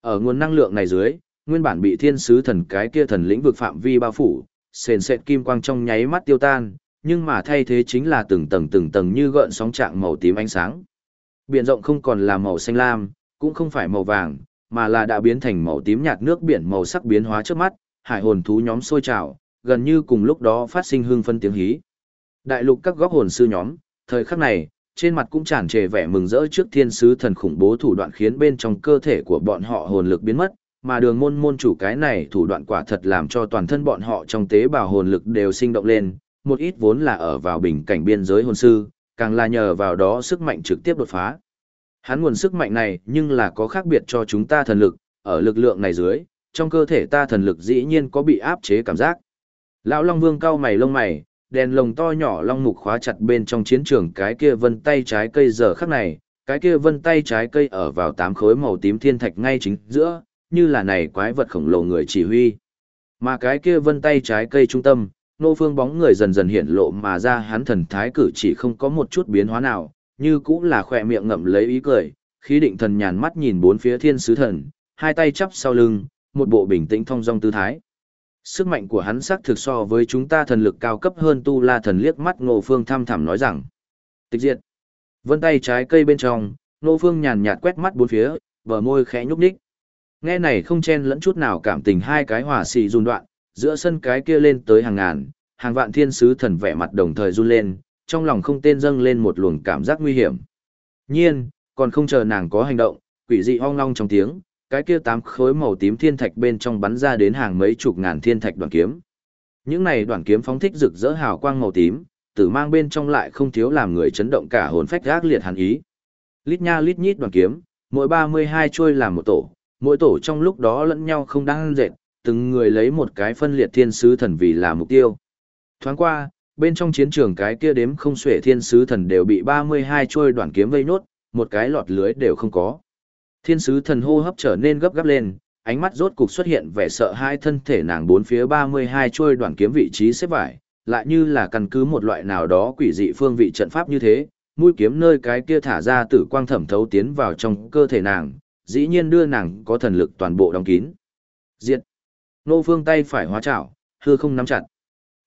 Ở nguồn năng lượng này dưới, nguyên bản bị thiên sứ thần cái kia thần lĩnh vực phạm vi bao phủ, sền sệt kim quang trong nháy mắt tiêu tan, nhưng mà thay thế chính là từng tầng từng tầng như gợn sóng trạng màu tím ánh sáng. Biển rộng không còn là màu xanh lam, cũng không phải màu vàng, mà là đã biến thành màu tím nhạt nước biển màu sắc biến hóa trước mắt, hải hồn thú nhóm sôi trào, gần như cùng lúc đó phát sinh hương phân tiếng hí. Đại lục các góc hồn sư nhóm, thời khắc này, trên mặt cũng tràn trề vẻ mừng rỡ trước thiên sứ thần khủng bố thủ đoạn khiến bên trong cơ thể của bọn họ hồn lực biến mất, mà đường môn môn chủ cái này thủ đoạn quả thật làm cho toàn thân bọn họ trong tế bào hồn lực đều sinh động lên, một ít vốn là ở vào bình cảnh biên giới hồn sư, càng là nhờ vào đó sức mạnh trực tiếp đột phá. Hắn nguồn sức mạnh này nhưng là có khác biệt cho chúng ta thần lực, ở lực lượng này dưới, trong cơ thể ta thần lực dĩ nhiên có bị áp chế cảm giác. Lão Long Vương cao mày lông mày, đèn lồng to nhỏ long mục khóa chặt bên trong chiến trường cái kia vân tay trái cây giờ khắc này, cái kia vân tay trái cây ở vào tám khối màu tím thiên thạch ngay chính giữa, như là này quái vật khổng lồ người chỉ huy. Mà cái kia vân tay trái cây trung tâm, nô phương bóng người dần dần hiện lộ mà ra hắn thần thái cử chỉ không có một chút biến hóa nào, như cũng là khỏe miệng ngậm lấy ý cười, khí định thần nhàn mắt nhìn bốn phía thiên sứ thần, hai tay chắp sau lưng, một bộ bình tĩnh thong dong tư thái. Sức mạnh của hắn xác thực so với chúng ta thần lực cao cấp hơn tu la thần liếc mắt ngô phương thăm thẳm nói rằng. Tịch diệt. Vân tay trái cây bên trong, ngô phương nhàn nhạt quét mắt bốn phía, bờ môi khẽ nhúc nhích. Nghe này không chen lẫn chút nào cảm tình hai cái hỏa xì run đoạn, giữa sân cái kia lên tới hàng ngàn, hàng vạn thiên sứ thần vẻ mặt đồng thời run lên, trong lòng không tên dâng lên một luồng cảm giác nguy hiểm. Nhiên, còn không chờ nàng có hành động, quỷ dị ong long trong tiếng, cái kia tám khối màu tím thiên thạch bên trong bắn ra đến hàng mấy chục ngàn thiên thạch đoàn kiếm. Những này đoàn kiếm phóng thích rực rỡ hào quang màu tím, tử mang bên trong lại không thiếu làm người chấn động cả hồn phách gác liệt hàn ý. Lít nha lít nhít đoàn kiếm, mỗi 32 chuôi làm một tổ, mỗi tổ trong lúc đó lẫn nhau không đang dệt, từng người lấy một cái phân liệt thiên sứ thần vì là mục tiêu. Thoáng qua, bên trong chiến trường cái kia đếm không xuể thiên sứ thần đều bị 32 chuôi đoàn kiếm vây nốt, một cái lọt lưới đều không có. Thiên sứ thần hô hấp trở nên gấp gáp lên, ánh mắt rốt cục xuất hiện vẻ sợ hai thân thể nàng bốn phía 32 chuôi đoạn kiếm vị trí xếp vải, lại như là căn cứ một loại nào đó quỷ dị phương vị trận pháp như thế, mũi kiếm nơi cái kia thả ra tử quang thẩm thấu tiến vào trong cơ thể nàng, dĩ nhiên đưa nàng có thần lực toàn bộ đóng kín. Diệt. Nô phương tay phải hóa chảo, hư không nắm chặt.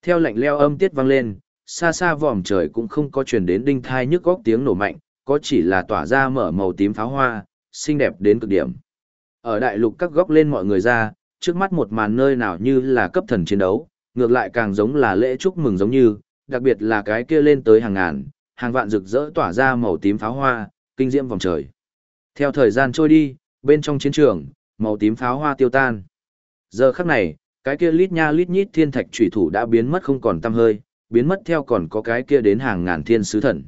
Theo lệnh leo âm tiết vang lên, xa xa vòm trời cũng không có truyền đến đinh thai nhức góc tiếng nổ mạnh, có chỉ là tỏa ra mở màu tím pháo hoa, xinh đẹp đến cực điểm. Ở đại lục các góc lên mọi người ra, trước mắt một màn nơi nào như là cấp thần chiến đấu, ngược lại càng giống là lễ chúc mừng giống như, đặc biệt là cái kia lên tới hàng ngàn, hàng vạn rực rỡ tỏa ra màu tím pháo hoa, kinh diễm vòng trời. Theo thời gian trôi đi, bên trong chiến trường, màu tím pháo hoa tiêu tan. Giờ khắc này, cái kia lít nha lít nhít thiên thạch chủy thủ đã biến mất không còn tăm hơi, biến mất theo còn có cái kia đến hàng ngàn thiên sứ thần.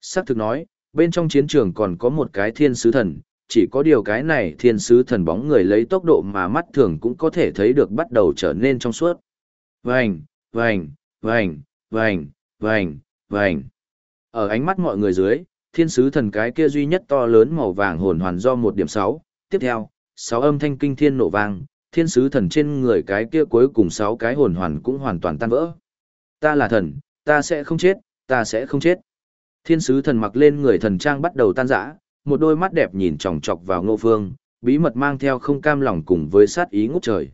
Sắc thực nói, bên trong chiến trường còn có một cái thiên sứ thần, chỉ có điều cái này thiên sứ thần bóng người lấy tốc độ mà mắt thường cũng có thể thấy được bắt đầu trở nên trong suốt. Vành, vành, vành, vành, vành, vành. Ở ánh mắt mọi người dưới, thiên sứ thần cái kia duy nhất to lớn màu vàng hồn hoàn do một điểm sáu. tiếp theo, sáu âm thanh kinh thiên nổ vang, thiên sứ thần trên người cái kia cuối cùng sáu cái hồn hoàn cũng hoàn toàn tan vỡ. Ta là thần, ta sẽ không chết, ta sẽ không chết. Thiên sứ thần mặc lên người thần trang bắt đầu tan rã, một đôi mắt đẹp nhìn chòng chọc vào ngô phương, bí mật mang theo không cam lòng cùng với sát ý ngút trời.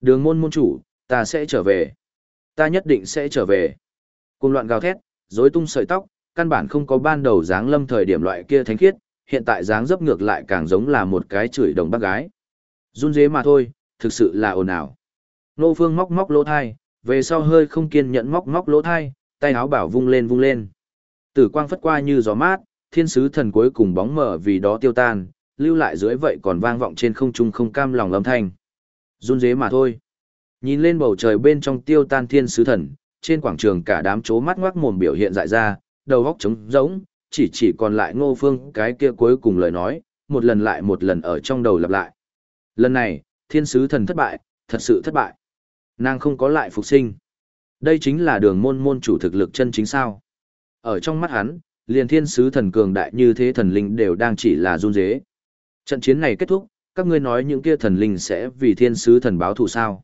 Đường môn môn chủ, ta sẽ trở về. Ta nhất định sẽ trở về. Cùng loạn gào thét, rối tung sợi tóc, căn bản không có ban đầu dáng lâm thời điểm loại kia thánh khiết, hiện tại dáng dấp ngược lại càng giống là một cái chửi đồng bác gái. Run dế mà thôi, thực sự là ồn ào. Nô phương móc móc lỗ thai, về sau hơi không kiên nhẫn móc móc lỗ thai, tay áo bảo vung lên vung lên. Tử quang phất qua như gió mát, thiên sứ thần cuối cùng bóng mờ vì đó tiêu tan, lưu lại dưới vậy còn vang vọng trên không trung không cam lòng âm thanh. Run dế mà thôi. Nhìn lên bầu trời bên trong tiêu tan thiên sứ thần, trên quảng trường cả đám chố mắt ngoác mồm biểu hiện dại ra, đầu góc trống rỗng, chỉ chỉ còn lại ngô phương cái kia cuối cùng lời nói, một lần lại một lần ở trong đầu lặp lại. Lần này, thiên sứ thần thất bại, thật sự thất bại. Nàng không có lại phục sinh. Đây chính là đường môn môn chủ thực lực chân chính sao. Ở trong mắt hắn, liền thiên sứ thần cường đại như thế thần linh đều đang chỉ là run dế. Trận chiến này kết thúc, các ngươi nói những kia thần linh sẽ vì thiên sứ thần báo thù sao?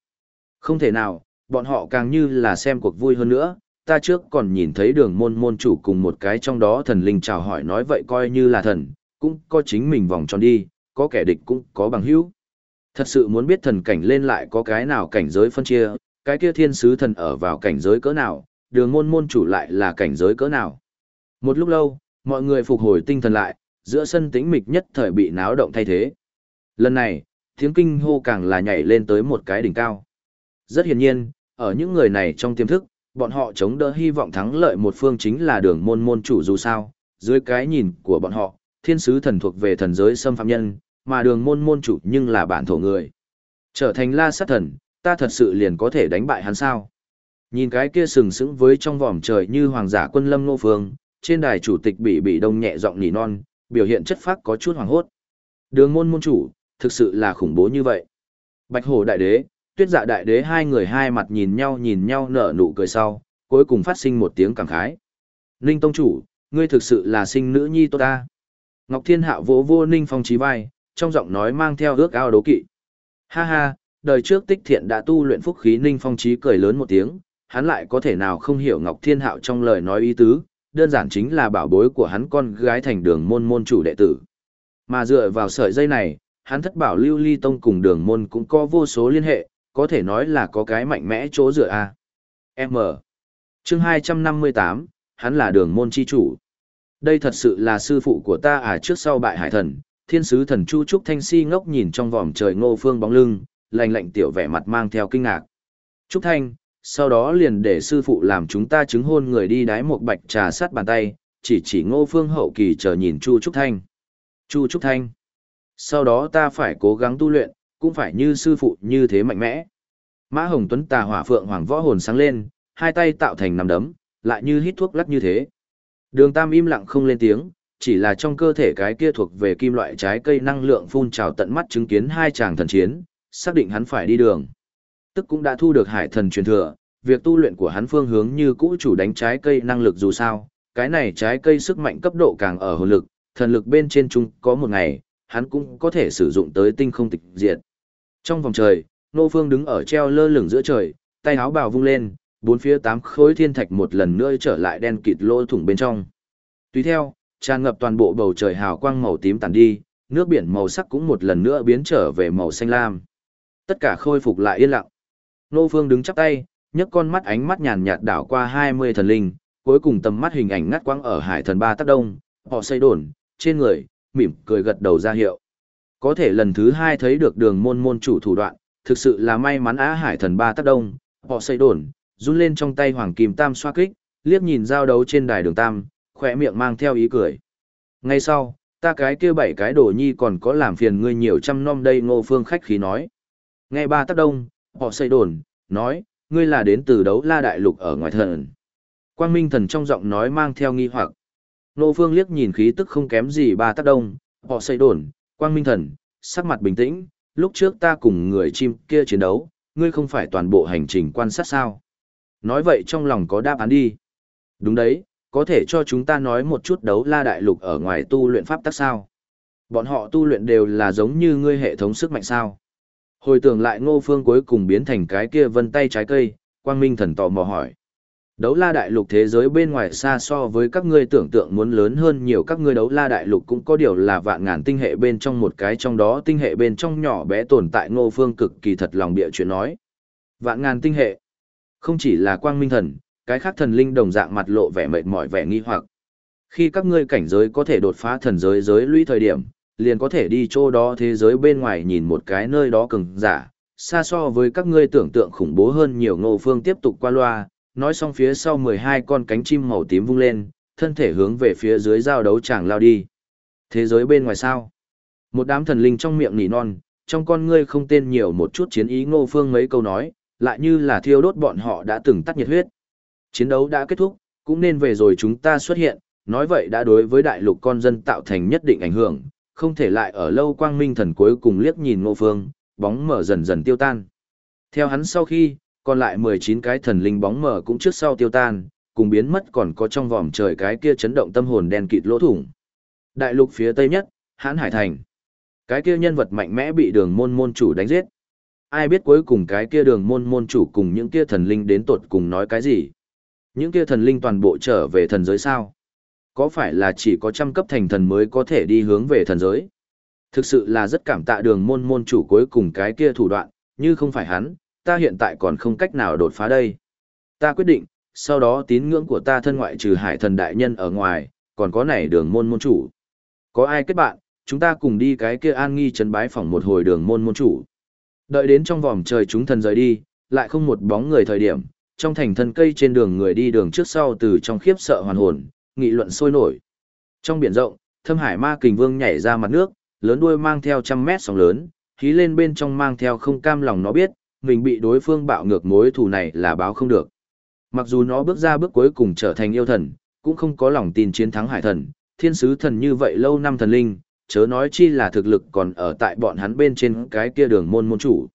Không thể nào, bọn họ càng như là xem cuộc vui hơn nữa, ta trước còn nhìn thấy đường môn môn chủ cùng một cái trong đó thần linh chào hỏi nói vậy coi như là thần, cũng có chính mình vòng tròn đi, có kẻ địch cũng có bằng hữu. Thật sự muốn biết thần cảnh lên lại có cái nào cảnh giới phân chia, cái kia thiên sứ thần ở vào cảnh giới cỡ nào, đường môn môn chủ lại là cảnh giới cỡ nào. Một lúc lâu, mọi người phục hồi tinh thần lại, giữa sân tĩnh mịch nhất thời bị náo động thay thế. Lần này, tiếng kinh hô càng là nhảy lên tới một cái đỉnh cao. Rất hiển nhiên, ở những người này trong tiềm thức, bọn họ chống đỡ hy vọng thắng lợi một phương chính là đường môn môn chủ dù sao, dưới cái nhìn của bọn họ, thiên sứ thần thuộc về thần giới xâm phạm nhân, mà đường môn môn chủ nhưng là bản thổ người. Trở thành la sát thần, ta thật sự liền có thể đánh bại hắn sao? Nhìn cái kia sừng sững với trong vòm trời như hoàng giả quân lâm nô phương, trên đài chủ tịch bị bị đông nhẹ giọng nỉ non, biểu hiện chất phác có chút hoàng hốt. Đường môn môn chủ, thực sự là khủng bố như vậy. Bạch hổ đại đế, tuyết dạ đại đế hai người hai mặt nhìn nhau nhìn nhau nở nụ cười sau, cuối cùng phát sinh một tiếng cảm khái. Ninh tông chủ, ngươi thực sự là sinh nữ nhi tốt ta. Ngọc Thiên Hạo vỗ vô Ninh Phong trí vai, trong giọng nói mang theo ước ao đố kỵ. Ha ha, đời trước tích thiện đã tu luyện phúc khí Ninh Phong trí cười lớn một tiếng, hắn lại có thể nào không hiểu Ngọc Thiên Hạo trong lời nói ý tứ, đơn giản chính là bảo bối của hắn con gái thành đường môn môn chủ đệ tử. Mà dựa vào sợi dây này, hắn thất bảo lưu ly tông cùng đường môn cũng có vô số liên hệ, có thể nói là có cái mạnh mẽ chỗ dựa A. M. Chương 258, hắn là đường môn chi chủ. Đây thật sự là sư phụ của ta à trước sau bại hải thần, thiên sứ thần Chu Trúc Thanh si ngốc nhìn trong vòm trời ngô phương bóng lưng, lạnh lạnh tiểu vẻ mặt mang theo kinh ngạc. Trúc Thanh, sau đó liền để sư phụ làm chúng ta chứng hôn người đi đái một bạch trà sát bàn tay, chỉ chỉ ngô phương hậu kỳ chờ nhìn Chu Trúc Thanh. Chu Trúc Thanh. Sau đó ta phải cố gắng tu luyện, cũng phải như sư phụ như thế mạnh mẽ. Mã Hồng Tuấn tà hỏa phượng hoàng võ hồn sáng lên, hai tay tạo thành nằm đấm, lại như hít thuốc lắc như thế. Đường Tam im lặng không lên tiếng, chỉ là trong cơ thể cái kia thuộc về kim loại trái cây năng lượng phun trào tận mắt chứng kiến hai chàng thần chiến, xác định hắn phải đi đường. Tức cũng đã thu được hải thần truyền thừa, việc tu luyện của hắn phương hướng như cũ chủ đánh trái cây năng lực dù sao, cái này trái cây sức mạnh cấp độ càng ở hồn lực, thần lực bên trên chung có một ngày, hắn cũng có thể sử dụng tới tinh không tịch diệt. Trong vòng trời, Nô Phương đứng ở treo lơ lửng giữa trời, tay áo bào vung lên, bốn phía tám khối thiên thạch một lần nữa trở lại đen kịt lỗ thủng bên trong. Tùy theo, tràn ngập toàn bộ bầu trời hào quang màu tím tàn đi, nước biển màu sắc cũng một lần nữa biến trở về màu xanh lam. Tất cả khôi phục lại yên lặng. Nô Phương đứng chắp tay, nhấc con mắt ánh mắt nhàn nhạt đảo qua 20 thần linh, cuối cùng tầm mắt hình ảnh ngắt quãng ở hải thần ba tác đông, họ xây đồn, trên người, mỉm cười gật đầu ra hiệu. Có thể lần thứ hai thấy được đường môn môn chủ thủ đoạn, thực sự là may mắn á hải thần ba tác đông, họ xây đồn, run lên trong tay hoàng kim tam xoa kích, liếc nhìn giao đấu trên đài đường tam, khỏe miệng mang theo ý cười. Ngay sau, ta cái kia bảy cái đồ nhi còn có làm phiền ngươi nhiều trăm năm đây ngô phương khách khí nói. Nghe ba tác đông, họ xây đồn, nói, ngươi là đến từ đấu la đại lục ở ngoài thần. Quang Minh thần trong giọng nói mang theo nghi hoặc. nô phương liếc nhìn khí tức không kém gì ba tác đông, họ xây đồn, Quang Minh thần, sắc mặt bình tĩnh, lúc trước ta cùng người chim kia chiến đấu, ngươi không phải toàn bộ hành trình quan sát sao. Nói vậy trong lòng có đáp án đi. Đúng đấy, có thể cho chúng ta nói một chút đấu la đại lục ở ngoài tu luyện pháp tắc sao. Bọn họ tu luyện đều là giống như ngươi hệ thống sức mạnh sao. Hồi tưởng lại ngô phương cuối cùng biến thành cái kia vân tay trái cây, quang minh thần tò mò hỏi. Đấu la đại lục thế giới bên ngoài xa so với các ngươi tưởng tượng muốn lớn hơn nhiều các ngươi đấu la đại lục cũng có điều là vạn ngàn tinh hệ bên trong một cái trong đó tinh hệ bên trong nhỏ bé tồn tại ngô phương cực kỳ thật lòng địa chuyện nói. Vạn ngàn tinh hệ. Không chỉ là quang minh thần, cái khác thần linh đồng dạng mặt lộ vẻ mệt mỏi vẻ nghi hoặc. Khi các ngươi cảnh giới có thể đột phá thần giới giới lũy thời điểm, liền có thể đi chỗ đó thế giới bên ngoài nhìn một cái nơi đó cường giả, xa so với các ngươi tưởng tượng khủng bố hơn nhiều ngô phương tiếp tục qua loa, nói xong phía sau 12 con cánh chim màu tím vung lên, thân thể hướng về phía dưới giao đấu chàng lao đi. Thế giới bên ngoài sao? Một đám thần linh trong miệng nỉ non, trong con ngươi không tên nhiều một chút chiến ý ngô phương mấy câu nói, lại như là thiêu đốt bọn họ đã từng tắt nhiệt huyết. Chiến đấu đã kết thúc, cũng nên về rồi chúng ta xuất hiện, nói vậy đã đối với đại lục con dân tạo thành nhất định ảnh hưởng, không thể lại ở lâu quang minh thần cuối cùng liếc nhìn ngô phương, bóng mở dần dần tiêu tan. Theo hắn sau khi, còn lại 19 cái thần linh bóng mở cũng trước sau tiêu tan, cùng biến mất còn có trong vòm trời cái kia chấn động tâm hồn đen kịt lỗ thủng. Đại lục phía tây nhất, Hãn Hải Thành. Cái kia nhân vật mạnh mẽ bị đường môn môn chủ đánh giết. Ai biết cuối cùng cái kia đường môn môn chủ cùng những kia thần linh đến tột cùng nói cái gì? Những kia thần linh toàn bộ trở về thần giới sao? Có phải là chỉ có trăm cấp thành thần mới có thể đi hướng về thần giới? Thực sự là rất cảm tạ đường môn môn chủ cuối cùng cái kia thủ đoạn, như không phải hắn, ta hiện tại còn không cách nào đột phá đây. Ta quyết định, sau đó tín ngưỡng của ta thân ngoại trừ hải thần đại nhân ở ngoài, còn có này đường môn môn chủ. Có ai kết bạn, chúng ta cùng đi cái kia an nghi trấn bái phỏng một hồi đường môn môn chủ. Đợi đến trong vòng trời chúng thần rời đi, lại không một bóng người thời điểm, trong thành thân cây trên đường người đi đường trước sau từ trong khiếp sợ hoàn hồn, nghị luận sôi nổi. Trong biển rộng, thâm hải ma kình vương nhảy ra mặt nước, lớn đuôi mang theo trăm mét sóng lớn, khí lên bên trong mang theo không cam lòng nó biết, mình bị đối phương bạo ngược mối thù này là báo không được. Mặc dù nó bước ra bước cuối cùng trở thành yêu thần, cũng không có lòng tin chiến thắng hải thần, thiên sứ thần như vậy lâu năm thần linh, chớ nói chi là thực lực còn ở tại bọn hắn bên trên cái kia đường môn môn chủ.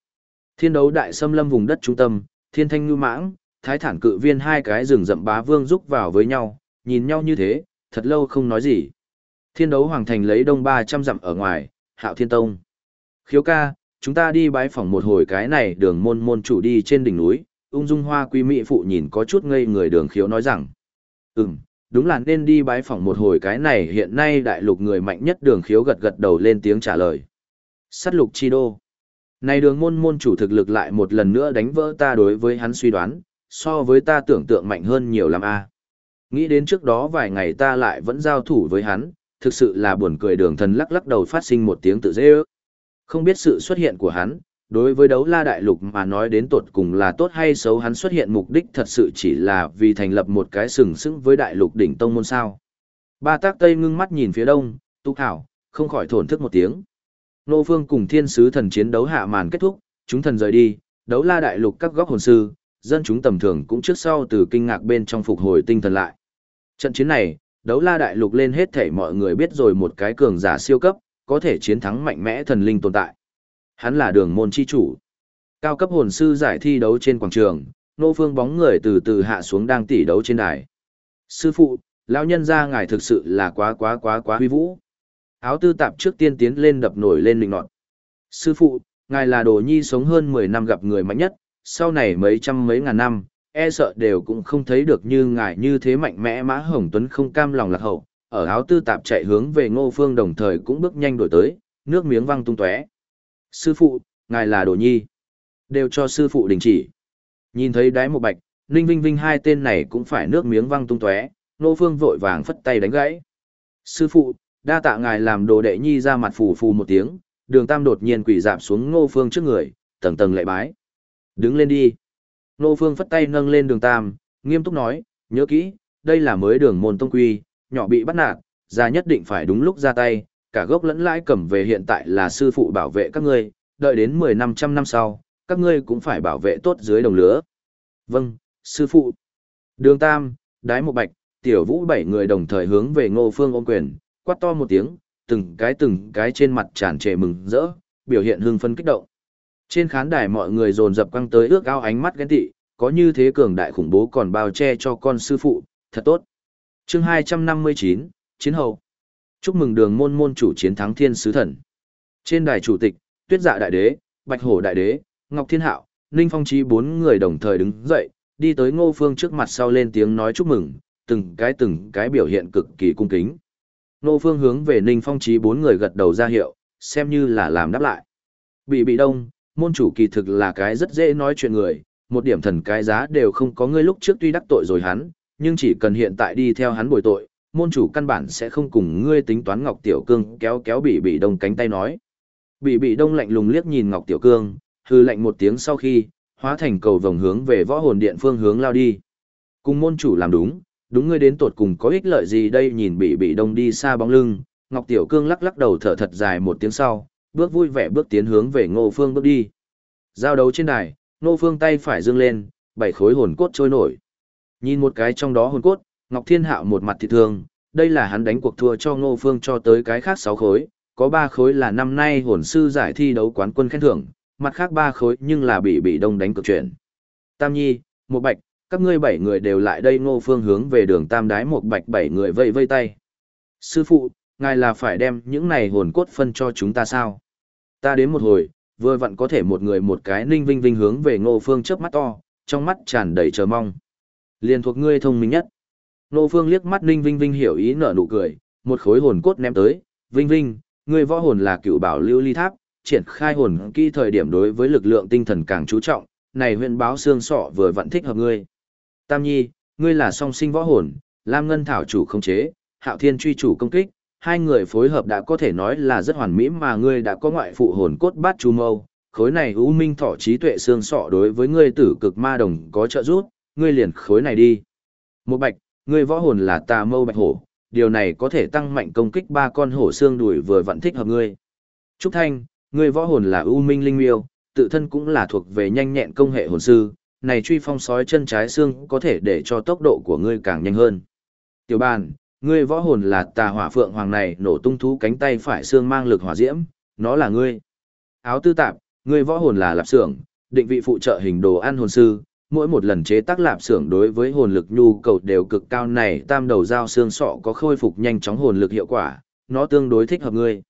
Thiên đấu đại xâm lâm vùng đất trung tâm, thiên thanh ngư mãng, thái thản cự viên hai cái rừng rậm bá vương rúc vào với nhau, nhìn nhau như thế, thật lâu không nói gì. Thiên đấu hoàng thành lấy đông 300 dặm ở ngoài, hạo thiên tông. Khiếu ca, chúng ta đi bái phỏng một hồi cái này đường môn môn chủ đi trên đỉnh núi, ung dung hoa quý mỹ phụ nhìn có chút ngây người đường khiếu nói rằng. Ừm, đúng là nên đi bái phỏng một hồi cái này hiện nay đại lục người mạnh nhất đường khiếu gật gật đầu lên tiếng trả lời. Sắt lục chi đô. Này đường môn môn chủ thực lực lại một lần nữa đánh vỡ ta đối với hắn suy đoán, so với ta tưởng tượng mạnh hơn nhiều lắm a. Nghĩ đến trước đó vài ngày ta lại vẫn giao thủ với hắn, thực sự là buồn cười đường thần lắc lắc đầu phát sinh một tiếng tự dễ ước. Không biết sự xuất hiện của hắn, đối với đấu la đại lục mà nói đến tột cùng là tốt hay xấu hắn xuất hiện mục đích thật sự chỉ là vì thành lập một cái sừng sững với đại lục đỉnh tông môn sao. Ba tác tây ngưng mắt nhìn phía đông, tu thảo, không khỏi thổn thức một tiếng. Nô phương cùng thiên sứ thần chiến đấu hạ màn kết thúc, chúng thần rời đi, đấu la đại lục các góc hồn sư, dân chúng tầm thường cũng trước sau từ kinh ngạc bên trong phục hồi tinh thần lại. Trận chiến này, đấu la đại lục lên hết thể mọi người biết rồi một cái cường giả siêu cấp, có thể chiến thắng mạnh mẽ thần linh tồn tại. Hắn là đường môn chi chủ. Cao cấp hồn sư giải thi đấu trên quảng trường, nô phương bóng người từ từ hạ xuống đang tỉ đấu trên đài. Sư phụ, lão nhân gia ngài thực sự là quá quá quá quá huy vũ. Áo tư tạp trước tiên tiến lên đập nổi lên linh nọt. Sư phụ, ngài là đồ nhi sống hơn 10 năm gặp người mạnh nhất, sau này mấy trăm mấy ngàn năm, e sợ đều cũng không thấy được như ngài như thế mạnh mẽ mã hồng tuấn không cam lòng lạc hậu, ở áo tư tạp chạy hướng về ngô phương đồng thời cũng bước nhanh đổi tới, nước miếng văng tung tóe. Sư phụ, ngài là đồ nhi. Đều cho sư phụ đình chỉ. Nhìn thấy đáy một bạch, Ninh Vinh Vinh hai tên này cũng phải nước miếng văng tung tóe, ngô phương vội vàng phất tay đánh gãy. Sư phụ, đa tạ ngài làm đồ đệ nhi ra mặt phù phù một tiếng, đường tam đột nhiên quỷ dạp xuống ngô phương trước người, tầng tầng lệ bái. Đứng lên đi. Ngô phương phất tay nâng lên đường tam, nghiêm túc nói, nhớ kỹ, đây là mới đường môn tông quy, nhỏ bị bắt nạt, ra nhất định phải đúng lúc ra tay, cả gốc lẫn lãi cầm về hiện tại là sư phụ bảo vệ các ngươi, đợi đến 10 năm trăm năm sau, các ngươi cũng phải bảo vệ tốt dưới đồng lứa. Vâng, sư phụ. Đường Tam, Đái Một Bạch, Tiểu Vũ bảy người đồng thời hướng về Ngô Phương ôm quyền, quát to một tiếng, từng cái từng cái trên mặt tràn trề mừng rỡ, biểu hiện hưng phấn kích động. Trên khán đài mọi người dồn dập căng tới ước ao ánh mắt ghen tị, có như thế cường đại khủng bố còn bao che cho con sư phụ, thật tốt chương 259, Chiến hậu. Chúc mừng đường môn môn chủ chiến thắng thiên sứ thần. Trên đài chủ tịch, tuyết dạ đại đế, bạch hổ đại đế, ngọc thiên hạo, ninh phong trí bốn người đồng thời đứng dậy, đi tới ngô phương trước mặt sau lên tiếng nói chúc mừng, từng cái từng cái biểu hiện cực kỳ cung kính. Ngô phương hướng về ninh phong trí bốn người gật đầu ra hiệu, xem như là làm đáp lại. Bị bị đông, môn chủ kỳ thực là cái rất dễ nói chuyện người, một điểm thần cái giá đều không có ngươi lúc trước tuy đắc tội rồi hắn, nhưng chỉ cần hiện tại đi theo hắn bồi tội, môn chủ căn bản sẽ không cùng ngươi tính toán Ngọc Tiểu Cương kéo kéo bị bị đông cánh tay nói. Bị bị đông lạnh lùng liếc nhìn Ngọc Tiểu Cương, hư lạnh một tiếng sau khi, hóa thành cầu vòng hướng về võ hồn điện phương hướng lao đi. Cùng môn chủ làm đúng, đúng ngươi đến tột cùng có ích lợi gì đây nhìn bị bị đông đi xa bóng lưng, Ngọc Tiểu Cương lắc lắc đầu thở thật dài một tiếng sau, bước vui vẻ bước tiến hướng về Ngô Phương bước đi. Giao đấu trên đài, Ngô Phương tay phải dương lên, bảy khối hồn cốt trôi nổi. Nhìn một cái trong đó hồn cốt, Ngọc Thiên Hạo một mặt thị thương, đây là hắn đánh cuộc thua cho Ngô Phương cho tới cái khác 6 khối, có 3 khối là năm nay hồn sư giải thi đấu quán quân khen thưởng, mặt khác 3 khối nhưng là bị bị đông đánh cực chuyển. Tam Nhi, một bạch, các ngươi 7 người đều lại đây Ngô Phương hướng về đường Tam Đái một bạch 7 người vây vây tay. Sư phụ, ngài là phải đem những này hồn cốt phân cho chúng ta sao? Ta đến một hồi, vừa vặn có thể một người một cái ninh vinh vinh hướng về Ngô Phương chớp mắt to, trong mắt tràn đầy chờ mong. Liền thuộc ngươi thông minh nhất. Ngô Phương liếc mắt Ninh Vinh Vinh hiểu ý nở nụ cười, một khối hồn cốt ném tới, Vinh Vinh, ngươi võ hồn là cựu bảo lưu ly tháp, triển khai hồn kỹ thời điểm đối với lực lượng tinh thần càng chú trọng, này huyện báo xương sọ vừa vặn thích hợp ngươi. Tam Nhi, ngươi là song sinh võ hồn, Lam Ngân Thảo chủ không chế, Hạo Thiên truy chủ công kích, hai người phối hợp đã có thể nói là rất hoàn mỹ mà ngươi đã có ngoại phụ hồn cốt bát chu mâu, khối này u minh thọ trí tuệ xương sọ đối với ngươi tử cực ma đồng có trợ giúp, ngươi liền khối này đi. Một bạch, ngươi võ hồn là tà mâu bạch hổ, điều này có thể tăng mạnh công kích ba con hổ xương đuổi vừa vặn thích hợp ngươi. Trúc Thanh, ngươi võ hồn là u minh linh miêu, tự thân cũng là thuộc về nhanh nhẹn công hệ hồn sư, này truy phong sói chân trái xương có thể để cho tốc độ của ngươi càng nhanh hơn. Tiểu bàn, ngươi võ hồn là tà hỏa phượng hoàng này nổ tung thú cánh tay phải xương mang lực hỏa diễm, nó là ngươi. Áo tư tạp, ngươi võ hồn là lạp xưởng, định vị phụ trợ hình đồ ăn hồn sư, mỗi một lần chế tác lạp xưởng đối với hồn lực nhu cầu đều cực cao này tam đầu dao xương sọ có khôi phục nhanh chóng hồn lực hiệu quả, nó tương đối thích hợp ngươi.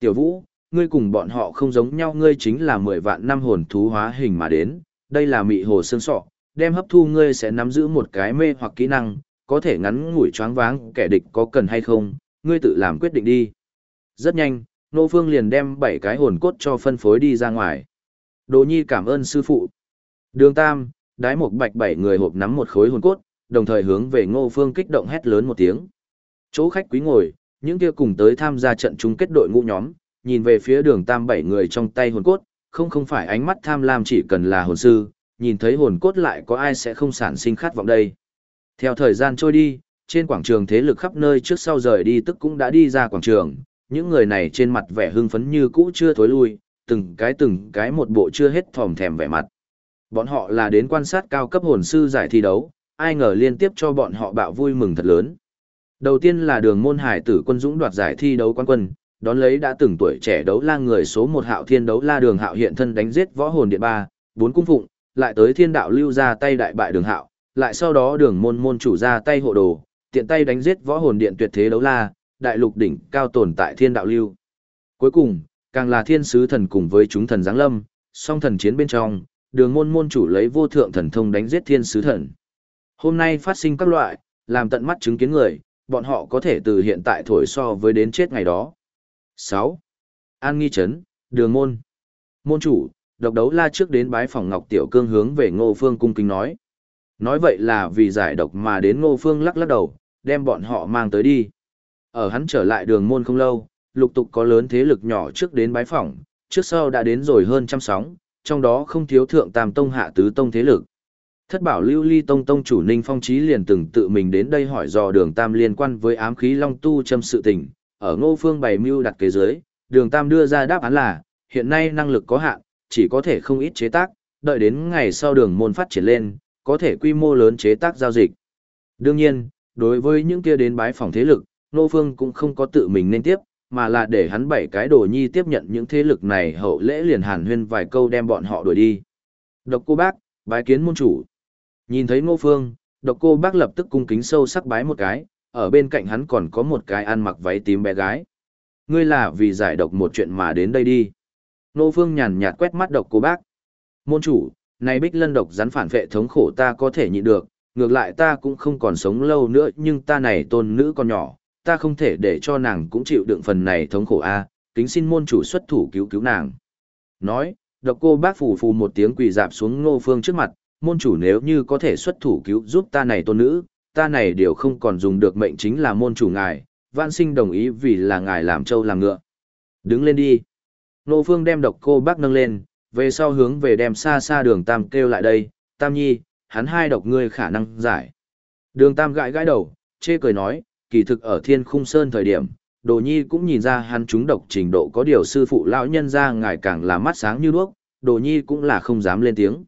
Tiểu vũ, ngươi cùng bọn họ không giống nhau ngươi chính là mười vạn năm hồn thú hóa hình mà đến, đây là mị hồ xương sọ, đem hấp thu ngươi sẽ nắm giữ một cái mê hoặc kỹ năng, có thể ngắn ngủi choáng váng kẻ địch có cần hay không, ngươi tự làm quyết định đi. Rất nhanh, Nô Phương liền đem bảy cái hồn cốt cho phân phối đi ra ngoài. Đồ Nhi cảm ơn sư phụ. Đường Tam, đái một bạch bảy người hộp nắm một khối hồn cốt, đồng thời hướng về Ngô Phương kích động hét lớn một tiếng. Chỗ khách quý ngồi, những kia cùng tới tham gia trận chung kết đội ngũ nhóm, nhìn về phía đường Tam bảy người trong tay hồn cốt, không không phải ánh mắt tham lam chỉ cần là hồn sư, nhìn thấy hồn cốt lại có ai sẽ không sản sinh khát vọng đây. Theo thời gian trôi đi, trên quảng trường thế lực khắp nơi trước sau rời đi tức cũng đã đi ra quảng trường, những người này trên mặt vẻ hưng phấn như cũ chưa thối lui, từng cái từng cái một bộ chưa hết thòm thèm vẻ mặt. Bọn họ là đến quan sát cao cấp hồn sư giải thi đấu, ai ngờ liên tiếp cho bọn họ bạo vui mừng thật lớn. Đầu tiên là đường môn hải tử quân dũng đoạt giải thi đấu quan quân, đón lấy đã từng tuổi trẻ đấu la người số một hạo thiên đấu la đường hạo hiện thân đánh giết võ hồn điện ba, bốn cung phụng, lại tới thiên đạo lưu ra tay đại bại đường hạo, lại sau đó đường môn môn chủ ra tay hộ đồ, tiện tay đánh giết võ hồn điện tuyệt thế đấu la, đại lục đỉnh cao tồn tại thiên đạo lưu. Cuối cùng, càng là thiên sứ thần cùng với chúng thần giáng lâm, song thần chiến bên trong, đường môn môn chủ lấy vô thượng thần thông đánh giết thiên sứ thần. Hôm nay phát sinh các loại, làm tận mắt chứng kiến người, bọn họ có thể từ hiện tại thổi so với đến chết ngày đó. 6. An nghi trấn, đường môn. Môn chủ, độc đấu la trước đến bái phòng Ngọc Tiểu Cương hướng về Ngô Phương cung kính nói. Nói vậy là vì giải độc mà đến Ngô Phương lắc lắc đầu, đem bọn họ mang tới đi. Ở hắn trở lại đường môn không lâu, lục tục có lớn thế lực nhỏ trước đến bái phỏng, trước sau đã đến rồi hơn trăm sóng, trong đó không thiếu thượng tam tông hạ tứ tông thế lực. Thất bảo lưu ly tông tông chủ Ninh Phong Chí liền từng tự mình đến đây hỏi dò đường tam liên quan với ám khí long tu châm sự tình, ở ngô phương bày mưu đặt kế dưới, đường tam đưa ra đáp án là, hiện nay năng lực có hạn, chỉ có thể không ít chế tác, đợi đến ngày sau đường môn phát triển lên, có thể quy mô lớn chế tác giao dịch. Đương nhiên, đối với những kia đến bái phòng thế lực, nô Phương cũng không có tự mình nên tiếp, mà là để hắn bảy cái đồ nhi tiếp nhận những thế lực này hậu lễ liền hàn huyên vài câu đem bọn họ đuổi đi. Độc cô bác, bái kiến môn chủ. Nhìn thấy Ngô Phương, độc cô bác lập tức cung kính sâu sắc bái một cái, ở bên cạnh hắn còn có một cái ăn mặc váy tím bé gái. Ngươi là vì giải độc một chuyện mà đến đây đi. Ngô Phương nhàn nhạt quét mắt độc cô bác. Môn chủ, này bích lân độc rắn phản vệ thống khổ ta có thể nhịn được, ngược lại ta cũng không còn sống lâu nữa nhưng ta này tôn nữ còn nhỏ, ta không thể để cho nàng cũng chịu đựng phần này thống khổ a kính xin môn chủ xuất thủ cứu cứu nàng. Nói độc cô bác phù phù một tiếng quỳ dạp xuống ngô phương trước mặt môn chủ nếu như có thể xuất thủ cứu giúp ta này tôn nữ ta này đều không còn dùng được mệnh chính là môn chủ ngài vạn sinh đồng ý vì là ngài làm trâu làm ngựa. Đứng lên đi. Ngô phương đem độc cô bác nâng lên về sau hướng về đem xa xa đường tam kêu lại đây tam nhi hắn hai độc ngươi khả năng giải đường tam gãi gãi đầu chê cười nói kỳ thực ở thiên khung sơn thời điểm, đồ nhi cũng nhìn ra hắn chúng độc trình độ có điều sư phụ lão nhân ra ngài càng là mắt sáng như đuốc, đồ nhi cũng là không dám lên tiếng.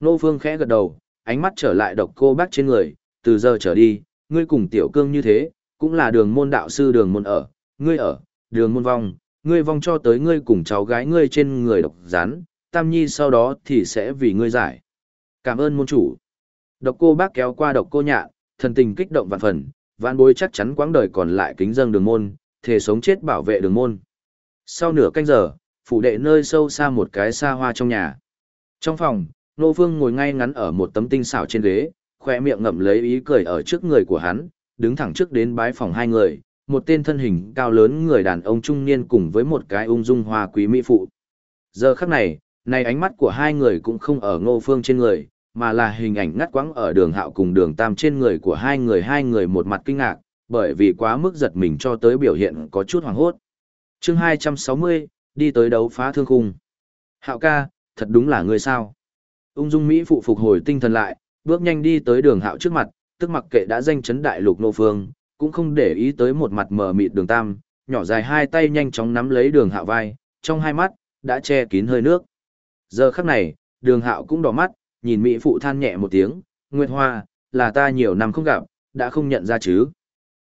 Nô Phương khẽ gật đầu, ánh mắt trở lại độc cô bác trên người, từ giờ trở đi, ngươi cùng tiểu cương như thế, cũng là đường môn đạo sư đường môn ở, ngươi ở, đường môn vong, ngươi vong cho tới ngươi cùng cháu gái ngươi trên người độc rán, tam nhi sau đó thì sẽ vì ngươi giải. Cảm ơn môn chủ. Độc cô bác kéo qua độc cô nhạ, thần tình kích động vạn phần, vạn bối chắc chắn quãng đời còn lại kính dâng đường môn, thể sống chết bảo vệ đường môn. Sau nửa canh giờ, phủ đệ nơi sâu xa một cái xa hoa trong nhà. Trong phòng, Nô vương ngồi ngay ngắn ở một tấm tinh xảo trên ghế, khoe miệng ngậm lấy ý cười ở trước người của hắn, đứng thẳng trước đến bái phòng hai người, một tên thân hình cao lớn người đàn ông trung niên cùng với một cái ung dung hoa quý mỹ phụ. Giờ khắc này, này ánh mắt của hai người cũng không ở ngô phương trên người, mà là hình ảnh ngắt quãng ở đường hạo cùng đường tam trên người của hai người hai người một mặt kinh ngạc, bởi vì quá mức giật mình cho tới biểu hiện có chút hoàng hốt. chương 260, đi tới đấu phá thương khung. Hạo ca, thật đúng là người sao. Ung dung Mỹ phụ phục hồi tinh thần lại, bước nhanh đi tới đường hạo trước mặt, tức mặc kệ đã danh chấn đại lục nô phương, cũng không để ý tới một mặt mờ mịt đường tam, nhỏ dài hai tay nhanh chóng nắm lấy đường hạo vai, trong hai mắt, đã che kín hơi nước. Giờ khắc này, đường hạo cũng đỏ mắt, nhìn Mỹ phụ than nhẹ một tiếng, Nguyệt Hoa, là ta nhiều năm không gặp, đã không nhận ra chứ.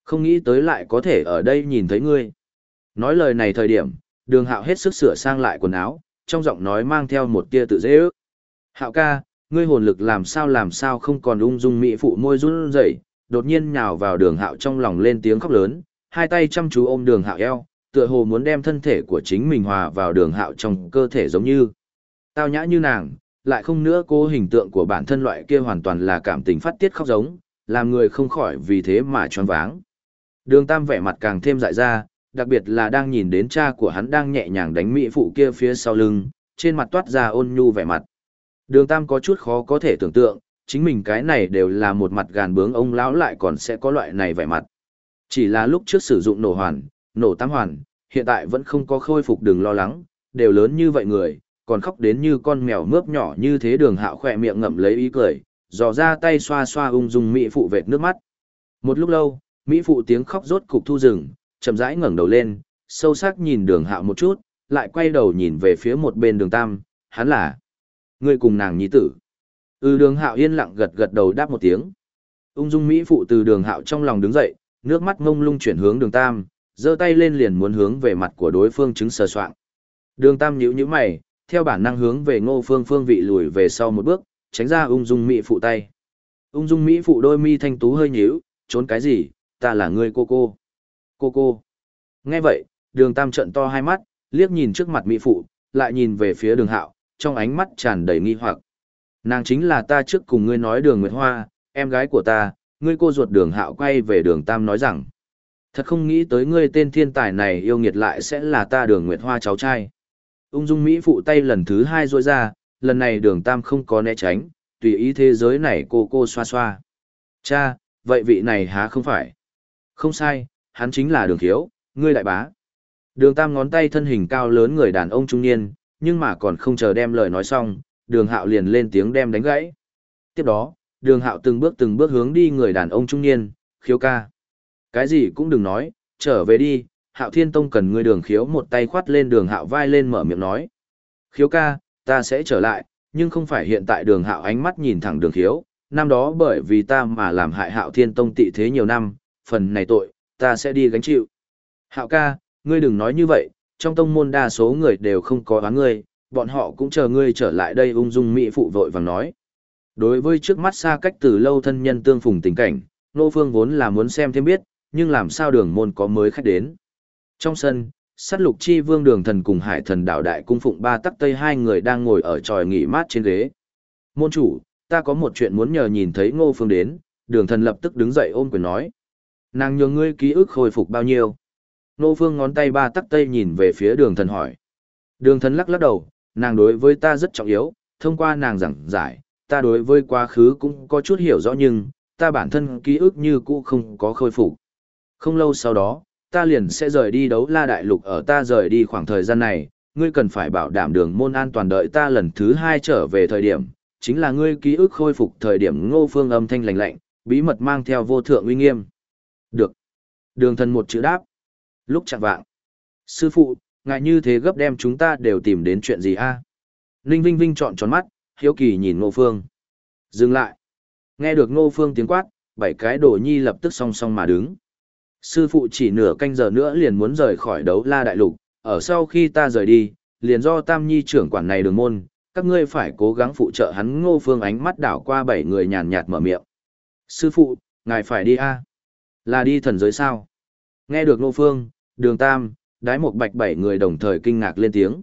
Không nghĩ tới lại có thể ở đây nhìn thấy ngươi. Nói lời này thời điểm, đường hạo hết sức sửa sang lại quần áo, trong giọng nói mang theo một tia tự dễ ước. Hạo ca, ngươi hồn lực làm sao làm sao không còn ung dung mỹ phụ môi run rẩy, đột nhiên nhào vào đường hạo trong lòng lên tiếng khóc lớn, hai tay chăm chú ôm đường hạo eo, tựa hồ muốn đem thân thể của chính mình hòa vào đường hạo trong cơ thể giống như. Tao nhã như nàng, lại không nữa cố hình tượng của bản thân loại kia hoàn toàn là cảm tình phát tiết khóc giống, làm người không khỏi vì thế mà choáng váng. Đường Tam vẻ mặt càng thêm dại ra, đặc biệt là đang nhìn đến cha của hắn đang nhẹ nhàng đánh mỹ phụ kia phía sau lưng, trên mặt toát ra ôn nhu vẻ mặt. Đường Tam có chút khó có thể tưởng tượng, chính mình cái này đều là một mặt gàn bướng ông lão lại còn sẽ có loại này vẻ mặt. Chỉ là lúc trước sử dụng nổ hoàn, nổ tam hoàn, hiện tại vẫn không có khôi phục đừng lo lắng, đều lớn như vậy người, còn khóc đến như con mèo mướp nhỏ như thế đường hạo khỏe miệng ngậm lấy ý cười, dò ra tay xoa xoa ung dung mỹ phụ vệt nước mắt. Một lúc lâu, mỹ phụ tiếng khóc rốt cục thu rừng, chậm rãi ngẩng đầu lên, sâu sắc nhìn đường hạo một chút, lại quay đầu nhìn về phía một bên đường tam, hắn là người cùng nàng nhi tử. Ừ đường hạo yên lặng gật gật đầu đáp một tiếng. Ung dung mỹ phụ từ đường hạo trong lòng đứng dậy, nước mắt ngông lung chuyển hướng đường tam, giơ tay lên liền muốn hướng về mặt của đối phương chứng sờ soạn. Đường tam nhíu nhíu mày, theo bản năng hướng về ngô phương phương vị lùi về sau một bước, tránh ra ung dung mỹ phụ tay. Ung dung mỹ phụ đôi mi thanh tú hơi nhíu, trốn cái gì, ta là người cô cô. Cô cô. Nghe vậy, đường tam trận to hai mắt, liếc nhìn trước mặt mỹ phụ, lại nhìn về phía đường hạo, trong ánh mắt tràn đầy nghi hoặc. Nàng chính là ta trước cùng ngươi nói đường Nguyệt Hoa, em gái của ta, ngươi cô ruột đường hạo quay về đường tam nói rằng. Thật không nghĩ tới ngươi tên thiên tài này yêu nghiệt lại sẽ là ta đường Nguyệt Hoa cháu trai. Ung dung Mỹ phụ tay lần thứ hai rôi ra, lần này đường tam không có né tránh, tùy ý thế giới này cô cô xoa xoa. Cha, vậy vị này há không phải? Không sai, hắn chính là đường thiếu, ngươi đại bá. Đường tam ngón tay thân hình cao lớn người đàn ông trung niên, nhưng mà còn không chờ đem lời nói xong, đường hạo liền lên tiếng đem đánh gãy. Tiếp đó, đường hạo từng bước từng bước hướng đi người đàn ông trung niên, khiếu ca. Cái gì cũng đừng nói, trở về đi, hạo thiên tông cần ngươi đường khiếu một tay khoát lên đường hạo vai lên mở miệng nói. Khiếu ca, ta sẽ trở lại, nhưng không phải hiện tại đường hạo ánh mắt nhìn thẳng đường khiếu, năm đó bởi vì ta mà làm hại hạo thiên tông tị thế nhiều năm, phần này tội, ta sẽ đi gánh chịu. Hạo ca, ngươi đừng nói như vậy, trong tông môn đa số người đều không có oán ngươi, bọn họ cũng chờ ngươi trở lại đây ung dung mỹ phụ vội vàng nói. Đối với trước mắt xa cách từ lâu thân nhân tương phùng tình cảnh, Nô Phương vốn là muốn xem thêm biết, nhưng làm sao đường môn có mới khách đến. Trong sân, sát lục chi vương đường thần cùng hải thần đạo đại cung phụng ba tắc tây hai người đang ngồi ở tròi nghỉ mát trên ghế. Môn chủ, ta có một chuyện muốn nhờ nhìn thấy ngô phương đến, đường thần lập tức đứng dậy ôm quyền nói. Nàng nhường ngươi ký ức khôi phục bao nhiêu? Ngô phương ngón tay ba tắc tây nhìn về phía đường thần hỏi. Đường thần lắc lắc đầu, nàng đối với ta rất trọng yếu, thông qua nàng giảng giải, ta đối với quá khứ cũng có chút hiểu rõ nhưng, ta bản thân ký ức như cũ không có khôi phục. Không lâu sau đó, ta liền sẽ rời đi đấu la đại lục ở ta rời đi khoảng thời gian này, ngươi cần phải bảo đảm đường môn an toàn đợi ta lần thứ hai trở về thời điểm, chính là ngươi ký ức khôi phục thời điểm ngô phương âm thanh lạnh lạnh, bí mật mang theo vô thượng uy nghiêm. Được. Đường thần một chữ đáp. Lúc chạm vạng. Sư phụ, ngại như thế gấp đem chúng ta đều tìm đến chuyện gì a? À? Ninh Vinh Vinh chọn tròn mắt, hiếu kỳ nhìn ngô phương. Dừng lại. Nghe được ngô phương tiếng quát, bảy cái đồ nhi lập tức song song mà đứng. Sư phụ chỉ nửa canh giờ nữa liền muốn rời khỏi đấu la đại lục, ở sau khi ta rời đi, liền do tam nhi trưởng quản này đường môn, các ngươi phải cố gắng phụ trợ hắn ngô phương ánh mắt đảo qua bảy người nhàn nhạt mở miệng. Sư phụ, ngài phải đi a Là đi thần giới sao? Nghe được ngô phương, đường tam, đái một bạch bảy người đồng thời kinh ngạc lên tiếng.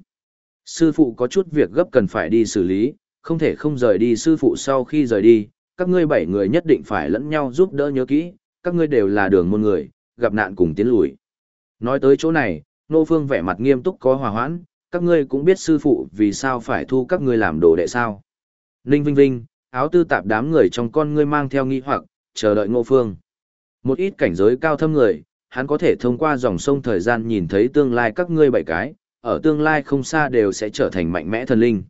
Sư phụ có chút việc gấp cần phải đi xử lý, không thể không rời đi sư phụ sau khi rời đi, các ngươi bảy người nhất định phải lẫn nhau giúp đỡ nhớ kỹ, các ngươi đều là đường môn người, gặp nạn cùng tiến lùi. Nói tới chỗ này, Nô Phương vẻ mặt nghiêm túc có hòa hoãn, các ngươi cũng biết sư phụ vì sao phải thu các ngươi làm đồ đệ sao. Ninh Vinh Vinh, áo tư tạp đám người trong con ngươi mang theo nghi hoặc, chờ đợi Ngô Phương. Một ít cảnh giới cao thâm người, hắn có thể thông qua dòng sông thời gian nhìn thấy tương lai các ngươi bảy cái, ở tương lai không xa đều sẽ trở thành mạnh mẽ thần linh.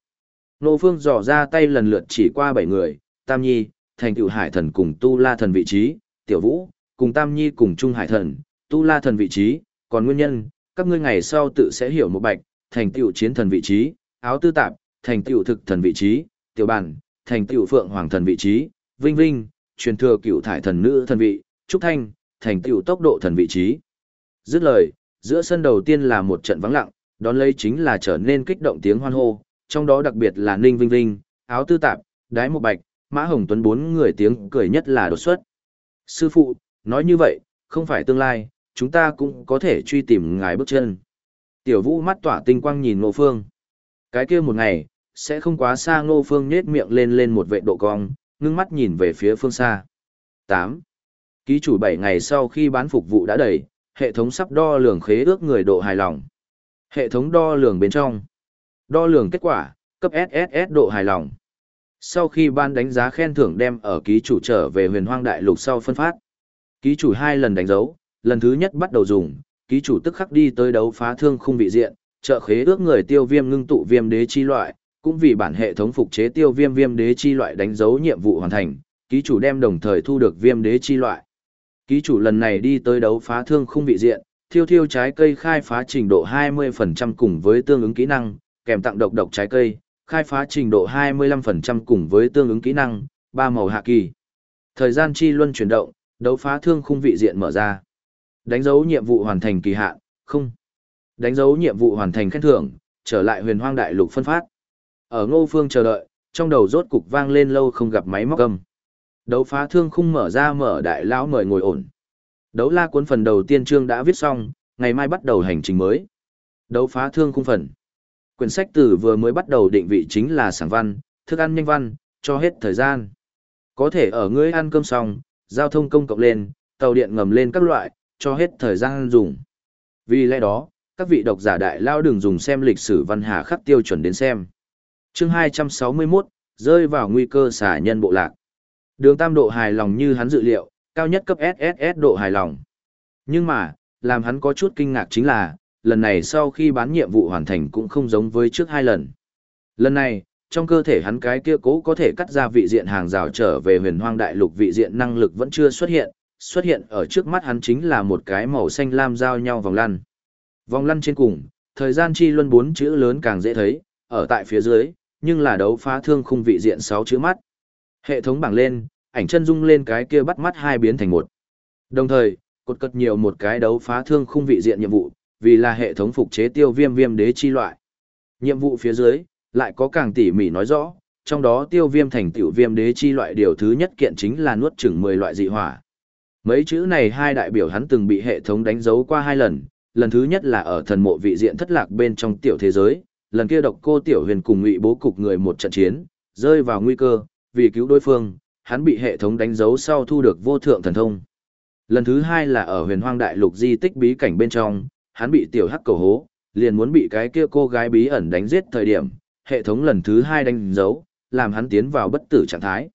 Ngô Phương dò ra tay lần lượt chỉ qua bảy người, Tam Nhi, thành tựu hải thần cùng Tu La thần vị trí, Tiểu Vũ, cùng Tam Nhi cùng Trung hải thần, Tu La thần vị trí, còn nguyên nhân, các ngươi ngày sau tự sẽ hiểu một bạch, thành tựu chiến thần vị trí, áo tư tạp, thành tựu thực thần vị trí, tiểu bản, thành tựu phượng hoàng thần vị trí, vinh vinh, truyền thừa cựu thải thần nữ thần vị, trúc thanh, thành tựu tốc độ thần vị trí. Dứt lời, giữa sân đầu tiên là một trận vắng lặng, đón lấy chính là trở nên kích động tiếng hoan hô, trong đó đặc biệt là Ninh Vinh Vinh, áo tư tạp, đái một bạch, mã hồng tuấn bốn người tiếng cười nhất là đột xuất. Sư phụ, nói như vậy, không phải tương lai, chúng ta cũng có thể truy tìm ngài bước chân. Tiểu vũ mắt tỏa tinh quang nhìn ngô phương. Cái kia một ngày, sẽ không quá xa ngô phương nhết miệng lên lên một vệ độ cong, ngưng mắt nhìn về phía phương xa. 8. Ký chủ 7 ngày sau khi bán phục vụ đã đầy, hệ thống sắp đo lường khế ước người độ hài lòng. Hệ thống đo lường bên trong. Đo lường kết quả, cấp SSS độ hài lòng. Sau khi ban đánh giá khen thưởng đem ở ký chủ trở về huyền hoang đại lục sau phân phát. Ký chủ hai lần đánh dấu, lần thứ nhất bắt đầu dùng, ký chủ tức khắc đi tới đấu phá thương khung vị diện, trợ khế ước người tiêu viêm ngưng tụ viêm đế chi loại, cũng vì bản hệ thống phục chế tiêu viêm viêm đế chi loại đánh dấu nhiệm vụ hoàn thành, ký chủ đem đồng thời thu được viêm đế chi loại. Ký chủ lần này đi tới đấu phá thương khung vị diện, thiêu thiêu trái cây khai phá trình độ 20% cùng với tương ứng kỹ năng, kèm tặng độc độc trái cây, khai phá trình độ 25% cùng với tương ứng kỹ năng, ba màu hạ kỳ. Thời gian chi luân chuyển động, đấu phá thương khung vị diện mở ra. Đánh dấu nhiệm vụ hoàn thành kỳ hạn, không. Đánh dấu nhiệm vụ hoàn thành khen thưởng, trở lại huyền hoang đại lục phân phát. Ở ngô phương chờ đợi, trong đầu rốt cục vang lên lâu không gặp máy móc cầm. Đấu phá thương khung mở ra mở đại lão mời ngồi ổn. Đấu la cuốn phần đầu tiên chương đã viết xong, ngày mai bắt đầu hành trình mới. Đấu phá thương khung phần. Quyển sách từ vừa mới bắt đầu định vị chính là sản văn, thức ăn nhanh văn, cho hết thời gian. Có thể ở ngươi ăn cơm xong, giao thông công cộng lên, tàu điện ngầm lên các loại, cho hết thời gian dùng. Vì lẽ đó, các vị độc giả đại lao đừng dùng xem lịch sử văn hà khắc tiêu chuẩn đến xem. chương 261, rơi vào nguy cơ xả nhân bộ lạc. Đường tam độ hài lòng như hắn dự liệu, cao nhất cấp SSS độ hài lòng. Nhưng mà, làm hắn có chút kinh ngạc chính là, lần này sau khi bán nhiệm vụ hoàn thành cũng không giống với trước hai lần. Lần này, trong cơ thể hắn cái kia cố có thể cắt ra vị diện hàng rào trở về huyền hoang đại lục vị diện năng lực vẫn chưa xuất hiện, xuất hiện ở trước mắt hắn chính là một cái màu xanh lam giao nhau vòng lăn. Vòng lăn trên cùng, thời gian chi luân bốn chữ lớn càng dễ thấy, ở tại phía dưới, nhưng là đấu phá thương khung vị diện sáu chữ mắt. Hệ thống bảng lên, ảnh chân dung lên cái kia bắt mắt hai biến thành một. Đồng thời, cột cật nhiều một cái đấu phá thương khung vị diện nhiệm vụ, vì là hệ thống phục chế tiêu viêm viêm đế chi loại. Nhiệm vụ phía dưới, lại có càng tỉ mỉ nói rõ, trong đó tiêu viêm thành tiểu viêm đế chi loại điều thứ nhất kiện chính là nuốt chửng 10 loại dị hỏa. Mấy chữ này hai đại biểu hắn từng bị hệ thống đánh dấu qua hai lần, lần thứ nhất là ở thần mộ vị diện thất lạc bên trong tiểu thế giới, lần kia độc cô tiểu huyền cùng ngụy bố cục người một trận chiến, rơi vào nguy cơ, vì cứu đối phương, hắn bị hệ thống đánh dấu sau thu được vô thượng thần thông. Lần thứ hai là ở huyền hoang đại lục di tích bí cảnh bên trong, hắn bị tiểu hắc cầu hố, liền muốn bị cái kia cô gái bí ẩn đánh giết thời điểm, hệ thống lần thứ hai đánh dấu, làm hắn tiến vào bất tử trạng thái.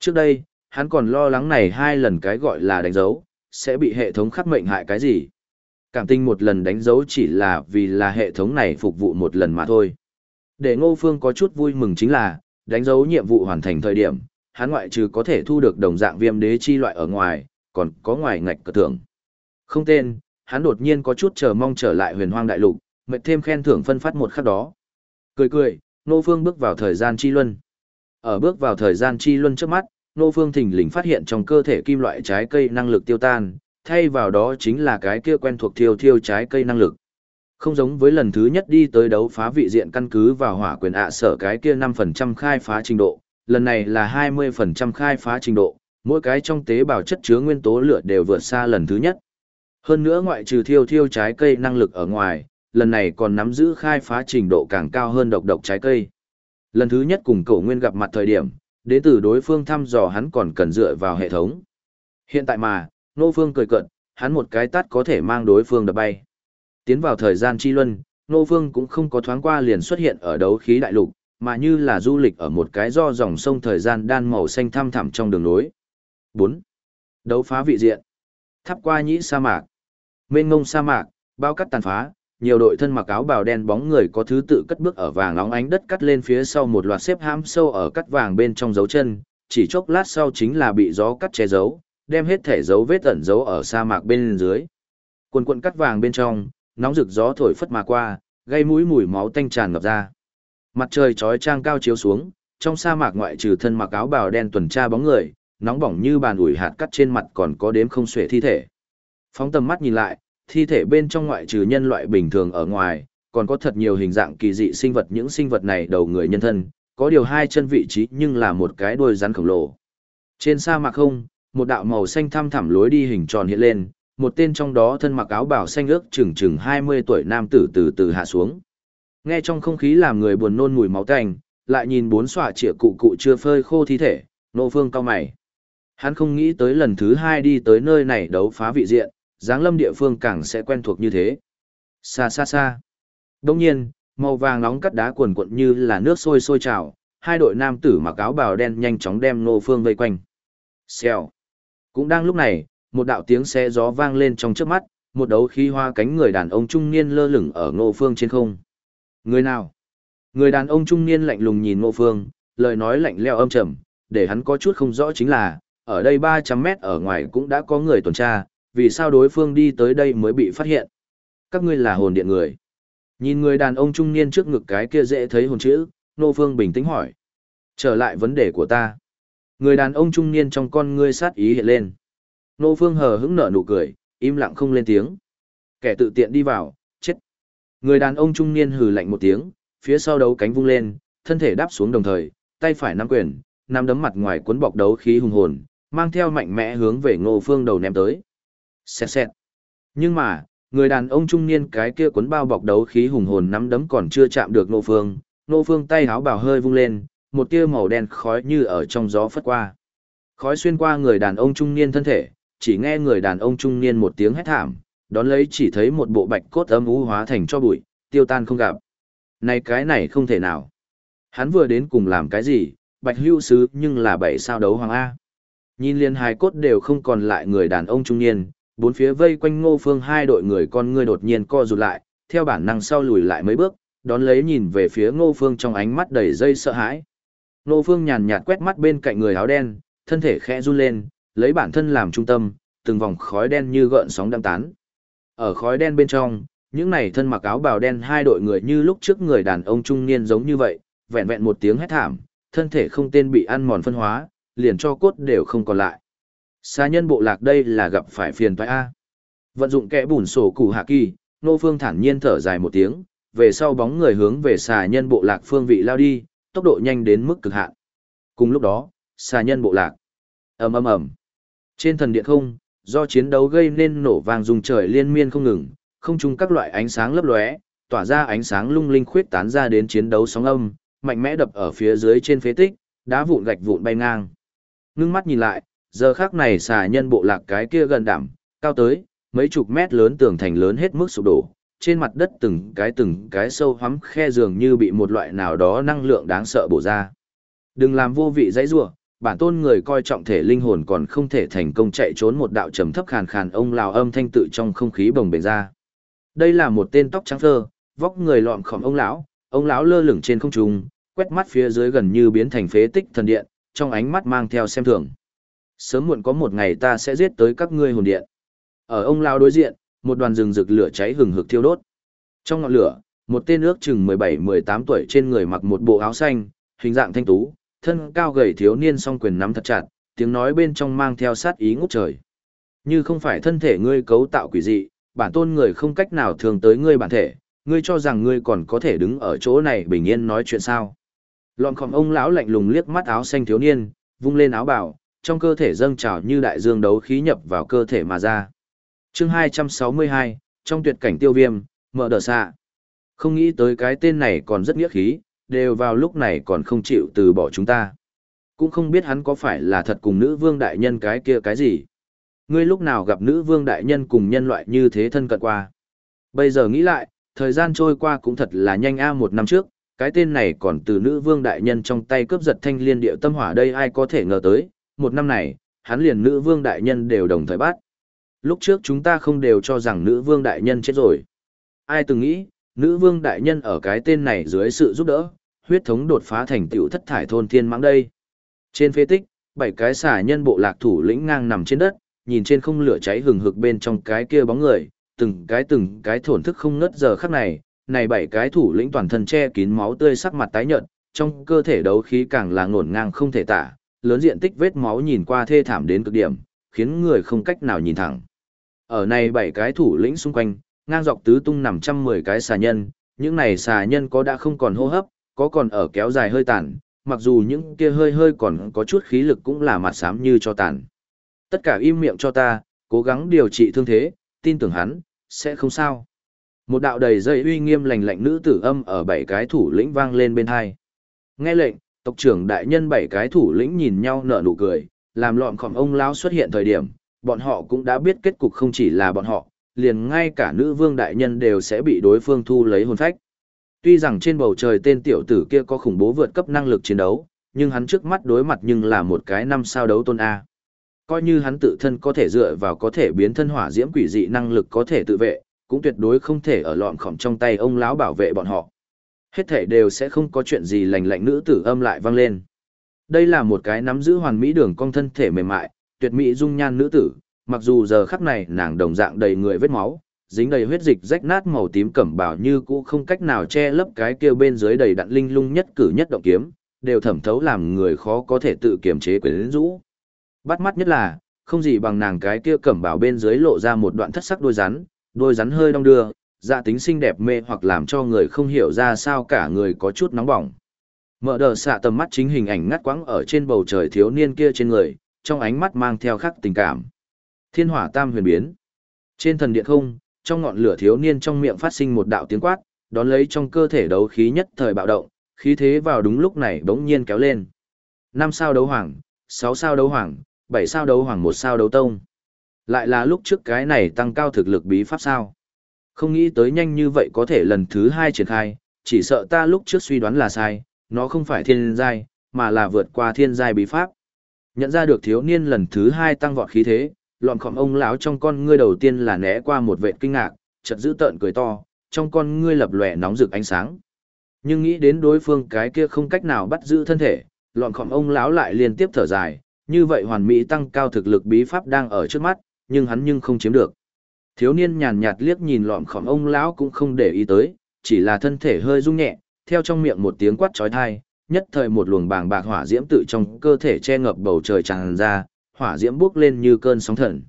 Trước đây, hắn còn lo lắng này hai lần cái gọi là đánh dấu, sẽ bị hệ thống khắc mệnh hại cái gì. Cảm tình một lần đánh dấu chỉ là vì là hệ thống này phục vụ một lần mà thôi. Để Ngô Phương có chút vui mừng chính là, đánh dấu nhiệm vụ hoàn thành thời điểm, hắn ngoại trừ có thể thu được đồng dạng viêm đế chi loại ở ngoài, còn có ngoài ngạch cờ thưởng. Không tên, hắn đột nhiên có chút chờ mong trở lại huyền hoang đại lục, mệt thêm khen thưởng phân phát một khắc đó. Cười cười, Nô Phương bước vào thời gian chi luân. Ở bước vào thời gian chi luân trước mắt, Nô Phương thình lình phát hiện trong cơ thể kim loại trái cây năng lực tiêu tan, thay vào đó chính là cái kia quen thuộc thiêu thiêu trái cây năng lực. Không giống với lần thứ nhất đi tới đấu phá vị diện căn cứ vào hỏa quyền ạ sở cái kia 5% khai phá trình độ, lần này là 20% khai phá trình độ, mỗi cái trong tế bào chất chứa nguyên tố lửa đều vượt xa lần thứ nhất. Hơn nữa ngoại trừ thiêu thiêu trái cây năng lực ở ngoài, lần này còn nắm giữ khai phá trình độ càng cao hơn độc độc trái cây. Lần thứ nhất cùng cổ nguyên gặp mặt thời điểm, đến từ đối phương thăm dò hắn còn cần dựa vào hệ thống. Hiện tại mà, Nô Phương cười cận, Hắn một cái tát có thể mang đối phương đập bay. Tiến vào thời gian chi luân, Nô Phương cũng không có thoáng qua liền xuất hiện ở đấu khí đại lục, mà như là du lịch ở một cái do dòng sông thời gian đan màu xanh thăm thẳm trong đường núi 4. Đấu phá vị diện. Tháp qua nhĩ sa mạc. Mênh ngông sa mạc, bao cắt tàn phá, nhiều đội thân mặc áo bào đen bóng người có thứ tự cất bước ở vàng nóng ánh đất cắt lên phía sau một loạt xếp hãm sâu ở cắt vàng bên trong dấu chân, chỉ chốc lát sau chính là bị gió cắt che giấu, đem hết thể dấu vết ẩn dấu ở sa mạc bên dưới. Quần quần cắt vàng bên trong, nóng rực gió thổi phất mà qua, gây mũi mùi máu tanh tràn ngập ra. Mặt trời chói chang cao chiếu xuống, trong sa mạc ngoại trừ thân mặc áo bào đen tuần tra bóng người, nóng bỏng như bàn ủi hạt cắt trên mặt còn có đếm không xuể thi thể. Phóng tầm mắt nhìn lại, thi thể bên trong ngoại trừ nhân loại bình thường ở ngoài, còn có thật nhiều hình dạng kỳ dị sinh vật những sinh vật này đầu người nhân thân, có điều hai chân vị trí nhưng là một cái đuôi rắn khổng lồ. Trên sa mạc không, một đạo màu xanh thăm thẳm lối đi hình tròn hiện lên, một tên trong đó thân mặc áo bào xanh ước chừng chừng 20 tuổi nam tử từ từ hạ xuống. Nghe trong không khí làm người buồn nôn mùi máu tanh, lại nhìn bốn xòa trịa cụ cụ chưa phơi khô thi thể, nô phương cao mày. Hắn không nghĩ tới lần thứ hai đi tới nơi này đấu phá vị diện, dáng lâm địa phương càng sẽ quen thuộc như thế. Xa xa xa. Đông nhiên, màu vàng nóng cắt đá cuồn cuộn như là nước sôi sôi trào, hai đội nam tử mặc áo bào đen nhanh chóng đem nô phương vây quanh. Xèo. Cũng đang lúc này, một đạo tiếng xe gió vang lên trong trước mắt, một đấu khí hoa cánh người đàn ông trung niên lơ lửng ở ngô phương trên không. Người nào? Người đàn ông trung niên lạnh lùng nhìn ngô phương, lời nói lạnh leo âm trầm, để hắn có chút không rõ chính là, ở đây 300 mét ở ngoài cũng đã có người tuần tra, vì sao đối phương đi tới đây mới bị phát hiện? Các ngươi là hồn điện người. Nhìn người đàn ông trung niên trước ngực cái kia dễ thấy hồn chữ, Ngô Phương bình tĩnh hỏi. Trở lại vấn đề của ta. Người đàn ông trung niên trong con ngươi sát ý hiện lên. Nô Phương hờ hững nở nụ cười, im lặng không lên tiếng. Kẻ tự tiện đi vào, chết. Người đàn ông trung niên hừ lạnh một tiếng, phía sau đấu cánh vung lên, thân thể đáp xuống đồng thời, tay phải nắm quyền, nắm đấm mặt ngoài cuốn bọc đấu khí hùng hồn, mang theo mạnh mẽ hướng về Ngô Phương đầu ném tới. Xẹt xẹt. Nhưng mà, người đàn ông trung niên cái kia cuốn bao bọc đấu khí hùng hồn nắm đấm còn chưa chạm được Ngô Phương, Ngô Phương tay háo bào hơi vung lên, một tia màu đen khói như ở trong gió phất qua. Khói xuyên qua người đàn ông trung niên thân thể, chỉ nghe người đàn ông trung niên một tiếng hét thảm, đón lấy chỉ thấy một bộ bạch cốt âm u hóa thành cho bụi, tiêu tan không gặp. Này cái này không thể nào. Hắn vừa đến cùng làm cái gì, bạch hưu sứ nhưng là bảy sao đấu hoàng A. Nhìn liền hài cốt đều không còn lại người đàn ông trung niên, bốn phía vây quanh ngô phương hai đội người con ngươi đột nhiên co rụt lại, theo bản năng sau lùi lại mấy bước, đón lấy nhìn về phía ngô phương trong ánh mắt đầy dây sợ hãi. Ngô phương nhàn nhạt quét mắt bên cạnh người áo đen, thân thể khẽ run lên, lấy bản thân làm trung tâm, từng vòng khói đen như gợn sóng đăng tán. Ở khói đen bên trong, những này thân mặc áo bào đen hai đội người như lúc trước người đàn ông trung niên giống như vậy, vẹn vẹn một tiếng hét thảm, thân thể không tên bị ăn mòn phân hóa, liền cho cốt đều không còn lại. Xa nhân bộ lạc đây là gặp phải phiền toái A. Vận dụng kẽ bùn sổ củ hạ kỳ, nô phương thản nhiên thở dài một tiếng, về sau bóng người hướng về xà nhân bộ lạc phương vị lao đi, tốc độ nhanh đến mức cực hạn. Cùng lúc đó, xà nhân bộ lạc. ầm ầm ầm trên thần điện không, do chiến đấu gây nên nổ vàng dùng trời liên miên không ngừng, không chung các loại ánh sáng lấp lóe, tỏa ra ánh sáng lung linh khuyết tán ra đến chiến đấu sóng âm, mạnh mẽ đập ở phía dưới trên phế tích, đá vụn gạch vụn bay ngang. Ngưng mắt nhìn lại, giờ khác này xà nhân bộ lạc cái kia gần đảm, cao tới, mấy chục mét lớn tường thành lớn hết mức sụp đổ, trên mặt đất từng cái từng cái sâu hoắm khe dường như bị một loại nào đó năng lượng đáng sợ bổ ra. Đừng làm vô vị dãy rủa, bản tôn người coi trọng thể linh hồn còn không thể thành công chạy trốn một đạo trầm thấp khàn khàn ông lào âm thanh tự trong không khí bồng bềnh ra. Đây là một tên tóc trắng phơ, vóc người lọm khom ông lão, ông lão lơ lửng trên không trung, quét mắt phía dưới gần như biến thành phế tích thần điện, trong ánh mắt mang theo xem thường. Sớm muộn có một ngày ta sẽ giết tới các ngươi hồn điện. Ở ông lão đối diện, một đoàn rừng rực lửa cháy hừng hực thiêu đốt. Trong ngọn lửa, một tên ước chừng 17-18 tuổi trên người mặc một bộ áo xanh, hình dạng thanh tú, thân cao gầy thiếu niên song quyền nắm thật chặt, tiếng nói bên trong mang theo sát ý ngút trời. Như không phải thân thể ngươi cấu tạo quỷ dị, bản tôn người không cách nào thường tới ngươi bản thể, ngươi cho rằng ngươi còn có thể đứng ở chỗ này bình yên nói chuyện sao. Lọn khỏng ông lão lạnh lùng liếc mắt áo xanh thiếu niên, vung lên áo bảo, trong cơ thể dâng trào như đại dương đấu khí nhập vào cơ thể mà ra. chương 262, trong tuyệt cảnh tiêu viêm, mở đờ xạ. Không nghĩ tới cái tên này còn rất nghĩa khí, đều vào lúc này còn không chịu từ bỏ chúng ta. Cũng không biết hắn có phải là thật cùng nữ vương đại nhân cái kia cái gì. Ngươi lúc nào gặp nữ vương đại nhân cùng nhân loại như thế thân cận qua? Bây giờ nghĩ lại, thời gian trôi qua cũng thật là nhanh a một năm trước, cái tên này còn từ nữ vương đại nhân trong tay cướp giật thanh liên điệu tâm hỏa đây ai có thể ngờ tới, một năm này, hắn liền nữ vương đại nhân đều đồng thời bắt. Lúc trước chúng ta không đều cho rằng nữ vương đại nhân chết rồi. Ai từng nghĩ, nữ vương đại nhân ở cái tên này dưới sự giúp đỡ, huyết thống đột phá thành tiểu thất thải thôn thiên mãng đây. Trên phế tích, bảy cái xà nhân bộ lạc thủ lĩnh ngang nằm trên đất, nhìn trên không lửa cháy hừng hực bên trong cái kia bóng người, từng cái từng cái thổn thức không ngớt giờ khắc này, này bảy cái thủ lĩnh toàn thân che kín máu tươi sắc mặt tái nhợt, trong cơ thể đấu khí càng là ngổn ngang không thể tả, lớn diện tích vết máu nhìn qua thê thảm đến cực điểm, khiến người không cách nào nhìn thẳng. Ở này bảy cái thủ lĩnh xung quanh, ngang dọc tứ tung nằm trăm mười cái xà nhân, những này xà nhân có đã không còn hô hấp, có còn ở kéo dài hơi tàn, mặc dù những kia hơi hơi còn có chút khí lực cũng là mặt xám như cho tàn. Tất cả im miệng cho ta, cố gắng điều trị thương thế, tin tưởng hắn, sẽ không sao. Một đạo đầy dây uy nghiêm lành lạnh nữ tử âm ở bảy cái thủ lĩnh vang lên bên hai. Nghe lệnh, tộc trưởng đại nhân bảy cái thủ lĩnh nhìn nhau nở nụ cười, làm lọm khỏm ông lão xuất hiện thời điểm, bọn họ cũng đã biết kết cục không chỉ là bọn họ, liền ngay cả nữ vương đại nhân đều sẽ bị đối phương thu lấy hồn phách. Tuy rằng trên bầu trời tên tiểu tử kia có khủng bố vượt cấp năng lực chiến đấu, nhưng hắn trước mắt đối mặt nhưng là một cái năm sao đấu tôn A. Coi như hắn tự thân có thể dựa vào có thể biến thân hỏa diễm quỷ dị năng lực có thể tự vệ, cũng tuyệt đối không thể ở lọm khỏm trong tay ông lão bảo vệ bọn họ. Hết thể đều sẽ không có chuyện gì lành lạnh nữ tử âm lại vang lên. Đây là một cái nắm giữ hoàn mỹ đường cong thân thể mềm mại, tuyệt mỹ dung nhan nữ tử, mặc dù giờ khắc này nàng đồng dạng đầy người vết máu, dính đầy huyết dịch rách nát màu tím cẩm bảo như cũ không cách nào che lấp cái kia bên dưới đầy đặn linh lung nhất cử nhất động kiếm, đều thẩm thấu làm người khó có thể tự kiềm chế quyến rũ. Bắt mắt nhất là, không gì bằng nàng cái kia cẩm bảo bên dưới lộ ra một đoạn thất sắc đôi rắn, đôi rắn hơi đong đưa, dạ tính xinh đẹp mê hoặc làm cho người không hiểu ra sao cả người có chút nóng bỏng. Mở đờ xạ tầm mắt chính hình ảnh ngắt quãng ở trên bầu trời thiếu niên kia trên người, trong ánh mắt mang theo khắc tình cảm. Thiên hỏa tam huyền biến. Trên thần điện không, trong ngọn lửa thiếu niên trong miệng phát sinh một đạo tiếng quát, đón lấy trong cơ thể đấu khí nhất thời bạo động, khí thế vào đúng lúc này bỗng nhiên kéo lên. năm sao đấu hoàng, sáu sao đấu hoàng, bảy sao đấu hoàng một sao đấu tông. Lại là lúc trước cái này tăng cao thực lực bí pháp sao. Không nghĩ tới nhanh như vậy có thể lần thứ hai triển khai, chỉ sợ ta lúc trước suy đoán là sai, nó không phải thiên giai, mà là vượt qua thiên giai bí pháp. Nhận ra được thiếu niên lần thứ hai tăng vọt khí thế, lọn khọm ông lão trong con ngươi đầu tiên là né qua một vệ kinh ngạc, chợt giữ tợn cười to, trong con ngươi lập lòe nóng rực ánh sáng. Nhưng nghĩ đến đối phương cái kia không cách nào bắt giữ thân thể, lọn khọm ông lão lại liên tiếp thở dài, như vậy hoàn mỹ tăng cao thực lực bí pháp đang ở trước mắt, nhưng hắn nhưng không chiếm được. Thiếu niên nhàn nhạt liếc nhìn lọm khỏm ông lão cũng không để ý tới, chỉ là thân thể hơi rung nhẹ, theo trong miệng một tiếng quát chói tai, nhất thời một luồng bàng bạc hỏa diễm tự trong cơ thể che ngập bầu trời tràn ra, hỏa diễm bốc lên như cơn sóng thần.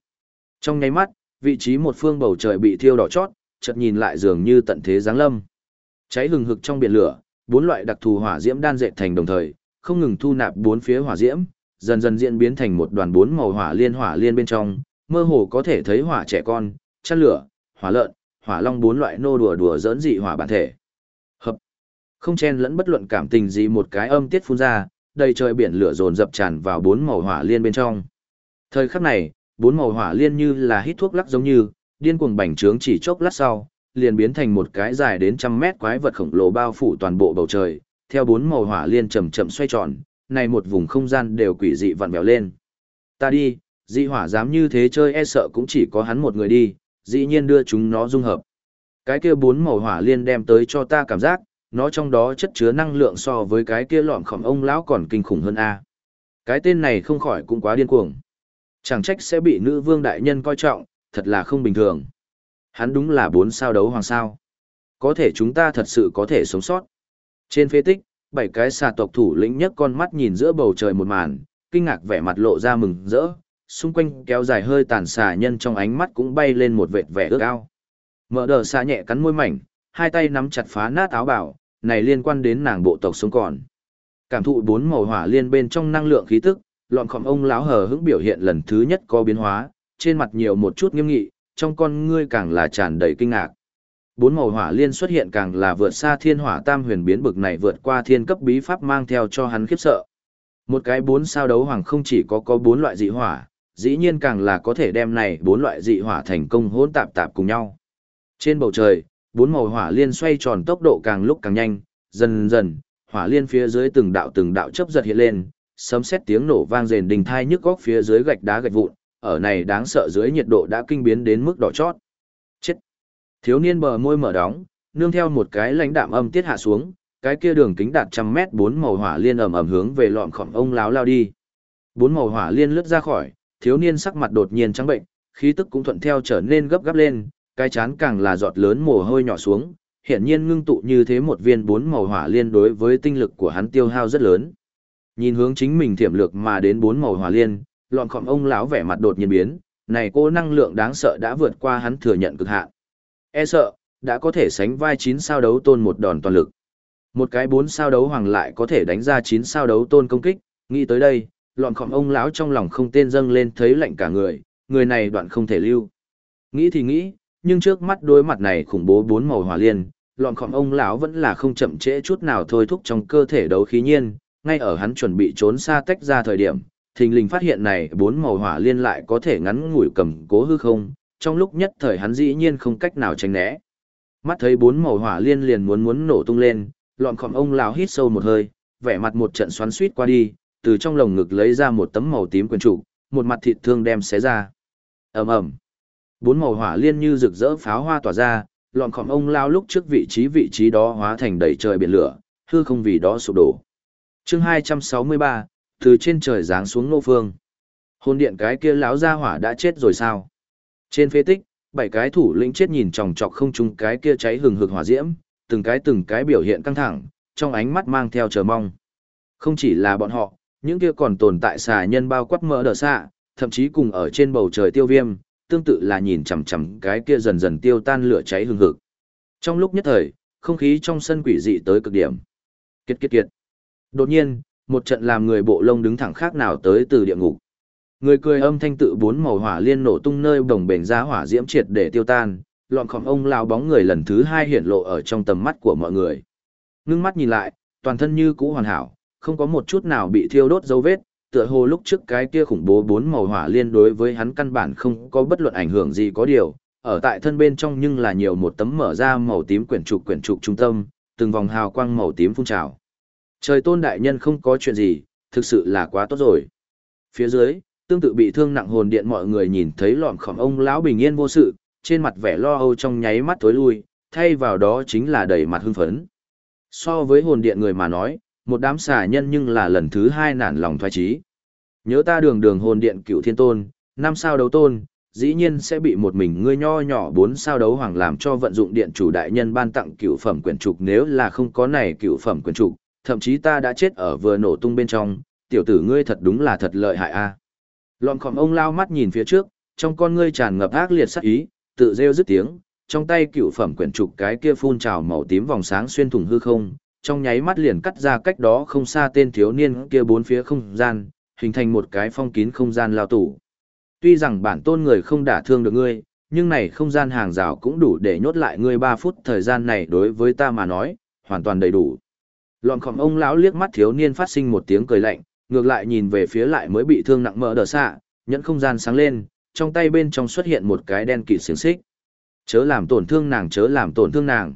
Trong nháy mắt, vị trí một phương bầu trời bị thiêu đỏ chót, chợt nhìn lại dường như tận thế giáng lâm. Cháy hừng hực trong biển lửa, bốn loại đặc thù hỏa diễm đan dệt thành đồng thời, không ngừng thu nạp bốn phía hỏa diễm, dần dần diễn biến thành một đoàn bốn màu hỏa liên hỏa liên bên trong, mơ hồ có thể thấy hỏa trẻ con, chăn lửa, hỏa lợn, hỏa long bốn loại nô đùa đùa giỡn dị hỏa bản thể. Hợp. Không chen lẫn bất luận cảm tình gì một cái âm tiết phun ra, đầy trời biển lửa dồn dập tràn vào bốn màu hỏa liên bên trong. Thời khắc này, bốn màu hỏa liên như là hít thuốc lắc giống như, điên cuồng bành trướng chỉ chốc lát sau, liền biến thành một cái dài đến trăm mét quái vật khổng lồ bao phủ toàn bộ bầu trời, theo bốn màu hỏa liên chậm chậm xoay tròn, này một vùng không gian đều quỷ dị vặn vẹo lên. Ta đi, dị hỏa dám như thế chơi e sợ cũng chỉ có hắn một người đi, dĩ nhiên đưa chúng nó dung hợp. Cái kia bốn màu hỏa liên đem tới cho ta cảm giác, nó trong đó chất chứa năng lượng so với cái kia lọm khổng ông lão còn kinh khủng hơn a. Cái tên này không khỏi cũng quá điên cuồng. Chẳng trách sẽ bị nữ vương đại nhân coi trọng, thật là không bình thường. Hắn đúng là bốn sao đấu hoàng sao. Có thể chúng ta thật sự có thể sống sót. Trên phế tích, bảy cái xà tộc thủ lĩnh nhất con mắt nhìn giữa bầu trời một màn, kinh ngạc vẻ mặt lộ ra mừng rỡ, xung quanh kéo dài hơi tàn xà nhân trong ánh mắt cũng bay lên một vệt vẻ ước ao. Mở đờ xà nhẹ cắn môi mảnh, hai tay nắm chặt phá nát áo bảo, này liên quan đến nàng bộ tộc sống còn. Cảm thụ bốn màu hỏa liên bên trong năng lượng khí tức, lọn khom ông lão hờ hững biểu hiện lần thứ nhất có biến hóa, trên mặt nhiều một chút nghiêm nghị, trong con ngươi càng là tràn đầy kinh ngạc. Bốn màu hỏa liên xuất hiện càng là vượt xa thiên hỏa tam huyền biến bực này vượt qua thiên cấp bí pháp mang theo cho hắn khiếp sợ. Một cái bốn sao đấu hoàng không chỉ có có bốn loại dị hỏa, dĩ nhiên càng là có thể đem này bốn loại dị hỏa thành công hỗn tạp tạp cùng nhau. Trên bầu trời, bốn màu hỏa liên xoay tròn tốc độ càng lúc càng nhanh, dần dần, hỏa liên phía dưới từng đạo từng đạo chớp giật hiện lên, sấm sét tiếng nổ vang rền đình thai nhức góc phía dưới gạch đá gạch vụn, ở này đáng sợ dưới nhiệt độ đã kinh biến đến mức đỏ chót. Chết. Thiếu niên bờ môi mở đóng, nương theo một cái lãnh đạm âm tiết hạ xuống, cái kia đường kính đạt trăm mét bốn màu hỏa liên ầm ầm hướng về lọn khổng ông láo lao đi. Bốn màu hỏa liên lướt ra khỏi, thiếu niên sắc mặt đột nhiên trắng bệnh, khí tức cũng thuận theo trở nên gấp gáp lên, cái chán càng là giọt lớn mồ hôi nhỏ xuống, hiện nhiên ngưng tụ như thế một viên bốn màu hỏa liên đối với tinh lực của hắn tiêu hao rất lớn. Nhìn hướng chính mình thiểm lược mà đến bốn màu hỏa liên, lọn khổng ông lão vẻ mặt đột nhiên biến, này cô năng lượng đáng sợ đã vượt qua hắn thừa nhận cực hạn. E sợ, đã có thể sánh vai chín sao đấu tôn một đòn toàn lực. Một cái bốn sao đấu hoàng lại có thể đánh ra chín sao đấu tôn công kích, nghĩ tới đây, lọn khổng ông lão trong lòng không tên dâng lên thấy lạnh cả người, người này đoạn không thể lưu. Nghĩ thì nghĩ, nhưng trước mắt đối mặt này khủng bố bốn màu hỏa liên, lọn khổng ông lão vẫn là không chậm trễ chút nào thôi thúc trong cơ thể đấu khí nhiên, ngay ở hắn chuẩn bị trốn xa tách ra thời điểm, thình lình phát hiện này bốn màu hỏa liên lại có thể ngắn ngủi cầm cố hư không, trong lúc nhất thời hắn dĩ nhiên không cách nào tránh né. Mắt thấy bốn màu hỏa liên liền muốn muốn nổ tung lên, lọn khổng ông lão hít sâu một hơi, vẻ mặt một trận xoắn suýt qua đi, từ trong lồng ngực lấy ra một tấm màu tím quyền trụ, một mặt thịt thương đem xé ra. ầm ầm, bốn màu hỏa liên như rực rỡ pháo hoa tỏa ra, lọn khổng ông lao lúc trước vị trí vị trí đó hóa thành đầy trời biển lửa, hư không vì đó sụp đổ. Chương 263, từ trên trời giáng xuống nô phương. Hồn điện cái kia lão gia hỏa đã chết rồi sao? Trên phế tích, bảy cái thủ lĩnh chết nhìn chòng chọc không trung cái kia cháy hừng hực hỏa diễm, từng cái từng cái biểu hiện căng thẳng, trong ánh mắt mang theo chờ mong. Không chỉ là bọn họ, những kia còn tồn tại xà nhân bao quát mỡ đờ xạ, thậm chí cùng ở trên bầu trời tiêu viêm, tương tự là nhìn chằm chằm cái kia dần dần tiêu tan lửa cháy hừng hực. Trong lúc nhất thời, không khí trong sân quỷ dị tới cực điểm. Kiệt kiệt kiệt. Đột nhiên, một trận làm người bộ lông đứng thẳng khác nào tới từ địa ngục. Người cười âm thanh tự bốn màu hỏa liên nổ tung nơi đồng bền ra hỏa diễm triệt để tiêu tan, lọn khổng ông lao bóng người lần thứ hai hiện lộ ở trong tầm mắt của mọi người. Ngưng mắt nhìn lại, toàn thân như cũ hoàn hảo, không có một chút nào bị thiêu đốt dấu vết, tựa hồ lúc trước cái kia khủng bố bốn màu hỏa liên đối với hắn căn bản không có bất luận ảnh hưởng gì có điều, ở tại thân bên trong nhưng là nhiều một tấm mở ra màu tím quyển trục quyển trục trung tâm, từng vòng hào quang màu tím phun trào. Trời tôn đại nhân không có chuyện gì, thực sự là quá tốt rồi. Phía dưới, tương tự bị thương nặng hồn điện mọi người nhìn thấy lọm khỏm ông lão bình yên vô sự, trên mặt vẻ lo âu trong nháy mắt tối lui, thay vào đó chính là đầy mặt hưng phấn. So với hồn điện người mà nói, một đám xà nhân nhưng là lần thứ hai nản lòng thoái trí. Nhớ ta đường đường hồn điện cựu thiên tôn, năm sao đấu tôn, dĩ nhiên sẽ bị một mình ngươi nho nhỏ bốn sao đấu hoàng làm cho vận dụng điện chủ đại nhân ban tặng cựu phẩm quyển trục nếu là không có này cựu phẩm quyển trục, thậm chí ta đã chết ở vừa nổ tung bên trong, tiểu tử ngươi thật đúng là thật lợi hại a. À. Lọn khỏm ông lao mắt nhìn phía trước, trong con ngươi tràn ngập ác liệt sắc ý, tự rêu dứt tiếng, trong tay cựu phẩm quyển trục cái kia phun trào màu tím vòng sáng xuyên thủng hư không, trong nháy mắt liền cắt ra cách đó không xa tên thiếu niên kia bốn phía không gian, hình thành một cái phong kín không gian lao tủ. Tuy rằng bản tôn người không đả thương được ngươi, nhưng này không gian hàng rào cũng đủ để nhốt lại ngươi 3 phút thời gian này đối với ta mà nói, hoàn toàn đầy đủ. Lọn khỏng ông lão liếc mắt thiếu niên phát sinh một tiếng cười lạnh, ngược lại nhìn về phía lại mới bị thương nặng mỡ đờ xạ, nhẫn không gian sáng lên, trong tay bên trong xuất hiện một cái đen kịt xiềng xích. Chớ làm tổn thương nàng chớ làm tổn thương nàng.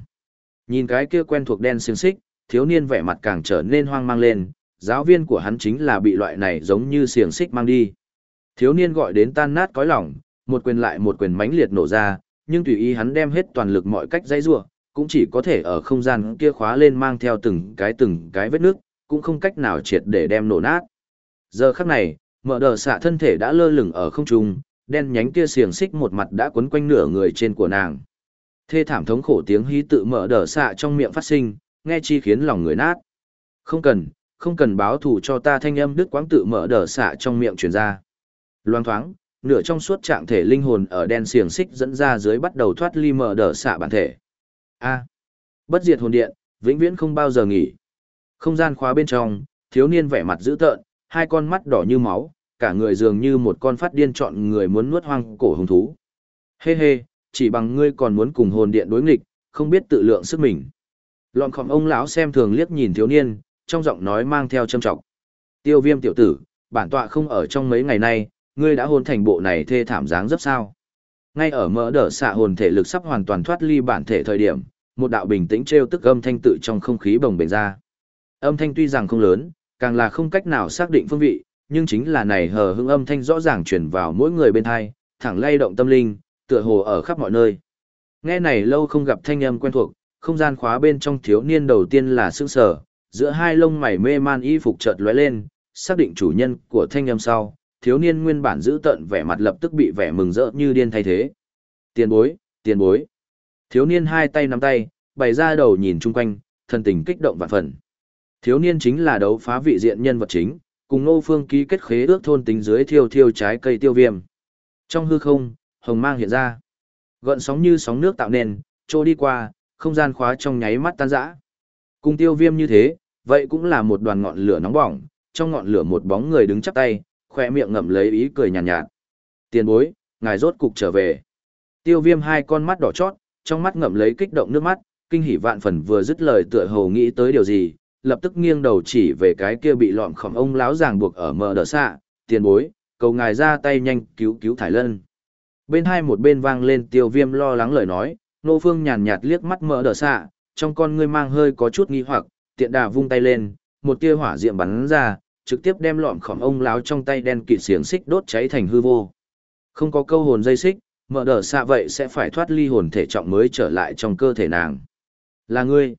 Nhìn cái kia quen thuộc đen xiềng xích, thiếu niên vẻ mặt càng trở nên hoang mang lên, giáo viên của hắn chính là bị loại này giống như xiềng xích mang đi. Thiếu niên gọi đến tan nát cõi lòng, một quyền lại một quyền mãnh liệt nổ ra, nhưng tùy ý hắn đem hết toàn lực mọi cách dãy rủa, cũng chỉ có thể ở không gian kia khóa lên mang theo từng cái từng cái vết nước, cũng không cách nào triệt để đem nổ nát. Giờ khắc này, mở đờ xạ thân thể đã lơ lửng ở không trung, đen nhánh kia xiềng xích một mặt đã quấn quanh nửa người trên của nàng. Thê thảm thống khổ tiếng hí tự mở đờ xạ trong miệng phát sinh, nghe chi khiến lòng người nát. Không cần, không cần báo thù cho ta thanh âm đức quáng tự mở đờ xạ trong miệng truyền ra. Loang thoáng, nửa trong suốt trạng thể linh hồn ở đen xiềng xích dẫn ra dưới bắt đầu thoát ly mở đờ xạ bản thể. A. bất diệt hồn điện, vĩnh viễn không bao giờ nghỉ. Không gian khóa bên trong, thiếu niên vẻ mặt dữ tợn, hai con mắt đỏ như máu, cả người dường như một con phát điên chọn người muốn nuốt hoang cổ hùng thú. Hê hê, chỉ bằng ngươi còn muốn cùng hồn điện đối nghịch, không biết tự lượng sức mình. Lọn khom ông lão xem thường liếc nhìn thiếu niên, trong giọng nói mang theo châm trọng. Tiêu viêm tiểu tử, bản tọa không ở trong mấy ngày nay, ngươi đã hôn thành bộ này thê thảm dáng dấp sao. Ngay ở mỡ đỡ xạ hồn thể lực sắp hoàn toàn thoát ly bản thể thời điểm, một đạo bình tĩnh trêu tức âm thanh tự trong không khí bồng bềnh ra. Âm thanh tuy rằng không lớn, càng là không cách nào xác định phương vị, nhưng chính là này hờ hững âm thanh rõ ràng truyền vào mỗi người bên thai, thẳng lay động tâm linh, tựa hồ ở khắp mọi nơi. Nghe này lâu không gặp thanh âm quen thuộc, không gian khóa bên trong thiếu niên đầu tiên là sững sờ, giữa hai lông mày mê man y phục chợt lóe lên, xác định chủ nhân của thanh âm sau, thiếu niên nguyên bản giữ tận vẻ mặt lập tức bị vẻ mừng rỡ như điên thay thế. Tiền bối, tiền bối. Thiếu niên hai tay nắm tay, bày ra đầu nhìn chung quanh, thân tình kích động vạn phần. Thiếu niên chính là đấu phá vị diện nhân vật chính, cùng Ngô Phương ký kết khế ước thôn tính dưới thiêu thiêu trái cây tiêu viêm. Trong hư không, hồng mang hiện ra. Gợn sóng như sóng nước tạo nên, trôi đi qua, không gian khóa trong nháy mắt tan rã. Cùng tiêu viêm như thế, vậy cũng là một đoàn ngọn lửa nóng bỏng, trong ngọn lửa một bóng người đứng chắp tay, khỏe miệng ngậm lấy ý cười nhàn nhạt, nhạt. Tiền bối, ngài rốt cục trở về. Tiêu viêm hai con mắt đỏ chót, trong mắt ngậm lấy kích động nước mắt, kinh hỉ vạn phần vừa dứt lời tựa hồ nghĩ tới điều gì, lập tức nghiêng đầu chỉ về cái kia bị lọm khổng ông láo ràng buộc ở mờ đờ xạ, tiền bối, cầu ngài ra tay nhanh cứu cứu thải lân. Bên hai một bên vang lên tiêu viêm lo lắng lời nói, nô phương nhàn nhạt liếc mắt Mở đờ xạ, trong con ngươi mang hơi có chút nghi hoặc, tiện đà vung tay lên, một tia hỏa diệm bắn ra, trực tiếp đem lọm khổng ông láo trong tay đen kịt xiềng xích đốt cháy thành hư vô. Không có câu hồn dây xích, mở đờ xạ vậy sẽ phải thoát ly hồn thể trọng mới trở lại trong cơ thể nàng. Là ngươi.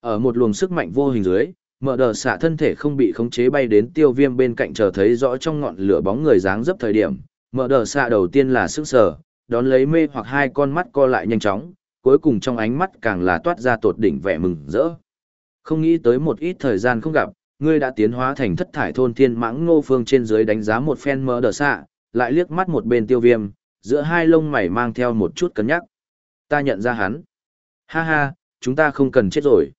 Ở một luồng sức mạnh vô hình dưới, mở đờ xạ thân thể không bị khống chế bay đến tiêu viêm bên cạnh chờ thấy rõ trong ngọn lửa bóng người dáng dấp thời điểm. Mở đờ xạ đầu tiên là sức sở, đón lấy mê hoặc hai con mắt co lại nhanh chóng, cuối cùng trong ánh mắt càng là toát ra tột đỉnh vẻ mừng rỡ. Không nghĩ tới một ít thời gian không gặp, ngươi đã tiến hóa thành thất thải thôn thiên mãng ngô phương trên dưới đánh giá một phen mỡ đờ xạ, lại liếc mắt một bên tiêu viêm, giữa hai lông mày mang theo một chút cân nhắc. Ta nhận ra hắn. Ha ha, chúng ta không cần chết rồi.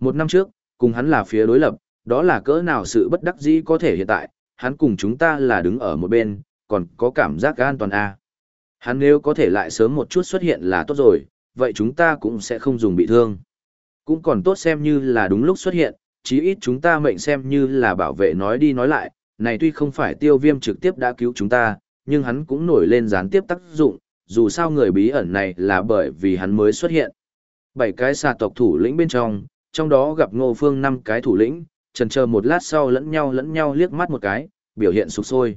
Một năm trước, cùng hắn là phía đối lập, đó là cỡ nào sự bất đắc dĩ có thể hiện tại, hắn cùng chúng ta là đứng ở một bên, còn có cảm giác an toàn a. À. Hắn nếu có thể lại sớm một chút xuất hiện là tốt rồi, vậy chúng ta cũng sẽ không dùng bị thương. Cũng còn tốt xem như là đúng lúc xuất hiện, chí ít chúng ta mệnh xem như là bảo vệ nói đi nói lại, này tuy không phải tiêu viêm trực tiếp đã cứu chúng ta, nhưng hắn cũng nổi lên gián tiếp tác dụng, dù sao người bí ẩn này là bởi vì hắn mới xuất hiện. Bảy cái xà tộc thủ lĩnh bên trong, trong đó gặp ngô phương năm cái thủ lĩnh, trần chờ một lát sau lẫn nhau lẫn nhau liếc mắt một cái, biểu hiện sục sôi.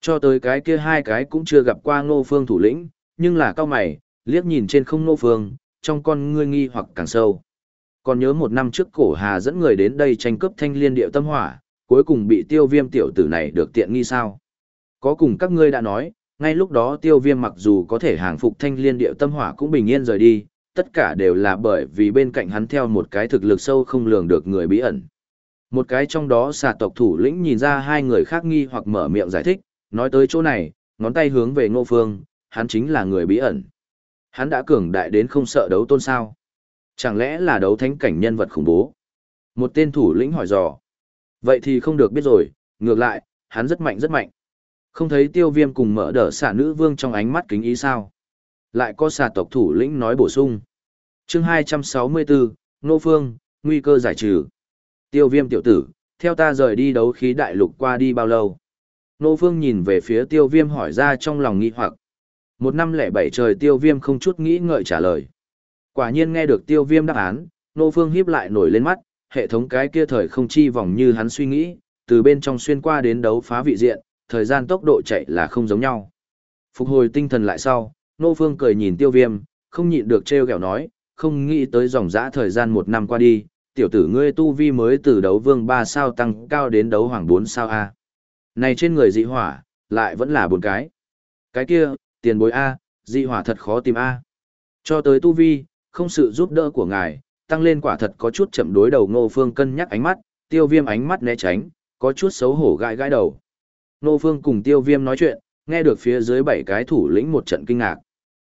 Cho tới cái kia hai cái cũng chưa gặp qua ngô phương thủ lĩnh, nhưng là cao mày, liếc nhìn trên không ngô phương, trong con ngươi nghi hoặc càng sâu. Còn nhớ một năm trước cổ hà dẫn người đến đây tranh cướp thanh liên điệu tâm hỏa, cuối cùng bị tiêu viêm tiểu tử này được tiện nghi sao? Có cùng các ngươi đã nói, ngay lúc đó tiêu viêm mặc dù có thể hàng phục thanh liên điệu tâm hỏa cũng bình yên rời đi, tất cả đều là bởi vì bên cạnh hắn theo một cái thực lực sâu không lường được người bí ẩn. Một cái trong đó xà tộc thủ lĩnh nhìn ra hai người khác nghi hoặc mở miệng giải thích, nói tới chỗ này, ngón tay hướng về ngô phương, hắn chính là người bí ẩn. Hắn đã cường đại đến không sợ đấu tôn sao. Chẳng lẽ là đấu thánh cảnh nhân vật khủng bố? Một tên thủ lĩnh hỏi dò. Vậy thì không được biết rồi, ngược lại, hắn rất mạnh rất mạnh. Không thấy tiêu viêm cùng mở đỡ xả nữ vương trong ánh mắt kính ý sao? Lại có xà tộc thủ lĩnh nói bổ sung. chương 264, Nô Phương, nguy cơ giải trừ. Tiêu viêm tiểu tử, theo ta rời đi đấu khí đại lục qua đi bao lâu? Nô Phương nhìn về phía tiêu viêm hỏi ra trong lòng nghi hoặc. Một năm lẻ bảy trời tiêu viêm không chút nghĩ ngợi trả lời. Quả nhiên nghe được tiêu viêm đáp án, Nô Phương híp lại nổi lên mắt, hệ thống cái kia thời không chi vòng như hắn suy nghĩ, từ bên trong xuyên qua đến đấu phá vị diện, thời gian tốc độ chạy là không giống nhau. Phục hồi tinh thần lại sau, Nô Phương cười nhìn tiêu viêm, không nhịn được trêu ghẹo nói, không nghĩ tới dòng dã thời gian một năm qua đi, tiểu tử ngươi tu vi mới từ đấu vương 3 sao tăng cao đến đấu hoàng 4 sao A. Này trên người dị hỏa, lại vẫn là bốn cái. Cái kia, tiền bối A, dị hỏa thật khó tìm A. Cho tới tu vi, không sự giúp đỡ của ngài, tăng lên quả thật có chút chậm đối đầu Ngô Phương cân nhắc ánh mắt, tiêu viêm ánh mắt né tránh, có chút xấu hổ gãi gãi đầu. Ngô Phương cùng tiêu viêm nói chuyện, nghe được phía dưới bảy cái thủ lĩnh một trận kinh ngạc.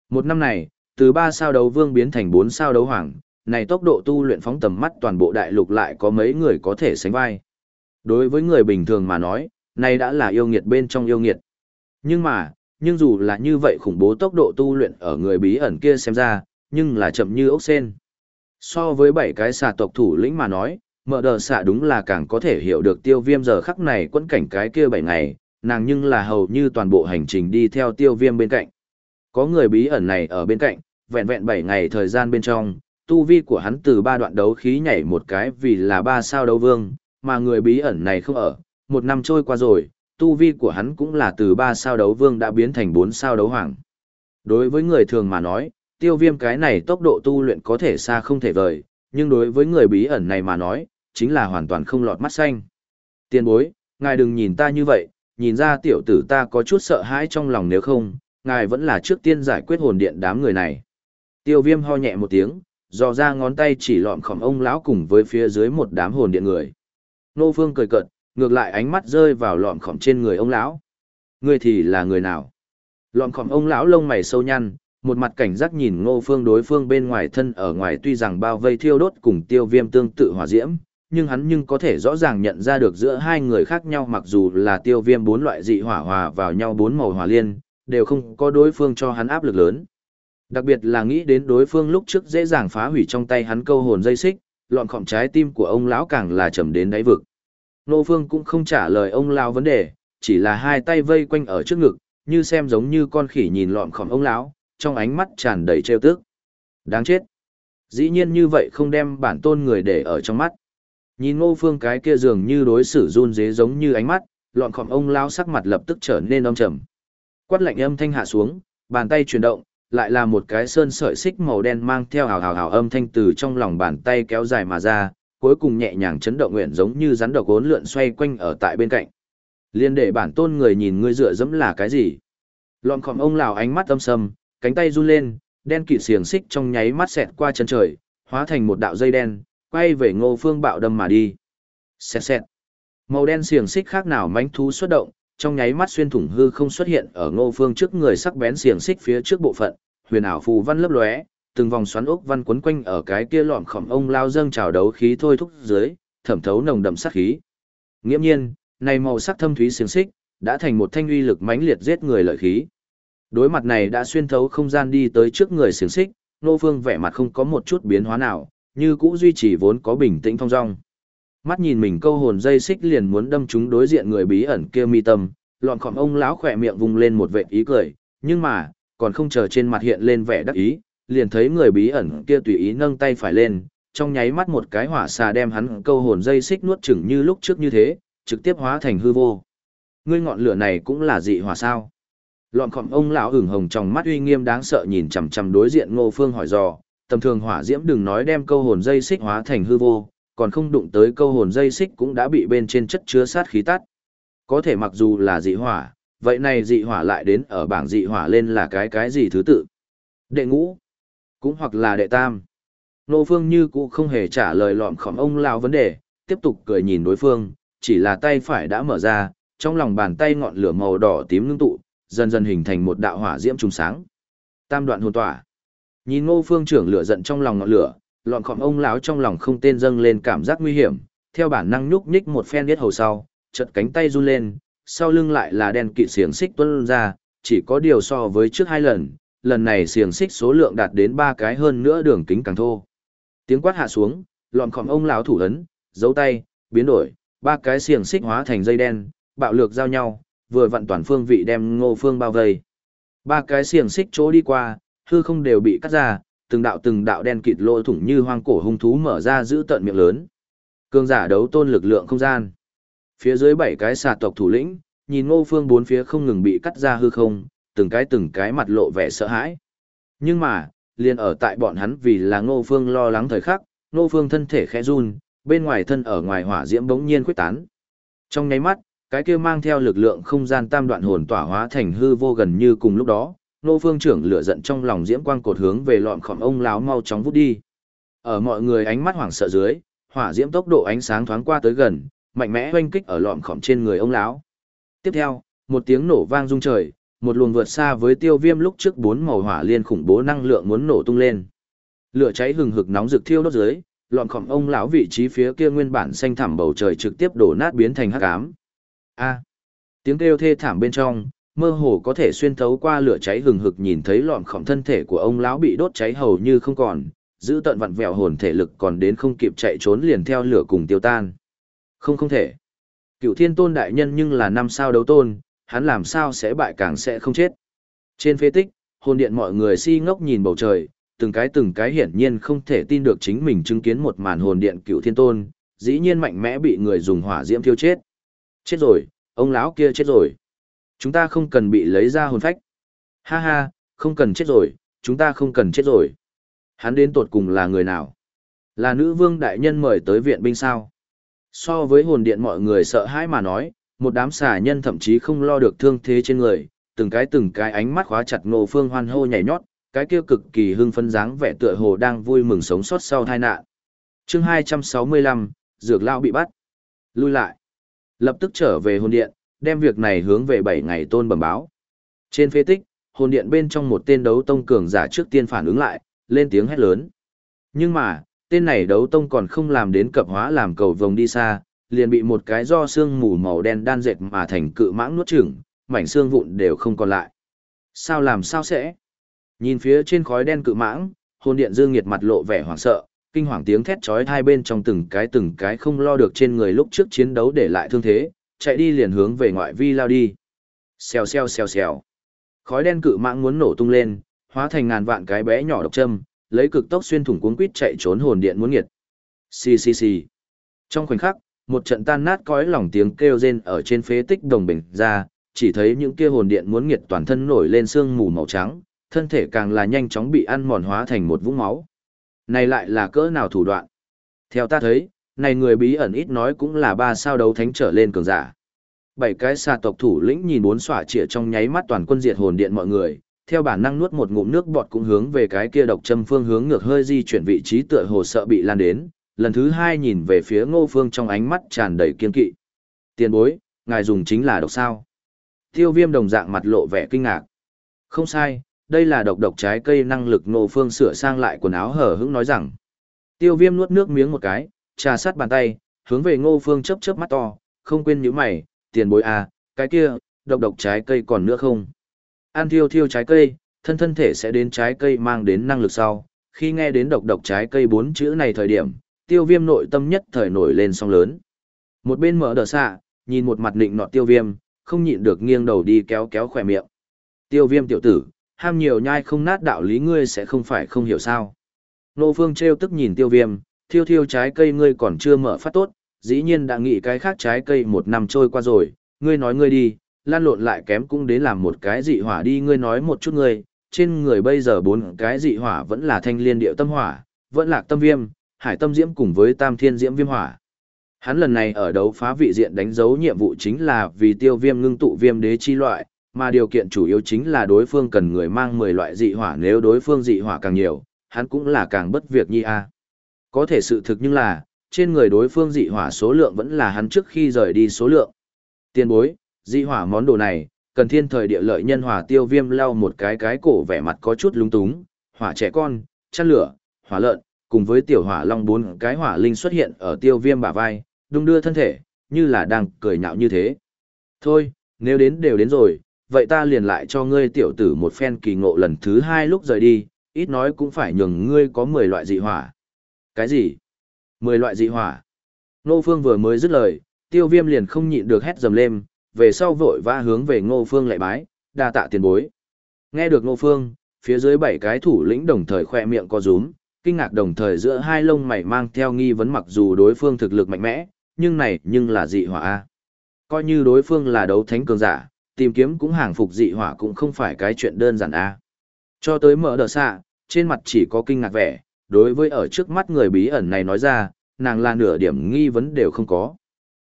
Một năm này, từ ba sao đấu vương biến thành bốn sao đấu hoàng, này tốc độ tu luyện phóng tầm mắt toàn bộ đại lục lại có mấy người có thể sánh vai. Đối với người bình thường mà nói, này đã là yêu nghiệt bên trong yêu nghiệt. Nhưng mà, nhưng dù là như vậy khủng bố tốc độ tu luyện ở người bí ẩn kia xem ra, nhưng là chậm như ốc sen. So với bảy cái xà tộc thủ lĩnh mà nói, mở đờ xạ đúng là càng có thể hiểu được tiêu viêm giờ khắc này quẫn cảnh cái kia bảy ngày, nàng nhưng là hầu như toàn bộ hành trình đi theo tiêu viêm bên cạnh. Có người bí ẩn này ở bên cạnh, vẹn vẹn bảy ngày thời gian bên trong, tu vi của hắn từ ba đoạn đấu khí nhảy một cái vì là ba sao đấu vương, mà người bí ẩn này không ở, một năm trôi qua rồi, tu vi của hắn cũng là từ ba sao đấu vương đã biến thành bốn sao đấu hoàng. Đối với người thường mà nói, tiêu viêm cái này tốc độ tu luyện có thể xa không thể vời, nhưng đối với người bí ẩn này mà nói, chính là hoàn toàn không lọt mắt xanh. Tiên bối, ngài đừng nhìn ta như vậy, nhìn ra tiểu tử ta có chút sợ hãi trong lòng nếu không, ngài vẫn là trước tiên giải quyết hồn điện đám người này. Tiêu viêm ho nhẹ một tiếng, dò ra ngón tay chỉ lọm khỏm ông lão cùng với phía dưới một đám hồn điện người. Nô Phương cười cợt, ngược lại ánh mắt rơi vào lọm khỏm trên người ông lão. Ngươi thì là người nào? Lọm khỏm ông lão lông mày sâu nhăn, một mặt cảnh giác nhìn ngô phương đối phương bên ngoài thân ở ngoài tuy rằng bao vây thiêu đốt cùng tiêu viêm tương tự hỏa diễm, nhưng hắn nhưng có thể rõ ràng nhận ra được giữa hai người khác nhau mặc dù là tiêu viêm bốn loại dị hỏa hòa vào nhau bốn màu hỏa liên, đều không có đối phương cho hắn áp lực lớn. Đặc biệt là nghĩ đến đối phương lúc trước dễ dàng phá hủy trong tay hắn câu hồn dây xích, lọn khỏm trái tim của ông lão càng là trầm đến đáy vực. Nô Phương cũng không trả lời ông lão vấn đề, chỉ là hai tay vây quanh ở trước ngực, như xem giống như con khỉ nhìn lọm khỏm ông lão, trong ánh mắt tràn đầy trêu tức. Đáng chết. Dĩ nhiên như vậy không đem bản tôn người để ở trong mắt. Nhìn Ngô Phương cái kia dường như đối xử run rế giống như ánh mắt, lọn khỏm ông lão sắc mặt lập tức trở nên âm trầm. Quát lạnh âm thanh hạ xuống, bàn tay chuyển động, lại là một cái sơn sợi xích màu đen mang theo hào hào hào âm thanh từ trong lòng bàn tay kéo dài mà ra, cuối cùng nhẹ nhàng chấn động nguyện giống như rắn độc ốn lượn xoay quanh ở tại bên cạnh. Liên để bản tôn người nhìn ngươi dựa dẫm là cái gì? Lọn khỏm ông lão ánh mắt âm sầm, cánh tay run lên, đen kịt xiềng xích trong nháy mắt xẹt qua chân trời, hóa thành một đạo dây đen, quay về Ngô Phương bạo đâm mà đi. Xẹt xẹt. Màu đen xiềng xích khác nào mãnh thú xuất động, trong nháy mắt xuyên thủng hư không xuất hiện ở Ngô Phương trước người sắc bén xiềng xích phía trước bộ phận, huyền ảo phù văn lấp lóe, từng vòng xoắn ốc văn quấn quanh ở cái kia lọm khổng ông lao dâng trào đấu khí thôi thúc dưới, thẩm thấu nồng đậm sát khí. Nghiễm nhiên, này màu sắc thâm thúy xiềng xích đã thành một thanh uy lực mãnh liệt giết người lợi khí. Đối mặt này đã xuyên thấu không gian đi tới trước người xiềng xích, Nô Phương vẻ mặt không có một chút biến hóa nào, như cũ duy trì vốn có bình tĩnh thong dong. Mắt nhìn mình câu hồn dây xích liền muốn đâm chúng đối diện người bí ẩn kia mi tâm, Lọn khỏm ông lão khỏe miệng vùng lên một vệt ý cười, nhưng mà, còn không chờ trên mặt hiện lên vẻ đắc ý, liền thấy người bí ẩn kia tùy ý nâng tay phải lên, trong nháy mắt một cái hỏa xà đem hắn câu hồn dây xích nuốt chửng như lúc trước như thế, trực tiếp hóa thành hư vô. Ngươi ngọn lửa này cũng là dị hỏa sao? Lọn khỏm ông lão hửng hồng trong mắt uy nghiêm đáng sợ nhìn chằm chằm đối diện Ngô Phương hỏi dò, tầm thường hỏa diễm đừng nói đem câu hồn dây xích hóa thành hư vô, còn không đụng tới câu hồn dây xích cũng đã bị bên trên chất chứa sát khí tắt. Có thể mặc dù là dị hỏa, vậy này dị hỏa lại đến ở bảng dị hỏa lên là cái cái gì thứ tự? Đệ ngũ, cũng hoặc là đệ tam. Nô Phương như cũ không hề trả lời lọm khỏm ông lao vấn đề, tiếp tục cười nhìn đối phương, chỉ là tay phải đã mở ra, trong lòng bàn tay ngọn lửa màu đỏ tím ngưng tụ, dần dần hình thành một đạo hỏa diễm trùng sáng. Tam đoạn hồn tỏa. Nhìn Ngô Phương trưởng lửa giận trong lòng ngọn lửa, lọn khom ông lão trong lòng không tên dâng lên cảm giác nguy hiểm, theo bản năng nhúc nhích một phen biết hầu sau, chợt cánh tay run lên, sau lưng lại là đen kỵ xiềng xích tuôn ra, chỉ có điều so với trước hai lần, lần này xiềng xích số lượng đạt đến ba cái hơn nữa đường kính càng thô. Tiếng quát hạ xuống, lọn khom ông lão thủ ấn, giấu tay, biến đổi, ba cái xiềng xích hóa thành dây đen, bạo lược giao nhau, vừa vặn toàn phương vị đem ngô phương bao vây. Ba cái xiềng xích chỗ đi qua, hư không đều bị cắt ra, từng đạo từng đạo đen kịt lỗ thủng như hoang cổ hung thú mở ra giữ tận miệng lớn. Cương giả đấu tôn lực lượng không gian. Phía dưới bảy cái xà tộc thủ lĩnh, nhìn ngô phương bốn phía không ngừng bị cắt ra hư không, từng cái từng cái mặt lộ vẻ sợ hãi. Nhưng mà, liền ở tại bọn hắn vì là ngô phương lo lắng thời khắc, ngô phương thân thể khẽ run, bên ngoài thân ở ngoài hỏa diễm bỗng nhiên khuếch tán. Trong nháy mắt, cái kia mang theo lực lượng không gian tam đoạn hồn tỏa hóa thành hư vô gần như cùng lúc đó, Ngô phương trưởng lửa giận trong lòng diễm quang cột hướng về lọn khổng ông láo mau chóng vút đi. Ở mọi người ánh mắt hoảng sợ dưới, hỏa diễm tốc độ ánh sáng thoáng qua tới gần, mạnh mẽ hoanh kích ở lọn khổng trên người ông lão. Tiếp theo, một tiếng nổ vang rung trời, một luồng vượt xa với tiêu viêm lúc trước bốn màu hỏa liên khủng bố năng lượng muốn nổ tung lên. Lửa cháy hừng hực nóng rực thiêu đốt dưới, lọn khổng ông lão vị trí phía kia nguyên bản xanh thẳm bầu trời trực tiếp đổ nát biến thành hắc ám, A. Tiếng kêu thê thảm bên trong, mơ hồ có thể xuyên thấu qua lửa cháy hừng hực nhìn thấy lọn khổng thân thể của ông lão bị đốt cháy hầu như không còn, giữ tận vặn vẹo hồn thể lực còn đến không kịp chạy trốn liền theo lửa cùng tiêu tan. Không không thể. Cựu thiên tôn đại nhân nhưng là năm sao đấu tôn, hắn làm sao sẽ bại càng sẽ không chết. Trên phế tích, hồn điện mọi người si ngốc nhìn bầu trời, từng cái từng cái hiển nhiên không thể tin được chính mình chứng kiến một màn hồn điện cựu thiên tôn, dĩ nhiên mạnh mẽ bị người dùng hỏa diễm thiêu chết. Chết rồi, ông lão kia chết rồi. Chúng ta không cần bị lấy ra hồn phách. Ha ha, không cần chết rồi, chúng ta không cần chết rồi. Hắn đến tột cùng là người nào? Là nữ vương đại nhân mời tới viện binh sao? So với hồn điện mọi người sợ hãi mà nói, một đám xà nhân thậm chí không lo được thương thế trên người, từng cái từng cái ánh mắt khóa chặt Ngô Phương hoan hô nhảy nhót, cái kia cực kỳ hưng phấn dáng vẻ tựa hồ đang vui mừng sống sót sau tai nạn. Chương 265, dược lão bị bắt. Lui lại. Lập tức trở về hồn điện, đem việc này hướng về 7 ngày tôn bẩm báo. Trên phế tích, hồn điện bên trong một tên đấu tông cường giả trước tiên phản ứng lại, lên tiếng hét lớn. Nhưng mà, tên này đấu tông còn không làm đến cập hóa làm cầu vồng đi xa, liền bị một cái do xương mù màu đen đan dệt mà thành cự mãng nuốt chửng, mảnh xương vụn đều không còn lại. Sao làm sao sẽ? Nhìn phía trên khói đen cự mãng, hồn điện dương nghiệt mặt lộ vẻ hoảng sợ, kinh hoàng tiếng thét chói hai bên trong từng cái từng cái không lo được trên người lúc trước chiến đấu để lại thương thế, chạy đi liền hướng về ngoại vi lao đi. Xèo xèo xèo xèo. Khói đen cự mãng muốn nổ tung lên, hóa thành ngàn vạn cái bé nhỏ độc châm, lấy cực tốc xuyên thủng cuốn quýt chạy trốn hồn điện muốn nghiệt. Xì xì xì. Trong khoảnh khắc, một trận tan nát cõi lòng tiếng kêu rên ở trên phế tích đồng bình ra, chỉ thấy những kia hồn điện muốn nghiệt toàn thân nổi lên sương mù màu trắng, thân thể càng là nhanh chóng bị ăn mòn hóa thành một vũng máu. Này lại là cỡ nào thủ đoạn? Theo ta thấy, này người bí ẩn ít nói cũng là ba sao đấu thánh trở lên cường giả. Bảy cái xà tộc thủ lĩnh nhìn bốn xỏa trịa trong nháy mắt toàn quân diệt hồn điện mọi người, theo bản năng nuốt một ngụm nước bọt cũng hướng về cái kia độc châm phương hướng ngược hơi di chuyển vị trí tựa hồ sợ bị lan đến, lần thứ hai nhìn về phía ngô phương trong ánh mắt tràn đầy kiên kỵ. Tiền bối, ngài dùng chính là độc sao. Tiêu viêm đồng dạng mặt lộ vẻ kinh ngạc. Không sai, đây là độc độc trái cây năng lực ngô phương sửa sang lại quần áo hở hững nói rằng. Tiêu viêm nuốt nước miếng một cái, trà sát bàn tay, hướng về ngô phương chớp chớp mắt to, không quên nhíu mày, tiền bối à, cái kia, độc độc trái cây còn nữa không? An thiêu thiêu trái cây, thân thân thể sẽ đến trái cây mang đến năng lực sau. Khi nghe đến độc độc trái cây bốn chữ này thời điểm, tiêu viêm nội tâm nhất thời nổi lên song lớn. Một bên mở đờ xạ, nhìn một mặt nịnh nọt tiêu viêm, không nhịn được nghiêng đầu đi kéo kéo khỏe miệng. Tiêu viêm tiểu tử, ham nhiều nhai không nát đạo lý ngươi sẽ không phải không hiểu sao. Nô phương treo tức nhìn tiêu viêm, thiêu thiêu trái cây ngươi còn chưa mở phát tốt, dĩ nhiên đã nghĩ cái khác trái cây một năm trôi qua rồi, ngươi nói ngươi đi, lan lộn lại kém cũng đến làm một cái dị hỏa đi ngươi nói một chút ngươi, trên người bây giờ bốn cái dị hỏa vẫn là thanh liên điệu tâm hỏa, vẫn là tâm viêm, hải tâm diễm cùng với tam thiên diễm viêm hỏa. Hắn lần này ở đấu phá vị diện đánh dấu nhiệm vụ chính là vì tiêu viêm ngưng tụ viêm đế chi loại, mà điều kiện chủ yếu chính là đối phương cần người mang 10 loại dị hỏa nếu đối phương dị hỏa càng nhiều, hắn cũng là càng bất việc nhi a. Có thể sự thực nhưng là, trên người đối phương dị hỏa số lượng vẫn là hắn trước khi rời đi số lượng. Tiên bối, dị hỏa món đồ này, cần thiên thời địa lợi nhân hỏa tiêu viêm lau một cái cái cổ vẻ mặt có chút lung túng, hỏa trẻ con, chăn lửa, hỏa lợn, cùng với tiểu hỏa long bốn cái hỏa linh xuất hiện ở tiêu viêm bả vai, đung đưa thân thể, như là đang cười nhạo như thế. Thôi, nếu đến đều đến rồi, vậy ta liền lại cho ngươi tiểu tử một phen kỳ ngộ lần thứ hai lúc rời đi, ít nói cũng phải nhường ngươi có 10 loại dị hỏa. Cái gì? 10 loại dị hỏa. ngô Phương vừa mới dứt lời, tiêu viêm liền không nhịn được hét dầm lên, về sau vội vã hướng về Ngô Phương lại bái, đa tạ tiền bối. Nghe được Ngô Phương, phía dưới bảy cái thủ lĩnh đồng thời khoe miệng co rúm, kinh ngạc đồng thời giữa hai lông mày mang theo nghi vấn mặc dù đối phương thực lực mạnh mẽ, nhưng này nhưng là dị hỏa a. Coi như đối phương là đấu thánh cường giả, tìm kiếm cũng hàng phục dị hỏa cũng không phải cái chuyện đơn giản a. Cho tới mở đờ xạ, trên mặt chỉ có kinh ngạc vẻ, đối với ở trước mắt người bí ẩn này nói ra, nàng là nửa điểm nghi vấn đều không có.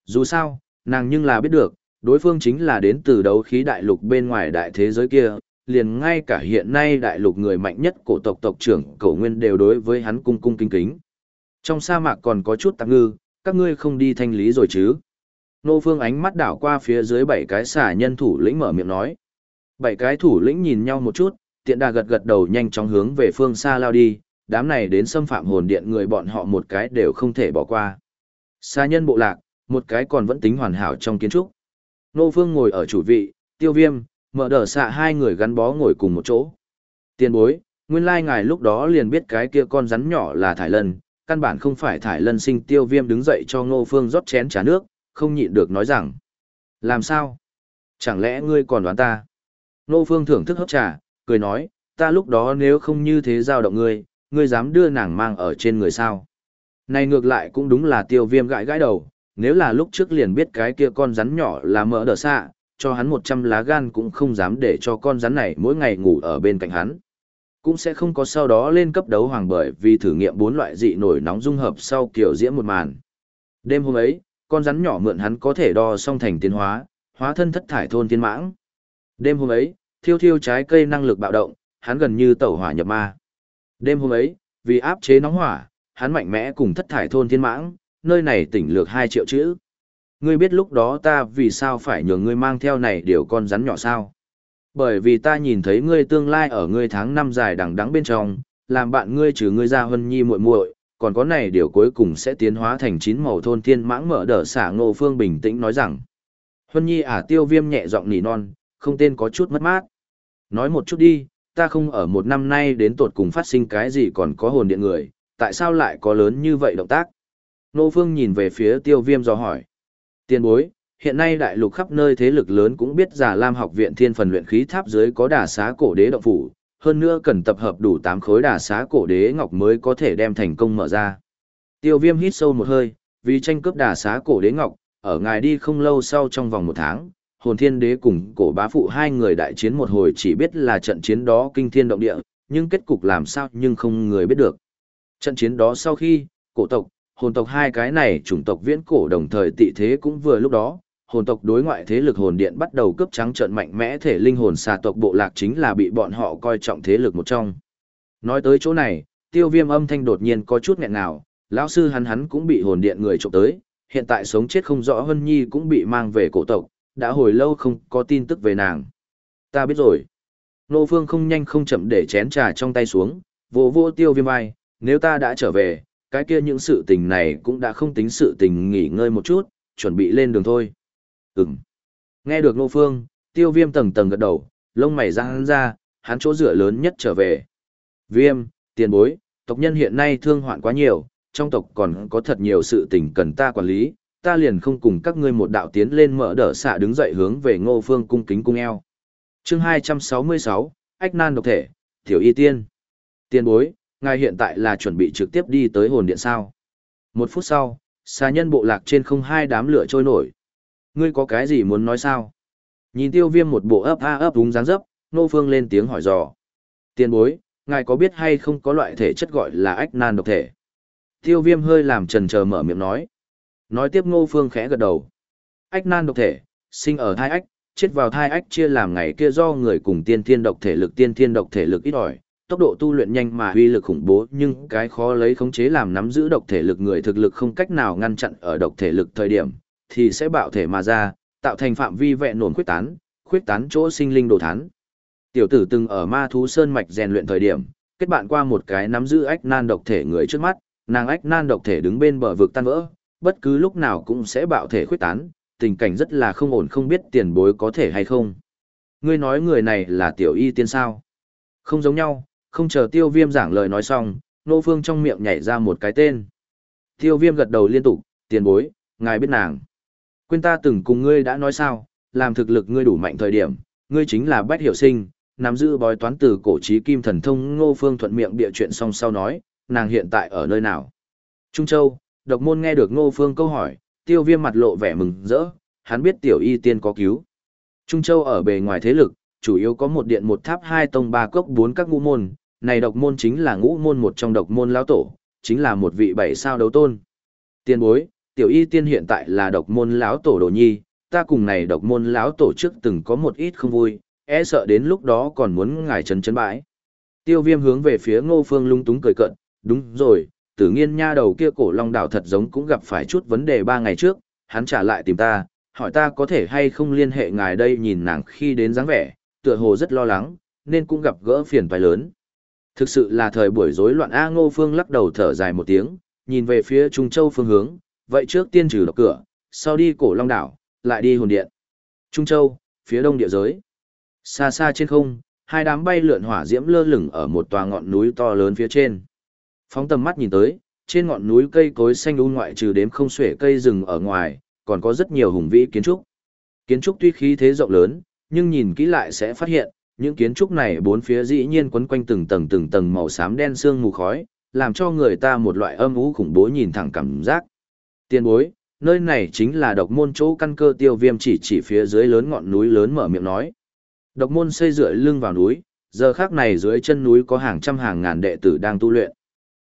Dù sao, nàng nhưng là biết được, đối phương chính là đến từ đấu khí đại lục bên ngoài đại thế giới kia, liền ngay cả hiện nay đại lục người mạnh nhất của tộc tộc trưởng cổ nguyên đều đối với hắn cung cung kính kính. Trong sa mạc còn có chút tạp ngư, các ngươi không đi thanh lý rồi chứ. Nô phương ánh mắt đảo qua phía dưới bảy cái xả nhân thủ lĩnh mở miệng nói. Bảy cái thủ lĩnh nhìn nhau một chút, tiện đà gật gật đầu nhanh chóng hướng về phương xa lao đi, đám này đến xâm phạm hồn điện người bọn họ một cái đều không thể bỏ qua. Xa nhân bộ lạc, một cái còn vẫn tính hoàn hảo trong kiến trúc. Nô Phương ngồi ở chủ vị, tiêu viêm, mở đờ xạ hai người gắn bó ngồi cùng một chỗ. Tiền bối, nguyên lai ngài lúc đó liền biết cái kia con rắn nhỏ là thải lân, căn bản không phải thải lân sinh tiêu viêm đứng dậy cho Ngô Phương rót chén trà nước, không nhịn được nói rằng. Làm sao? Chẳng lẽ ngươi còn đoán ta? Ngô Phương thưởng thức hấp trà, cười nói, ta lúc đó nếu không như thế giao động ngươi, ngươi dám đưa nàng mang ở trên người sao? Này ngược lại cũng đúng là tiêu viêm gãi gãi đầu, nếu là lúc trước liền biết cái kia con rắn nhỏ là mỡ đờ xạ, cho hắn 100 lá gan cũng không dám để cho con rắn này mỗi ngày ngủ ở bên cạnh hắn. Cũng sẽ không có sau đó lên cấp đấu hoàng bởi vì thử nghiệm bốn loại dị nổi nóng dung hợp sau kiểu diễm một màn. Đêm hôm ấy, con rắn nhỏ mượn hắn có thể đo song thành tiến hóa, hóa thân thất thải thôn tiên mãng. Đêm hôm ấy, thiêu thiêu trái cây năng lực bạo động, hắn gần như tẩu hỏa nhập ma. Đêm hôm ấy, vì áp chế nóng hỏa, hắn mạnh mẽ cùng thất thải thôn thiên mãng, nơi này tỉnh lược 2 triệu chữ. Ngươi biết lúc đó ta vì sao phải nhường ngươi mang theo này điều con rắn nhỏ sao? Bởi vì ta nhìn thấy ngươi tương lai ở ngươi tháng năm dài đằng đẵng bên trong, làm bạn ngươi trừ ngươi ra hân nhi muội muội, còn có này điều cuối cùng sẽ tiến hóa thành chín màu thôn thiên mãng mở đỡ xả ngô phương bình tĩnh nói rằng. Hân nhi ả tiêu viêm nhẹ giọng nỉ non, không tên có chút mất mát. Nói một chút đi, ta không ở một năm nay đến tột cùng phát sinh cái gì còn có hồn điện người, tại sao lại có lớn như vậy động tác? Nô Phương nhìn về phía tiêu viêm do hỏi. Tiền bối, hiện nay đại lục khắp nơi thế lực lớn cũng biết giả lam học viện thiên phần luyện khí tháp dưới có đà xá cổ đế động phủ, hơn nữa cần tập hợp đủ 8 khối đà xá cổ đế ngọc mới có thể đem thành công mở ra. Tiêu viêm hít sâu một hơi, vì tranh cướp đà xá cổ đế ngọc, ở ngài đi không lâu sau trong vòng một tháng, hồn thiên đế cùng cổ bá phụ hai người đại chiến một hồi chỉ biết là trận chiến đó kinh thiên động địa, nhưng kết cục làm sao nhưng không người biết được. Trận chiến đó sau khi, cổ tộc, hồn tộc hai cái này chủng tộc viễn cổ đồng thời tị thế cũng vừa lúc đó, hồn tộc đối ngoại thế lực hồn điện bắt đầu cướp trắng trợn mạnh mẽ thể linh hồn xà tộc bộ lạc chính là bị bọn họ coi trọng thế lực một trong. Nói tới chỗ này, tiêu viêm âm thanh đột nhiên có chút nghẹn nào, lão sư hắn hắn cũng bị hồn điện người trộm tới, hiện tại sống chết không rõ Hân Nhi cũng bị mang về cổ tộc, đã hồi lâu không có tin tức về nàng. Ta biết rồi. Nô Phương không nhanh không chậm để chén trà trong tay xuống, vô vô tiêu viêm vai, nếu ta đã trở về, cái kia những sự tình này cũng đã không tính sự tình nghỉ ngơi một chút, chuẩn bị lên đường thôi. Ừm. Nghe được Ngô Phương, tiêu viêm tầng tầng gật đầu, lông mày răng ra, hắn chỗ dựa lớn nhất trở về. Viêm, tiền bối, tộc nhân hiện nay thương hoạn quá nhiều, trong tộc còn có thật nhiều sự tình cần ta quản lý, ta liền không cùng các ngươi một đạo tiến lên mở đỡ xạ đứng dậy hướng về ngô phương cung kính cung eo. Chương 266, Ách Nan độc thể, Tiểu Y Tiên. Tiền bối, ngài hiện tại là chuẩn bị trực tiếp đi tới hồn điện sao. Một phút sau, xà nhân bộ lạc trên không hai đám lửa trôi nổi. Ngươi có cái gì muốn nói sao? Nhìn tiêu viêm một bộ ấp a ấp đúng dáng dấp, nô phương lên tiếng hỏi dò. Tiên bối, ngài có biết hay không có loại thể chất gọi là ách nan độc thể? Tiêu viêm hơi làm trần chờ mở miệng nói. Nói tiếp ngô phương khẽ gật đầu. Ách nan độc thể, sinh ở thai ách, chết vào thai ách chia làm ngày kia do người cùng tiên thiên độc thể lực tiên thiên độc thể lực ít ỏi, tốc độ tu luyện nhanh mà uy lực khủng bố nhưng cái khó lấy khống chế làm nắm giữ độc thể lực người thực lực không cách nào ngăn chặn ở độc thể lực thời điểm, thì sẽ bạo thể mà ra, tạo thành phạm vi vẹn nổn khuyết tán, khuyết tán chỗ sinh linh đồ thán. Tiểu tử từng ở ma thú sơn mạch rèn luyện thời điểm, kết bạn qua một cái nắm giữ ách nan độc thể người trước mắt, nàng ách nan độc thể đứng bên bờ vực tan vỡ, bất cứ lúc nào cũng sẽ bạo thể khuyết tán, tình cảnh rất là không ổn không biết tiền bối có thể hay không. Ngươi nói người này là tiểu y tiên sao? Không giống nhau, không chờ tiêu viêm giảng lời nói xong, nô phương trong miệng nhảy ra một cái tên. Tiêu viêm gật đầu liên tục, tiền bối, ngài biết nàng. Quên ta từng cùng ngươi đã nói sao, làm thực lực ngươi đủ mạnh thời điểm, ngươi chính là bách hiểu sinh, nắm giữ bói toán từ cổ trí kim thần thông ngô phương thuận miệng địa chuyện xong sau nói, nàng hiện tại ở nơi nào. Trung Châu, độc môn nghe được ngô phương câu hỏi, tiêu viêm mặt lộ vẻ mừng rỡ, hắn biết tiểu y tiên có cứu. Trung Châu ở bề ngoài thế lực, chủ yếu có một điện một tháp hai tông ba cốc bốn các ngũ môn, này độc môn chính là ngũ môn một trong độc môn lão tổ, chính là một vị bảy sao đấu tôn. Tiên bối, tiểu y tiên hiện tại là độc môn lão tổ đồ nhi, ta cùng này độc môn lão tổ trước từng có một ít không vui, e sợ đến lúc đó còn muốn ngài trấn chấn bãi. Tiêu viêm hướng về phía ngô phương lung túng cười cận, đúng rồi, tử nghiên nha đầu kia cổ long đảo thật giống cũng gặp phải chút vấn đề ba ngày trước, hắn trả lại tìm ta, hỏi ta có thể hay không liên hệ ngài đây nhìn nàng khi đến dáng vẻ, tựa hồ rất lo lắng, nên cũng gặp gỡ phiền phải lớn. Thực sự là thời buổi rối loạn A Ngô Phương lắc đầu thở dài một tiếng, nhìn về phía Trung Châu phương hướng, vậy trước tiên trừ độc cửa, sau đi cổ long đảo, lại đi hồn điện. Trung Châu, phía đông địa giới. Xa xa trên không, hai đám bay lượn hỏa diễm lơ lửng ở một tòa ngọn núi to lớn phía trên. Phóng tầm mắt nhìn tới, trên ngọn núi cây cối xanh u ngoại trừ đếm không xuể cây rừng ở ngoài, còn có rất nhiều hùng vĩ kiến trúc. Kiến trúc tuy khí thế rộng lớn, nhưng nhìn kỹ lại sẽ phát hiện, những kiến trúc này bốn phía dĩ nhiên quấn quanh từng tầng từng tầng màu xám đen sương mù khói, làm cho người ta một loại âm u khủng bố nhìn thẳng cảm giác. Tiên bối, nơi này chính là độc môn chỗ căn cơ tiêu viêm chỉ chỉ phía dưới lớn ngọn núi lớn mở miệng nói. Độc môn xây dựa lưng vào núi, giờ khác này dưới chân núi có hàng trăm hàng ngàn đệ tử đang tu luyện.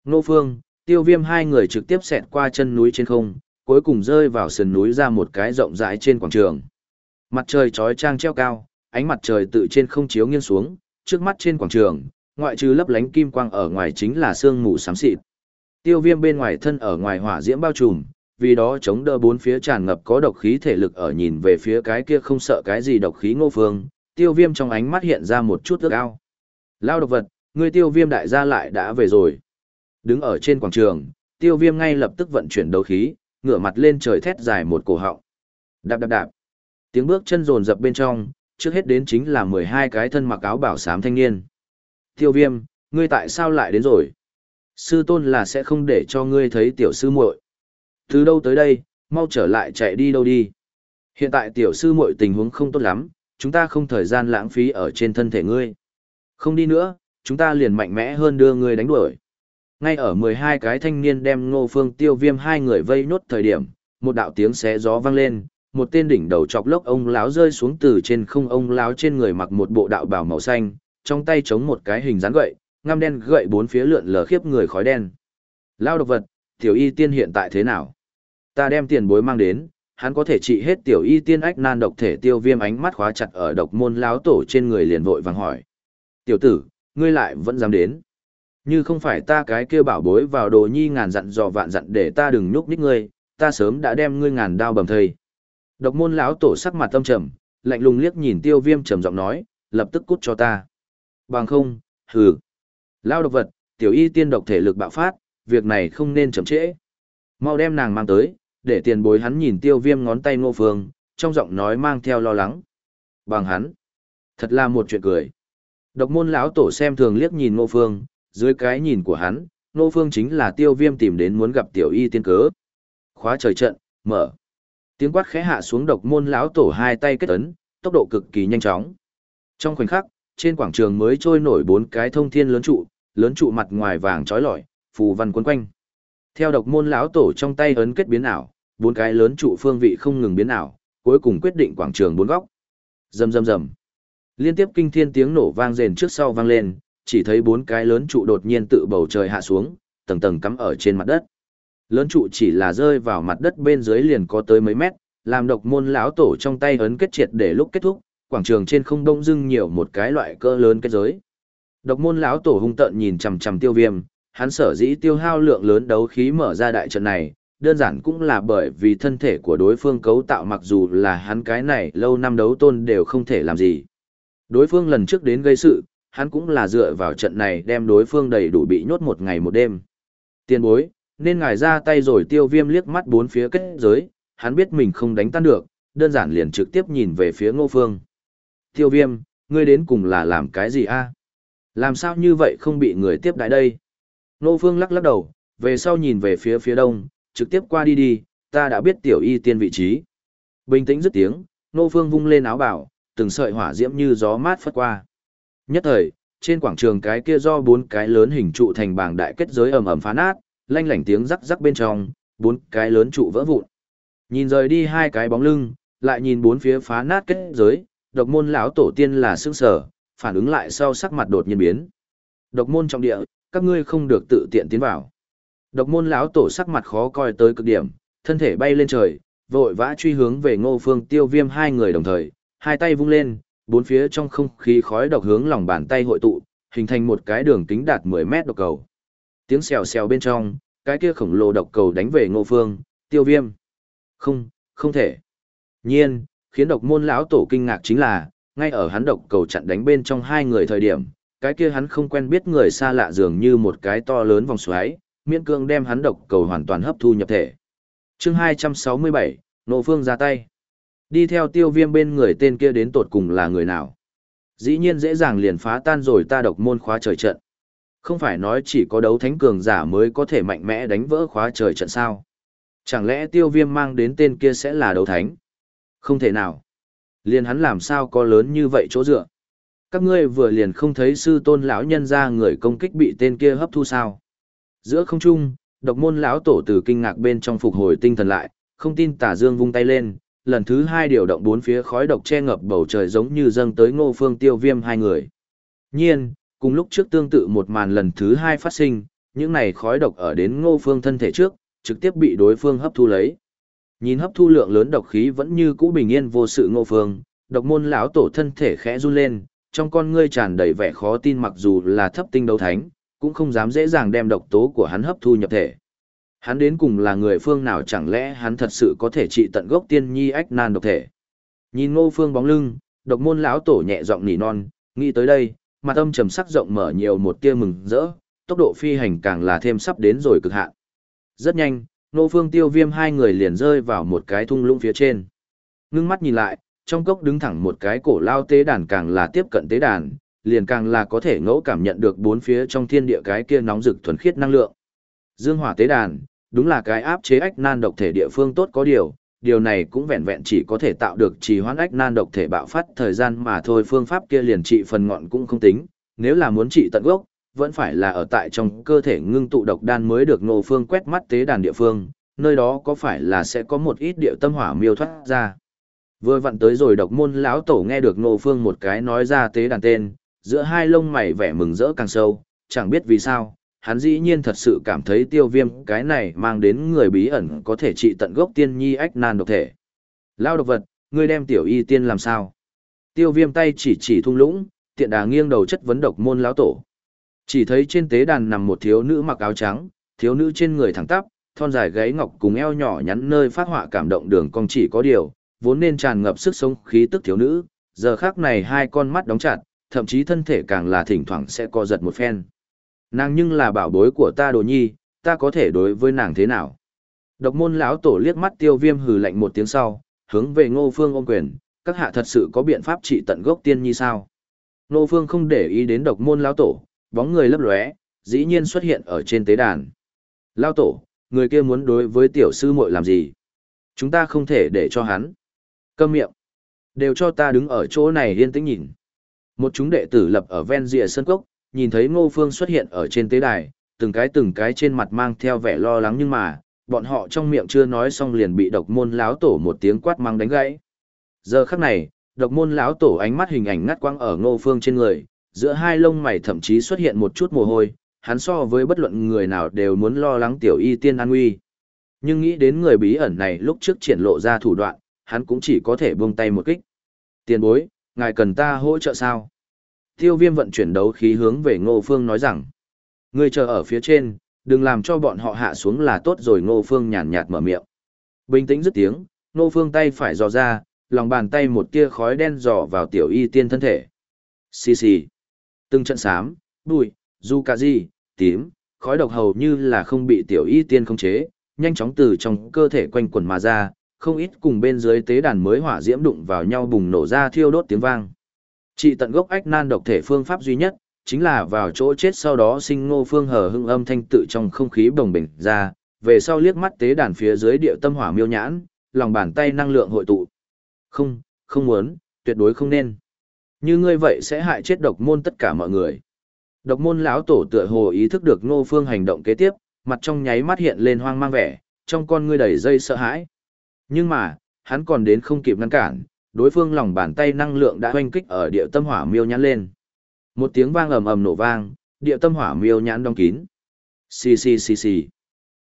Nô Phương, tiêu viêm hai người trực tiếp xẹt qua chân núi trên không, cuối cùng rơi vào sườn núi ra một cái rộng rãi trên quảng trường. Mặt trời trói trang treo cao, ánh mặt trời tự trên không chiếu nghiêng xuống, trước mắt trên quảng trường, ngoại trừ lấp lánh kim quang ở ngoài chính là sương mù xám xịt. Tiêu viêm bên ngoài thân ở ngoài hỏa diễm bao trùm, vì đó chống đỡ bốn phía tràn ngập có độc khí thể lực ở nhìn về phía cái kia không sợ cái gì độc khí ngô phương, tiêu viêm trong ánh mắt hiện ra một chút ước ao. Lao độc vật, người tiêu viêm đại gia lại đã về rồi. Đứng ở trên quảng trường, tiêu viêm ngay lập tức vận chuyển đấu khí, ngửa mặt lên trời thét dài một cổ họng. Đạp đạp đạp. Tiếng bước chân rồn rập bên trong, trước hết đến chính là 12 cái thân mặc áo bảo sám thanh niên. Tiêu viêm, ngươi tại sao lại đến rồi? Sư tôn là sẽ không để cho ngươi thấy tiểu sư muội. Từ đâu tới đây, mau trở lại chạy đi đâu đi. Hiện tại tiểu sư muội tình huống không tốt lắm, chúng ta không thời gian lãng phí ở trên thân thể ngươi. Không đi nữa, chúng ta liền mạnh mẽ hơn đưa ngươi đánh đuổi. Ngay ở 12 cái thanh niên đem ngô phương tiêu viêm hai người vây nốt thời điểm, một đạo tiếng xé gió vang lên, một tên đỉnh đầu chọc lốc ông láo rơi xuống từ trên không ông láo trên người mặc một bộ đạo bào màu xanh, trong tay chống một cái hình dáng gậy, ngăm đen gậy bốn phía lượn lờ khiếp người khói đen. Lao độc vật, tiểu y tiên hiện tại thế nào? Ta đem tiền bối mang đến, hắn có thể trị hết tiểu y tiên ách nan độc thể tiêu viêm ánh mắt khóa chặt ở độc môn láo tổ trên người liền vội vàng hỏi. Tiểu tử, ngươi lại vẫn dám đến. Như không phải ta cái kia bảo bối vào đồ nhi ngàn dặn dò vạn dặn để ta đừng nhúc nhích ngươi, ta sớm đã đem ngươi ngàn đao bầm thây. Độc môn lão tổ sắc mặt tâm trầm, lạnh lùng liếc nhìn tiêu viêm trầm giọng nói, lập tức cút cho ta. Bằng không, hừ. Lao độc vật, tiểu y tiên độc thể lực bạo phát, việc này không nên chậm trễ. Mau đem nàng mang tới, để tiền bối hắn nhìn tiêu viêm ngón tay ngô phương, trong giọng nói mang theo lo lắng. Bằng hắn. Thật là một chuyện cười. Độc môn lão tổ xem thường liếc nhìn ngô phương, dưới cái nhìn của hắn, ngô phương chính là tiêu viêm tìm đến muốn gặp tiểu y tiên cớ. Khóa trời trận, mở. Tiếng quát khẽ hạ xuống độc môn lão tổ hai tay kết ấn, tốc độ cực kỳ nhanh chóng. Trong khoảnh khắc, trên quảng trường mới trôi nổi bốn cái thông thiên lớn trụ, lớn trụ mặt ngoài vàng trói lọi, phù văn quấn quanh. Theo độc môn lão tổ trong tay ấn kết biến ảo, bốn cái lớn trụ phương vị không ngừng biến ảo, cuối cùng quyết định quảng trường bốn góc. Rầm rầm rầm. Liên tiếp kinh thiên tiếng nổ vang rền trước sau vang lên, chỉ thấy bốn cái lớn trụ đột nhiên tự bầu trời hạ xuống, tầng tầng cắm ở trên mặt đất. Lớn trụ chỉ là rơi vào mặt đất bên dưới liền có tới mấy mét, làm độc môn lão tổ trong tay ấn kết triệt để lúc kết thúc, quảng trường trên không đông dưng nhiều một cái loại cỡ lớn kết giới. Độc môn lão tổ hung tợn nhìn chằm chằm tiêu viêm, hắn sở dĩ tiêu hao lượng lớn đấu khí mở ra đại trận này, đơn giản cũng là bởi vì thân thể của đối phương cấu tạo mặc dù là hắn cái này lâu năm đấu tôn đều không thể làm gì. Đối phương lần trước đến gây sự, hắn cũng là dựa vào trận này đem đối phương đầy đủ bị nhốt một ngày một đêm. Tiên bối, nên ngài ra tay rồi tiêu viêm liếc mắt bốn phía kết giới, hắn biết mình không đánh tan được, đơn giản liền trực tiếp nhìn về phía ngô phương. Tiêu viêm, ngươi đến cùng là làm cái gì a? Làm sao như vậy không bị người tiếp đại đây? Ngô phương lắc lắc đầu, về sau nhìn về phía phía đông, trực tiếp qua đi đi, ta đã biết tiểu y tiên vị trí. Bình tĩnh dứt tiếng, Ngô phương vung lên áo bảo, từng sợi hỏa diễm như gió mát phất qua. Nhất thời, trên quảng trường cái kia do bốn cái lớn hình trụ thành bảng đại kết giới ầm ầm phá nát, lanh lảnh tiếng rắc rắc bên trong, bốn cái lớn trụ vỡ vụn. Nhìn rời đi hai cái bóng lưng, lại nhìn bốn phía phá nát kết giới, độc môn lão tổ tiên là sững sở, phản ứng lại sau sắc mặt đột nhiên biến. Độc môn trong địa, các ngươi không được tự tiện tiến vào. Độc môn lão tổ sắc mặt khó coi tới cực điểm, thân thể bay lên trời, vội vã truy hướng về Ngô Phương Tiêu Viêm hai người đồng thời, hai tay vung lên, bốn phía trong không khí khói độc hướng lòng bàn tay hội tụ, hình thành một cái đường kính đạt 10 mét độc cầu. Tiếng xèo xèo bên trong, cái kia khổng lồ độc cầu đánh về Ngô Phương, Tiêu Viêm. Không, không thể. Nhiên, khiến độc môn lão tổ kinh ngạc chính là, ngay ở hắn độc cầu chặn đánh bên trong hai người thời điểm, cái kia hắn không quen biết người xa lạ dường như một cái to lớn vòng xoáy, miễn cương đem hắn độc cầu hoàn toàn hấp thu nhập thể. Chương 267, Nộ Phương ra tay. Đi theo tiêu viêm bên người tên kia đến tột cùng là người nào? Dĩ nhiên dễ dàng liền phá tan rồi ta độc môn khóa trời trận. Không phải nói chỉ có đấu thánh cường giả mới có thể mạnh mẽ đánh vỡ khóa trời trận sao? Chẳng lẽ tiêu viêm mang đến tên kia sẽ là đấu thánh? Không thể nào. Liền hắn làm sao có lớn như vậy chỗ dựa. Các ngươi vừa liền không thấy sư tôn lão nhân ra người công kích bị tên kia hấp thu sao. Giữa không trung, độc môn lão tổ từ kinh ngạc bên trong phục hồi tinh thần lại, không tin tả dương vung tay lên, lần thứ hai điều động bốn phía khói độc che ngập bầu trời giống như dâng tới ngô phương tiêu viêm hai người. Nhiên, cùng lúc trước tương tự một màn lần thứ hai phát sinh, những này khói độc ở đến ngô phương thân thể trước, trực tiếp bị đối phương hấp thu lấy. Nhìn hấp thu lượng lớn độc khí vẫn như cũ bình yên vô sự ngô phương, độc môn lão tổ thân thể khẽ run lên, trong con ngươi tràn đầy vẻ khó tin mặc dù là thấp tinh đấu thánh, cũng không dám dễ dàng đem độc tố của hắn hấp thu nhập thể. Hắn đến cùng là người phương nào chẳng lẽ hắn thật sự có thể trị tận gốc tiên nhi ách nan độc thể. Nhìn ngô phương bóng lưng, độc môn lão tổ nhẹ giọng nỉ non, nghĩ tới đây, mặt âm trầm sắc rộng mở nhiều một tia mừng rỡ, tốc độ phi hành càng là thêm sắp đến rồi cực hạn. Rất nhanh, ngô phương tiêu viêm hai người liền rơi vào một cái thung lũng phía trên. Ngưng mắt nhìn lại, trong cốc đứng thẳng một cái cổ lao tế đàn càng là tiếp cận tế đàn, liền càng là có thể ngẫu cảm nhận được bốn phía trong thiên địa cái kia nóng rực thuần khiết năng lượng. Dương hỏa tế đàn, đúng là cái áp chế ách nan độc thể địa phương tốt có điều, điều này cũng vẹn vẹn chỉ có thể tạo được trì hoãn ách nan độc thể bạo phát thời gian mà thôi phương pháp kia liền trị phần ngọn cũng không tính, nếu là muốn trị tận gốc, vẫn phải là ở tại trong cơ thể ngưng tụ độc đan mới được nô phương quét mắt tế đàn địa phương, nơi đó có phải là sẽ có một ít địa tâm hỏa miêu thoát ra. Vừa vặn tới rồi độc môn lão tổ nghe được nô phương một cái nói ra tế đàn tên, giữa hai lông mày vẻ mừng rỡ càng sâu, chẳng biết vì sao, hắn dĩ nhiên thật sự cảm thấy tiêu viêm cái này mang đến người bí ẩn có thể trị tận gốc tiên nhi ách nan độc thể. Lao độc vật, ngươi đem tiểu y tiên làm sao? Tiêu viêm tay chỉ chỉ thung lũng, tiện đà nghiêng đầu chất vấn độc môn lão tổ. Chỉ thấy trên tế đàn nằm một thiếu nữ mặc áo trắng, thiếu nữ trên người thẳng tắp, thon dài gáy ngọc cùng eo nhỏ nhắn nơi phát họa cảm động đường cong chỉ có điều, vốn nên tràn ngập sức sống khí tức thiếu nữ, giờ khác này hai con mắt đóng chặt, thậm chí thân thể càng là thỉnh thoảng sẽ co giật một phen. Nàng nhưng là bảo bối của ta đồ nhi, ta có thể đối với nàng thế nào? Độc môn lão tổ liếc mắt tiêu viêm hừ lạnh một tiếng sau, hướng về ngô phương ôm quyền, các hạ thật sự có biện pháp trị tận gốc tiên nhi sao? Ngô phương không để ý đến độc môn lão tổ, bóng người lấp lóe, dĩ nhiên xuất hiện ở trên tế đàn. Lão tổ, người kia muốn đối với tiểu sư muội làm gì? Chúng ta không thể để cho hắn. Câm miệng. Đều cho ta đứng ở chỗ này yên tĩnh nhìn. Một chúng đệ tử lập ở ven rìa sân cốc, nhìn thấy Ngô Phương xuất hiện ở trên tế đài, từng cái từng cái trên mặt mang theo vẻ lo lắng nhưng mà, bọn họ trong miệng chưa nói xong liền bị độc môn láo tổ một tiếng quát mang đánh gãy. Giờ khắc này, độc môn láo tổ ánh mắt hình ảnh ngắt quăng ở Ngô Phương trên người, giữa hai lông mày thậm chí xuất hiện một chút mồ hôi, hắn so với bất luận người nào đều muốn lo lắng tiểu y tiên an nguy. Nhưng nghĩ đến người bí ẩn này lúc trước triển lộ ra thủ đoạn, hắn cũng chỉ có thể buông tay một kích. Tiền bối, ngài cần ta hỗ trợ sao? Tiêu viêm vận chuyển đấu khí hướng về Ngô Phương nói rằng, ngươi chờ ở phía trên, đừng làm cho bọn họ hạ xuống là tốt rồi Ngô Phương nhàn nhạt mở miệng. Bình tĩnh dứt tiếng, Ngô Phương tay phải dò ra, lòng bàn tay một tia khói đen dò vào tiểu y tiên thân thể. Xì xì. Từng trận xám, bụi, du cà di, tím, khói độc hầu như là không bị tiểu y tiên khống chế, nhanh chóng từ trong cơ thể quanh quần mà ra, không ít cùng bên dưới tế đàn mới hỏa diễm đụng vào nhau bùng nổ ra thiêu đốt tiếng vang. Trị tận gốc ách nan độc thể phương pháp duy nhất, chính là vào chỗ chết sau đó sinh ngô phương hờ hưng âm thanh tự trong không khí bồng bình ra, về sau liếc mắt tế đàn phía dưới địa tâm hỏa miêu nhãn, lòng bàn tay năng lượng hội tụ. Không, không muốn, tuyệt đối không nên. Như ngươi vậy sẽ hại chết độc môn tất cả mọi người. Độc môn lão tổ tựa hồ ý thức được ngô phương hành động kế tiếp, mặt trong nháy mắt hiện lên hoang mang vẻ, trong con ngươi đầy dây sợ hãi. Nhưng mà, hắn còn đến không kịp ngăn cản, đối phương lòng bàn tay năng lượng đã hoanh kích ở địa tâm hỏa miêu nhãn lên. Một tiếng vang ầm ầm nổ vang, địa tâm hỏa miêu nhãn đóng kín. Xì xì xì xì.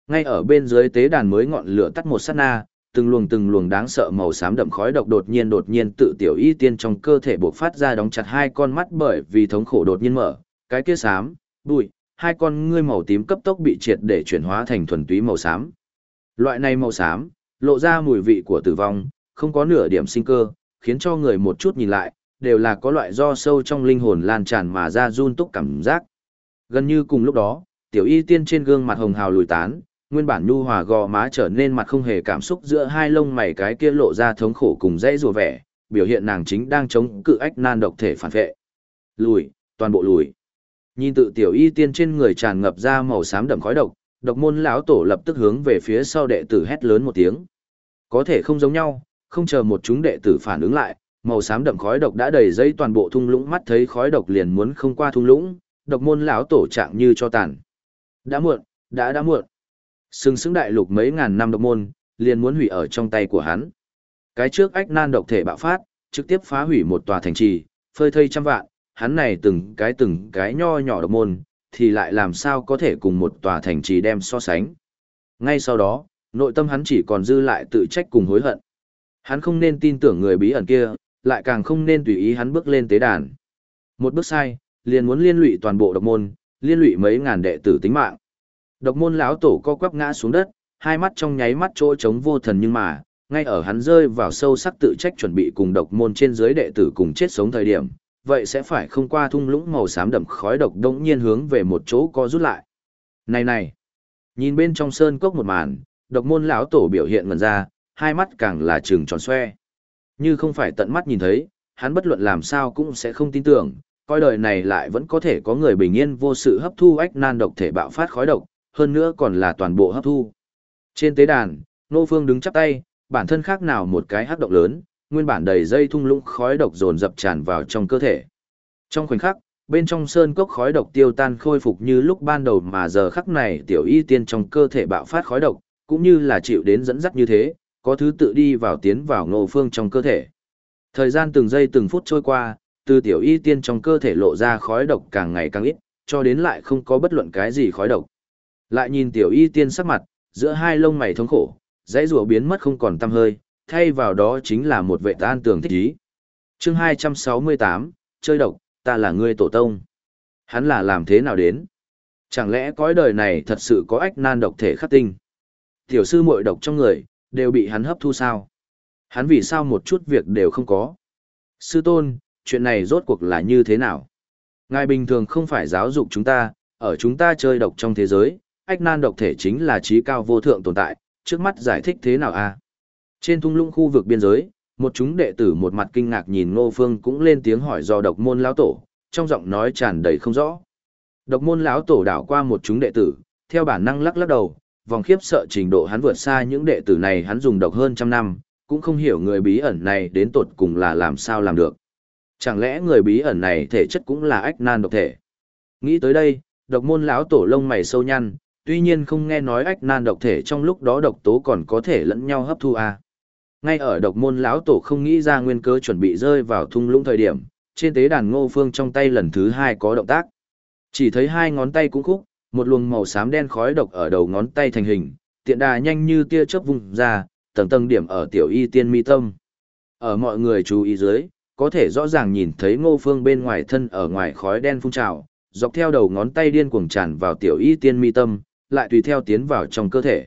Ngay ở bên dưới tế đàn mới ngọn lửa tắt một sát na, từng luồng từng luồng đáng sợ màu xám đậm khói độc đột nhiên đột nhiên tự tiểu y tiên trong cơ thể bộc phát ra đóng chặt hai con mắt bởi vì thống khổ đột nhiên mở, cái kia xám, bụi, hai con ngươi màu tím cấp tốc bị triệt để chuyển hóa thành thuần túy màu xám. Loại này màu xám, lộ ra mùi vị của tử vong, không có nửa điểm sinh cơ, khiến cho người một chút nhìn lại, đều là có loại do sâu trong linh hồn lan tràn mà ra run túc cảm giác. Gần như cùng lúc đó, tiểu y tiên trên gương mặt hồng hào lùi tán, nguyên bản nhu hòa gò má trở nên mặt không hề cảm xúc giữa hai lông mày cái kia lộ ra thống khổ cùng dãy rùa vẻ, biểu hiện nàng chính đang chống cự ách nan độc thể phản vệ. Lùi, toàn bộ lùi. Nhìn tự tiểu y tiên trên người tràn ngập ra màu xám đậm khói độc, độc môn lão tổ lập tức hướng về phía sau đệ tử hét lớn một tiếng. Có thể không giống nhau, không chờ một chúng đệ tử phản ứng lại, màu xám đậm khói độc đã đầy dây toàn bộ thung lũng mắt thấy khói độc liền muốn không qua thung lũng, độc môn lão tổ trạng như cho tàn. Đã muộn, đã đã muộn. Sừng sững đại lục mấy ngàn năm độc môn, liền muốn hủy ở trong tay của hắn. Cái trước ách nan độc thể bạo phát, trực tiếp phá hủy một tòa thành trì, phơi thây trăm vạn, hắn này từng cái từng cái nho nhỏ độc môn, thì lại làm sao có thể cùng một tòa thành trì đem so sánh. Ngay sau đó, nội tâm hắn chỉ còn dư lại tự trách cùng hối hận. Hắn không nên tin tưởng người bí ẩn kia, lại càng không nên tùy ý hắn bước lên tế đàn. Một bước sai, liền muốn liên lụy toàn bộ độc môn, liên lụy mấy ngàn đệ tử tính mạng. Độc môn lão tổ co quắp ngã xuống đất, hai mắt trong nháy mắt chỗ trống vô thần nhưng mà, ngay ở hắn rơi vào sâu sắc tự trách chuẩn bị cùng độc môn trên dưới đệ tử cùng chết sống thời điểm, vậy sẽ phải không qua thung lũng màu xám đậm khói độc đống nhiên hướng về một chỗ co rút lại. Này này, nhìn bên trong sơn cốc một màn, độc môn lão tổ biểu hiện ngần ra, hai mắt càng là trừng tròn xoe. Như không phải tận mắt nhìn thấy, hắn bất luận làm sao cũng sẽ không tin tưởng, coi đời này lại vẫn có thể có người bình yên vô sự hấp thu ách nan độc thể bạo phát khói độc, hơn nữa còn là toàn bộ hấp thu. Trên tế đàn, Nô Phương đứng chắp tay, bản thân khác nào một cái hắc động lớn, nguyên bản đầy dây thung lũng khói độc dồn dập tràn vào trong cơ thể. Trong khoảnh khắc, bên trong sơn cốc khói độc tiêu tan khôi phục như lúc ban đầu mà giờ khắc này tiểu y tiên trong cơ thể bạo phát khói độc, cũng như là chịu đến dẫn dắt như thế, có thứ tự đi vào tiến vào ngộ phương trong cơ thể. Thời gian từng giây từng phút trôi qua, từ tiểu y tiên trong cơ thể lộ ra khói độc càng ngày càng ít, cho đến lại không có bất luận cái gì khói độc. Lại nhìn tiểu y tiên sắc mặt, giữa hai lông mày thống khổ, dãy rùa biến mất không còn tăm hơi, thay vào đó chính là một vệ tan tường thích ý. chương 268, chơi độc, ta là người tổ tông. Hắn là làm thế nào đến? Chẳng lẽ cõi đời này thật sự có ách nan độc thể khắc tinh? Tiểu sư muội độc trong người, đều bị hắn hấp thu sao? Hắn vì sao một chút việc đều không có? Sư tôn, chuyện này rốt cuộc là như thế nào? Ngài bình thường không phải giáo dục chúng ta, ở chúng ta chơi độc trong thế giới, ách nan độc thể chính là trí cao vô thượng tồn tại, trước mắt giải thích thế nào a? Trên thung lũng khu vực biên giới, một chúng đệ tử một mặt kinh ngạc nhìn Ngô Phương cũng lên tiếng hỏi do độc môn lão tổ, trong giọng nói tràn đầy không rõ. Độc môn lão tổ đảo qua một chúng đệ tử, theo bản năng lắc lắc đầu, vòng khiếp sợ trình độ hắn vượt xa những đệ tử này hắn dùng độc hơn trăm năm, cũng không hiểu người bí ẩn này đến tột cùng là làm sao làm được. Chẳng lẽ người bí ẩn này thể chất cũng là ách nan độc thể? Nghĩ tới đây, độc môn lão tổ lông mày sâu nhăn, tuy nhiên không nghe nói ách nan độc thể trong lúc đó độc tố còn có thể lẫn nhau hấp thu à. Ngay ở độc môn lão tổ không nghĩ ra nguyên cớ chuẩn bị rơi vào thung lũng thời điểm, trên tế đàn ngô phương trong tay lần thứ hai có động tác. Chỉ thấy hai ngón tay cũng khúc, một luồng màu xám đen khói độc ở đầu ngón tay thành hình, tiện đà nhanh như tia chớp vùng ra, tầng tầng điểm ở tiểu y tiên mi tâm. Ở mọi người chú ý dưới, có thể rõ ràng nhìn thấy ngô phương bên ngoài thân ở ngoài khói đen phun trào, dọc theo đầu ngón tay điên cuồng tràn vào tiểu y tiên mi tâm, lại tùy theo tiến vào trong cơ thể.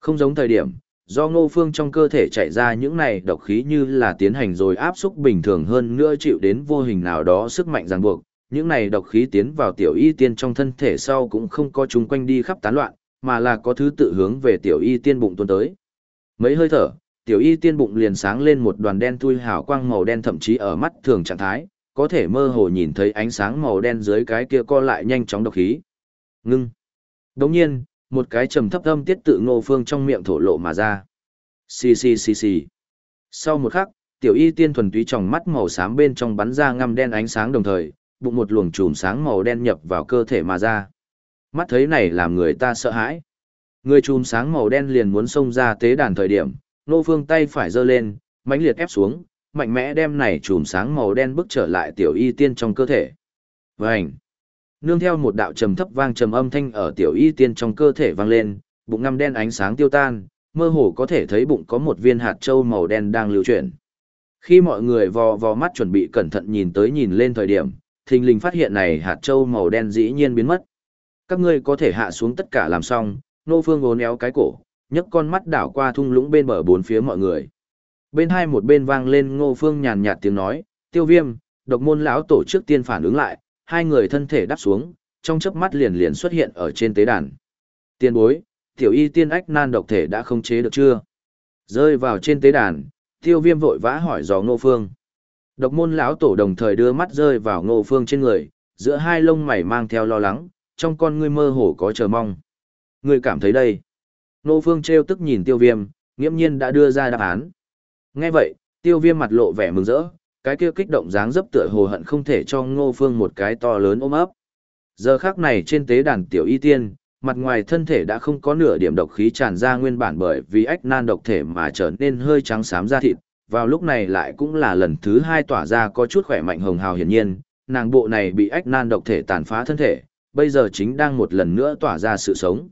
Không giống thời điểm, do ngô phương trong cơ thể chạy ra những này độc khí như là tiến hành rồi áp xúc bình thường hơn nữa chịu đến vô hình nào đó sức mạnh ràng buộc, những này độc khí tiến vào tiểu y tiên trong thân thể sau cũng không có chúng quanh đi khắp tán loạn, mà là có thứ tự hướng về tiểu y tiên bụng tuôn tới. Mấy hơi thở, tiểu y tiên bụng liền sáng lên một đoàn đen thui hào quang màu đen thậm chí ở mắt thường trạng thái, có thể mơ hồ nhìn thấy ánh sáng màu đen dưới cái kia co lại nhanh chóng độc khí. Ngưng. Đồng nhiên, một cái trầm thấp âm tiết tự ngô phương trong miệng thổ lộ mà ra. Xì xì xì xì. Sau một khắc, tiểu y tiên thuần túy trong mắt màu xám bên trong bắn ra ngăm đen ánh sáng đồng thời, bụng một luồng chùm sáng màu đen nhập vào cơ thể mà ra. Mắt thấy này làm người ta sợ hãi. Người chùm sáng màu đen liền muốn xông ra tế đàn thời điểm, nô phương tay phải giơ lên, mãnh liệt ép xuống, mạnh mẽ đem này chùm sáng màu đen bức trở lại tiểu y tiên trong cơ thể. Vành! Nương theo một đạo trầm thấp vang trầm âm thanh ở tiểu y tiên trong cơ thể vang lên, bụng ngăm đen ánh sáng tiêu tan, mơ hồ có thể thấy bụng có một viên hạt châu màu đen đang lưu chuyển. Khi mọi người vò vò mắt chuẩn bị cẩn thận nhìn tới nhìn lên thời điểm, thình lình phát hiện này hạt châu màu đen dĩ nhiên biến mất. Các ngươi có thể hạ xuống tất cả làm xong, nô phương ốn éo cái cổ, nhấc con mắt đảo qua thung lũng bên bờ bốn phía mọi người. Bên hai một bên vang lên ngô phương nhàn nhạt tiếng nói, tiêu viêm, độc môn lão tổ trước tiên phản ứng lại, hai người thân thể đáp xuống, trong chớp mắt liền liền xuất hiện ở trên tế đàn. Tiên bối, tiểu y tiên ách nan độc thể đã không chế được chưa? Rơi vào trên tế đàn, tiêu viêm vội vã hỏi dò ngô phương. Độc môn lão tổ đồng thời đưa mắt rơi vào ngô phương trên người, giữa hai lông mày mang theo lo lắng, trong con ngươi mơ hồ có chờ mong. Ngươi cảm thấy đây. Ngô phương treo tức nhìn tiêu viêm, nghiễm nhiên đã đưa ra đáp án. Nghe vậy, tiêu viêm mặt lộ vẻ mừng rỡ, cái kia kích động dáng dấp tựa hồ hận không thể cho Ngô Phương một cái to lớn ôm ấp. Giờ khắc này trên tế đàn tiểu y tiên, mặt ngoài thân thể đã không có nửa điểm độc khí tràn ra nguyên bản bởi vì ách nan độc thể mà trở nên hơi trắng xám da thịt, vào lúc này lại cũng là lần thứ hai tỏa ra có chút khỏe mạnh hồng hào hiển nhiên, nàng bộ này bị ách nan độc thể tàn phá thân thể, bây giờ chính đang một lần nữa tỏa ra sự sống.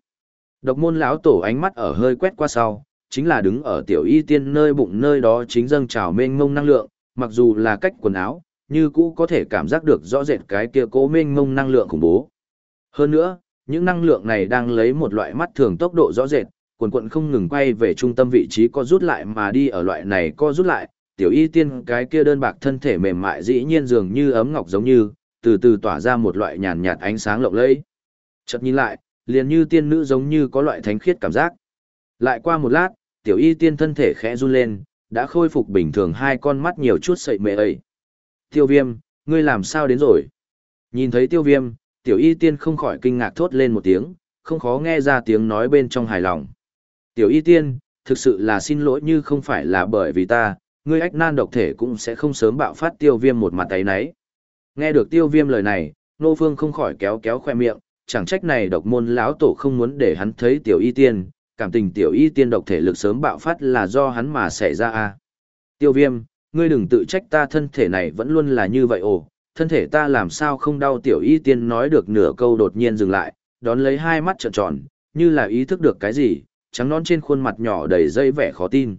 Độc môn lão tổ ánh mắt ở hơi quét qua sau, chính là đứng ở tiểu y tiên nơi bụng nơi đó chính dâng trào mênh mông năng lượng, mặc dù là cách quần áo, như cũ có thể cảm giác được rõ rệt cái kia cố mênh mông năng lượng khủng bố. Hơn nữa, những năng lượng này đang lấy một loại mắt thường tốc độ rõ rệt, quần quận không ngừng quay về trung tâm vị trí co rút lại mà đi ở loại này co rút lại, tiểu y tiên cái kia đơn bạc thân thể mềm mại dĩ nhiên dường như ấm ngọc giống như, từ từ tỏa ra một loại nhàn nhạt ánh sáng lộng lẫy. Chợt nhìn lại, liền như tiên nữ giống như có loại thánh khiết cảm giác. Lại qua một lát, tiểu y tiên thân thể khẽ run lên, đã khôi phục bình thường hai con mắt nhiều chút sậy mệ ấy. Tiêu viêm, ngươi làm sao đến rồi? Nhìn thấy tiêu viêm, tiểu y tiên không khỏi kinh ngạc thốt lên một tiếng, không khó nghe ra tiếng nói bên trong hài lòng. Tiểu y tiên, thực sự là xin lỗi như không phải là bởi vì ta, ngươi ách nan độc thể cũng sẽ không sớm bạo phát tiêu viêm một mặt tay nấy. Nghe được tiêu viêm lời này, nô phương không khỏi kéo kéo khoe miệng, chẳng trách này độc môn lão tổ không muốn để hắn thấy tiểu y tiên, cảm tình tiểu y tiên độc thể lực sớm bạo phát là do hắn mà xảy ra a. Tiêu viêm, ngươi đừng tự trách ta thân thể này vẫn luôn là như vậy ồ, thân thể ta làm sao không đau tiểu y tiên nói được nửa câu đột nhiên dừng lại, đón lấy hai mắt trợn tròn, như là ý thức được cái gì, trắng nón trên khuôn mặt nhỏ đầy dây vẻ khó tin.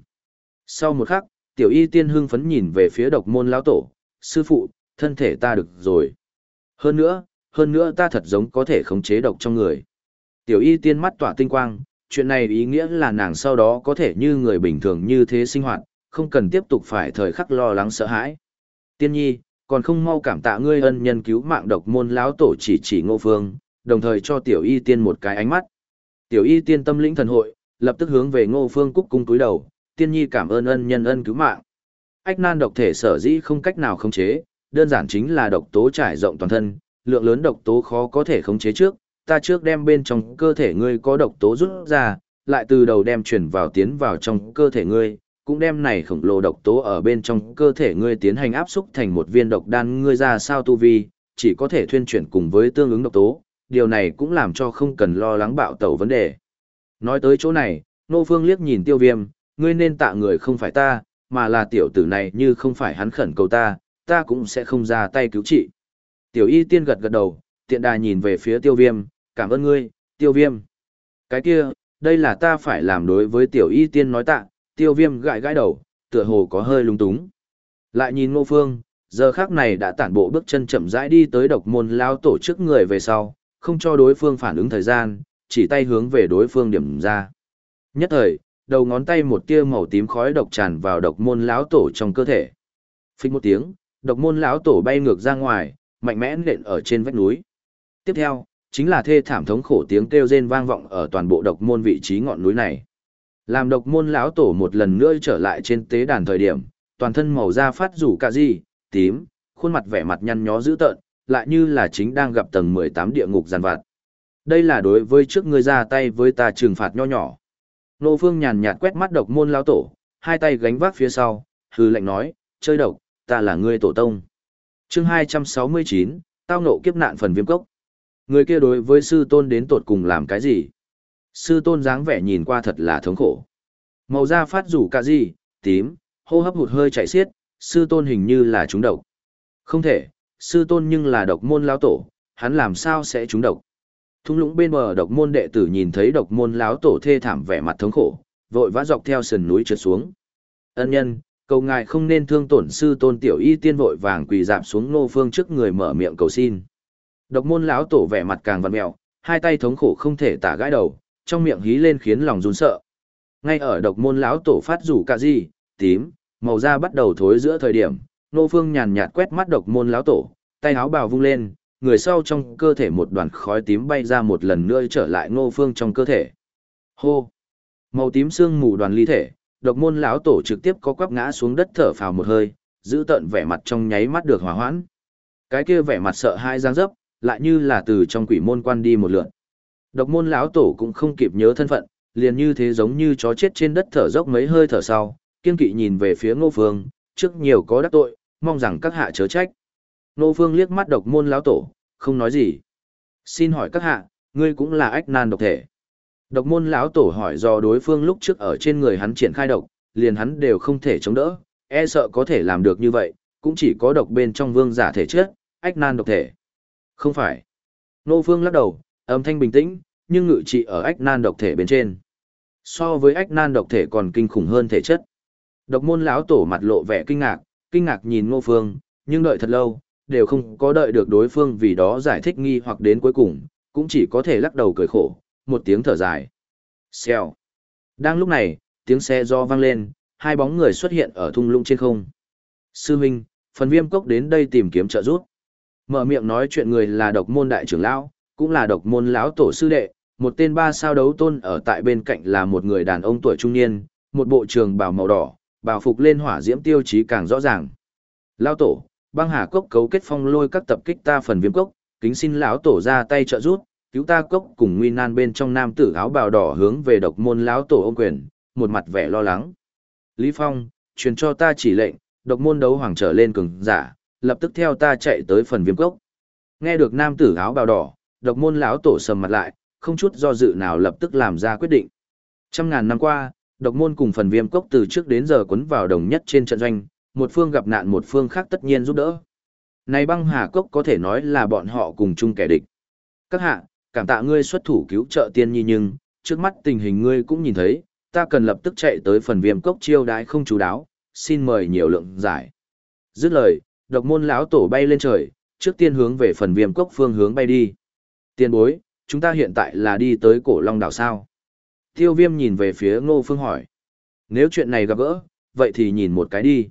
Sau một khắc, tiểu y tiên hưng phấn nhìn về phía độc môn lão tổ, sư phụ, thân thể ta được rồi. Hơn nữa, hơn nữa ta thật giống có thể khống chế độc trong người. Tiểu y tiên mắt tỏa tinh quang, chuyện này ý nghĩa là nàng sau đó có thể như người bình thường như thế sinh hoạt, không cần tiếp tục phải thời khắc lo lắng sợ hãi. Tiên nhi, còn không mau cảm tạ ngươi ân nhân cứu mạng độc môn lão tổ chỉ chỉ ngô phương, đồng thời cho tiểu y tiên một cái ánh mắt. Tiểu y tiên tâm lĩnh thần hội, lập tức hướng về ngô phương cúc cung túi đầu, tiên nhi cảm ơn ân nhân ân cứu mạng. Ách nan độc thể sở dĩ không cách nào khống chế, đơn giản chính là độc tố trải rộng toàn thân, lượng lớn độc tố khó có thể khống chế trước, ta trước đem bên trong cơ thể ngươi có độc tố rút ra, lại từ đầu đem chuyển vào tiến vào trong cơ thể ngươi, cũng đem này khổng lồ độc tố ở bên trong cơ thể ngươi tiến hành áp xúc thành một viên độc đan ngươi ra sao tu vi, chỉ có thể thuyên chuyển cùng với tương ứng độc tố, điều này cũng làm cho không cần lo lắng bạo tẩu vấn đề. Nói tới chỗ này, Nô Phương liếc nhìn tiêu viêm, ngươi nên tạ người không phải ta, mà là tiểu tử này như không phải hắn khẩn cầu ta, ta cũng sẽ không ra tay cứu trị. Tiểu y tiên gật gật đầu, tiện đà nhìn về phía tiêu viêm, cảm ơn ngươi, tiêu viêm. Cái kia, đây là ta phải làm đối với tiểu y tiên nói tạ, tiêu viêm gãi gãi đầu, tựa hồ có hơi lung túng. Lại nhìn ngô phương, giờ khác này đã tản bộ bước chân chậm rãi đi tới độc môn lao tổ chức người về sau, không cho đối phương phản ứng thời gian, chỉ tay hướng về đối phương điểm ra. Nhất thời, đầu ngón tay một tia màu tím khói độc tràn vào độc môn lão tổ trong cơ thể. Phích một tiếng, độc môn lão tổ bay ngược ra ngoài, mạnh mẽ nện ở trên vách núi. Tiếp theo, chính là thê thảm thống khổ tiếng kêu rên vang vọng ở toàn bộ độc môn vị trí ngọn núi này. Làm độc môn lão tổ một lần nữa trở lại trên tế đàn thời điểm, toàn thân màu da phát rủ cả gì, tím, khuôn mặt vẻ mặt nhăn nhó dữ tợn, lại như là chính đang gặp tầng 18 địa ngục giàn vặt. Đây là đối với trước ngươi ra tay với ta trừng phạt nho nhỏ. Nô Phương nhàn nhạt quét mắt độc môn lão tổ, hai tay gánh vác phía sau, hư lệnh nói, chơi độc, ta là ngươi tổ tông. chương 269, tao nộ kiếp nạn phần viêm cốc. Người kia đối với sư tôn đến tột cùng làm cái gì? Sư tôn dáng vẻ nhìn qua thật là thống khổ. Màu da phát rủ cả gì, tím, hô hấp hụt hơi chảy xiết, sư tôn hình như là trúng độc. Không thể, sư tôn nhưng là độc môn lão tổ, hắn làm sao sẽ trúng độc. Thung lũng bên bờ độc môn đệ tử nhìn thấy độc môn lão tổ thê thảm vẻ mặt thống khổ, vội vã dọc theo sườn núi trượt xuống. Ân nhân, cầu ngài không nên thương tổn sư tôn tiểu y tiên vội vàng quỳ dạp xuống nô phương trước người mở miệng cầu xin. Độc môn lão tổ vẻ mặt càng vặn mẹo, hai tay thống khổ không thể tả gãi đầu, trong miệng hí lên khiến lòng run sợ. Ngay ở độc môn lão tổ phát rủ cả gì, tím, màu da bắt đầu thối giữa thời điểm, nô phương nhàn nhạt quét mắt độc môn lão tổ, tay áo bào vung lên, người sau trong cơ thể một đoàn khói tím bay ra một lần nữa trở lại Ngô phương trong cơ thể. Hô! Màu tím xương mù đoàn ly thể, độc môn lão tổ trực tiếp có quắp ngã xuống đất thở phào một hơi, giữ tận vẻ mặt trong nháy mắt được hòa hoãn. Cái kia vẻ mặt sợ hai giang dấp, lại như là từ trong quỷ môn quan đi một lượt. Độc môn lão tổ cũng không kịp nhớ thân phận, liền như thế giống như chó chết trên đất thở dốc mấy hơi thở sau, kiên kỵ nhìn về phía ngô phương, trước nhiều có đắc tội, mong rằng các hạ chớ trách. Ngô Phương liếc mắt độc môn lão tổ, không nói gì. Xin hỏi các hạ, ngươi cũng là ách nan độc thể. Độc môn lão tổ hỏi do đối phương lúc trước ở trên người hắn triển khai độc, liền hắn đều không thể chống đỡ, e sợ có thể làm được như vậy, cũng chỉ có độc bên trong vương giả thể chất, ách nan độc thể. Không phải. Nô Phương lắc đầu, âm thanh bình tĩnh, nhưng ngự trị ở ách nan độc thể bên trên. So với ách nan độc thể còn kinh khủng hơn thể chất. Độc môn lão tổ mặt lộ vẻ kinh ngạc, kinh ngạc nhìn Ngô Phương, nhưng đợi thật lâu, đều không có đợi được đối phương vì đó giải thích nghi hoặc đến cuối cùng, cũng chỉ có thể lắc đầu cười khổ, một tiếng thở dài. Xèo. Đang lúc này, tiếng xe do vang lên, hai bóng người xuất hiện ở thung lũng trên không. Sư huynh phần viêm cốc đến đây tìm kiếm trợ giúp. Mở miệng nói chuyện người là độc môn đại trưởng lão, cũng là độc môn lão tổ sư đệ, một tên ba sao đấu tôn ở tại bên cạnh là một người đàn ông tuổi trung niên, một bộ trường bào màu đỏ, bào phục lên hỏa diễm tiêu chí càng rõ ràng. Lão tổ, băng hà cốc cấu kết phong lôi các tập kích ta phần viêm cốc, kính xin lão tổ ra tay trợ giúp, cứu ta cốc cùng nguy nan bên trong nam tử áo bào đỏ hướng về độc môn lão tổ ôm quyền, một mặt vẻ lo lắng. Lý Phong, truyền cho ta chỉ lệnh, độc môn đấu hoàng trở lên cường giả, lập tức theo ta chạy tới phần viêm cốc. Nghe được nam tử áo bào đỏ, độc môn lão tổ sầm mặt lại, không chút do dự nào lập tức làm ra quyết định. Trăm ngàn năm qua, độc môn cùng phần viêm cốc từ trước đến giờ quấn vào đồng nhất trên trận doanh, một phương gặp nạn một phương khác tất nhiên giúp đỡ. Này băng hà cốc có thể nói là bọn họ cùng chung kẻ địch. Các hạ, cảm tạ ngươi xuất thủ cứu trợ tiên nhi nhưng, trước mắt tình hình ngươi cũng nhìn thấy, ta cần lập tức chạy tới phần viêm cốc chiêu đái không chú đáo, xin mời nhiều lượng giải. Dứt lời, độc môn lão tổ bay lên trời, trước tiên hướng về phần viêm cốc phương hướng bay đi. Tiên bối, chúng ta hiện tại là đi tới cổ long đảo sao? Tiêu viêm nhìn về phía ngô phương hỏi. Nếu chuyện này gặp gỡ, vậy thì nhìn một cái đi.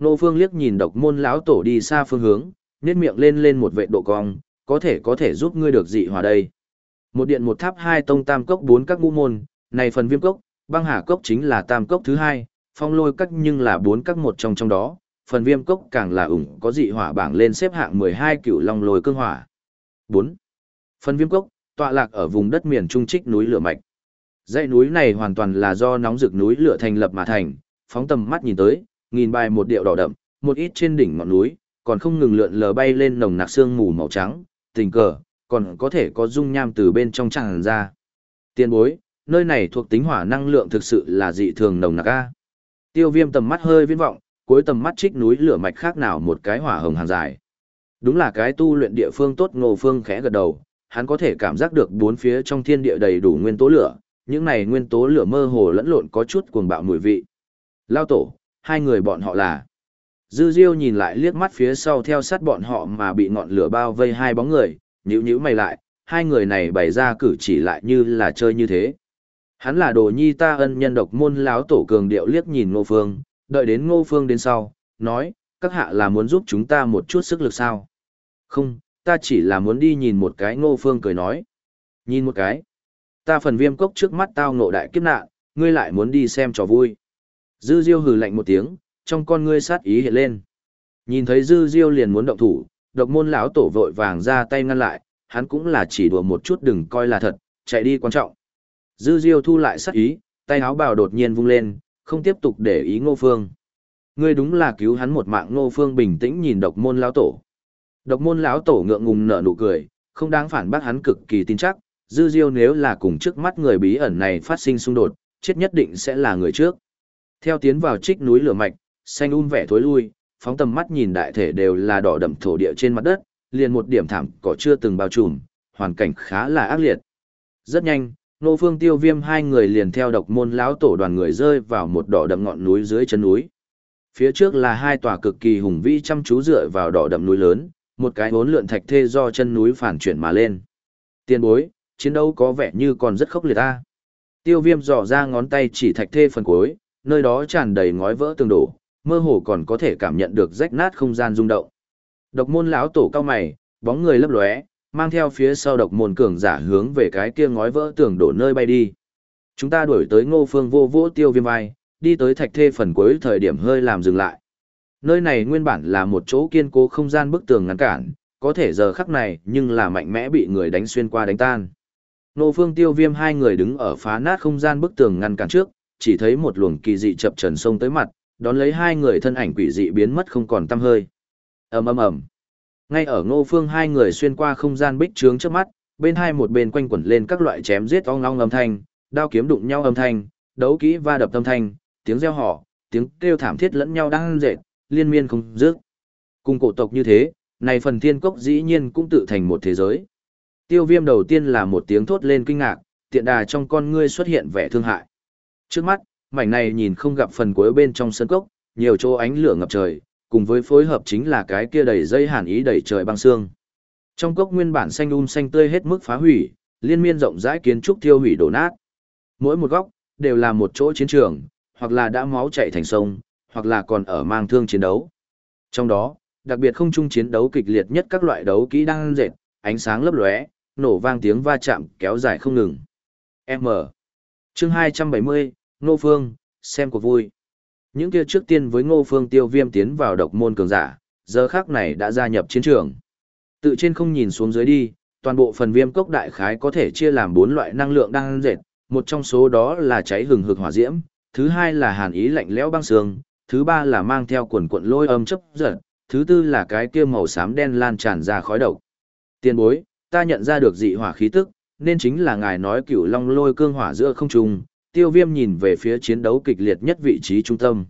Nô phương liếc nhìn độc môn lão tổ đi xa phương hướng, nét miệng lên lên một vệ độ cong, có thể có thể giúp ngươi được dị hòa đây. Một điện một tháp hai tông tam cốc bốn các ngũ môn, này phần viêm cốc, băng hà cốc chính là tam cốc thứ hai, phong lôi các nhưng là bốn các một trong trong đó, phần viêm cốc càng là ủng có dị hỏa bảng lên xếp hạng 12 cựu long lôi cương hỏa. 4. Phần viêm cốc, tọa lạc ở vùng đất miền trung trích núi lửa mạch. Dãy núi này hoàn toàn là do nóng rực núi lửa thành lập mà thành, phóng tầm mắt nhìn tới, nghìn bài một điệu đỏ đậm, một ít trên đỉnh ngọn núi, còn không ngừng lượn lờ bay lên nồng nặc sương mù màu trắng, tình cờ, còn có thể có dung nham từ bên trong tràn ra. Tiên bối, nơi này thuộc tính hỏa năng lượng thực sự là dị thường nồng nặc a. Tiêu Viêm tầm mắt hơi viễn vọng, cuối tầm mắt trích núi lửa mạch khác nào một cái hỏa hồng hàng dài. Đúng là cái tu luyện địa phương tốt Ngô Phương khẽ gật đầu, hắn có thể cảm giác được bốn phía trong thiên địa đầy đủ nguyên tố lửa, những này nguyên tố lửa mơ hồ lẫn lộn có chút cuồng bạo mùi vị. Lao tổ, hai người bọn họ là. Dư Diêu nhìn lại liếc mắt phía sau theo sát bọn họ mà bị ngọn lửa bao vây hai bóng người, nhíu nhíu mày lại, hai người này bày ra cử chỉ lại như là chơi như thế. Hắn là đồ nhi ta ân nhân độc môn láo tổ cường điệu liếc nhìn Ngô Phương, đợi đến Ngô Phương đến sau, nói, các hạ là muốn giúp chúng ta một chút sức lực sao? Không, ta chỉ là muốn đi nhìn một cái Ngô Phương cười nói. Nhìn một cái. Ta phần viêm cốc trước mắt tao ngộ đại kiếp nạn, ngươi lại muốn đi xem trò vui. Dư Diêu hừ lạnh một tiếng, trong con ngươi sát ý hiện lên. Nhìn thấy Dư Diêu liền muốn động thủ, độc môn lão tổ vội vàng ra tay ngăn lại, hắn cũng là chỉ đùa một chút đừng coi là thật, chạy đi quan trọng. Dư Diêu thu lại sát ý, tay áo bào đột nhiên vung lên, không tiếp tục để ý Ngô Phương. Ngươi đúng là cứu hắn một mạng Ngô Phương bình tĩnh nhìn độc môn lão tổ. Độc môn lão tổ ngượng ngùng nở nụ cười, không đáng phản bác hắn cực kỳ tin chắc, Dư Diêu nếu là cùng trước mắt người bí ẩn này phát sinh xung đột, chết nhất định sẽ là người trước. Theo tiến vào trích núi lửa mạch, xanh um vẻ thối lui, phóng tầm mắt nhìn đại thể đều là đỏ đậm thổ địa trên mặt đất, liền một điểm thảm cỏ chưa từng bao trùm, hoàn cảnh khá là ác liệt. Rất nhanh, nô phương tiêu viêm hai người liền theo độc môn lão tổ đoàn người rơi vào một đỏ đậm ngọn núi dưới chân núi. Phía trước là hai tòa cực kỳ hùng vĩ chăm chú dựa vào đỏ đậm núi lớn, một cái bốn lượn thạch thê do chân núi phản chuyển mà lên. Tiên bối, chiến đấu có vẻ như còn rất khốc liệt ta. Tiêu viêm dò ra ngón tay chỉ thạch thê phần cuối, nơi đó tràn đầy ngói vỡ tường đổ, mơ hồ còn có thể cảm nhận được rách nát không gian rung động. Độc môn lão tổ cao mày, bóng người lấp lóe, mang theo phía sau độc môn cường giả hướng về cái kia ngói vỡ tường đổ nơi bay đi. Chúng ta đuổi tới Ngô Phương vô vỗ tiêu viêm vai, đi tới thạch thê phần cuối thời điểm hơi làm dừng lại. Nơi này nguyên bản là một chỗ kiên cố không gian bức tường ngăn cản, có thể giờ khắc này nhưng là mạnh mẽ bị người đánh xuyên qua đánh tan. Ngô Phương tiêu viêm hai người đứng ở phá nát không gian bức tường ngăn cản trước, chỉ thấy một luồng kỳ dị chập trần sông tới mặt, đón lấy hai người thân ảnh quỷ dị biến mất không còn tăm hơi. ầm ầm ầm. Ngay ở Ngô Phương hai người xuyên qua không gian bích trướng trước mắt, bên hai một bên quanh quẩn lên các loại chém giết ong ong âm thanh, đao kiếm đụng nhau âm thanh, đấu kỹ va đập âm thanh, tiếng reo hò, tiếng kêu thảm thiết lẫn nhau đang dệt, liên miên không dứt. Cùng cổ tộc như thế, này phần thiên cốc dĩ nhiên cũng tự thành một thế giới. Tiêu viêm đầu tiên là một tiếng thốt lên kinh ngạc, tiện đà trong con ngươi xuất hiện vẻ thương hại. Trước mắt, mảnh này nhìn không gặp phần cuối bên trong sân cốc, nhiều chỗ ánh lửa ngập trời, cùng với phối hợp chính là cái kia đầy dây hàn ý đầy trời băng xương. Trong cốc nguyên bản xanh um xanh tươi hết mức phá hủy, liên miên rộng rãi kiến trúc thiêu hủy đổ nát. Mỗi một góc đều là một chỗ chiến trường, hoặc là đã máu chảy thành sông, hoặc là còn ở mang thương chiến đấu. Trong đó, đặc biệt không chung chiến đấu kịch liệt nhất các loại đấu kỹ đang dệt, ánh sáng lấp lóe, nổ vang tiếng va chạm kéo dài không ngừng. M. Chương 270, Ngô Phương, xem cuộc vui. Những kia trước tiên với Ngô Phương tiêu viêm tiến vào độc môn cường giả, giờ khác này đã gia nhập chiến trường. Tự trên không nhìn xuống dưới đi, toàn bộ phần viêm cốc đại khái có thể chia làm bốn loại năng lượng đang dệt, một trong số đó là cháy hừng hực hỏa diễm, thứ hai là hàn ý lạnh lẽo băng sương, thứ ba là mang theo quần cuộn lôi âm chấp giật, thứ tư là cái kia màu xám đen lan tràn ra khói độc. Tiên bối, ta nhận ra được dị hỏa khí tức, nên chính là ngài nói cửu long lôi cương hỏa giữa không trung, tiêu viêm nhìn về phía chiến đấu kịch liệt nhất vị trí trung tâm.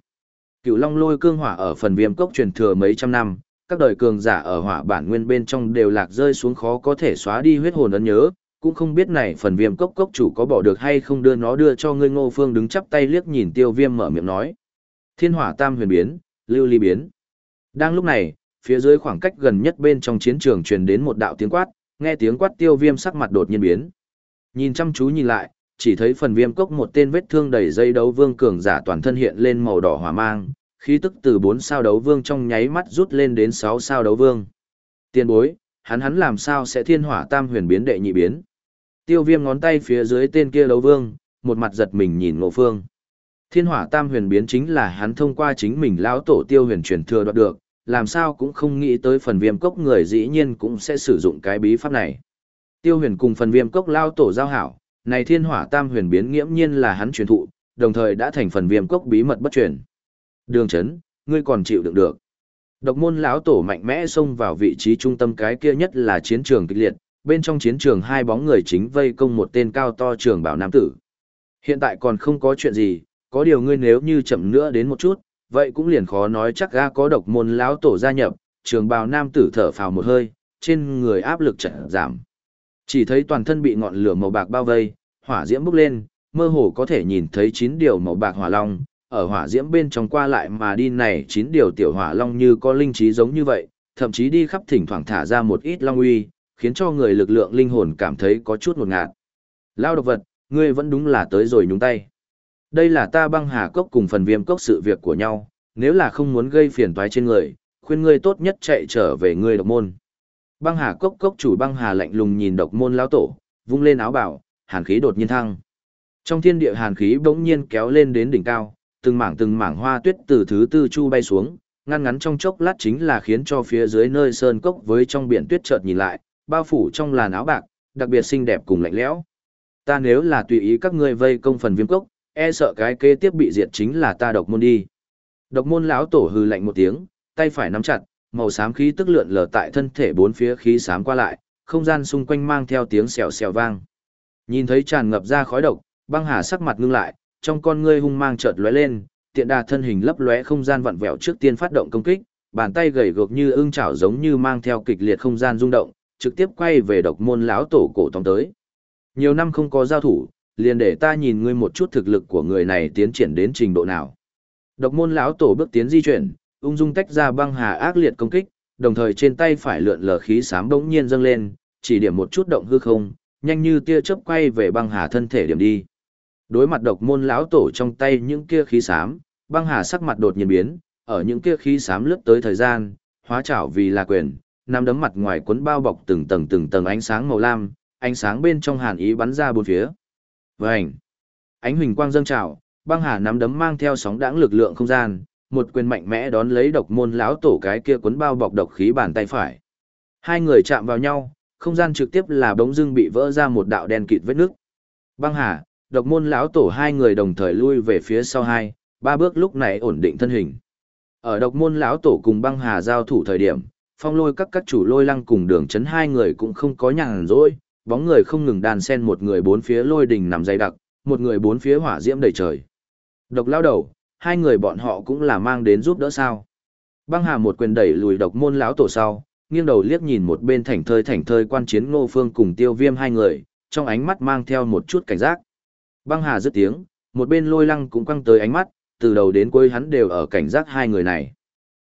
cựu long lôi cương hỏa ở phần viêm cốc truyền thừa mấy trăm năm, các đời cường giả ở hỏa bản nguyên bên trong đều lạc rơi xuống khó có thể xóa đi huyết hồn ấn nhớ, cũng không biết này phần viêm cốc cốc chủ có bỏ được hay không đưa nó đưa cho ngươi ngô phương đứng chắp tay liếc nhìn tiêu viêm mở miệng nói. Thiên hỏa tam huyền biến, lưu ly biến. Đang lúc này, phía dưới khoảng cách gần nhất bên trong chiến trường truyền đến một đạo tiếng quát, nghe tiếng quát tiêu viêm sắc mặt đột nhiên biến. Nhìn chăm chú nhìn lại, chỉ thấy phần viêm cốc một tên vết thương đầy dây đấu vương cường giả toàn thân hiện lên màu đỏ hỏa mang, khí tức từ 4 sao đấu vương trong nháy mắt rút lên đến 6 sao đấu vương. Tiên bối, hắn hắn làm sao sẽ thiên hỏa tam huyền biến đệ nhị biến. Tiêu viêm ngón tay phía dưới tên kia đấu vương, một mặt giật mình nhìn ngộ phương. Thiên hỏa tam huyền biến chính là hắn thông qua chính mình lão tổ tiêu huyền truyền thừa đoạt được, làm sao cũng không nghĩ tới phần viêm cốc người dĩ nhiên cũng sẽ sử dụng cái bí pháp này. Tiêu huyền cùng phần viêm cốc lao tổ giao hảo, này thiên hỏa tam huyền biến nghiễm nhiên là hắn truyền thụ, đồng thời đã thành phần viêm cốc bí mật bất truyền. Đường chấn, ngươi còn chịu đựng được. Độc môn lão tổ mạnh mẽ xông vào vị trí trung tâm cái kia nhất là chiến trường kịch liệt, bên trong chiến trường hai bóng người chính vây công một tên cao to trường bảo nam tử. Hiện tại còn không có chuyện gì, có điều ngươi nếu như chậm nữa đến một chút, vậy cũng liền khó nói chắc ga có độc môn lão tổ gia nhập, trường bào nam tử thở phào một hơi, trên người áp lực chợt giảm. Chỉ thấy toàn thân bị ngọn lửa màu bạc bao vây, hỏa diễm bốc lên, mơ hồ có thể nhìn thấy chín điều màu bạc hỏa long, ở hỏa diễm bên trong qua lại mà đi này chín điều tiểu hỏa long như có linh trí giống như vậy, thậm chí đi khắp thỉnh thoảng thả ra một ít long uy, khiến cho người lực lượng linh hồn cảm thấy có chút ngột ngạt. Lao độc vật, ngươi vẫn đúng là tới rồi nhúng tay. Đây là ta băng hà cốc cùng phần viêm cốc sự việc của nhau, nếu là không muốn gây phiền toái trên người, khuyên ngươi tốt nhất chạy trở về ngươi độc môn. Băng hà cốc cốc chủ băng hà lạnh lùng nhìn độc môn lão tổ, vung lên áo bảo, hàn khí đột nhiên thăng. Trong thiên địa hàn khí bỗng nhiên kéo lên đến đỉnh cao, từng mảng từng mảng hoa tuyết từ thứ tư chu bay xuống, ngăn ngắn trong chốc lát chính là khiến cho phía dưới nơi sơn cốc với trong biển tuyết chợt nhìn lại, bao phủ trong làn áo bạc, đặc biệt xinh đẹp cùng lạnh lẽo. Ta nếu là tùy ý các ngươi vây công phần viêm cốc, e sợ cái kế tiếp bị diệt chính là ta độc môn đi. Độc môn lão tổ hừ lạnh một tiếng, tay phải nắm chặt, màu xám khí tức lượn lờ tại thân thể bốn phía khí xám qua lại, không gian xung quanh mang theo tiếng xèo xèo vang. Nhìn thấy tràn ngập ra khói độc, băng hà sắc mặt ngưng lại, trong con ngươi hung mang chợt lóe lên, tiện đà thân hình lấp lóe không gian vặn vẹo trước tiên phát động công kích, bàn tay gầy gộc như ưng chảo giống như mang theo kịch liệt không gian rung động, trực tiếp quay về độc môn lão tổ cổ tông tới. Nhiều năm không có giao thủ, liền để ta nhìn ngươi một chút thực lực của người này tiến triển đến trình độ nào. Độc môn lão tổ bước tiến di chuyển, ung dung tách ra băng hà ác liệt công kích, đồng thời trên tay phải lượn lờ khí xám bỗng nhiên dâng lên, chỉ điểm một chút động hư không, nhanh như tia chớp quay về băng hà thân thể điểm đi. Đối mặt độc môn lão tổ trong tay những kia khí xám, băng hà sắc mặt đột nhiên biến, ở những kia khí xám lướt tới thời gian, hóa trảo vì là quyền, nắm đấm mặt ngoài cuốn bao bọc từng tầng từng tầng ánh sáng màu lam, ánh sáng bên trong hàn ý bắn ra bốn phía. Vành! Ánh huỳnh quang dâng trào, băng hà nắm đấm mang theo sóng đãng lực lượng không gian, một quyền mạnh mẽ đón lấy độc môn lão tổ cái kia cuốn bao bọc độc khí bàn tay phải. Hai người chạm vào nhau, không gian trực tiếp là bỗng dưng bị vỡ ra một đạo đen kịt vết nước. Băng hà, độc môn lão tổ hai người đồng thời lui về phía sau hai, ba bước lúc này ổn định thân hình. Ở độc môn lão tổ cùng băng hà giao thủ thời điểm, phong lôi các các chủ lôi lăng cùng đường chấn hai người cũng không có nhàn rỗi, bóng người không ngừng đàn sen một người bốn phía lôi đình nằm dày đặc, một người bốn phía hỏa diễm đầy trời. Độc lao đầu, hai người bọn họ cũng là mang đến giúp đỡ sao. Băng hà một quyền đẩy lùi độc môn lão tổ sau, nghiêng đầu liếc nhìn một bên thảnh thơi thảnh thơi quan chiến ngô phương cùng tiêu viêm hai người, trong ánh mắt mang theo một chút cảnh giác. Băng hà dứt tiếng, một bên lôi lăng cũng quăng tới ánh mắt, từ đầu đến cuối hắn đều ở cảnh giác hai người này.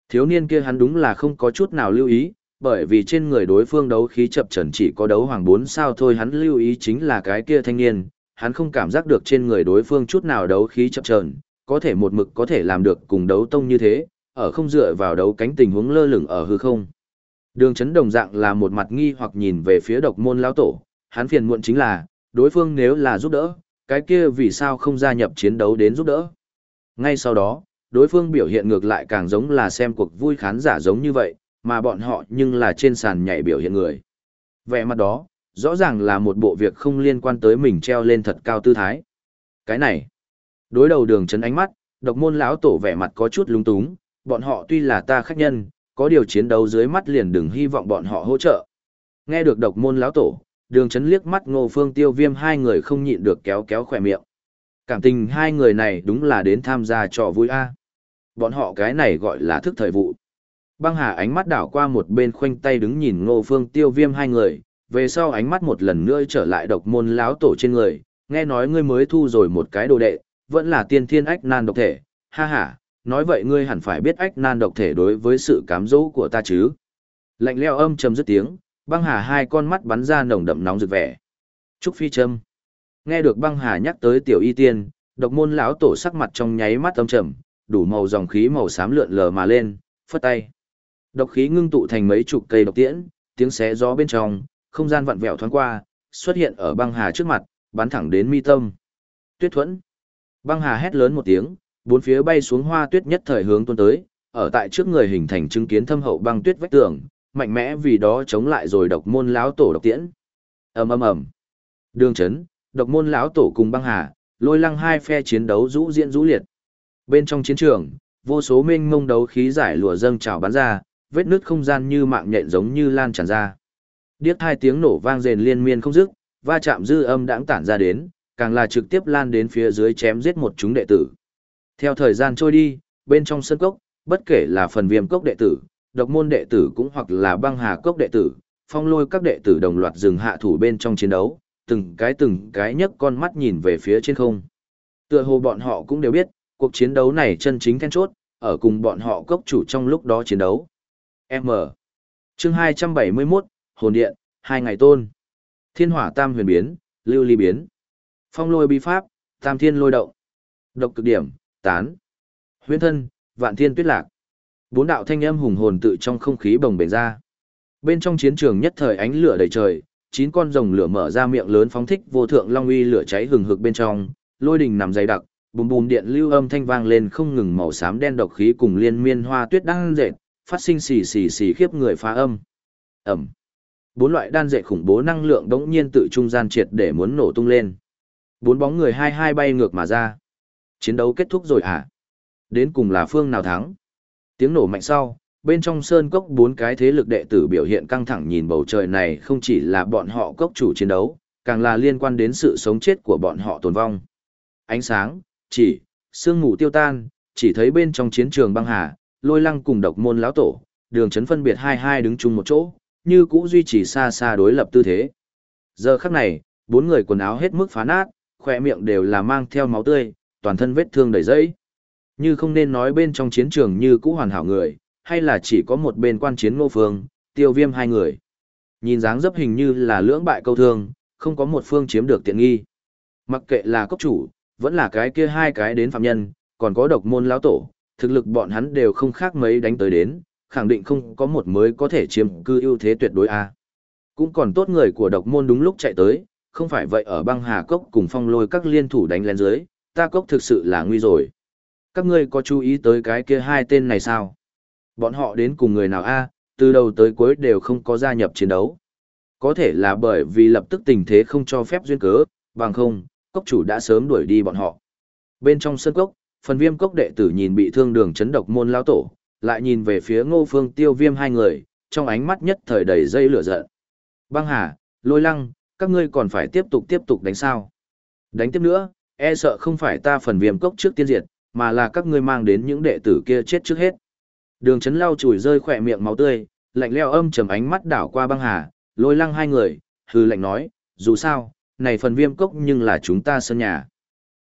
Thiếu niên kia hắn đúng là không có chút nào lưu ý, bởi vì trên người đối phương đấu khí chập trần chỉ có đấu hoàng bốn sao thôi hắn lưu ý chính là cái kia thanh niên, hắn không cảm giác được trên người đối phương chút nào đấu khí chập trần, có thể một mực có thể làm được cùng đấu tông như thế, ở không dựa vào đấu cánh tình huống lơ lửng ở hư không. Đường chấn đồng dạng là một mặt nghi hoặc nhìn về phía độc môn lão tổ, hắn phiền muộn chính là, đối phương nếu là giúp đỡ, cái kia vì sao không gia nhập chiến đấu đến giúp đỡ. Ngay sau đó, đối phương biểu hiện ngược lại càng giống là xem cuộc vui khán giả giống như vậy, mà bọn họ nhưng là trên sàn nhảy biểu hiện người. Vẻ mặt đó, rõ ràng là một bộ việc không liên quan tới mình treo lên thật cao tư thái. Cái này, đối đầu đường chấn ánh mắt, độc môn lão tổ vẻ mặt có chút lung túng, bọn họ tuy là ta khách nhân, có điều chiến đấu dưới mắt liền đừng hy vọng bọn họ hỗ trợ. Nghe được độc môn lão tổ, đường chấn liếc mắt ngô phương tiêu viêm hai người không nhịn được kéo kéo khỏe miệng. Cảm tình hai người này đúng là đến tham gia trò vui a. Bọn họ cái này gọi là thức thời vụ. Băng hà ánh mắt đảo qua một bên khoanh tay đứng nhìn ngô phương tiêu viêm hai người, về sau ánh mắt một lần nữa trở lại độc môn lão tổ trên người, nghe nói ngươi mới thu rồi một cái đồ đệ, vẫn là tiên thiên ách nan độc thể, ha ha, nói vậy ngươi hẳn phải biết ách nan độc thể đối với sự cám dỗ của ta chứ. Lạnh leo âm trầm dứt tiếng, băng hà hai con mắt bắn ra nồng đậm nóng rực vẻ. Trúc Phi Trâm. Nghe được băng hà nhắc tới tiểu y tiên, độc môn lão tổ sắc mặt trong nháy mắt âm trầm, đủ màu dòng khí màu xám lượn lờ mà lên, phất tay. Độc khí ngưng tụ thành mấy chục cây độc tiễn, tiếng xé gió bên trong, không gian vặn vẹo thoáng qua, xuất hiện ở băng hà trước mặt, bắn thẳng đến mi tâm. Tuyết thuẫn. Băng hà hét lớn một tiếng, bốn phía bay xuống hoa tuyết nhất thời hướng tuôn tới, ở tại trước người hình thành chứng kiến thâm hậu băng tuyết vách tường, mạnh mẽ vì đó chống lại rồi độc môn lão tổ độc tiễn. Ầm ầm ầm. Đường chấn, độc môn lão tổ cùng băng hà, lôi lăng hai phe chiến đấu rũ diễn rũ liệt. Bên trong chiến trường, vô số mênh mông đấu khí giải lụa dâng trào bắn ra, vết nứt không gian như mạng nhện giống như lan tràn ra. Điếc hai tiếng nổ vang rền liên miên không dứt, va chạm dư âm đãng tản ra đến, càng là trực tiếp lan đến phía dưới chém giết một chúng đệ tử. Theo thời gian trôi đi, bên trong sân cốc, bất kể là phần viêm cốc đệ tử, độc môn đệ tử cũng hoặc là băng hà cốc đệ tử, phong lôi các đệ tử đồng loạt dừng hạ thủ bên trong chiến đấu, từng cái từng cái nhấc con mắt nhìn về phía trên không. Tựa hồ bọn họ cũng đều biết, cuộc chiến đấu này chân chính then chốt, ở cùng bọn họ cốc chủ trong lúc đó chiến đấu. M. Chương 271, Hồn Điện, hai ngày tôn. Thiên hỏa tam huyền biến, lưu ly biến. Phong lôi bi pháp, tam thiên lôi động. Độc cực điểm, tán. Huyễn thân, vạn thiên tuyết lạc. Bốn đạo thanh âm hùng hồn tự trong không khí bồng bềnh ra. Bên trong chiến trường nhất thời ánh lửa đầy trời, chín con rồng lửa mở ra miệng lớn phóng thích vô thượng long uy lửa cháy hừng hực bên trong, lôi đình nằm dày đặc, bùm bùm điện lưu âm thanh vang lên không ngừng màu xám đen độc khí cùng liên miên hoa tuyết đang dệt, phát sinh xì xì xì khiếp người phá âm. Ẩm. Bốn loại đan dệt khủng bố năng lượng đống nhiên tự trung gian triệt để muốn nổ tung lên. Bốn bóng người hai hai bay ngược mà ra. Chiến đấu kết thúc rồi à Đến cùng là phương nào thắng? Tiếng nổ mạnh sau, bên trong sơn cốc bốn cái thế lực đệ tử biểu hiện căng thẳng nhìn bầu trời này không chỉ là bọn họ cốc chủ chiến đấu, càng là liên quan đến sự sống chết của bọn họ tồn vong. Ánh sáng, chỉ, sương mù tiêu tan, chỉ thấy bên trong chiến trường băng hà, lôi lăng cùng độc môn lão tổ, đường chấn phân biệt hai hai đứng chung một chỗ, như cũ duy trì xa xa đối lập tư thế. Giờ khắc này, bốn người quần áo hết mức phá nát, khỏe miệng đều là mang theo máu tươi, toàn thân vết thương đầy dẫy. Như không nên nói bên trong chiến trường như cũ hoàn hảo người, hay là chỉ có một bên quan chiến ngô phương, tiêu viêm hai người. Nhìn dáng dấp hình như là lưỡng bại câu thương, không có một phương chiếm được tiện nghi. Mặc kệ là cốc chủ, vẫn là cái kia hai cái đến phạm nhân, còn có độc môn lão tổ, thực lực bọn hắn đều không khác mấy đánh tới đến, khẳng định không có một mới có thể chiếm cư ưu thế tuyệt đối a. Cũng còn tốt người của độc môn đúng lúc chạy tới, không phải vậy ở băng hà cốc cùng phong lôi các liên thủ đánh lên dưới, ta cốc thực sự là nguy rồi. Các ngươi có chú ý tới cái kia hai tên này sao? Bọn họ đến cùng người nào a? từ đầu tới cuối đều không có gia nhập chiến đấu. Có thể là bởi vì lập tức tình thế không cho phép duyên cớ, bằng không, cốc chủ đã sớm đuổi đi bọn họ. Bên trong sân cốc, phần viêm cốc đệ tử nhìn bị thương đường chấn độc môn lao tổ, lại nhìn về phía ngô phương tiêu viêm hai người, trong ánh mắt nhất thời đầy dây lửa giận. Băng hà, lôi lăng, các ngươi còn phải tiếp tục tiếp tục đánh sao. Đánh tiếp nữa, e sợ không phải ta phần viêm cốc trước tiên diệt, mà là các ngươi mang đến những đệ tử kia chết trước hết. Đường chấn lau chùi rơi khỏe miệng máu tươi, lạnh leo âm trầm ánh mắt đảo qua băng hà, lôi lăng hai người, hư lạnh nói, dù sao, này phần viêm cốc nhưng là chúng ta sân nhà.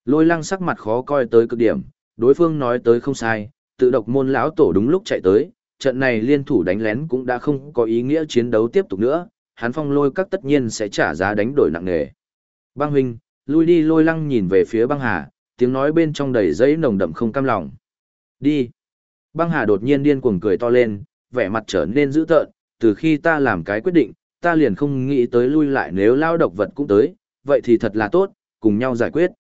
Lôi lăng sắc mặt khó coi tới cực điểm, đối phương nói tới không sai, tự độc môn lão tổ đúng lúc chạy tới, trận này liên thủ đánh lén cũng đã không có ý nghĩa chiến đấu tiếp tục nữa, hắn phong lôi các tất nhiên sẽ trả giá đánh đổi nặng nề. Băng huynh, lui đi lôi lăng nhìn về phía băng hà, tiếng nói bên trong đầy giấy nồng đậm không cam lòng. Đi. Băng hà đột nhiên điên cuồng cười to lên, vẻ mặt trở nên dữ tợn, từ khi ta làm cái quyết định, ta liền không nghĩ tới lui lại nếu lao độc vật cũng tới, vậy thì thật là tốt, cùng nhau giải quyết.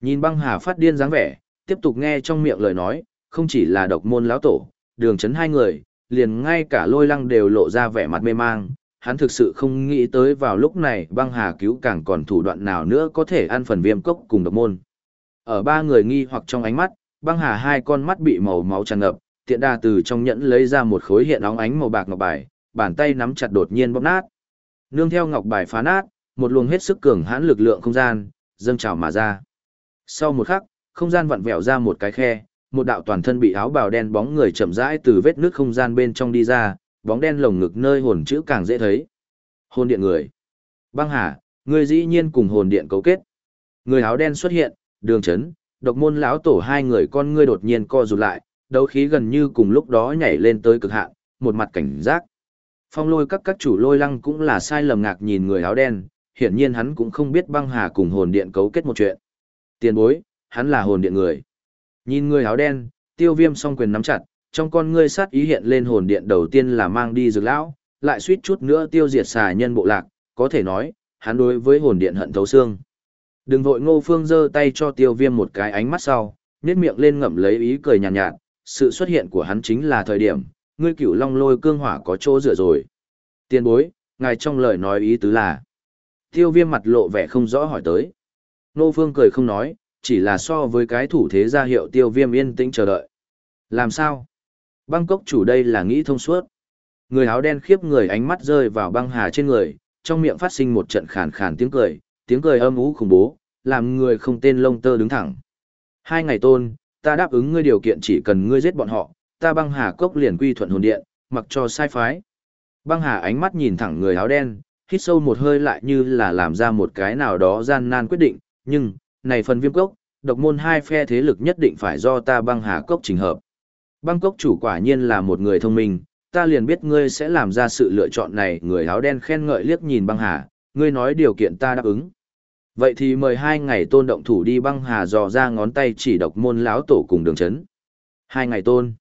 Nhìn băng hà phát điên dáng vẻ, tiếp tục nghe trong miệng lời nói, không chỉ là độc môn lão tổ, đường chấn hai người, liền ngay cả lôi lăng đều lộ ra vẻ mặt mê mang. Hắn thực sự không nghĩ tới vào lúc này băng hà cứu càng còn thủ đoạn nào nữa có thể ăn phần viêm cốc cùng độc môn. Ở ba người nghi hoặc trong ánh mắt, băng hà hai con mắt bị màu máu tràn ngập, tiện đà từ trong nhẫn lấy ra một khối hiện óng ánh màu bạc ngọc bài, bàn tay nắm chặt đột nhiên bóp nát. Nương theo ngọc bài phá nát, một luồng hết sức cường hãn lực lượng không gian, dâng trào mà ra. Sau một khắc, không gian vặn vẹo ra một cái khe, một đạo toàn thân bị áo bào đen bóng người chậm rãi từ vết nước không gian bên trong đi ra, bóng đen lồng ngực nơi hồn chữ càng dễ thấy. Hồn điện người. Băng Hà, người dĩ nhiên cùng hồn điện cấu kết. Người áo đen xuất hiện, đường chấn, độc môn lão tổ hai người con ngươi đột nhiên co rụt lại, đấu khí gần như cùng lúc đó nhảy lên tới cực hạn, một mặt cảnh giác. Phong lôi các các chủ lôi lăng cũng là sai lầm ngạc nhìn người áo đen, hiển nhiên hắn cũng không biết băng hà cùng hồn điện cấu kết một chuyện. Tiền bối, hắn là hồn điện người. Nhìn người áo đen, tiêu viêm song quyền nắm chặt, trong con ngươi sát ý hiện lên hồn điện đầu tiên là mang đi dược lão, lại suýt chút nữa tiêu diệt xà nhân bộ lạc, có thể nói, hắn đối với hồn điện hận thấu xương. Đừng vội ngô phương giơ tay cho tiêu viêm một cái ánh mắt sau, nét miệng lên ngậm lấy ý cười nhàn nhạt, nhạt, sự xuất hiện của hắn chính là thời điểm, ngươi cửu long lôi cương hỏa có chỗ dựa rồi. Tiên bối, ngài trong lời nói ý tứ là. Tiêu viêm mặt lộ vẻ không rõ hỏi tới. Ngô phương cười không nói, chỉ là so với cái thủ thế ra hiệu tiêu viêm yên tĩnh chờ đợi. Làm sao? Băng cốc chủ đây là nghĩ thông suốt. Người áo đen khiếp người ánh mắt rơi vào băng hà trên người, trong miệng phát sinh một trận khàn khàn tiếng cười, tiếng cười âm ú khủng bố, làm người không tên lông tơ đứng thẳng. Hai ngày tôn, ta đáp ứng ngươi điều kiện chỉ cần ngươi giết bọn họ, ta băng hà cốc liền quy thuận hồn điện, mặc cho sai phái. Băng hà ánh mắt nhìn thẳng người áo đen, hít sâu một hơi lại như là làm ra một cái nào đó gian nan quyết định, nhưng, này phần viêm cốc, độc môn hai phe thế lực nhất định phải do ta băng hà cốc trình hợp. Băng cốc chủ quả nhiên là một người thông minh, ta liền biết ngươi sẽ làm ra sự lựa chọn này, người áo đen khen ngợi liếc nhìn băng hà, ngươi nói điều kiện ta đáp ứng. Vậy thì mời hai ngày tôn động thủ đi băng hà dò ra ngón tay chỉ độc môn lão tổ cùng đường chấn. Hai ngày tôn.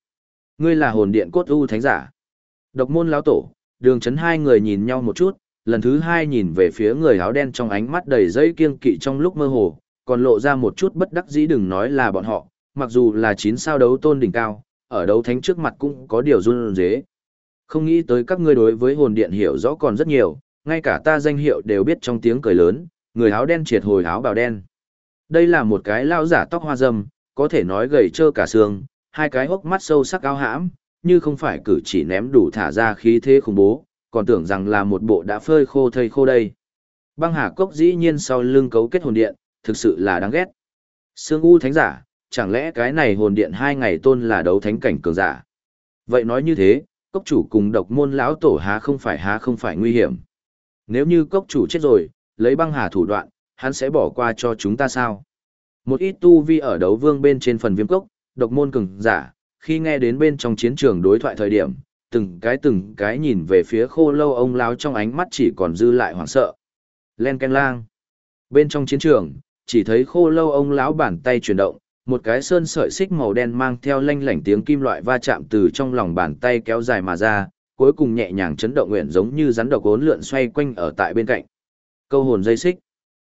Ngươi là hồn điện cốt u thánh giả. Độc môn lão tổ, đường chấn hai người nhìn nhau một chút, lần thứ hai nhìn về phía người áo đen trong ánh mắt đầy dây kiêng kỵ trong lúc mơ hồ, còn lộ ra một chút bất đắc dĩ đừng nói là bọn họ, mặc dù là chín sao đấu tôn đỉnh cao, ở đấu thánh trước mặt cũng có điều run dế. Không nghĩ tới các ngươi đối với hồn điện hiểu rõ còn rất nhiều, ngay cả ta danh hiệu đều biết trong tiếng cười lớn, người áo đen triệt hồi áo bào đen. Đây là một cái lao giả tóc hoa râm, có thể nói gầy trơ cả xương, hai cái hốc mắt sâu sắc áo hãm, như không phải cử chỉ ném đủ thả ra khí thế khủng bố, còn tưởng rằng là một bộ đã phơi khô thây khô đây. Băng Hà Cốc dĩ nhiên sau lưng cấu kết hồn điện, thực sự là đáng ghét. Sương U Thánh Giả, chẳng lẽ cái này hồn điện hai ngày tôn là đấu thánh cảnh cường giả? Vậy nói như thế, cốc chủ cùng độc môn lão tổ há không phải há không phải nguy hiểm. Nếu như cốc chủ chết rồi, lấy băng hà thủ đoạn, hắn sẽ bỏ qua cho chúng ta sao? Một ít tu vi ở đấu vương bên trên phần viêm cốc, độc môn cường giả, khi nghe đến bên trong chiến trường đối thoại thời điểm, từng cái từng cái nhìn về phía khô lâu ông lão trong ánh mắt chỉ còn dư lại hoảng sợ. Len canh lang. Bên trong chiến trường, chỉ thấy khô lâu ông lão bàn tay chuyển động, một cái sơn sợi xích màu đen mang theo lanh lảnh tiếng kim loại va chạm từ trong lòng bàn tay kéo dài mà ra, cuối cùng nhẹ nhàng chấn động nguyện giống như rắn độc ốn lượn xoay quanh ở tại bên cạnh. Câu hồn dây xích.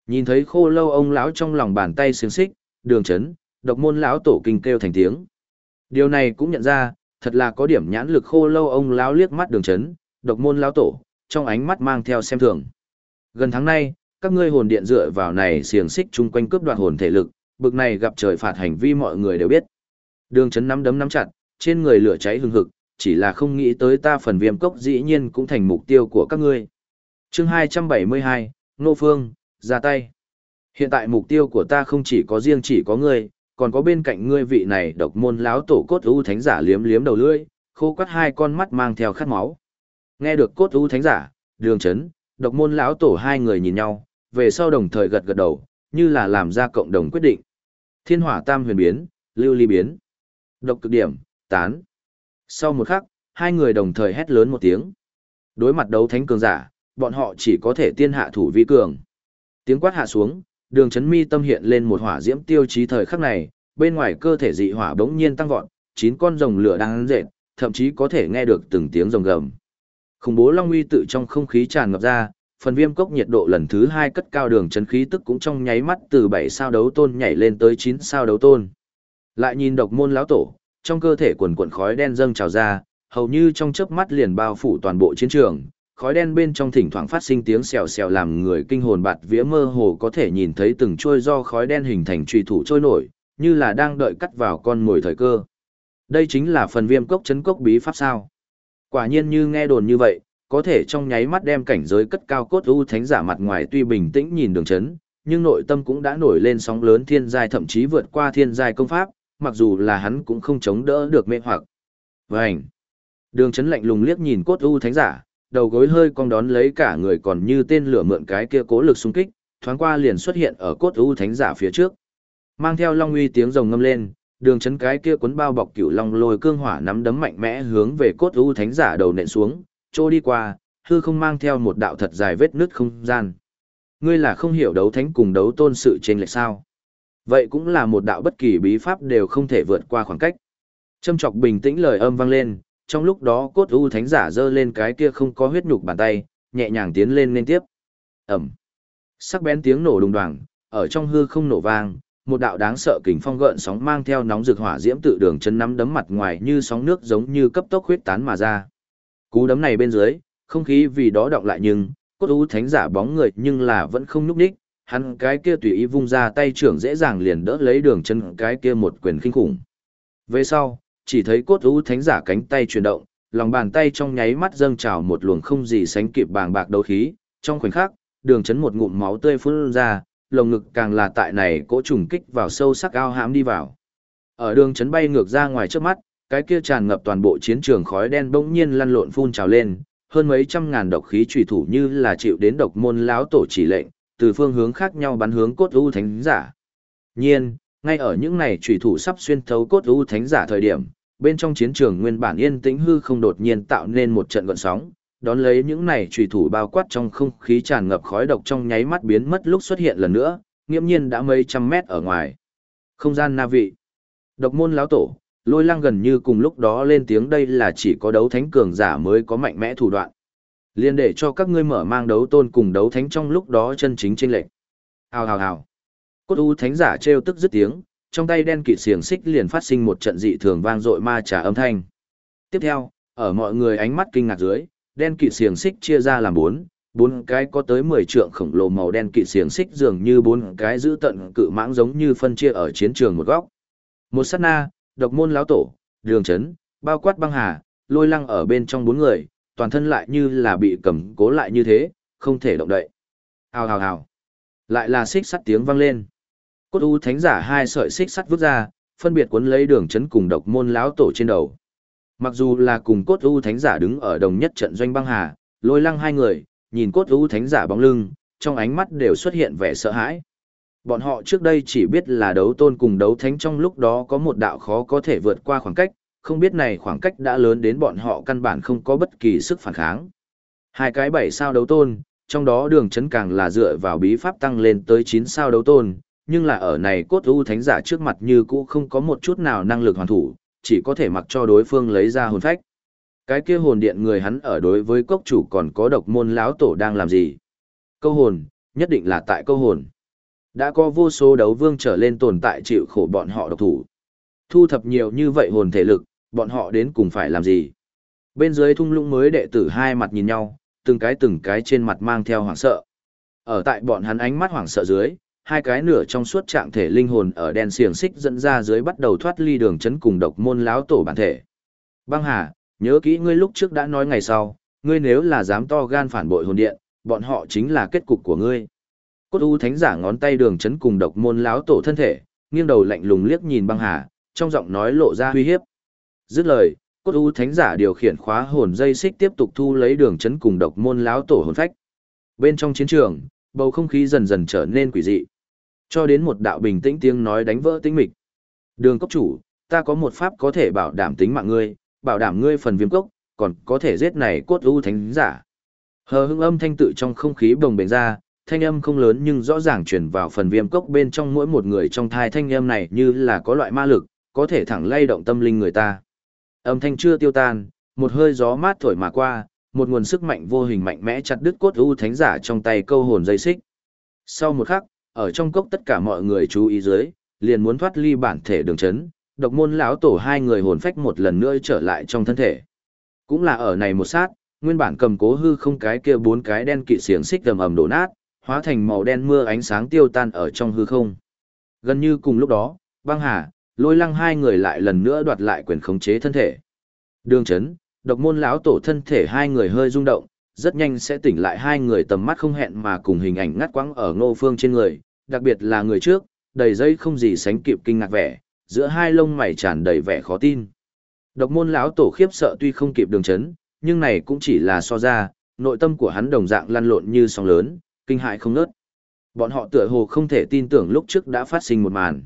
Nhìn thấy khô lâu ông lão trong lòng bàn tay xiềng xích, đường chấn, độc môn lão tổ kinh kêu thành tiếng. Điều này cũng nhận ra, thật là có điểm nhãn lực khô lâu ông lão liếc mắt đường chấn, độc môn lão tổ, trong ánh mắt mang theo xem thường. Gần tháng nay, các ngươi hồn điện dựa vào này xiềng xích chung quanh cướp đoạt hồn thể lực, bực này gặp trời phạt hành vi mọi người đều biết. Đường chấn nắm đấm nắm chặt, trên người lửa cháy hừng hực, chỉ là không nghĩ tới ta phần viêm cốc dĩ nhiên cũng thành mục tiêu của các ngươi. chương 272, Nô Phương, ra tay. Hiện tại mục tiêu của ta không chỉ có riêng chỉ có ngươi, còn có bên cạnh ngươi vị này độc môn láo tổ cốt u thánh giả liếm liếm đầu lưỡi, khô quắt hai con mắt mang theo khát máu. Nghe được cốt u thánh giả, đường chấn, độc môn lão tổ hai người nhìn nhau, về sau đồng thời gật gật đầu, như là làm ra cộng đồng quyết định. Thiên hỏa tam huyền biến, lưu ly biến. Độc cực điểm, tán. Sau một khắc, hai người đồng thời hét lớn một tiếng. Đối mặt đấu thánh cường giả, bọn họ chỉ có thể tiên hạ thủ vi cường. Tiếng quát hạ xuống, đường chấn mi tâm hiện lên một hỏa diễm tiêu chí thời khắc này, bên ngoài cơ thể dị hỏa bỗng nhiên tăng vọt, chín con rồng lửa đang dệt, thậm chí có thể nghe được từng tiếng rồng gầm. Khủng bố long uy tự trong không khí tràn ngập ra, phần viêm cốc nhiệt độ lần thứ hai cất cao đường chấn khí tức cũng trong nháy mắt từ bảy sao đấu tôn nhảy lên tới chín sao đấu tôn. Lại nhìn độc môn lão tổ, trong cơ thể quần quần khói đen dâng trào ra, hầu như trong chớp mắt liền bao phủ toàn bộ chiến trường, khói đen bên trong thỉnh thoảng phát sinh tiếng xèo xèo làm người kinh hồn bạt vía mơ hồ có thể nhìn thấy từng trôi do khói đen hình thành truy thủ trôi nổi, như là đang đợi cắt vào con mồi thời cơ. Đây chính là phần viêm cốc chấn cốc bí pháp sao. Quả nhiên như nghe đồn như vậy, có thể trong nháy mắt đem cảnh giới cất cao cốt u thánh giả mặt ngoài tuy bình tĩnh nhìn đường chấn, nhưng nội tâm cũng đã nổi lên sóng lớn thiên giai thậm chí vượt qua thiên giai công pháp, mặc dù là hắn cũng không chống đỡ được mê hoặc. Vành. Đường chấn lạnh lùng liếc nhìn cốt u thánh giả, đầu gối hơi cong đón lấy cả người còn như tên lửa mượn cái kia cố lực xung kích, thoáng qua liền xuất hiện ở cốt u thánh giả phía trước. Mang theo long uy tiếng rồng ngâm lên, đường chấn cái kia cuốn bao bọc cửu long lôi cương hỏa nắm đấm mạnh mẽ hướng về cốt u thánh giả đầu nện xuống, trôi đi qua, hư không mang theo một đạo thật dài vết nứt không gian. Ngươi là không hiểu đấu thánh cùng đấu tôn sự trên lệch sao? Vậy cũng là một đạo bất kỳ bí pháp đều không thể vượt qua khoảng cách. Châm chọc bình tĩnh lời âm vang lên, trong lúc đó cốt u thánh giả giơ lên cái kia không có huyết nhục bàn tay, nhẹ nhàng tiến lên liên tiếp. Ẩm. Sắc bén tiếng nổ đùng đoàng, ở trong hư không nổ vang, một đạo đáng sợ kình phong gợn sóng mang theo nóng rực hỏa diễm tự đường chân nắm đấm mặt ngoài như sóng nước giống như cấp tốc huyết tán mà ra. Cú đấm này bên dưới, không khí vì đó động lại nhưng, cốt u thánh giả bóng người nhưng là vẫn không nhúc ních hắn cái kia tùy ý vung ra tay trưởng dễ dàng liền đỡ lấy đường chân cái kia một quyền kinh khủng. Về sau, chỉ thấy cốt u thánh giả cánh tay chuyển động, lòng bàn tay trong nháy mắt dâng trào một luồng không gì sánh kịp bàng bạc đấu khí, trong khoảnh khắc, đường chấn một ngụm máu tươi phun ra, lồng ngực càng là tại này cỗ trùng kích vào sâu sắc ao hãm đi vào. Ở đường chấn bay ngược ra ngoài trước mắt, cái kia tràn ngập toàn bộ chiến trường khói đen bỗng nhiên lăn lộn phun trào lên, hơn mấy trăm ngàn độc khí trùy thủ như là chịu đến độc môn lão tổ chỉ lệnh, từ phương hướng khác nhau bắn hướng cốt u thánh giả. Nhiên, ngay ở những này trùy thủ sắp xuyên thấu cốt u thánh giả thời điểm, bên trong chiến trường nguyên bản yên tĩnh hư không đột nhiên tạo nên một trận gợn sóng, đón lấy những này trùy thủ bao quát trong không khí tràn ngập khói độc trong nháy mắt biến mất lúc xuất hiện lần nữa, nghiêm nhiên đã mấy trăm mét ở ngoài. Không gian na vị. Độc môn lão tổ, lôi lăng gần như cùng lúc đó lên tiếng đây là chỉ có đấu thánh cường giả mới có mạnh mẽ thủ đoạn. Liên để cho các ngươi mở mang đấu tôn cùng đấu thánh trong lúc đó chân chính chênh lệch. Hào hào hào. Cốt u thánh giả trêu tức dứt tiếng, trong tay đen kịt xiềng xích liền phát sinh một trận dị thường vang dội ma trả âm thanh. Tiếp theo, ở mọi người ánh mắt kinh ngạc dưới, đen kịt xiềng xích chia ra làm bốn, bốn cái có tới 10 trượng khổng lồ màu đen kịt xiềng xích dường như bốn cái giữ tận cự mãng giống như phân chia ở chiến trường một góc. Một sát na, độc môn lão tổ, đường chấn, bao quát băng hà, lôi lăng ở bên trong bốn người, toàn thân lại như là bị cầm cố lại như thế, không thể động đậy. Hào hào hào. Lại là xích sắt tiếng vang lên. Cốt u thánh giả hai sợi xích sắt vứt ra, phân biệt cuốn lấy đường chấn cùng độc môn lão tổ trên đầu. Mặc dù là cùng cốt u thánh giả đứng ở đồng nhất trận doanh băng hà, lôi lăng hai người, nhìn cốt u thánh giả bóng lưng, trong ánh mắt đều xuất hiện vẻ sợ hãi. Bọn họ trước đây chỉ biết là đấu tôn cùng đấu thánh trong lúc đó có một đạo khó có thể vượt qua khoảng cách, không biết này khoảng cách đã lớn đến bọn họ căn bản không có bất kỳ sức phản kháng. Hai cái bảy sao đấu tôn, trong đó đường chấn càng là dựa vào bí pháp tăng lên tới 9 sao đấu tôn, nhưng là ở này cốt u thánh giả trước mặt như cũ không có một chút nào năng lực hoàn thủ, chỉ có thể mặc cho đối phương lấy ra hồn phách. Cái kia hồn điện người hắn ở đối với cốc chủ còn có độc môn lão tổ đang làm gì? Câu hồn, nhất định là tại câu hồn. Đã có vô số đấu vương trở lên tồn tại chịu khổ bọn họ độc thủ. Thu thập nhiều như vậy hồn thể lực, bọn họ đến cùng phải làm gì? Bên dưới thung lũng mới đệ tử hai mặt nhìn nhau, từng cái từng cái trên mặt mang theo hoảng sợ. Ở tại bọn hắn ánh mắt hoảng sợ dưới, hai cái nửa trong suốt trạng thể linh hồn ở đen xiềng xích dẫn ra dưới bắt đầu thoát ly đường chấn cùng độc môn láo tổ bản thể. Băng Hà, nhớ kỹ ngươi lúc trước đã nói ngày sau, ngươi nếu là dám to gan phản bội hồn điện, bọn họ chính là kết cục của ngươi. Cốt u thánh giả ngón tay đường chấn cùng độc môn láo tổ thân thể, nghiêng đầu lạnh lùng liếc nhìn băng hà, trong giọng nói lộ ra uy hiếp. Dứt lời, cốt u thánh giả điều khiển khóa hồn dây xích tiếp tục thu lấy đường chấn cùng độc môn láo tổ hồn phách. Bên trong chiến trường, bầu không khí dần dần trở nên quỷ dị. Cho đến một đạo bình tĩnh tiếng nói đánh vỡ tĩnh mịch. Đường cốc chủ, ta có một pháp có thể bảo đảm tính mạng ngươi, bảo đảm ngươi phần viêm cốc, còn có thể giết này cốt u thánh giả. Hờ hưng âm thanh tự trong không khí bồng bềnh ra, thanh âm không lớn nhưng rõ ràng truyền vào phần viêm cốc bên trong mỗi một người trong thai thanh âm này như là có loại ma lực, có thể thẳng lay động tâm linh người ta. Âm thanh chưa tiêu tan, một hơi gió mát thổi mà qua, một nguồn sức mạnh vô hình mạnh mẽ chặt đứt cốt u thánh giả trong tay câu hồn dây xích. Sau một khắc, ở trong cốc tất cả mọi người chú ý dưới, liền muốn thoát ly bản thể đường chấn, độc môn lão tổ hai người hồn phách một lần nữa trở lại trong thân thể. Cũng là ở này một sát, nguyên bản cầm cố hư không cái kia bốn cái đen kỵ xiềng xích ầm ầm đổ nát, hóa thành màu đen mưa ánh sáng tiêu tan ở trong hư không. Gần như cùng lúc đó, băng hà, lôi lăng hai người lại lần nữa đoạt lại quyền khống chế thân thể. Đường chấn, độc môn lão tổ thân thể hai người hơi rung động, rất nhanh sẽ tỉnh lại hai người tầm mắt không hẹn mà cùng hình ảnh ngắt quãng ở ngô phương trên người, đặc biệt là người trước, đầy dây không gì sánh kịp kinh ngạc vẻ, giữa hai lông mày tràn đầy vẻ khó tin. Độc môn lão tổ khiếp sợ tuy không kịp đường chấn, nhưng này cũng chỉ là so ra, nội tâm của hắn đồng dạng lăn lộn như sóng lớn, kinh hại không nớt. Bọn họ tựa hồ không thể tin tưởng lúc trước đã phát sinh một màn.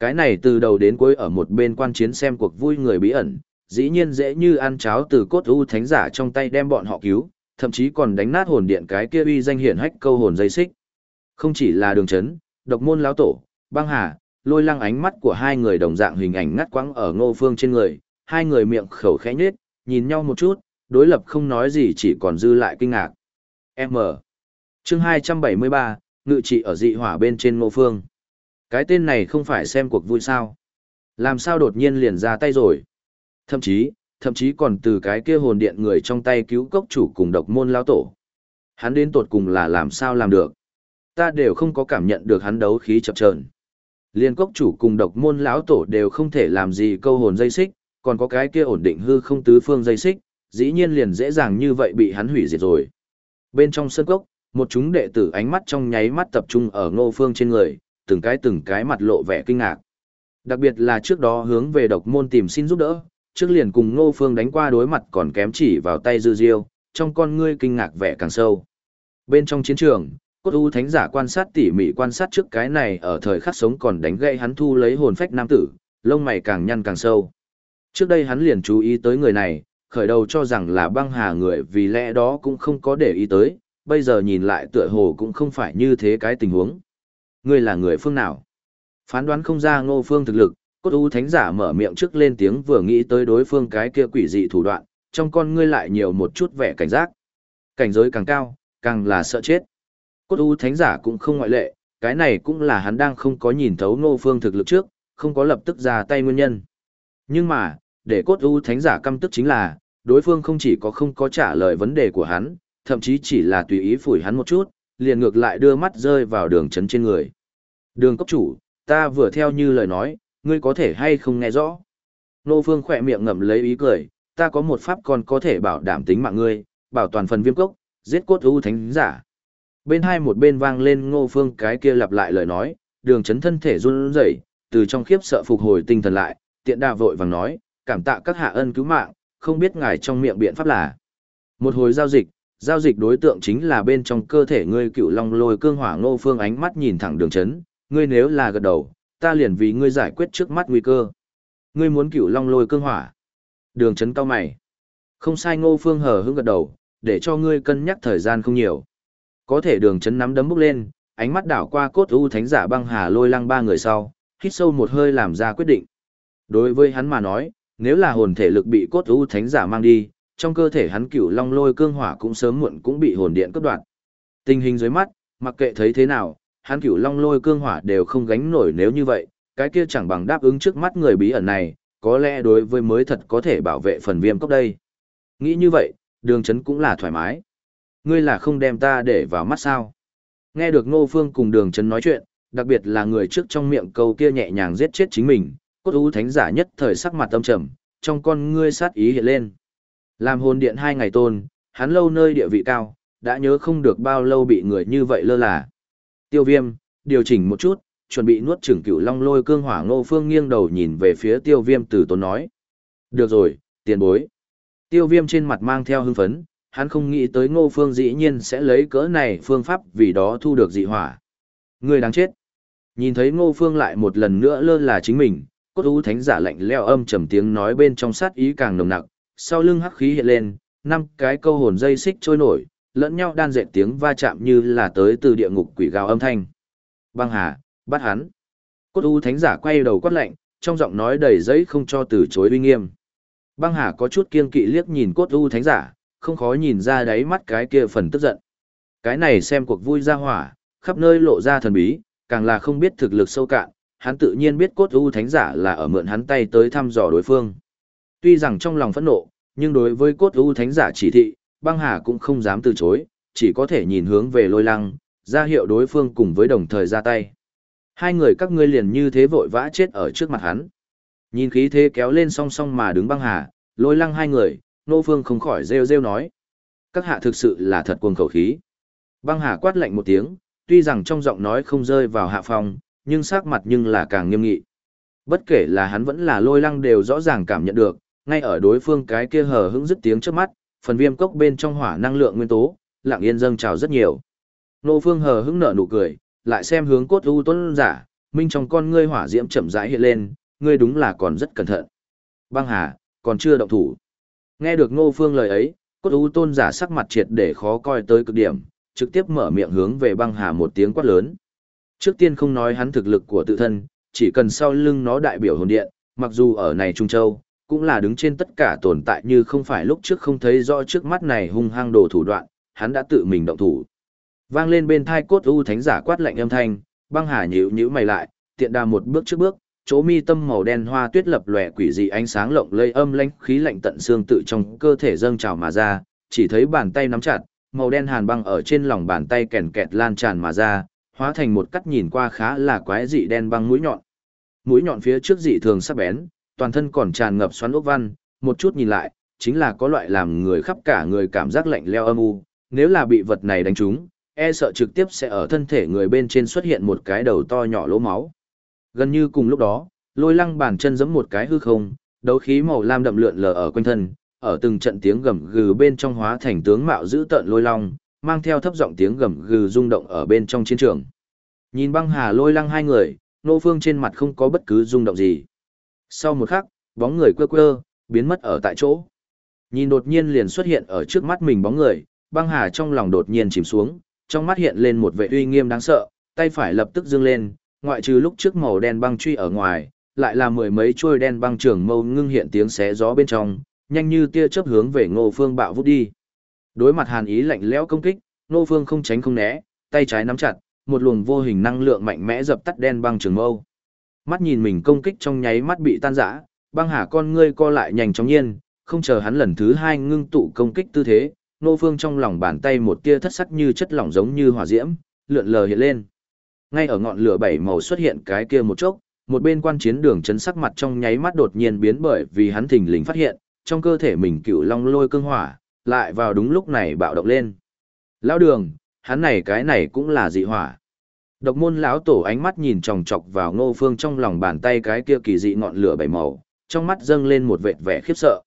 Cái này từ đầu đến cuối ở một bên quan chiến xem cuộc vui người bí ẩn, dĩ nhiên dễ như ăn cháo từ cốt u thánh giả trong tay đem bọn họ cứu, thậm chí còn đánh nát hồn điện cái kia uy danh hiển hách câu hồn dây xích. Không chỉ là đường chấn, độc môn lão tổ, băng hà, lôi lăng ánh mắt của hai người đồng dạng hình ảnh ngắt quãng ở ngô phương trên người, hai người miệng khẩu khẽ nhếch, nhìn nhau một chút, đối lập không nói gì chỉ còn dư lại kinh ngạc. M. Chương 273, ngự trị ở dị hỏa bên trên ngô phương. Cái tên này không phải xem cuộc vui sao. Làm sao đột nhiên liền ra tay rồi. Thậm chí, thậm chí còn từ cái kia hồn điện người trong tay cứu cốc chủ cùng độc môn lao tổ. Hắn đến tột cùng là làm sao làm được. Ta đều không có cảm nhận được hắn đấu khí chập chờn. Liên cốc chủ cùng độc môn lão tổ đều không thể làm gì câu hồn dây xích, còn có cái kia ổn định hư không tứ phương dây xích, dĩ nhiên liền dễ dàng như vậy bị hắn hủy diệt rồi. Bên trong sân cốc, một chúng đệ tử ánh mắt trong nháy mắt tập trung ở ngô phương trên người, từng cái từng cái mặt lộ vẻ kinh ngạc. Đặc biệt là trước đó hướng về độc môn tìm xin giúp đỡ, trước liền cùng ngô phương đánh qua đối mặt còn kém chỉ vào tay dư diêu, trong con ngươi kinh ngạc vẻ càng sâu. Bên trong chiến trường, cốt u thánh giả quan sát tỉ mỉ quan sát trước cái này ở thời khắc sống còn đánh gây hắn thu lấy hồn phách nam tử, lông mày càng nhăn càng sâu. Trước đây hắn liền chú ý tới người này, khởi đầu cho rằng là băng hà người vì lẽ đó cũng không có để ý tới, bây giờ nhìn lại tựa hồ cũng không phải như thế cái tình huống. Ngươi là người phương nào? Phán đoán không ra ngô phương thực lực, cốt u thánh giả mở miệng trước lên tiếng vừa nghĩ tới đối phương cái kia quỷ dị thủ đoạn, trong con ngươi lại nhiều một chút vẻ cảnh giác. Cảnh giới càng cao, càng là sợ chết. Cốt u thánh giả cũng không ngoại lệ, cái này cũng là hắn đang không có nhìn thấu ngô phương thực lực trước, không có lập tức ra tay nguyên nhân. Nhưng mà, để cốt u thánh giả căm tức chính là, đối phương không chỉ có không có trả lời vấn đề của hắn, thậm chí chỉ là tùy ý phủi hắn một chút, liền ngược lại đưa mắt rơi vào đường chấn trên người. Đường cốc chủ, ta vừa theo như lời nói, ngươi có thể hay không nghe rõ. Nô phương khỏe miệng ngậm lấy ý cười, ta có một pháp còn có thể bảo đảm tính mạng ngươi, bảo toàn phần viêm cốc, giết cốt ưu thánh giả. Bên hai một bên vang lên ngô phương cái kia lặp lại lời nói, đường chấn thân thể run rẩy, từ trong khiếp sợ phục hồi tinh thần lại, tiện đà vội vàng nói, cảm tạ các hạ ân cứu mạng, không biết ngài trong miệng biện pháp là. Một hồi giao dịch, giao dịch đối tượng chính là bên trong cơ thể ngươi cựu long lôi cương hỏa ngô phương ánh mắt nhìn thẳng đường chấn, ngươi nếu là gật đầu, ta liền vì ngươi giải quyết trước mắt nguy cơ. Ngươi muốn cựu long lôi cương hỏa. Đường chấn cao mày. Không sai ngô phương hờ hững gật đầu, để cho ngươi cân nhắc thời gian không nhiều. Có thể đường chấn nắm đấm bốc lên, ánh mắt đảo qua cốt u thánh giả băng hà lôi lăng ba người sau, hít sâu một hơi làm ra quyết định. Đối với hắn mà nói, nếu là hồn thể lực bị cốt u thánh giả mang đi, trong cơ thể hắn cửu long lôi cương hỏa cũng sớm muộn cũng bị hồn điện cắt đoạn. Tình hình dưới mắt, mặc kệ thấy thế nào, hắn cửu long lôi cương hỏa đều không gánh nổi nếu như vậy, cái kia chẳng bằng đáp ứng trước mắt người bí ẩn này, có lẽ đối với mới thật có thể bảo vệ phần viêm cốc đây. Nghĩ như vậy, đường chấn cũng là thoải mái. Ngươi là không đem ta để vào mắt sao. Nghe được Ngô Phương cùng đường chấn nói chuyện, đặc biệt là người trước trong miệng câu kia nhẹ nhàng giết chết chính mình, cốt ú thánh giả nhất thời sắc mặt tâm trầm, trong con ngươi sát ý hiện lên. Làm hồn điện hai ngày tôn, hắn lâu nơi địa vị cao, đã nhớ không được bao lâu bị người như vậy lơ là. Tiêu viêm, điều chỉnh một chút, chuẩn bị nuốt chửng cửu long lôi cương hỏa ngô phương nghiêng đầu nhìn về phía tiêu viêm từ tốn nói. Được rồi, tiền bối. Tiêu viêm trên mặt mang theo hưng phấn, hắn không nghĩ tới ngô phương dĩ nhiên sẽ lấy cỡ này phương pháp vì đó thu được dị hỏa. Người đáng chết. Nhìn thấy ngô phương lại một lần nữa lơ là chính mình, cốt ú thánh giả lạnh leo âm trầm tiếng nói bên trong sát ý càng nồng nặc, sau lưng hắc khí hiện lên, năm cái câu hồn dây xích trôi nổi, lẫn nhau đan dệt tiếng va chạm như là tới từ địa ngục quỷ gào âm thanh. Băng hà, bắt hắn. Cốt U thánh giả quay đầu quát lạnh, trong giọng nói đầy giấy không cho từ chối uy nghiêm. Băng hà có chút kiên kỵ liếc nhìn cốt U thánh giả, không khó nhìn ra đáy mắt cái kia phần tức giận. Cái này xem cuộc vui ra hỏa, khắp nơi lộ ra thần bí, càng là không biết thực lực sâu cạn, hắn tự nhiên biết cốt U thánh giả là ở mượn hắn tay tới thăm dò đối phương. Tuy rằng trong lòng phẫn nộ, nhưng đối với cốt u thánh giả chỉ thị, băng hà cũng không dám từ chối, chỉ có thể nhìn hướng về lôi lăng, ra hiệu đối phương cùng với đồng thời ra tay. Hai người các ngươi liền như thế vội vã chết ở trước mặt hắn. Nhìn khí thế kéo lên song song mà đứng băng hà, lôi lăng hai người, nô phương không khỏi rêu rêu nói. Các hạ thực sự là thật cuồng khẩu khí. Băng hà quát lạnh một tiếng, tuy rằng trong giọng nói không rơi vào hạ phong, nhưng sắc mặt nhưng là càng nghiêm nghị. Bất kể là hắn vẫn là lôi lăng đều rõ ràng cảm nhận được, ngay ở đối phương cái kia hờ hững dứt tiếng trước mắt, phần viêm cốc bên trong hỏa năng lượng nguyên tố, lặng yên dâng trào rất nhiều. Nô phương hờ hững nở nụ cười, lại xem hướng cốt u tuấn giả, minh trong con ngươi hỏa diễm chậm rãi hiện lên, ngươi đúng là còn rất cẩn thận. Băng hà, còn chưa động thủ. Nghe được ngô phương lời ấy, cốt u tôn giả sắc mặt triệt để khó coi tới cực điểm, trực tiếp mở miệng hướng về băng hà một tiếng quát lớn. Trước tiên không nói hắn thực lực của tự thân, chỉ cần sau lưng nó đại biểu hồn điện, mặc dù ở này Trung Châu, cũng là đứng trên tất cả tồn tại như không phải lúc trước không thấy rõ trước mắt này hung hăng đồ thủ đoạn, hắn đã tự mình động thủ. Vang lên bên thai cốt u thánh giả quát lạnh âm thanh, băng hà nhíu nhíu mày lại, tiện đà một bước trước bước, chỗ mi tâm màu đen hoa tuyết lập lòe quỷ dị ánh sáng lộng lây âm lãnh khí lạnh tận xương tự trong cơ thể dâng trào mà ra, chỉ thấy bàn tay nắm chặt, màu đen hàn băng ở trên lòng bàn tay kèn kẹt lan tràn mà ra, hóa thành một cắt nhìn qua khá là quái dị đen băng mũi nhọn. Mũi nhọn phía trước dị thường sắc bén, toàn thân còn tràn ngập xoắn ốc văn, một chút nhìn lại, chính là có loại làm người khắp cả người cảm giác lạnh leo âm u, nếu là bị vật này đánh trúng, e sợ trực tiếp sẽ ở thân thể người bên trên xuất hiện một cái đầu to nhỏ lỗ máu. Gần như cùng lúc đó, lôi lăng bàn chân giẫm một cái hư không, đấu khí màu lam đậm lượn lờ ở quanh thân, ở từng trận tiếng gầm gừ bên trong hóa thành tướng mạo dữ tợn lôi long, mang theo thấp giọng tiếng gầm gừ rung động ở bên trong chiến trường. Nhìn băng hà lôi lăng hai người, nô phương trên mặt không có bất cứ rung động gì. Sau một khắc, bóng người quơ quơ, biến mất ở tại chỗ. Nhìn đột nhiên liền xuất hiện ở trước mắt mình bóng người, băng hà trong lòng đột nhiên chìm xuống, trong mắt hiện lên một vẻ uy nghiêm đáng sợ, tay phải lập tức dương lên, ngoại trừ lúc trước màu đen băng truy ở ngoài, lại là mười mấy chuôi đen băng trường mâu ngưng hiện tiếng xé gió bên trong, nhanh như tia chớp hướng về Ngô Phương bạo vút đi. Đối mặt Hàn Ý lạnh lẽo công kích, Ngô Phương không tránh không né, tay trái nắm chặt, một luồng vô hình năng lượng mạnh mẽ dập tắt đen băng trường mâu. Mắt nhìn mình công kích trong nháy mắt bị tan rã, băng hà con ngươi co lại nhanh chóng nhiên, không chờ hắn lần thứ hai ngưng tụ công kích tư thế, nô Phương trong lòng bàn tay một tia thất sắc như chất lỏng giống như hỏa diễm, lượn lờ hiện lên. Ngay ở ngọn lửa bảy màu xuất hiện cái kia một chốc, một bên quan chiến đường chấn sắc mặt trong nháy mắt đột nhiên biến bởi vì hắn thình lình phát hiện, trong cơ thể mình cựu long lôi cương hỏa, lại vào đúng lúc này bạo động lên. Lão đường, hắn này cái này cũng là dị hỏa. Độc môn lão tổ ánh mắt nhìn chòng chọc vào ngô phương trong lòng bàn tay cái kia kỳ dị ngọn lửa bảy màu, trong mắt dâng lên một vệt vẻ khiếp sợ.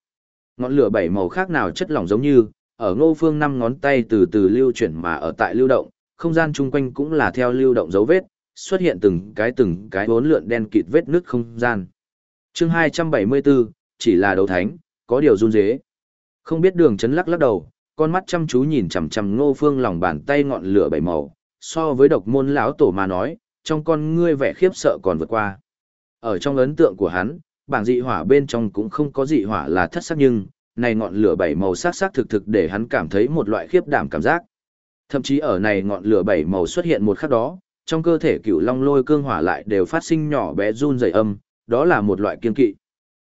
Ngọn lửa bảy màu khác nào chất lỏng giống như, ở ngô phương năm ngón tay từ từ lưu chuyển mà ở tại lưu động, không gian chung quanh cũng là theo lưu động dấu vết, xuất hiện từng cái từng cái bốn lượn đen kịt vết nước không gian. chương 274, chỉ là đấu thánh, có điều run rế. Không biết đường chấn lắc lắc đầu, con mắt chăm chú nhìn chằm chằm ngô phương lòng bàn tay ngọn lửa bảy màu, so với độc môn lão tổ mà nói, trong con ngươi vẻ khiếp sợ còn vượt qua. Ở trong ấn tượng của hắn, bảng dị hỏa bên trong cũng không có dị hỏa là thất sắc nhưng, này ngọn lửa bảy màu sắc sắc thực thực để hắn cảm thấy một loại khiếp đảm cảm giác. Thậm chí ở này ngọn lửa bảy màu xuất hiện một khắc đó, trong cơ thể cựu long lôi cương hỏa lại đều phát sinh nhỏ bé run rẩy âm, đó là một loại kiên kỵ.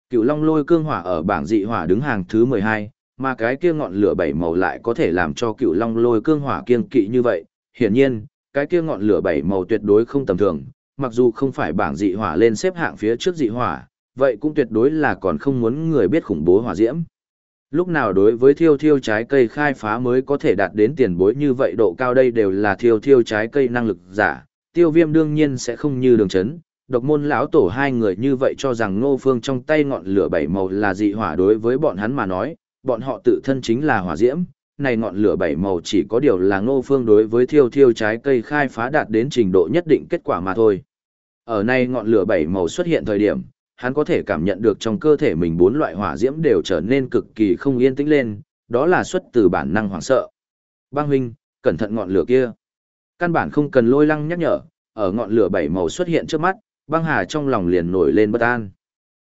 Cựu long lôi cương hỏa ở bảng dị hỏa đứng hàng thứ 12, mà cái kia ngọn lửa bảy màu lại có thể làm cho cựu long lôi cương hỏa kiên kỵ như vậy. Hiển nhiên, cái kia ngọn lửa bảy màu tuyệt đối không tầm thường, mặc dù không phải bảng dị hỏa lên xếp hạng phía trước dị hỏa, vậy cũng tuyệt đối là còn không muốn người biết khủng bố hỏa diễm. Lúc nào đối với thiêu thiêu trái cây khai phá mới có thể đạt đến tiền bối như vậy độ cao đây đều là thiêu thiêu trái cây năng lực giả, tiêu viêm đương nhiên sẽ không như đường chấn. Độc môn lão tổ hai người như vậy cho rằng ngô phương trong tay ngọn lửa bảy màu là dị hỏa đối với bọn hắn mà nói, bọn họ tự thân chính là hỏa diễm, này ngọn lửa bảy màu chỉ có điều là ngô phương đối với thiêu thiêu trái cây khai phá đạt đến trình độ nhất định kết quả mà thôi. Ở này ngọn lửa bảy màu xuất hiện thời điểm, hắn có thể cảm nhận được trong cơ thể mình bốn loại hỏa diễm đều trở nên cực kỳ không yên tĩnh lên, đó là xuất từ bản năng hoảng sợ. Bang huynh, cẩn thận ngọn lửa kia. Căn bản không cần lôi lăng nhắc nhở, ở ngọn lửa bảy màu xuất hiện trước mắt, băng hà trong lòng liền nổi lên bất an.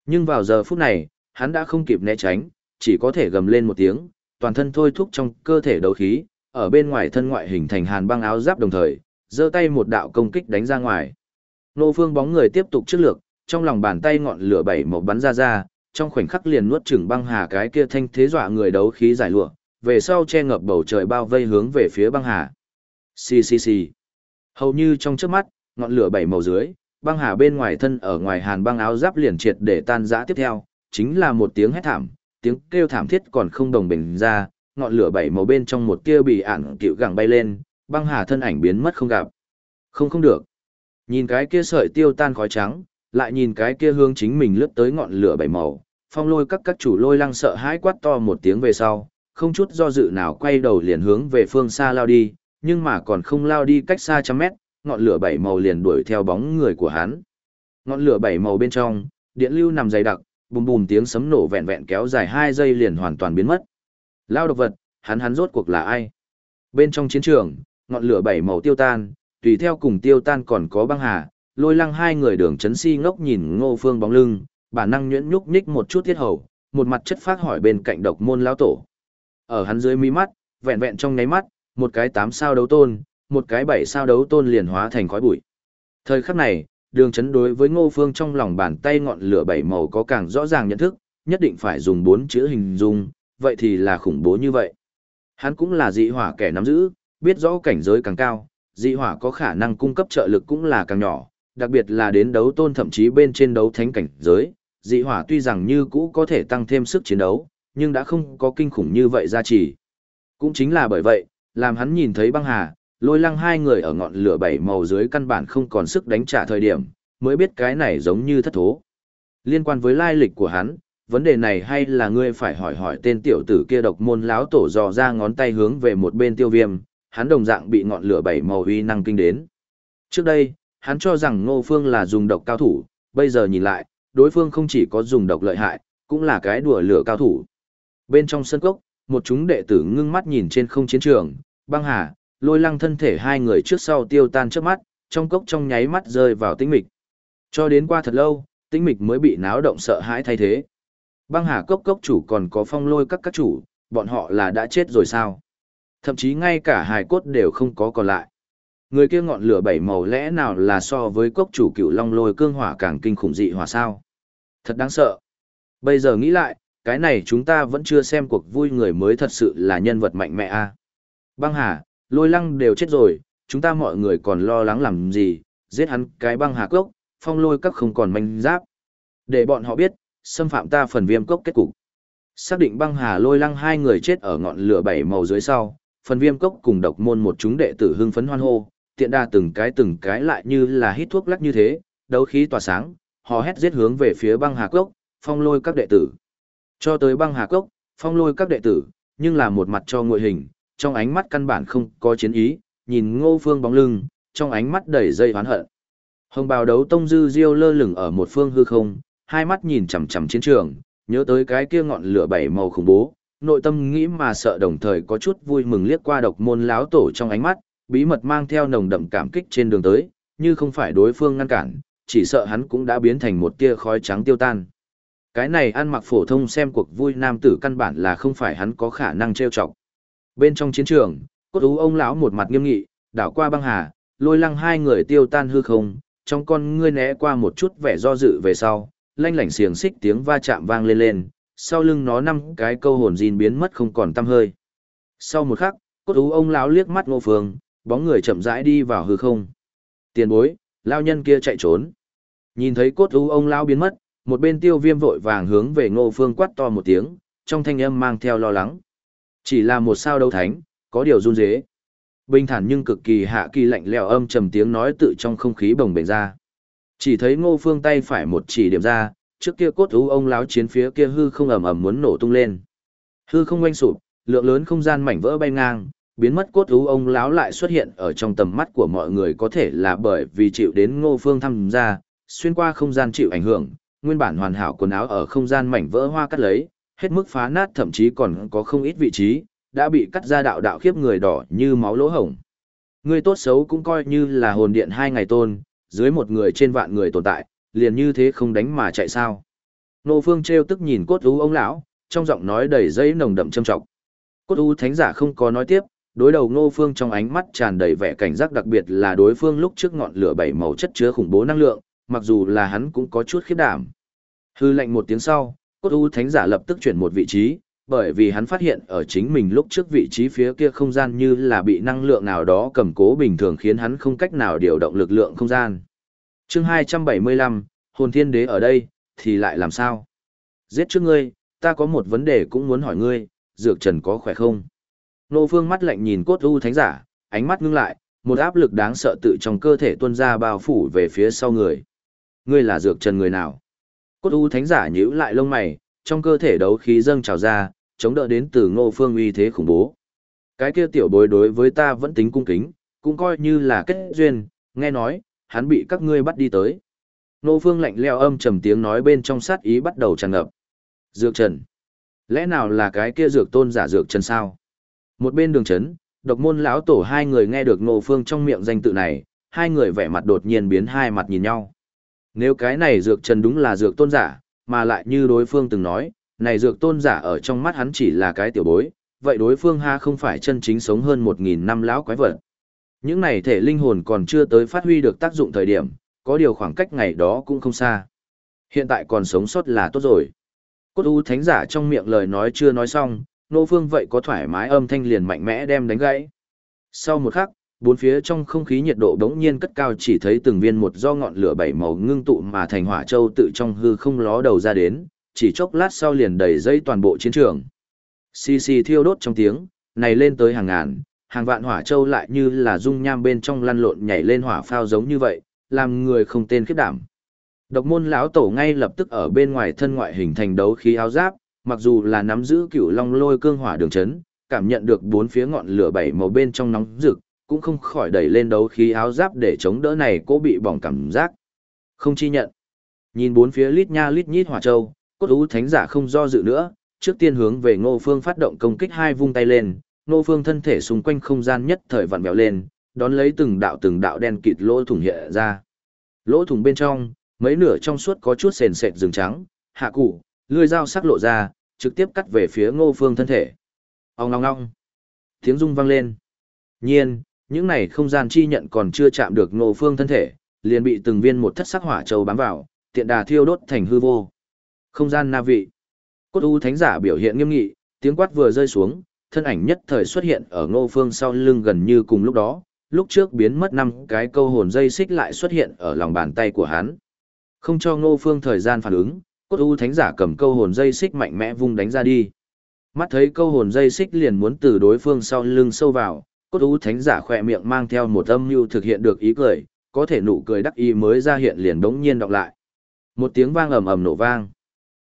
Nhưng vào giờ phút này, hắn đã không kịp né tránh, chỉ có thể gầm lên một tiếng, toàn thân thôi thúc trong cơ thể đấu khí, ở bên ngoài thân ngoại hình thành hàn băng áo giáp đồng thời, giơ tay một đạo công kích đánh ra ngoài. Nô phương bóng người tiếp tục trước lược, trong lòng bàn tay ngọn lửa bảy màu bắn ra ra, trong khoảnh khắc liền nuốt chửng băng hà cái kia thanh thế dọa người đấu khí giải lụa, về sau che ngập bầu trời bao vây hướng về phía băng hà. Xì xì xì. Hầu như trong trước mắt, ngọn lửa bảy màu dưới, băng hà bên ngoài thân ở ngoài hàn băng áo giáp liền triệt để tan rã tiếp theo, chính là một tiếng hét thảm, tiếng kêu thảm thiết còn không đồng bình ra, ngọn lửa bảy màu bên trong một kia bị ản cựu gẳng bay lên, băng hà thân ảnh biến mất không gặp. Không không được. Nhìn cái kia sợi tiêu tan khói trắng, lại nhìn cái kia hương chính mình lướt tới ngọn lửa bảy màu, phong lôi các các chủ lôi lăng sợ hãi quát to một tiếng về sau, không chút do dự nào quay đầu liền hướng về phương xa lao đi, nhưng mà còn không lao đi cách xa trăm mét, ngọn lửa bảy màu liền đuổi theo bóng người của hắn. Ngọn lửa bảy màu bên trong, điện lưu nằm dày đặc, bùm bùm tiếng sấm nổ vẹn vẹn kéo dài hai giây liền hoàn toàn biến mất. Lao độc vật, hắn hắn rốt cuộc là ai? Bên trong chiến trường, ngọn lửa bảy màu tiêu tan, tùy theo cùng tiêu tan còn có băng hà, lôi lăng hai người đường chấn si ngốc nhìn ngô phương bóng lưng, bản năng nhuyễn nhúc nhích một chút thiết hầu, một mặt chất phát hỏi bên cạnh độc môn lão tổ. Ở hắn dưới mí mắt, vẹn vẹn trong nháy mắt, một cái tám sao đấu tôn, một cái bảy sao đấu tôn liền hóa thành khói bụi. Thời khắc này, đường chấn đối với ngô phương trong lòng bàn tay ngọn lửa bảy màu có càng rõ ràng nhận thức, nhất định phải dùng bốn chữ hình dung, vậy thì là khủng bố như vậy. Hắn cũng là dị hỏa kẻ nắm giữ, biết rõ cảnh giới càng cao, dị hỏa có khả năng cung cấp trợ lực cũng là càng nhỏ, đặc biệt là đến đấu tôn thậm chí bên trên đấu thánh cảnh giới, dị hỏa tuy rằng như cũ có thể tăng thêm sức chiến đấu, nhưng đã không có kinh khủng như vậy ra chỉ. Cũng chính là bởi vậy, làm hắn nhìn thấy băng hà, lôi lăng hai người ở ngọn lửa bảy màu dưới căn bản không còn sức đánh trả thời điểm, mới biết cái này giống như thất thố. Liên quan với lai lịch của hắn, vấn đề này hay là ngươi phải hỏi hỏi tên tiểu tử kia độc môn láo tổ dò ra ngón tay hướng về một bên tiêu viêm, hắn đồng dạng bị ngọn lửa bảy màu uy năng kinh đến. Trước đây, hắn cho rằng Ngô Phương là dùng độc cao thủ, bây giờ nhìn lại, đối phương không chỉ có dùng độc lợi hại, cũng là cái đùa lửa cao thủ. Bên trong sân cốc, một chúng đệ tử ngưng mắt nhìn trên không chiến trường, băng hà, lôi lăng thân thể hai người trước sau tiêu tan trước mắt, trong cốc trong nháy mắt rơi vào tĩnh mịch. Cho đến qua thật lâu, tĩnh mịch mới bị náo động sợ hãi thay thế. Băng hà cốc cốc chủ còn có phong lôi các các chủ, bọn họ là đã chết rồi sao? Thậm chí ngay cả hài cốt đều không có còn lại. Người kia ngọn lửa bảy màu lẽ nào là so với cốc chủ cựu long lôi cương hỏa càng kinh khủng dị hỏa sao? Thật đáng sợ. Bây giờ nghĩ lại, cái này chúng ta vẫn chưa xem cuộc vui người mới thật sự là nhân vật mạnh mẽ a. À? Băng hà, lôi lăng đều chết rồi, chúng ta mọi người còn lo lắng làm gì, giết hắn cái băng hà cốc, phong lôi các không còn manh giáp. Để bọn họ biết, xâm phạm ta phần viêm cốc kết cục. Xác định băng hà lôi lăng hai người chết ở ngọn lửa bảy màu dưới sau, phần viêm cốc cùng độc môn một chúng đệ tử hưng phấn hoan hô, tiện đa từng cái từng cái lại như là hít thuốc lắc như thế, đấu khí tỏa sáng, họ hét giết hướng về phía băng hà cốc, phong lôi các đệ tử. Cho tới băng hà cốc, phong lôi các đệ tử, nhưng là một mặt cho ngội hình, trong ánh mắt căn bản không có chiến ý, nhìn ngô phương bóng lưng, trong ánh mắt đầy dây hoán hận. Hồng bào đấu tông dư diêu lơ lửng ở một phương hư không, hai mắt nhìn chằm chằm chiến trường, nhớ tới cái kia ngọn lửa bảy màu khủng bố, nội tâm nghĩ mà sợ đồng thời có chút vui mừng liếc qua độc môn láo tổ trong ánh mắt, bí mật mang theo nồng đậm cảm kích trên đường tới, như không phải đối phương ngăn cản, chỉ sợ hắn cũng đã biến thành một tia khói trắng tiêu tan. Cái này ăn mặc phổ thông xem cuộc vui nam tử căn bản là không phải hắn có khả năng trêu chọc. Bên trong chiến trường, cốt ú ông lão một mặt nghiêm nghị, đảo qua băng hà, lôi lăng hai người tiêu tan hư không, trong con ngươi né qua một chút vẻ do dự về sau, lanh lảnh xiềng xích tiếng va chạm vang lên lên, sau lưng nó năm cái câu hồn dìn biến mất không còn tăm hơi. Sau một khắc, cốt ú ông lão liếc mắt ngô phương, bóng người chậm rãi đi vào hư không. Tiền bối, lao nhân kia chạy trốn. Nhìn thấy cốt ú ông lão biến mất, một bên tiêu viêm vội vàng hướng về ngô phương quát to một tiếng, trong thanh âm mang theo lo lắng. Chỉ là một sao đấu thánh, có điều run dế. Bình thản nhưng cực kỳ hạ kỳ lạnh lẽo âm trầm tiếng nói tự trong không khí bồng bềnh ra. Chỉ thấy ngô phương tay phải một chỉ điểm ra, trước kia cốt u ông láo chiến phía kia hư không ầm ầm muốn nổ tung lên. Hư không oanh sụp, lượng lớn không gian mảnh vỡ bay ngang, biến mất cốt u ông láo lại xuất hiện ở trong tầm mắt của mọi người có thể là bởi vì chịu đến ngô phương tham gia, xuyên qua không gian chịu ảnh hưởng, nguyên bản hoàn hảo quần áo ở không gian mảnh vỡ hoa cắt lấy, hết mức phá nát thậm chí còn có không ít vị trí, đã bị cắt ra đạo đạo khiếp người đỏ như máu lỗ hổng. Người tốt xấu cũng coi như là hồn điện hai ngày tôn, dưới một người trên vạn người tồn tại, liền như thế không đánh mà chạy sao. Nô Phương treo tức nhìn cốt u ông lão, trong giọng nói đầy dây nồng đậm châm trọng. Cốt u thánh giả không có nói tiếp, đối đầu Nô Phương trong ánh mắt tràn đầy vẻ cảnh giác đặc biệt là đối phương lúc trước ngọn lửa bảy màu chất chứa khủng bố năng lượng, mặc dù là hắn cũng có chút khiếp đảm. Hư lệnh một tiếng sau, cốt u thánh giả lập tức chuyển một vị trí, bởi vì hắn phát hiện ở chính mình lúc trước vị trí phía kia không gian như là bị năng lượng nào đó cầm cố bình thường khiến hắn không cách nào điều động lực lượng không gian. chương 275, hồn thiên đế ở đây, thì lại làm sao? Giết trước ngươi, ta có một vấn đề cũng muốn hỏi ngươi, dược trần có khỏe không? Nô phương mắt lạnh nhìn cốt u thánh giả, ánh mắt ngưng lại, một áp lực đáng sợ tự trong cơ thể tuôn ra bao phủ về phía sau người. Ngươi là dược trần người nào? Cốt u thánh giả nhíu lại lông mày, trong cơ thể đấu khí dâng trào ra, chống đỡ đến từ ngô phương uy thế khủng bố. Cái kia tiểu bối đối với ta vẫn tính cung kính, cũng coi như là kết duyên, nghe nói, hắn bị các ngươi bắt đi tới. Ngô phương lạnh leo âm trầm tiếng nói bên trong sát ý bắt đầu tràn ngập. Dược trần. Lẽ nào là cái kia dược tôn giả dược trần sao? Một bên đường trấn, độc môn lão tổ hai người nghe được Ngô phương trong miệng danh tự này, hai người vẻ mặt đột nhiên biến hai mặt nhìn nhau. Nếu cái này dược trần đúng là dược tôn giả, mà lại như đối phương từng nói, này dược tôn giả ở trong mắt hắn chỉ là cái tiểu bối, vậy đối phương ha không phải chân chính sống hơn một nghìn năm lão quái vật. Những này thể linh hồn còn chưa tới phát huy được tác dụng thời điểm, có điều khoảng cách ngày đó cũng không xa. Hiện tại còn sống sót là tốt rồi. Cốt u thánh giả trong miệng lời nói chưa nói xong, nô phương vậy có thoải mái âm thanh liền mạnh mẽ đem đánh gãy. Sau một khắc, bốn phía trong không khí nhiệt độ đống nhiên cất cao chỉ thấy từng viên một do ngọn lửa bảy màu ngưng tụ mà thành hỏa châu tự trong hư không ló đầu ra đến, chỉ chốc lát sau liền đầy dây toàn bộ chiến trường. Xì xì thiêu đốt trong tiếng, này lên tới hàng ngàn, hàng vạn hỏa châu lại như là dung nham bên trong lăn lộn nhảy lên hỏa phao giống như vậy, làm người không tên khiếp đảm. Độc môn lão tổ ngay lập tức ở bên ngoài thân ngoại hình thành đấu khí áo giáp, mặc dù là nắm giữ cửu long lôi cương hỏa đường chấn, cảm nhận được bốn phía ngọn lửa bảy màu bên trong nóng rực, cũng không khỏi đẩy lên đấu khí áo giáp để chống đỡ này cố bị bỏng cảm giác. Không chi nhận. Nhìn bốn phía lít nha lít nhít hỏa châu, cốt ú thánh giả không do dự nữa, trước tiên hướng về ngô phương phát động công kích hai vung tay lên, ngô phương thân thể xung quanh không gian nhất thời vặn vẹo lên, đón lấy từng đạo từng đạo đen kịt lỗ thủng hiện ra. Lỗ thủng bên trong, mấy nửa trong suốt có chút sền sệt rừng trắng, hạ cụ, lưỡi dao sắc lộ ra, trực tiếp cắt về phía ngô phương thân thể. Ông ngong ngong. Tiếng rung vang lên. Nhiên, những này không gian chi nhận còn chưa chạm được ngô phương thân thể, liền bị từng viên một thất sắc hỏa châu bám vào, tiện đà thiêu đốt thành hư vô. Không gian na vị. Cốt u thánh giả biểu hiện nghiêm nghị, tiếng quát vừa rơi xuống, thân ảnh nhất thời xuất hiện ở ngô phương sau lưng gần như cùng lúc đó, lúc trước biến mất năm cái câu hồn dây xích lại xuất hiện ở lòng bàn tay của hắn. Không cho ngô phương thời gian phản ứng, cốt u thánh giả cầm câu hồn dây xích mạnh mẽ vung đánh ra đi. Mắt thấy câu hồn dây xích liền muốn từ đối phương sau lưng sâu vào, cốt ú thánh giả khỏe miệng mang theo một âm mưu thực hiện được ý cười, có thể nụ cười đắc ý mới ra hiện liền đống nhiên đọc lại. Một tiếng vang ầm ầm nổ vang.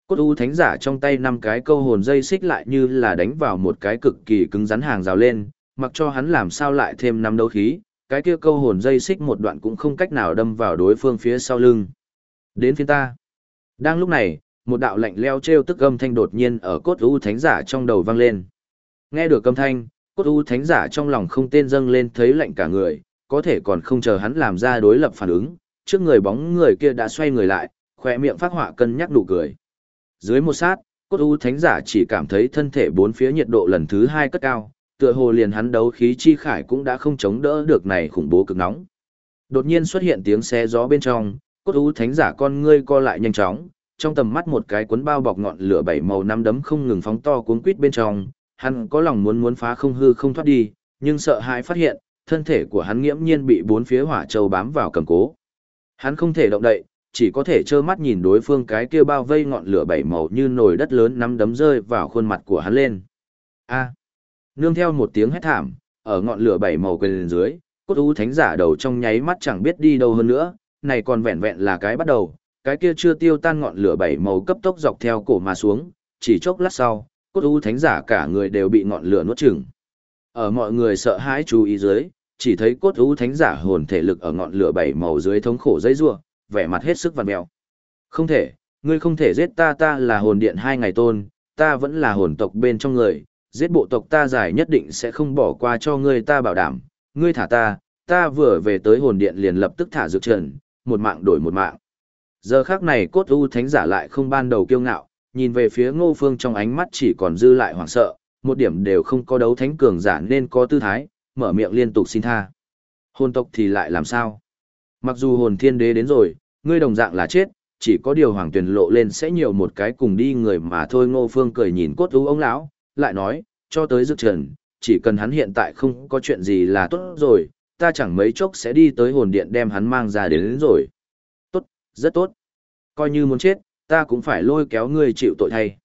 Cốt ú thánh giả trong tay năm cái câu hồn dây xích lại như là đánh vào một cái cực kỳ cứng rắn hàng rào lên, mặc cho hắn làm sao lại thêm năm đấu khí, cái kia câu hồn dây xích một đoạn cũng không cách nào đâm vào đối phương phía sau lưng. Đến phiên ta. Đang lúc này, một đạo lạnh leo treo tức âm thanh đột nhiên ở cốt u thánh giả trong đầu vang lên. Nghe được âm thanh, cốt u thánh giả trong lòng không tên dâng lên thấy lạnh cả người, có thể còn không chờ hắn làm ra đối lập phản ứng, trước người bóng người kia đã xoay người lại, khỏe miệng phát họa cân nhắc nụ cười. Dưới một sát, cốt u thánh giả chỉ cảm thấy thân thể bốn phía nhiệt độ lần thứ hai cất cao, tựa hồ liền hắn đấu khí chi khải cũng đã không chống đỡ được này khủng bố cực nóng. Đột nhiên xuất hiện tiếng xe gió bên trong, cốt u thánh giả con ngươi co lại nhanh chóng, trong tầm mắt một cái cuốn bao bọc ngọn lửa bảy màu năm đấm không ngừng phóng to cuốn quít bên trong, hắn có lòng muốn muốn phá không hư không thoát đi, nhưng sợ hãi phát hiện, thân thể của hắn nghiễm nhiên bị bốn phía hỏa châu bám vào cầm cố. Hắn không thể động đậy, chỉ có thể trơ mắt nhìn đối phương cái kia bao vây ngọn lửa bảy màu như nồi đất lớn nắm đấm rơi vào khuôn mặt của hắn lên. A. Nương theo một tiếng hét thảm, ở ngọn lửa bảy màu quyền dưới, cốt u thánh giả đầu trong nháy mắt chẳng biết đi đâu hơn nữa, này còn vẹn vẹn là cái bắt đầu, cái kia chưa tiêu tan ngọn lửa bảy màu cấp tốc dọc theo cổ mà xuống, chỉ chốc lát sau, cốt u thánh giả cả người đều bị ngọn lửa nuốt chửng. Ở mọi người sợ hãi chú ý dưới, chỉ thấy cốt u thánh giả hồn thể lực ở ngọn lửa bảy màu dưới thống khổ dây rua, vẻ mặt hết sức vằn mèo. Không thể, ngươi không thể giết ta ta là hồn điện hai ngày tôn, ta vẫn là hồn tộc bên trong người, giết bộ tộc ta giải nhất định sẽ không bỏ qua cho ngươi ta bảo đảm, ngươi thả ta, ta vừa về tới hồn điện liền lập tức thả dược trần, một mạng đổi một mạng. Giờ khác này cốt u thánh giả lại không ban đầu kiêu ngạo, nhìn về phía ngô phương trong ánh mắt chỉ còn dư lại hoảng sợ, một điểm đều không có đấu thánh cường giả nên có tư thái, mở miệng liên tục xin tha. Hồn tộc thì lại làm sao? Mặc dù hồn thiên đế đến rồi, ngươi đồng dạng là chết, chỉ có điều hoàng tuyển lộ lên sẽ nhiều một cái cùng đi người mà thôi ngô phương cười nhìn cốt u ông lão lại nói, cho tới dược trần, chỉ cần hắn hiện tại không có chuyện gì là tốt rồi, ta chẳng mấy chốc sẽ đi tới hồn điện đem hắn mang ra đến, đến rồi. Tốt, rất tốt. Coi như muốn chết, ta cũng phải lôi kéo ngươi chịu tội thay.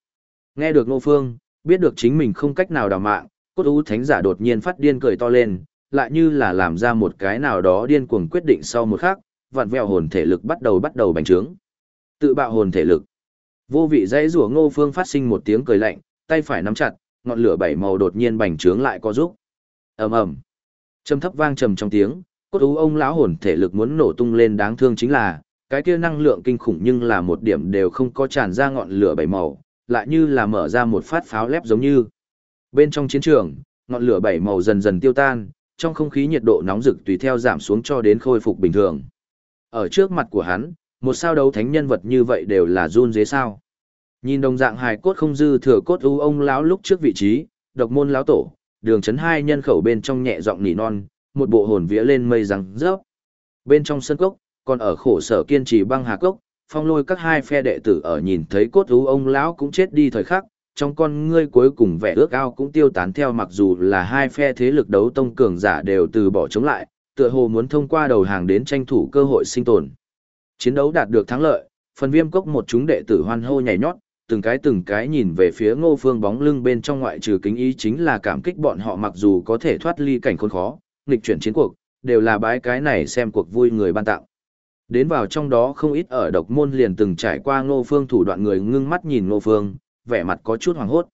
Nghe được Ngô Phương, biết được chính mình không cách nào đào mạng, cốt ú thánh giả đột nhiên phát điên cười to lên, lại như là làm ra một cái nào đó điên cuồng quyết định sau một khắc, vặn vẹo hồn thể lực bắt đầu bắt đầu bành trướng. Tự bạo hồn thể lực. Vô vị dãy rủa Ngô Phương phát sinh một tiếng cười lạnh, tay phải nắm chặt, ngọn lửa bảy màu đột nhiên bành trướng lại có giúp. Ầm ầm. Trầm thấp vang trầm trong tiếng, cốt ú ông lão hồn thể lực muốn nổ tung lên đáng thương chính là, cái kia năng lượng kinh khủng nhưng là một điểm đều không có tràn ra ngọn lửa bảy màu, lại như là mở ra một phát pháo lép giống như. Bên trong chiến trường, ngọn lửa bảy màu dần dần tiêu tan, trong không khí nhiệt độ nóng rực tùy theo giảm xuống cho đến khôi phục bình thường. Ở trước mặt của hắn, một sao đấu thánh nhân vật như vậy đều là run dế sao. Nhìn đồng dạng hài cốt không dư thừa cốt u ông lão lúc trước vị trí, độc môn lão tổ, đường chấn hai nhân khẩu bên trong nhẹ giọng nỉ non, một bộ hồn vía lên mây răng rớp. Bên trong sân cốc, còn ở khổ sở kiên trì băng hà cốc, phong lôi các hai phe đệ tử ở nhìn thấy cốt thú ông lão cũng chết đi thời khắc, trong con ngươi cuối cùng vẻ ước ao cũng tiêu tán theo mặc dù là hai phe thế lực đấu tông cường giả đều từ bỏ chống lại, tựa hồ muốn thông qua đầu hàng đến tranh thủ cơ hội sinh tồn. Chiến đấu đạt được thắng lợi, phần viêm cốc một chúng đệ tử hoan hô nhảy nhót, từng cái từng cái nhìn về phía ngô phương bóng lưng bên trong ngoại trừ kính ý chính là cảm kích bọn họ mặc dù có thể thoát ly cảnh khốn khó, nghịch chuyển chiến cuộc, đều là bái cái này xem cuộc vui người ban tặng. Đến vào trong đó không ít ở độc môn liền từng trải qua ngô phương thủ đoạn người ngưng mắt nhìn ngô phương, vẻ mặt có chút hoàng hốt.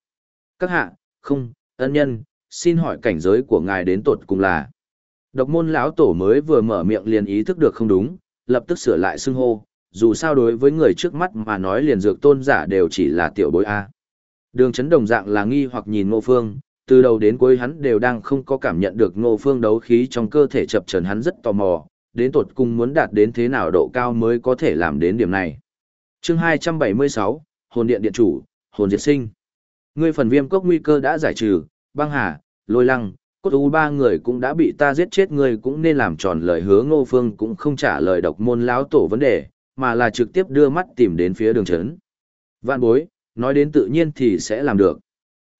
Các hạ, không, ân nhân, xin hỏi cảnh giới của ngài đến tột cùng là. Độc môn lão tổ mới vừa mở miệng liền ý thức được không đúng, lập tức sửa lại xưng hô, dù sao đối với người trước mắt mà nói liền dược tôn giả đều chỉ là tiểu bối A. Đường chấn đồng dạng là nghi hoặc nhìn ngô phương, từ đầu đến cuối hắn đều đang không có cảm nhận được ngô phương đấu khí trong cơ thể chập trần hắn rất tò mò, đến tột cùng muốn đạt đến thế nào độ cao mới có thể làm đến điểm này. Chương 276, Hồn Điện Điện Chủ, Hồn Diệt Sinh. Ngươi phần viêm cốc nguy cơ đã giải trừ, băng hà, lôi lăng, cốt u ba người cũng đã bị ta giết chết ngươi cũng nên làm tròn lời hứa ngô phương cũng không trả lời độc môn láo tổ vấn đề, mà là trực tiếp đưa mắt tìm đến phía đường chấn. Vạn bối, nói đến tự nhiên thì sẽ làm được.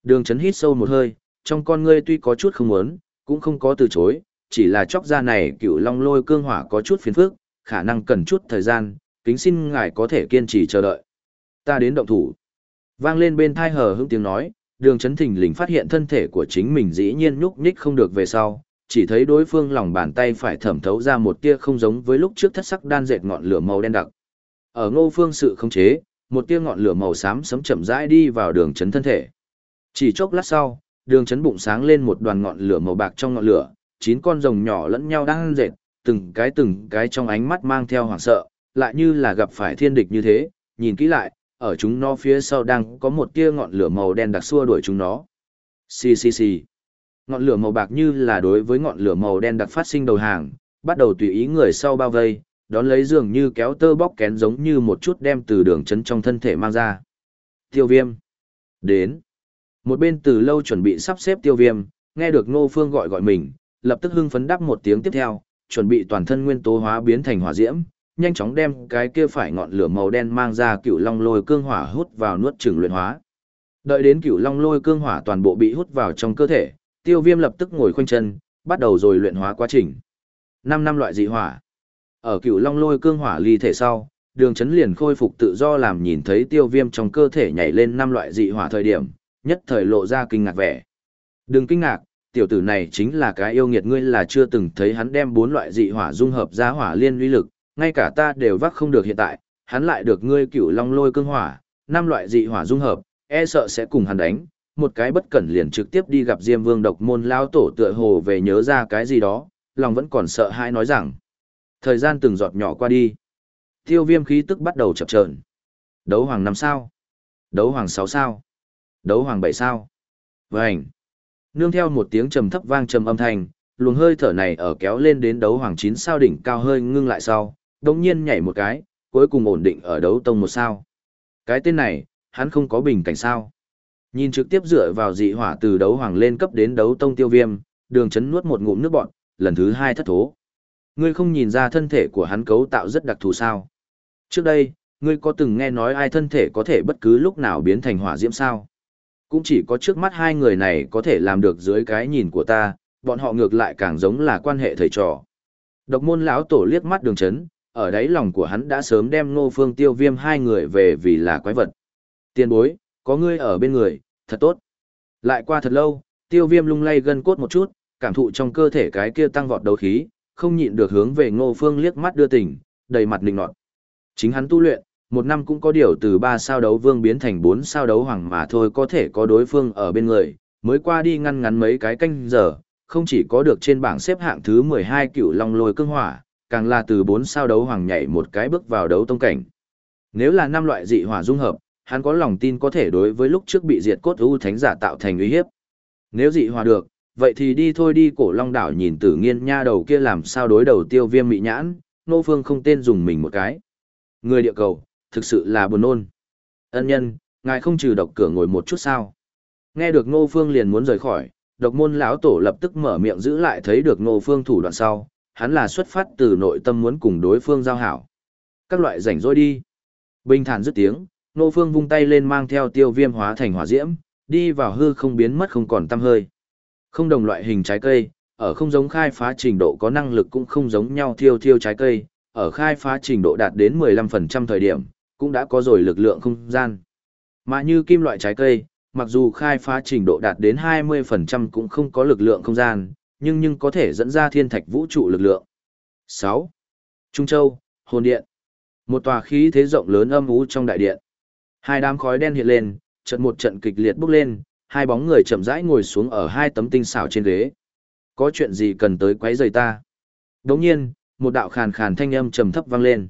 Đường chấn hít sâu một hơi, trong con ngươi tuy có chút không muốn, cũng không có từ chối, chỉ là chóc ra này cựu long lôi cương hỏa có chút phiền phức, khả năng cần chút thời gian, kính xin ngài có thể kiên trì chờ đợi. Ta đến động thủ. Vang lên bên thai hờ hững tiếng nói, đường chấn thình lình phát hiện thân thể của chính mình dĩ nhiên nhúc nhích không được về sau, chỉ thấy đối phương lòng bàn tay phải thẩm thấu ra một tia không giống với lúc trước thất sắc đan dệt ngọn lửa màu đen đặc. Ở ngô phương sự không chế, một tia ngọn lửa màu xám sấm chậm rãi đi vào đường chấn thân thể. Chỉ chốc lát sau, đường chấn bụng sáng lên một đoàn ngọn lửa màu bạc trong ngọn lửa, chín con rồng nhỏ lẫn nhau đang dệt, từng cái từng cái trong ánh mắt mang theo hoảng sợ, lại như là gặp phải thiên địch như thế, nhìn kỹ lại, ở chúng nó phía sau đang có một tia ngọn lửa màu đen đặc xua đuổi chúng nó. Xì xì xì. Ngọn lửa màu bạc như là đối với ngọn lửa màu đen đặc phát sinh đầu hàng, bắt đầu tùy ý người sau bao vây, đón lấy dường như kéo tơ bóc kén giống như một chút đem từ đường chấn trong thân thể mang ra. Tiêu viêm. Đến. Một bên từ lâu chuẩn bị sắp xếp tiêu viêm, nghe được Ngô Phương gọi gọi mình, lập tức hưng phấn đáp một tiếng tiếp theo, chuẩn bị toàn thân nguyên tố hóa biến thành hỏa diễm, nhanh chóng đem cái kia phải ngọn lửa màu đen mang ra cựu long lôi cương hỏa hút vào nuốt chửng luyện hóa. Đợi đến cựu long lôi cương hỏa toàn bộ bị hút vào trong cơ thể, tiêu viêm lập tức ngồi khoanh chân, bắt đầu rồi luyện hóa quá trình. 5 năm loại dị hỏa. Ở cựu long lôi cương hỏa ly thể sau, đường chấn liền khôi phục tự do làm nhìn thấy tiêu viêm trong cơ thể nhảy lên năm loại dị hỏa thời điểm, nhất thời lộ ra kinh ngạc vẻ. Đừng kinh ngạc, tiểu tử này chính là cái yêu nghiệt ngươi là chưa từng thấy hắn đem bốn loại dị hỏa dung hợp ra hỏa liên uy lực, ngay cả ta đều vắc không được hiện tại, hắn lại được ngươi cửu long lôi cương hỏa, năm loại dị hỏa dung hợp, e sợ sẽ cùng hắn đánh, một cái bất cẩn liền trực tiếp đi gặp Diêm Vương độc môn lao tổ tựa hồ về nhớ ra cái gì đó, lòng vẫn còn sợ hãi nói rằng. Thời gian từng giọt nhỏ qua đi. Tiêu viêm khí tức bắt đầu chập chờn Đấu hoàng năm sao? Đấu hoàng sáu sao? Đấu hoàng bảy sao? Vânh! Nương theo một tiếng trầm thấp vang trầm âm thanh, luồng hơi thở này ở kéo lên đến đấu hoàng chín sao đỉnh cao hơi ngưng lại sau, đồng nhiên nhảy một cái, cuối cùng ổn định ở đấu tông một sao. Cái tên này, hắn không có bình cảnh sao. Nhìn trực tiếp dựa vào dị hỏa từ đấu hoàng lên cấp đến đấu tông tiêu viêm, đường chấn nuốt một ngụm nước bọn, lần thứ hai thất thố. Ngươi không nhìn ra thân thể của hắn cấu tạo rất đặc thù sao. Trước đây, ngươi có từng nghe nói ai thân thể có thể bất cứ lúc nào biến thành hỏa diễm sao? Cũng chỉ có trước mắt hai người này có thể làm được dưới cái nhìn của ta, bọn họ ngược lại càng giống là quan hệ thầy trò. Độc môn lão tổ liếc mắt đường chấn, ở đáy lòng của hắn đã sớm đem ngô phương tiêu viêm hai người về vì là quái vật. Tiên bối, có ngươi ở bên người, thật tốt. Lại qua thật lâu, tiêu viêm lung lay gân cốt một chút, cảm thụ trong cơ thể cái kia tăng vọt đấu khí, không nhịn được hướng về ngô phương liếc mắt đưa tình, đầy mặt nịnh nọt. Chính hắn tu luyện, một năm cũng có điều từ ba sao đấu vương biến thành bốn sao đấu hoàng mà thôi có thể có đối phương ở bên người, mới qua đi ngăn ngắn mấy cái canh giờ, không chỉ có được trên bảng xếp hạng thứ 12 cựu long lôi cương hỏa, càng là từ bốn sao đấu hoàng nhảy một cái bước vào đấu tông cảnh. Nếu là năm loại dị hỏa dung hợp, hắn có lòng tin có thể đối với lúc trước bị diệt cốt u thánh giả tạo thành uy hiếp. Nếu dị hỏa được, vậy thì đi thôi đi cổ long đảo nhìn tử nghiên nha đầu kia làm sao đối đầu tiêu viêm mị nhãn, nô phương không tên dùng mình một cái. Người địa cầu, thực sự là buồn nôn. Ân nhân, ngài không trừ độc cửa ngồi một chút sao? Nghe được Ngô Phương liền muốn rời khỏi, độc môn lão tổ lập tức mở miệng giữ lại thấy được Ngô Phương thủ đoạn sau, hắn là xuất phát từ nội tâm muốn cùng đối phương giao hảo. Các loại rảnh rỗi đi. Bình thản dứt tiếng, Ngô Phương vung tay lên mang theo tiêu viêm hóa thành hỏa diễm, đi vào hư không biến mất không còn tăm hơi. Không đồng loại hình trái cây, ở không giống khai phá trình độ có năng lực cũng không giống nhau thiêu thiêu trái cây, ở khai phá trình độ đạt đến 15% thời điểm, cũng đã có rồi lực lượng không gian. Mà như kim loại trái cây, mặc dù khai phá trình độ đạt đến 20% cũng không có lực lượng không gian, nhưng nhưng có thể dẫn ra thiên thạch vũ trụ lực lượng. 6. Trung Châu, Hồn Điện. Một tòa khí thế rộng lớn âm u trong đại điện. Hai đám khói đen hiện lên, trận một trận kịch liệt bốc lên, hai bóng người chậm rãi ngồi xuống ở hai tấm tinh xảo trên ghế. Có chuyện gì cần tới quấy rầy ta? Đồng nhiên, một đạo khàn khàn thanh âm trầm thấp vang lên.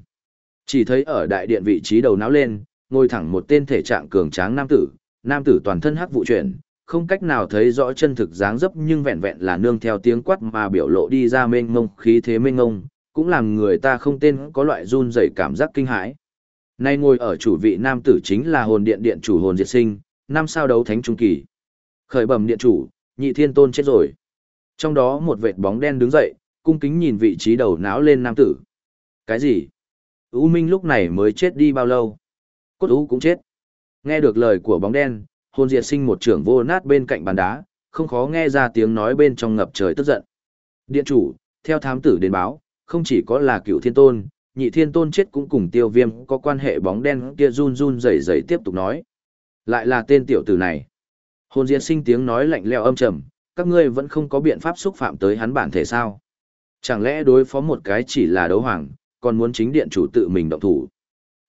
Chỉ thấy ở đại điện vị trí đầu não lên, ngồi thẳng một tên thể trạng cường tráng nam tử, nam tử toàn thân hắc vụ chuyển, không cách nào thấy rõ chân thực dáng dấp nhưng vẹn vẹn là nương theo tiếng quát mà biểu lộ đi ra mênh mông khí thế mênh mông, cũng làm người ta không tên có loại run rẩy cảm giác kinh hãi. Nay ngồi ở chủ vị nam tử chính là hồn điện điện chủ hồn diệt sinh, năm sao đấu thánh trung kỳ. Khởi bẩm điện chủ, nhị thiên tôn chết rồi. Trong đó một vệt bóng đen đứng dậy, cung kính nhìn vị trí đầu não lên nam tử. Cái gì? U Minh lúc này mới chết đi bao lâu? Cốt U cũng chết. Nghe được lời của bóng đen, hồn diệt sinh một trưởng vô nát bên cạnh bàn đá, không khó nghe ra tiếng nói bên trong ngập trời tức giận. Điện chủ, theo thám tử đến báo, không chỉ có là cựu thiên tôn, nhị thiên tôn chết cũng cùng tiêu viêm có quan hệ bóng đen kia run run rẩy rẩy tiếp tục nói. Lại là tên tiểu tử này. Hồn diệt sinh tiếng nói lạnh lẽo âm trầm, các ngươi vẫn không có biện pháp xúc phạm tới hắn bản thể sao. Chẳng lẽ đối phó một cái chỉ là đấu hoàng, còn muốn chính điện chủ tự mình động thủ.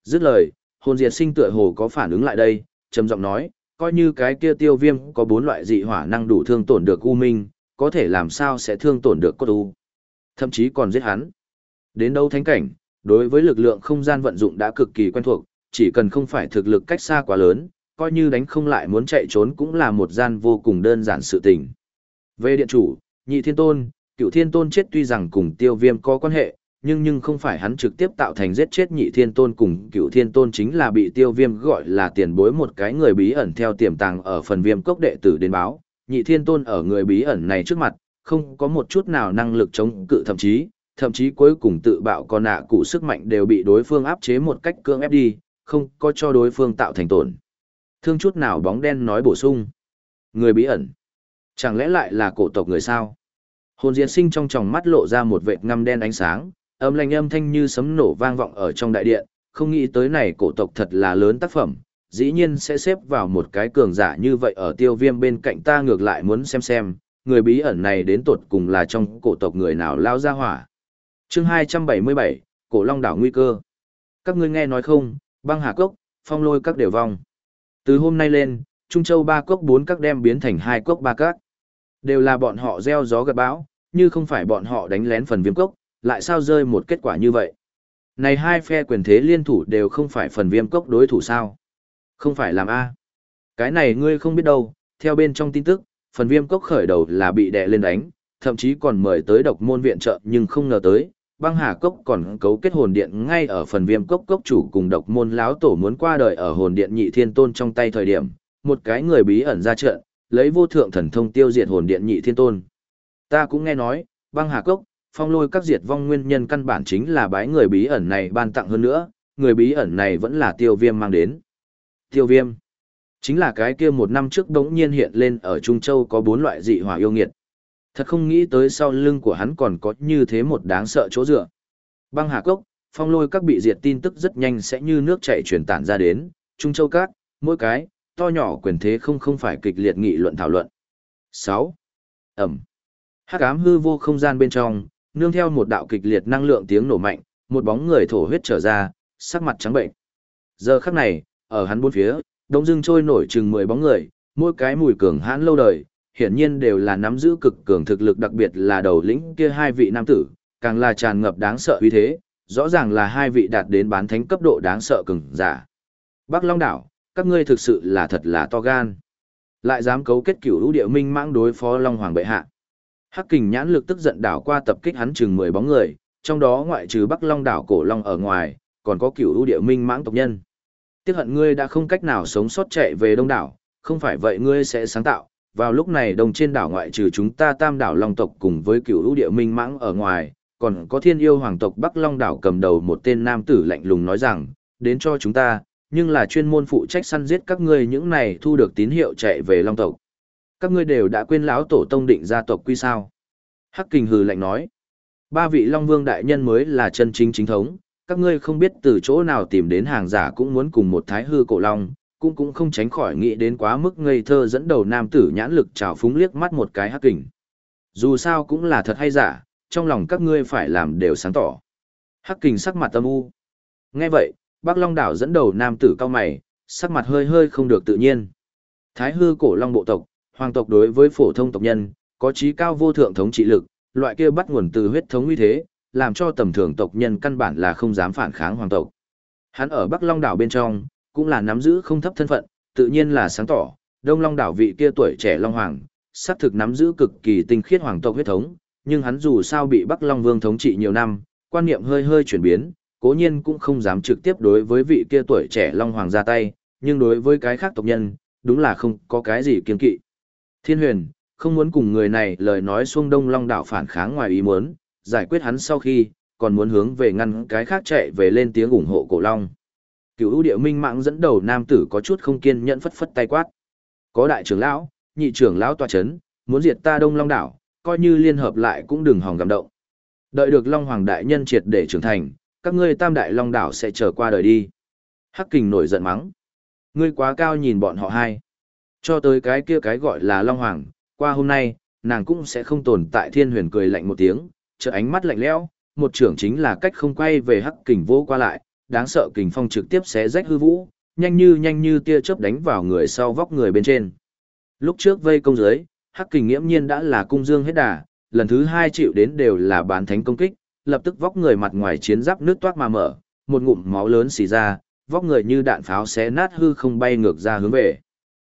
Dứt lời, hồn diệt sinh tựa hồ có phản ứng lại đây, trầm giọng nói, coi như cái kia tiêu viêm có bốn loại dị hỏa năng đủ thương tổn được U Minh, có thể làm sao sẽ thương tổn được cốt U. Thậm chí còn giết hắn. Đến đâu thánh cảnh, đối với lực lượng không gian vận dụng đã cực kỳ quen thuộc, chỉ cần không phải thực lực cách xa quá lớn, coi như đánh không lại muốn chạy trốn cũng là một gian vô cùng đơn giản sự tình. Về điện chủ, nhị thiên tôn, cựu thiên tôn chết tuy rằng cùng tiêu viêm có quan hệ, nhưng nhưng không phải hắn trực tiếp tạo thành giết chết nhị thiên tôn cùng cựu thiên tôn chính là bị tiêu viêm gọi là tiền bối một cái người bí ẩn theo tiềm tàng ở phần viêm cốc đệ tử đến báo, nhị thiên tôn ở người bí ẩn này trước mặt, không có một chút nào năng lực chống cự thậm chí, thậm chí cuối cùng tự bạo con nạ cụ sức mạnh đều bị đối phương áp chế một cách cưỡng ép đi, không có cho đối phương tạo thành tổn. Thương chút nào bóng đen nói bổ sung. Người bí ẩn. Chẳng lẽ lại là cổ tộc người sao? Hồn diệt sinh trong tròng mắt lộ ra một vệt ngăm đen ánh sáng, âm lanh âm thanh như sấm nổ vang vọng ở trong đại điện, không nghĩ tới này cổ tộc thật là lớn tác phẩm, dĩ nhiên sẽ xếp vào một cái cường giả như vậy ở tiêu viêm bên cạnh ta ngược lại muốn xem xem, người bí ẩn này đến tột cùng là trong cổ tộc người nào lao ra hỏa. chương 277, Cổ Long đảo nguy cơ. Các ngươi nghe nói không, băng hà cốc, phong lôi các đều vong. Từ hôm nay lên, Trung Châu ba cốc bốn các đem biến thành hai cốc ba các. Đều là bọn họ gieo gió gật bão, như không phải bọn họ đánh lén phần viêm cốc, lại sao rơi một kết quả như vậy. Này hai phe quyền thế liên thủ đều không phải phần viêm cốc đối thủ sao. Không phải làm A. Cái này ngươi không biết đâu, theo bên trong tin tức, phần viêm cốc khởi đầu là bị đè lên đánh, thậm chí còn mời tới độc môn viện trợ nhưng không ngờ tới, băng hà cốc còn cấu kết hồn điện ngay ở phần viêm cốc cốc chủ cùng độc môn láo tổ muốn qua đời ở hồn điện nhị thiên tôn trong tay thời điểm, một cái người bí ẩn ra trận, lấy vô thượng thần thông tiêu diệt hồn điện nhị thiên tôn. Ta cũng nghe nói, băng hà cốc, phong lôi các diệt vong nguyên nhân căn bản chính là bái người bí ẩn này ban tặng hơn nữa, người bí ẩn này vẫn là tiêu viêm mang đến. Tiêu viêm, chính là cái kia một năm trước đống nhiên hiện lên ở Trung Châu có bốn loại dị hỏa yêu nghiệt. Thật không nghĩ tới sau lưng của hắn còn có như thế một đáng sợ chỗ dựa. Băng hà cốc, phong lôi các bị diệt tin tức rất nhanh sẽ như nước chảy truyền tản ra đến, Trung Châu các, mỗi cái, to nhỏ quyền thế không không phải kịch liệt nghị luận thảo luận. 6. Ẩm. Hắc ám hư vô không gian bên trong, nương theo một đạo kịch liệt năng lượng tiếng nổ mạnh, một bóng người thổ huyết trở ra, sắc mặt trắng bệnh. Giờ khắc này, ở hắn bốn phía, đông dưng trôi nổi chừng 10 bóng người, mỗi cái mùi cường hãn lâu đời, hiển nhiên đều là nắm giữ cực cường thực lực đặc biệt là đầu lĩnh kia hai vị nam tử, càng là tràn ngập đáng sợ uy thế, rõ ràng là hai vị đạt đến bán thánh cấp độ đáng sợ cường giả. Bắc Long đảo, các ngươi thực sự là thật là to gan. Lại dám cấu kết cửu lũ địa minh mãng đối phó Long Hoàng bệ hạ. Hắc kình nhãn lực tức giận đảo qua tập kích hắn chừng 10 bóng người, trong đó ngoại trừ Bắc Long đảo cổ Long ở ngoài, còn có cửu ưu địa minh mãng tộc nhân. Tiếc hận ngươi đã không cách nào sống sót chạy về đông đảo, không phải vậy ngươi sẽ sáng tạo. Vào lúc này đồng trên đảo ngoại trừ chúng ta tam đảo Long tộc cùng với cửu ưu địa minh mãng ở ngoài, còn có thiên yêu hoàng tộc Bắc Long đảo cầm đầu một tên nam tử lạnh lùng nói rằng, đến cho chúng ta, nhưng là chuyên môn phụ trách săn giết các ngươi những này thu được tín hiệu chạy về Long tộc. Các ngươi đều đã quên lão tổ tông định gia tộc quy sao? Hắc Kình hừ lạnh nói, ba vị Long Vương đại nhân mới là chân chính chính thống, các ngươi không biết từ chỗ nào tìm đến hàng giả cũng muốn cùng một thái hư cổ long, cũng cũng không tránh khỏi nghĩ đến quá mức ngây thơ dẫn đầu nam tử nhãn lực trào phúng liếc mắt một cái Hắc Kình. Dù sao cũng là thật hay giả, trong lòng các ngươi phải làm đều sáng tỏ. Hắc Kình sắc mặt âm u. Nghe vậy, Bắc Long đảo dẫn đầu nam tử cao mày, sắc mặt hơi hơi không được tự nhiên. Thái hư cổ long bộ tộc, hoàng tộc đối với phổ thông tộc nhân, có trí cao vô thượng thống trị lực, loại kia bắt nguồn từ huyết thống uy thế, làm cho tầm thường tộc nhân căn bản là không dám phản kháng hoàng tộc. Hắn ở Bắc Long đảo bên trong, cũng là nắm giữ không thấp thân phận, tự nhiên là sáng tỏ, Đông Long đảo vị kia tuổi trẻ Long Hoàng, xác thực nắm giữ cực kỳ tinh khiết hoàng tộc huyết thống, nhưng hắn dù sao bị Bắc Long Vương thống trị nhiều năm, quan niệm hơi hơi chuyển biến, cố nhiên cũng không dám trực tiếp đối với vị kia tuổi trẻ Long Hoàng ra tay, nhưng đối với cái khác tộc nhân, đúng là không có cái gì kiên kỵ. Thiên huyền, không muốn cùng người này lời nói xuông đông Long đảo phản kháng ngoài ý muốn, giải quyết hắn sau khi, còn muốn hướng về ngăn cái khác chạy về lên tiếng ủng hộ cổ Long. Cựu ưu địa minh mạng dẫn đầu nam tử có chút không kiên nhẫn phất phất tay quát. Có đại trưởng lão, nhị trưởng lão tòa chấn, muốn diệt ta đông Long đảo, coi như liên hợp lại cũng đừng hòng cảm động. Đợi được Long Hoàng đại nhân triệt để trưởng thành, các ngươi tam đại long đảo sẽ trở qua đời đi. Hắc kình nổi giận mắng. Ngươi quá cao nhìn bọn họ hai. Cho tới cái kia cái gọi là long hoàng, qua hôm nay, nàng cũng sẽ không tồn tại thiên huyền cười lạnh một tiếng, trợ ánh mắt lạnh lẽo, một trưởng chính là cách không quay về hắc kình vô qua lại, đáng sợ kình phong trực tiếp xé rách hư vũ, nhanh như nhanh như tia chớp đánh vào người sau vóc người bên trên. Lúc trước vây công dưới, hắc kình nghiễm nhiên đã là cung dương hết đà, lần thứ hai chịu đến đều là bán thánh công kích, lập tức vóc người mặt ngoài chiến giáp nước toát mà mở, một ngụm máu lớn xì ra, vóc người như đạn pháo xé nát hư không bay ngược ra hướng về.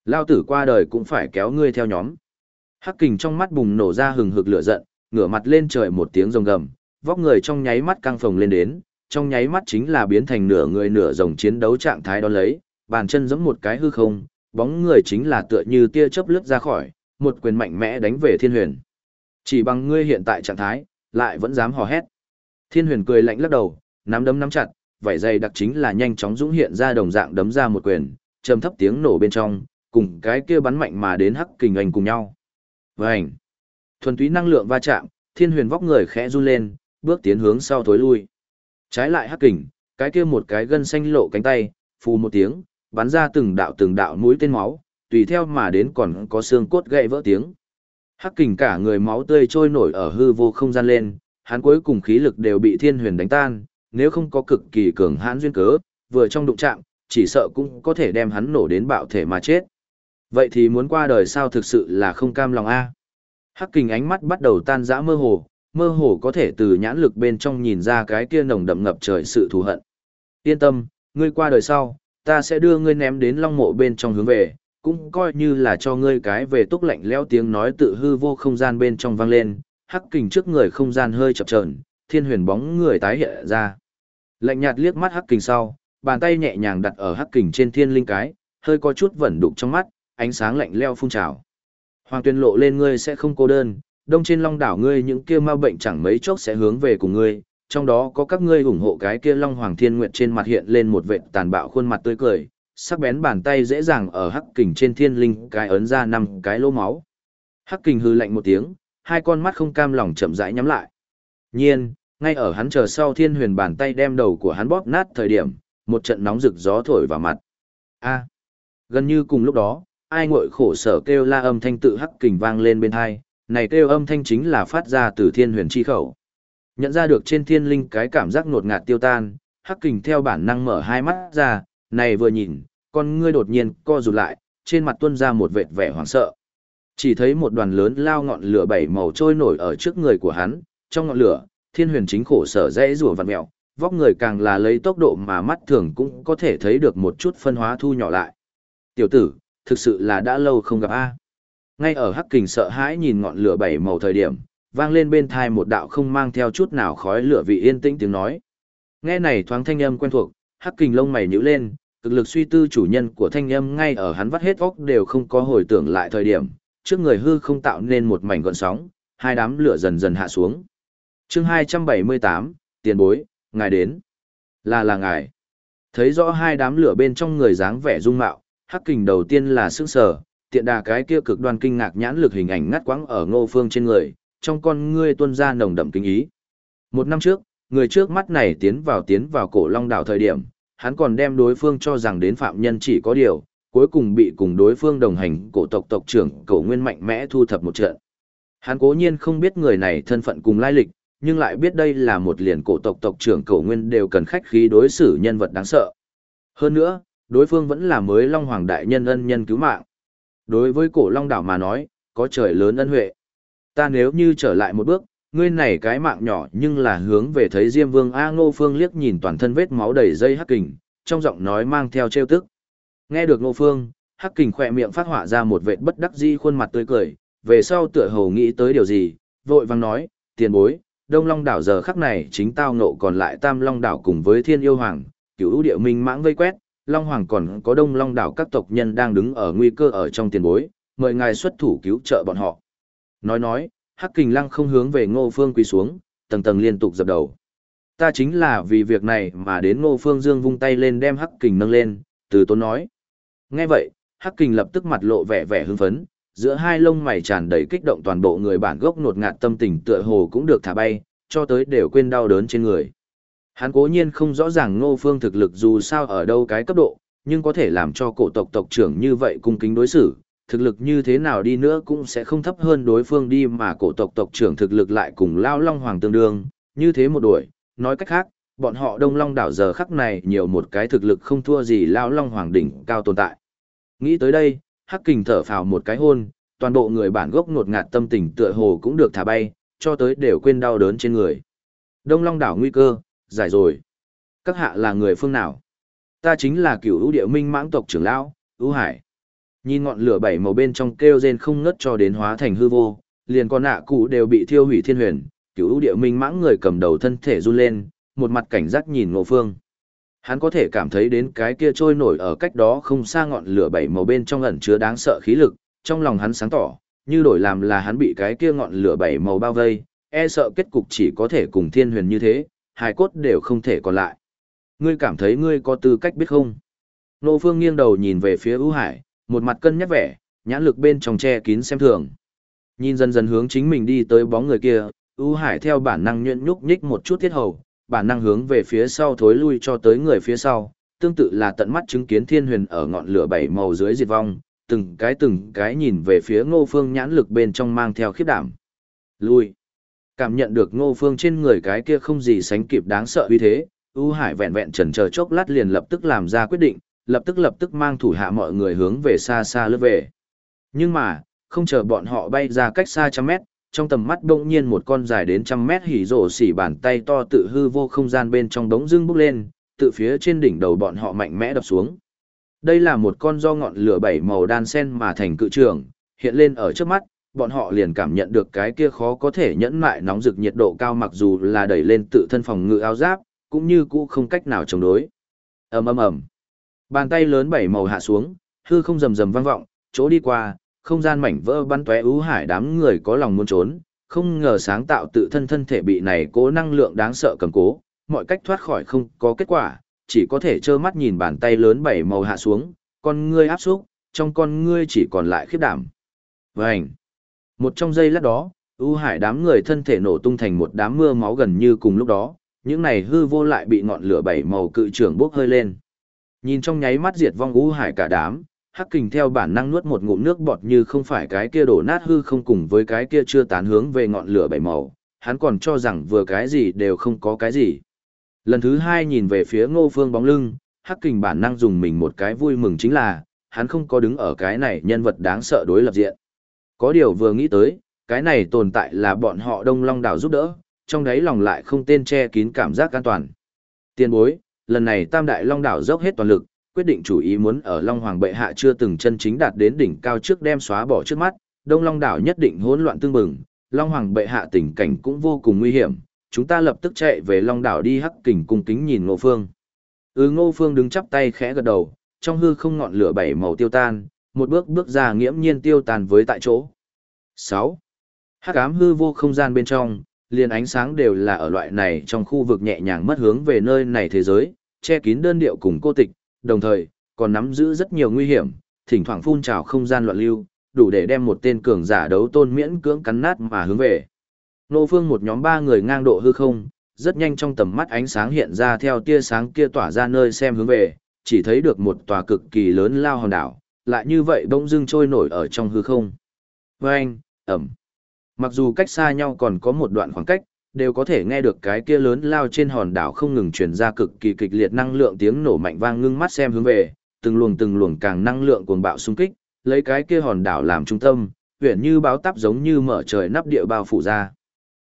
Lao tử qua đời cũng phải kéo ngươi theo nhóm. Hắc kình trong mắt bùng nổ ra hừng hực lửa giận, ngửa mặt lên trời một tiếng rồng gầm, vóc người trong nháy mắt căng phồng lên đến, trong nháy mắt chính là biến thành nửa người nửa rồng chiến đấu trạng thái đó lấy, bàn chân giống một cái hư không, bóng người chính là tựa như tia chớp lướt ra khỏi, một quyền mạnh mẽ đánh về thiên huyền. Chỉ bằng ngươi hiện tại trạng thái, lại vẫn dám hò hét. Thiên huyền cười lạnh lắc đầu, nắm đấm nắm chặt, vảy dày đặc chính là nhanh chóng dũng hiện ra đồng dạng đấm ra một quyền, trầm thấp tiếng nổ bên trong, cùng cái kia bắn mạnh mà đến hắc kình ảnh cùng nhau. Vành! Thuần túy năng lượng va chạm, thiên huyền vóc người khẽ run lên, bước tiến hướng sau thối lui. Trái lại hắc kình, cái kia một cái gân xanh lộ cánh tay, phù một tiếng, bắn ra từng đạo từng đạo mũi tên máu, tùy theo mà đến còn có xương cốt gãy vỡ tiếng. Hắc kình cả người máu tươi trôi nổi ở hư vô không gian lên, hắn cuối cùng khí lực đều bị thiên huyền đánh tan, nếu không có cực kỳ cường hãn duyên cớ, vừa trong đụng chạm, chỉ sợ cũng có thể đem hắn nổ đến bạo thể mà chết. Vậy thì muốn qua đời sao thực sự là không cam lòng a. Hắc kình ánh mắt bắt đầu tan rã mơ hồ, mơ hồ có thể từ nhãn lực bên trong nhìn ra cái kia nồng đậm ngập trời sự thù hận. Yên tâm, ngươi qua đời sau, ta sẽ đưa ngươi ném đến long mộ bên trong hướng về, cũng coi như là cho ngươi cái về túc lạnh leo tiếng nói tự hư vô không gian bên trong vang lên, hắc kình trước người không gian hơi chập chờn, thiên huyền bóng người tái hiện ra. Lạnh nhạt liếc mắt hắc kình sau, bàn tay nhẹ nhàng đặt ở hắc kình trên thiên linh cái, hơi có chút vẩn đục trong mắt, ánh sáng lạnh leo phun trào. Hoàng tuyên lộ lên ngươi sẽ không cô đơn, đông trên long đảo ngươi những kia ma bệnh chẳng mấy chốc sẽ hướng về cùng ngươi, trong đó có các ngươi ủng hộ cái kia long hoàng thiên nguyện trên mặt hiện lên một vệ tàn bạo khuôn mặt tươi cười, sắc bén bàn tay dễ dàng ở hắc kình trên thiên linh cái ấn ra năm cái lỗ máu. Hắc kình hư lạnh một tiếng, hai con mắt không cam lòng chậm rãi nhắm lại. Nhiên, ngay ở hắn chờ sau thiên huyền bàn tay đem đầu của hắn bóp nát thời điểm, một trận nóng rực gió thổi vào mặt. A. gần như cùng lúc đó, ai ngội khổ sở kêu la âm thanh tự hắc kình vang lên bên hai, này kêu âm thanh chính là phát ra từ thiên huyền chi khẩu. Nhận ra được trên thiên linh cái cảm giác nột ngạt tiêu tan, hắc kình theo bản năng mở hai mắt ra, này vừa nhìn, con ngươi đột nhiên co rụt lại, trên mặt tuôn ra một vệt vẻ hoảng sợ. Chỉ thấy một đoàn lớn lao ngọn lửa bảy màu trôi nổi ở trước người của hắn, trong ngọn lửa, thiên huyền chính khổ sở dễ rùa vặn mẹo, vóc người càng là lấy tốc độ mà mắt thường cũng có thể thấy được một chút phân hóa thu nhỏ lại. Tiểu tử, thực sự là đã lâu không gặp A. Ngay ở hắc kình sợ hãi nhìn ngọn lửa bảy màu thời điểm, vang lên bên thai một đạo không mang theo chút nào khói lửa vị yên tĩnh tiếng nói. Nghe này thoáng thanh âm quen thuộc, hắc kình lông mày nhíu lên, cực lực suy tư chủ nhân của thanh âm ngay ở hắn vắt hết óc đều không có hồi tưởng lại thời điểm, trước người hư không tạo nên một mảnh gọn sóng, hai đám lửa dần dần hạ xuống. chương 278, tiền bối, ngài đến. Là là ngài. Thấy rõ hai đám lửa bên trong người dáng vẻ dung mạo, hắc kình đầu tiên là sức sở, tiện đà cái kia cực đoan kinh ngạc nhãn lực hình ảnh ngắt quãng ở ngô phương trên người, trong con ngươi tuôn ra nồng đậm kinh ý. Một năm trước, người trước mắt này tiến vào tiến vào cổ long đảo thời điểm, hắn còn đem đối phương cho rằng đến phạm nhân chỉ có điều, cuối cùng bị cùng đối phương đồng hành cổ tộc tộc trưởng cổ nguyên mạnh mẽ thu thập một trận. Hắn cố nhiên không biết người này thân phận cùng lai lịch, nhưng lại biết đây là một liền cổ tộc tộc trưởng cổ nguyên đều cần khách khí đối xử nhân vật đáng sợ. Hơn nữa, đối phương vẫn là mới Long Hoàng đại nhân ân nhân cứu mạng. Đối với cổ Long đảo mà nói, có trời lớn ân huệ. Ta nếu như trở lại một bước, ngươi này cái mạng nhỏ nhưng là hướng về thấy Diêm Vương A Ngô Phương liếc nhìn toàn thân vết máu đầy dây hắc kình, trong giọng nói mang theo trêu tức. Nghe được Ngô Phương, hắc kình khỏe miệng phát họa ra một vệt bất đắc dĩ khuôn mặt tươi cười, về sau tựa hồ nghĩ tới điều gì, vội vàng nói, tiền bối, Đông Long đảo giờ khắc này chính tao nộ còn lại Tam Long đảo cùng với Thiên Yêu Hoàng, cửu địa minh mãng vây quét, Long Hoàng còn có Đông Long đảo các tộc nhân đang đứng ở nguy cơ ở trong tiền bối, mời ngài xuất thủ cứu trợ bọn họ. Nói nói, Hắc Kình Lăng không hướng về Ngô Phương quỳ xuống, tầng tầng liên tục dập đầu. Ta chính là vì việc này mà đến Ngô Phương Dương vung tay lên đem Hắc Kình nâng lên, từ tốn nói. Nghe vậy, Hắc Kình lập tức mặt lộ vẻ vẻ hưng phấn, giữa hai lông mày tràn đầy kích động toàn bộ người bản gốc nột ngạt tâm tình tựa hồ cũng được thả bay, cho tới đều quên đau đớn trên người. Hắn cố nhiên không rõ ràng Ngô Phương thực lực dù sao ở đâu cái cấp độ, nhưng có thể làm cho cổ tộc tộc trưởng như vậy cung kính đối xử, thực lực như thế nào đi nữa cũng sẽ không thấp hơn đối phương đi mà cổ tộc tộc trưởng thực lực lại cùng Lao Long Hoàng tương đương, như thế một đuổi, nói cách khác, bọn họ Đông Long đảo giờ khắc này nhiều một cái thực lực không thua gì Lao Long Hoàng đỉnh cao tồn tại. Nghĩ tới đây, Hắc Kình thở phào một cái hôn, toàn bộ người bản gốc ngột ngạt tâm tình tựa hồ cũng được thả bay, cho tới đều quên đau đớn trên người. Đông Long đảo nguy cơ, giải rồi. Các hạ là người phương nào? Ta chính là cửu ưu địa minh mãng tộc trưởng lão, ưu hải. Nhìn ngọn lửa bảy màu bên trong kêu rên không ngớt cho đến hóa thành hư vô, liền con nạ cụ đều bị thiêu hủy thiên huyền, cửu ưu địa minh mãng người cầm đầu thân thể run lên, một mặt cảnh giác nhìn ngộ phương. Hắn có thể cảm thấy đến cái kia trôi nổi ở cách đó không xa ngọn lửa bảy màu bên trong ẩn chứa đáng sợ khí lực, trong lòng hắn sáng tỏ, như đổi làm là hắn bị cái kia ngọn lửa bảy màu bao vây, e sợ kết cục chỉ có thể cùng thiên huyền như thế, hài cốt đều không thể còn lại. Ngươi cảm thấy ngươi có tư cách biết không? Nô Phương nghiêng đầu nhìn về phía ưu hải, một mặt cân nhắc vẻ, nhãn lực bên trong che kín xem thường. Nhìn dần dần hướng chính mình đi tới bóng người kia, U Hải theo bản năng nhuyễn nhúc nhích một chút thiết hầu, bản năng hướng về phía sau thối lui cho tới người phía sau, tương tự là tận mắt chứng kiến thiên huyền ở ngọn lửa bảy màu dưới diệt vong, từng cái từng cái nhìn về phía ngô phương nhãn lực bên trong mang theo khiếp đảm. Lui. Cảm nhận được ngô phương trên người cái kia không gì sánh kịp đáng sợ uy thế, U Hải vẹn vẹn chần chờ chốc lát liền lập tức làm ra quyết định, lập tức lập tức mang thủ hạ mọi người hướng về xa xa lướt về. Nhưng mà, không chờ bọn họ bay ra cách xa trăm mét, trong tầm mắt đông nhiên một con dài đến trăm mét hỉ rổ xỉ bàn tay to tự hư vô không gian bên trong đống dương bốc lên, tự phía trên đỉnh đầu bọn họ mạnh mẽ đập xuống. Đây là một con do ngọn lửa bảy màu đan sen mà thành cự trường, hiện lên ở trước mắt, bọn họ liền cảm nhận được cái kia khó có thể nhẫn mại nóng rực nhiệt độ cao mặc dù là đẩy lên tự thân phòng ngự áo giáp, cũng như cũ không cách nào chống đối. ầm ầm ầm, bàn tay lớn bảy màu hạ xuống, hư không rầm rầm vang vọng, chỗ đi qua, không gian mảnh vỡ bắn tóe ú hải đám người có lòng muốn trốn, không ngờ sáng tạo tự thân thân thể bị này cố năng lượng đáng sợ cầm cố, mọi cách thoát khỏi không có kết quả, chỉ có thể trơ mắt nhìn bàn tay lớn bảy màu hạ xuống, con ngươi áp xúc, trong con ngươi chỉ còn lại khiếp đảm. Vành! Một trong giây lát đó, ưu hải đám người thân thể nổ tung thành một đám mưa máu gần như cùng lúc đó, những này hư vô lại bị ngọn lửa bảy màu cự trưởng bốc hơi lên. Nhìn trong nháy mắt diệt vong ưu hải cả đám, hắc kình theo bản năng nuốt một ngụm nước bọt như không phải cái kia đổ nát hư không cùng với cái kia chưa tán hướng về ngọn lửa bảy màu, hắn còn cho rằng vừa cái gì đều không có cái gì. Lần thứ hai nhìn về phía ngô phương bóng lưng, hắc kình bản năng dùng mình một cái vui mừng chính là, hắn không có đứng ở cái này nhân vật đáng sợ đối lập diện. Có điều vừa nghĩ tới, cái này tồn tại là bọn họ đông long đảo giúp đỡ, trong đấy lòng lại không tên che kín cảm giác an toàn. Tiên bối, lần này tam đại long đảo dốc hết toàn lực, quyết định chủ ý muốn ở Long Hoàng bệ hạ chưa từng chân chính đạt đến đỉnh cao trước đem xóa bỏ trước mắt, Đông Long đảo nhất định hỗn loạn tương bừng, Long Hoàng bệ hạ tình cảnh cũng vô cùng nguy hiểm, chúng ta lập tức chạy về Long đảo đi hắc kình cung kính nhìn Ngô Phương. Ừ Ngô Phương đứng chắp tay khẽ gật đầu, trong hư không ngọn lửa bảy màu tiêu tan, một bước bước ra nghiễm nhiên tiêu tan với tại chỗ. 6. Hắc ám hư vô không gian bên trong, liền ánh sáng đều là ở loại này trong khu vực nhẹ nhàng mất hướng về nơi này thế giới, che kín đơn điệu cùng cô tịch, đồng thời, còn nắm giữ rất nhiều nguy hiểm, thỉnh thoảng phun trào không gian loạn lưu, đủ để đem một tên cường giả đấu tôn miễn cưỡng cắn nát mà hướng về. Nô phương một nhóm ba người ngang độ hư không, rất nhanh trong tầm mắt ánh sáng hiện ra theo tia sáng kia tỏa ra nơi xem hướng về, chỉ thấy được một tòa cực kỳ lớn lao hòn đảo, lại như vậy bỗng dưng trôi nổi ở trong hư không. Vâng, ẩm. Mặc dù cách xa nhau còn có một đoạn khoảng cách, đều có thể nghe được cái kia lớn lao trên hòn đảo không ngừng truyền ra cực kỳ kịch liệt năng lượng tiếng nổ mạnh vang ngưng mắt xem hướng về, từng luồng từng luồng càng năng lượng cuồng bạo xung kích, lấy cái kia hòn đảo làm trung tâm, huyền như báo táp giống như mở trời nắp địa bao phủ ra.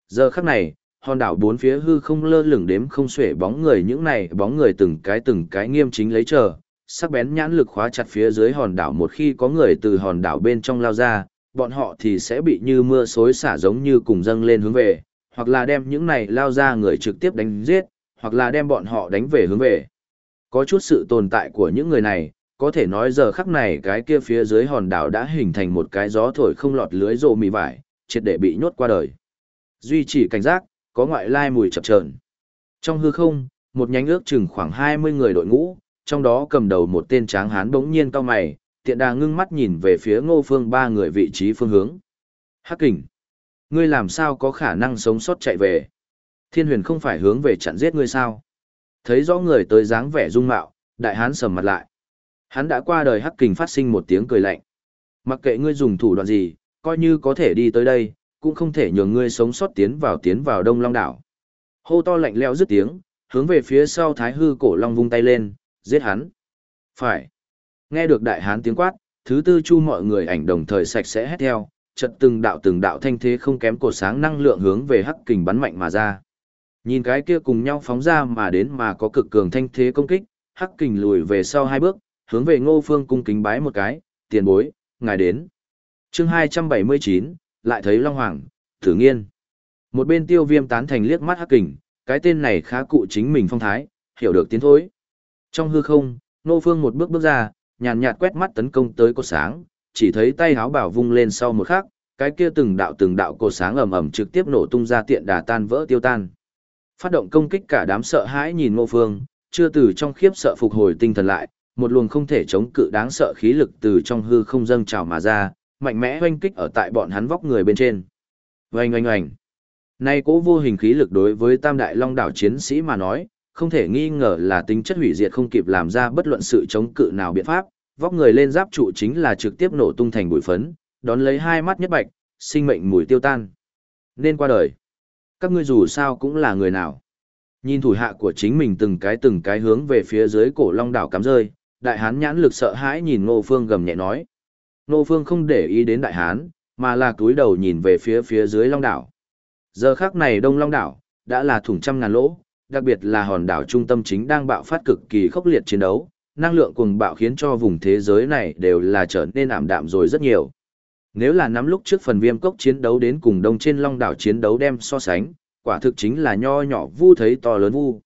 Giờ khắc này, hòn đảo bốn phía hư không lơ lửng đếm không xuể bóng người những này bóng người từng cái từng cái nghiêm chính lấy chờ, sắc bén nhãn lực khóa chặt phía dưới hòn đảo một khi có người từ hòn đảo bên trong lao ra, bọn họ thì sẽ bị như mưa xối xả giống như cùng dâng lên hướng về, hoặc là đem những này lao ra người trực tiếp đánh giết, hoặc là đem bọn họ đánh về hướng về. Có chút sự tồn tại của những người này, có thể nói giờ khắc này cái kia phía dưới hòn đảo đã hình thành một cái gió thổi không lọt lưới rộ mì vải, triệt để bị nhốt qua đời. Duy trì cảnh giác, có ngoại lai mùi chập chờn. Trong hư không, một nhánh ước chừng khoảng 20 người đội ngũ, trong đó cầm đầu một tên tráng hán bỗng nhiên cao mày, tiện đà ngưng mắt nhìn về phía ngô phương ba người vị trí phương hướng. Hắc kình ngươi làm sao có khả năng sống sót chạy về? Thiên huyền không phải hướng về chặn giết ngươi sao? Thấy rõ người tới dáng vẻ dung mạo, đại hán sầm mặt lại. Hắn đã qua đời hắc kình phát sinh một tiếng cười lạnh. Mặc kệ ngươi dùng thủ đoạn gì, coi như có thể đi tới đây, cũng không thể nhường ngươi sống sót tiến vào tiến vào đông long đảo. Hô to lạnh leo dứt tiếng, hướng về phía sau thái hư cổ long vung tay lên, giết hắn. Phải. Nghe được đại hán tiếng quát, thứ tư chu mọi người ảnh đồng thời sạch sẽ hét theo, chật từng đạo từng đạo thanh thế không kém cột sáng năng lượng hướng về hắc kình bắn mạnh mà ra. Nhìn cái kia cùng nhau phóng ra mà đến mà có cực cường thanh thế công kích, hắc kình lùi về sau hai bước, hướng về ngô phương cung kính bái một cái, tiền bối, ngài đến. chương 279, lại thấy Long Hoàng, thử nghiên. Một bên tiêu viêm tán thành liếc mắt hắc kình, cái tên này khá cụ chính mình phong thái, hiểu được tiến thối. Trong hư không, ngô phương một bước bước ra, nhàn nhạt quét mắt tấn công tới cột sáng, chỉ thấy tay háo bảo vung lên sau một khắc, cái kia từng đạo từng đạo cột sáng ầm ầm trực tiếp nổ tung ra tiện đà tan vỡ tiêu tan. Phát động công kích cả đám sợ hãi nhìn Ngô Phương, chưa từ trong khiếp sợ phục hồi tinh thần lại, một luồng không thể chống cự đáng sợ khí lực từ trong hư không dâng trào mà ra, mạnh mẽ oanh kích ở tại bọn hắn vóc người bên trên. Oanh oanh oanh. Nay cố vô hình khí lực đối với tam đại long đảo chiến sĩ mà nói, không thể nghi ngờ là tính chất hủy diệt không kịp làm ra bất luận sự chống cự nào biện pháp, vóc người lên giáp trụ chính là trực tiếp nổ tung thành bụi phấn, đón lấy hai mắt nhất bạch, sinh mệnh mùi tiêu tan. Nên qua đời. Các ngươi dù sao cũng là người nào. Nhìn thủ hạ của chính mình từng cái từng cái hướng về phía dưới cổ long đảo cắm rơi, đại hán nhãn lực sợ hãi nhìn Ngô Phương gầm nhẹ nói. Ngô Phương không để ý đến đại hán, mà là túi đầu nhìn về phía phía dưới long đảo. Giờ khắc này đông long đảo, đã là thủng trăm ngàn lỗ, đặc biệt là hòn đảo trung tâm chính đang bạo phát cực kỳ khốc liệt chiến đấu, năng lượng cuồng bạo khiến cho vùng thế giới này đều là trở nên ảm đạm rồi rất nhiều. Nếu là nắm lúc trước phần viêm cốc chiến đấu đến cùng đông trên long đảo chiến đấu đem so sánh, quả thực chính là nho nhỏ vu thấy to lớn vu.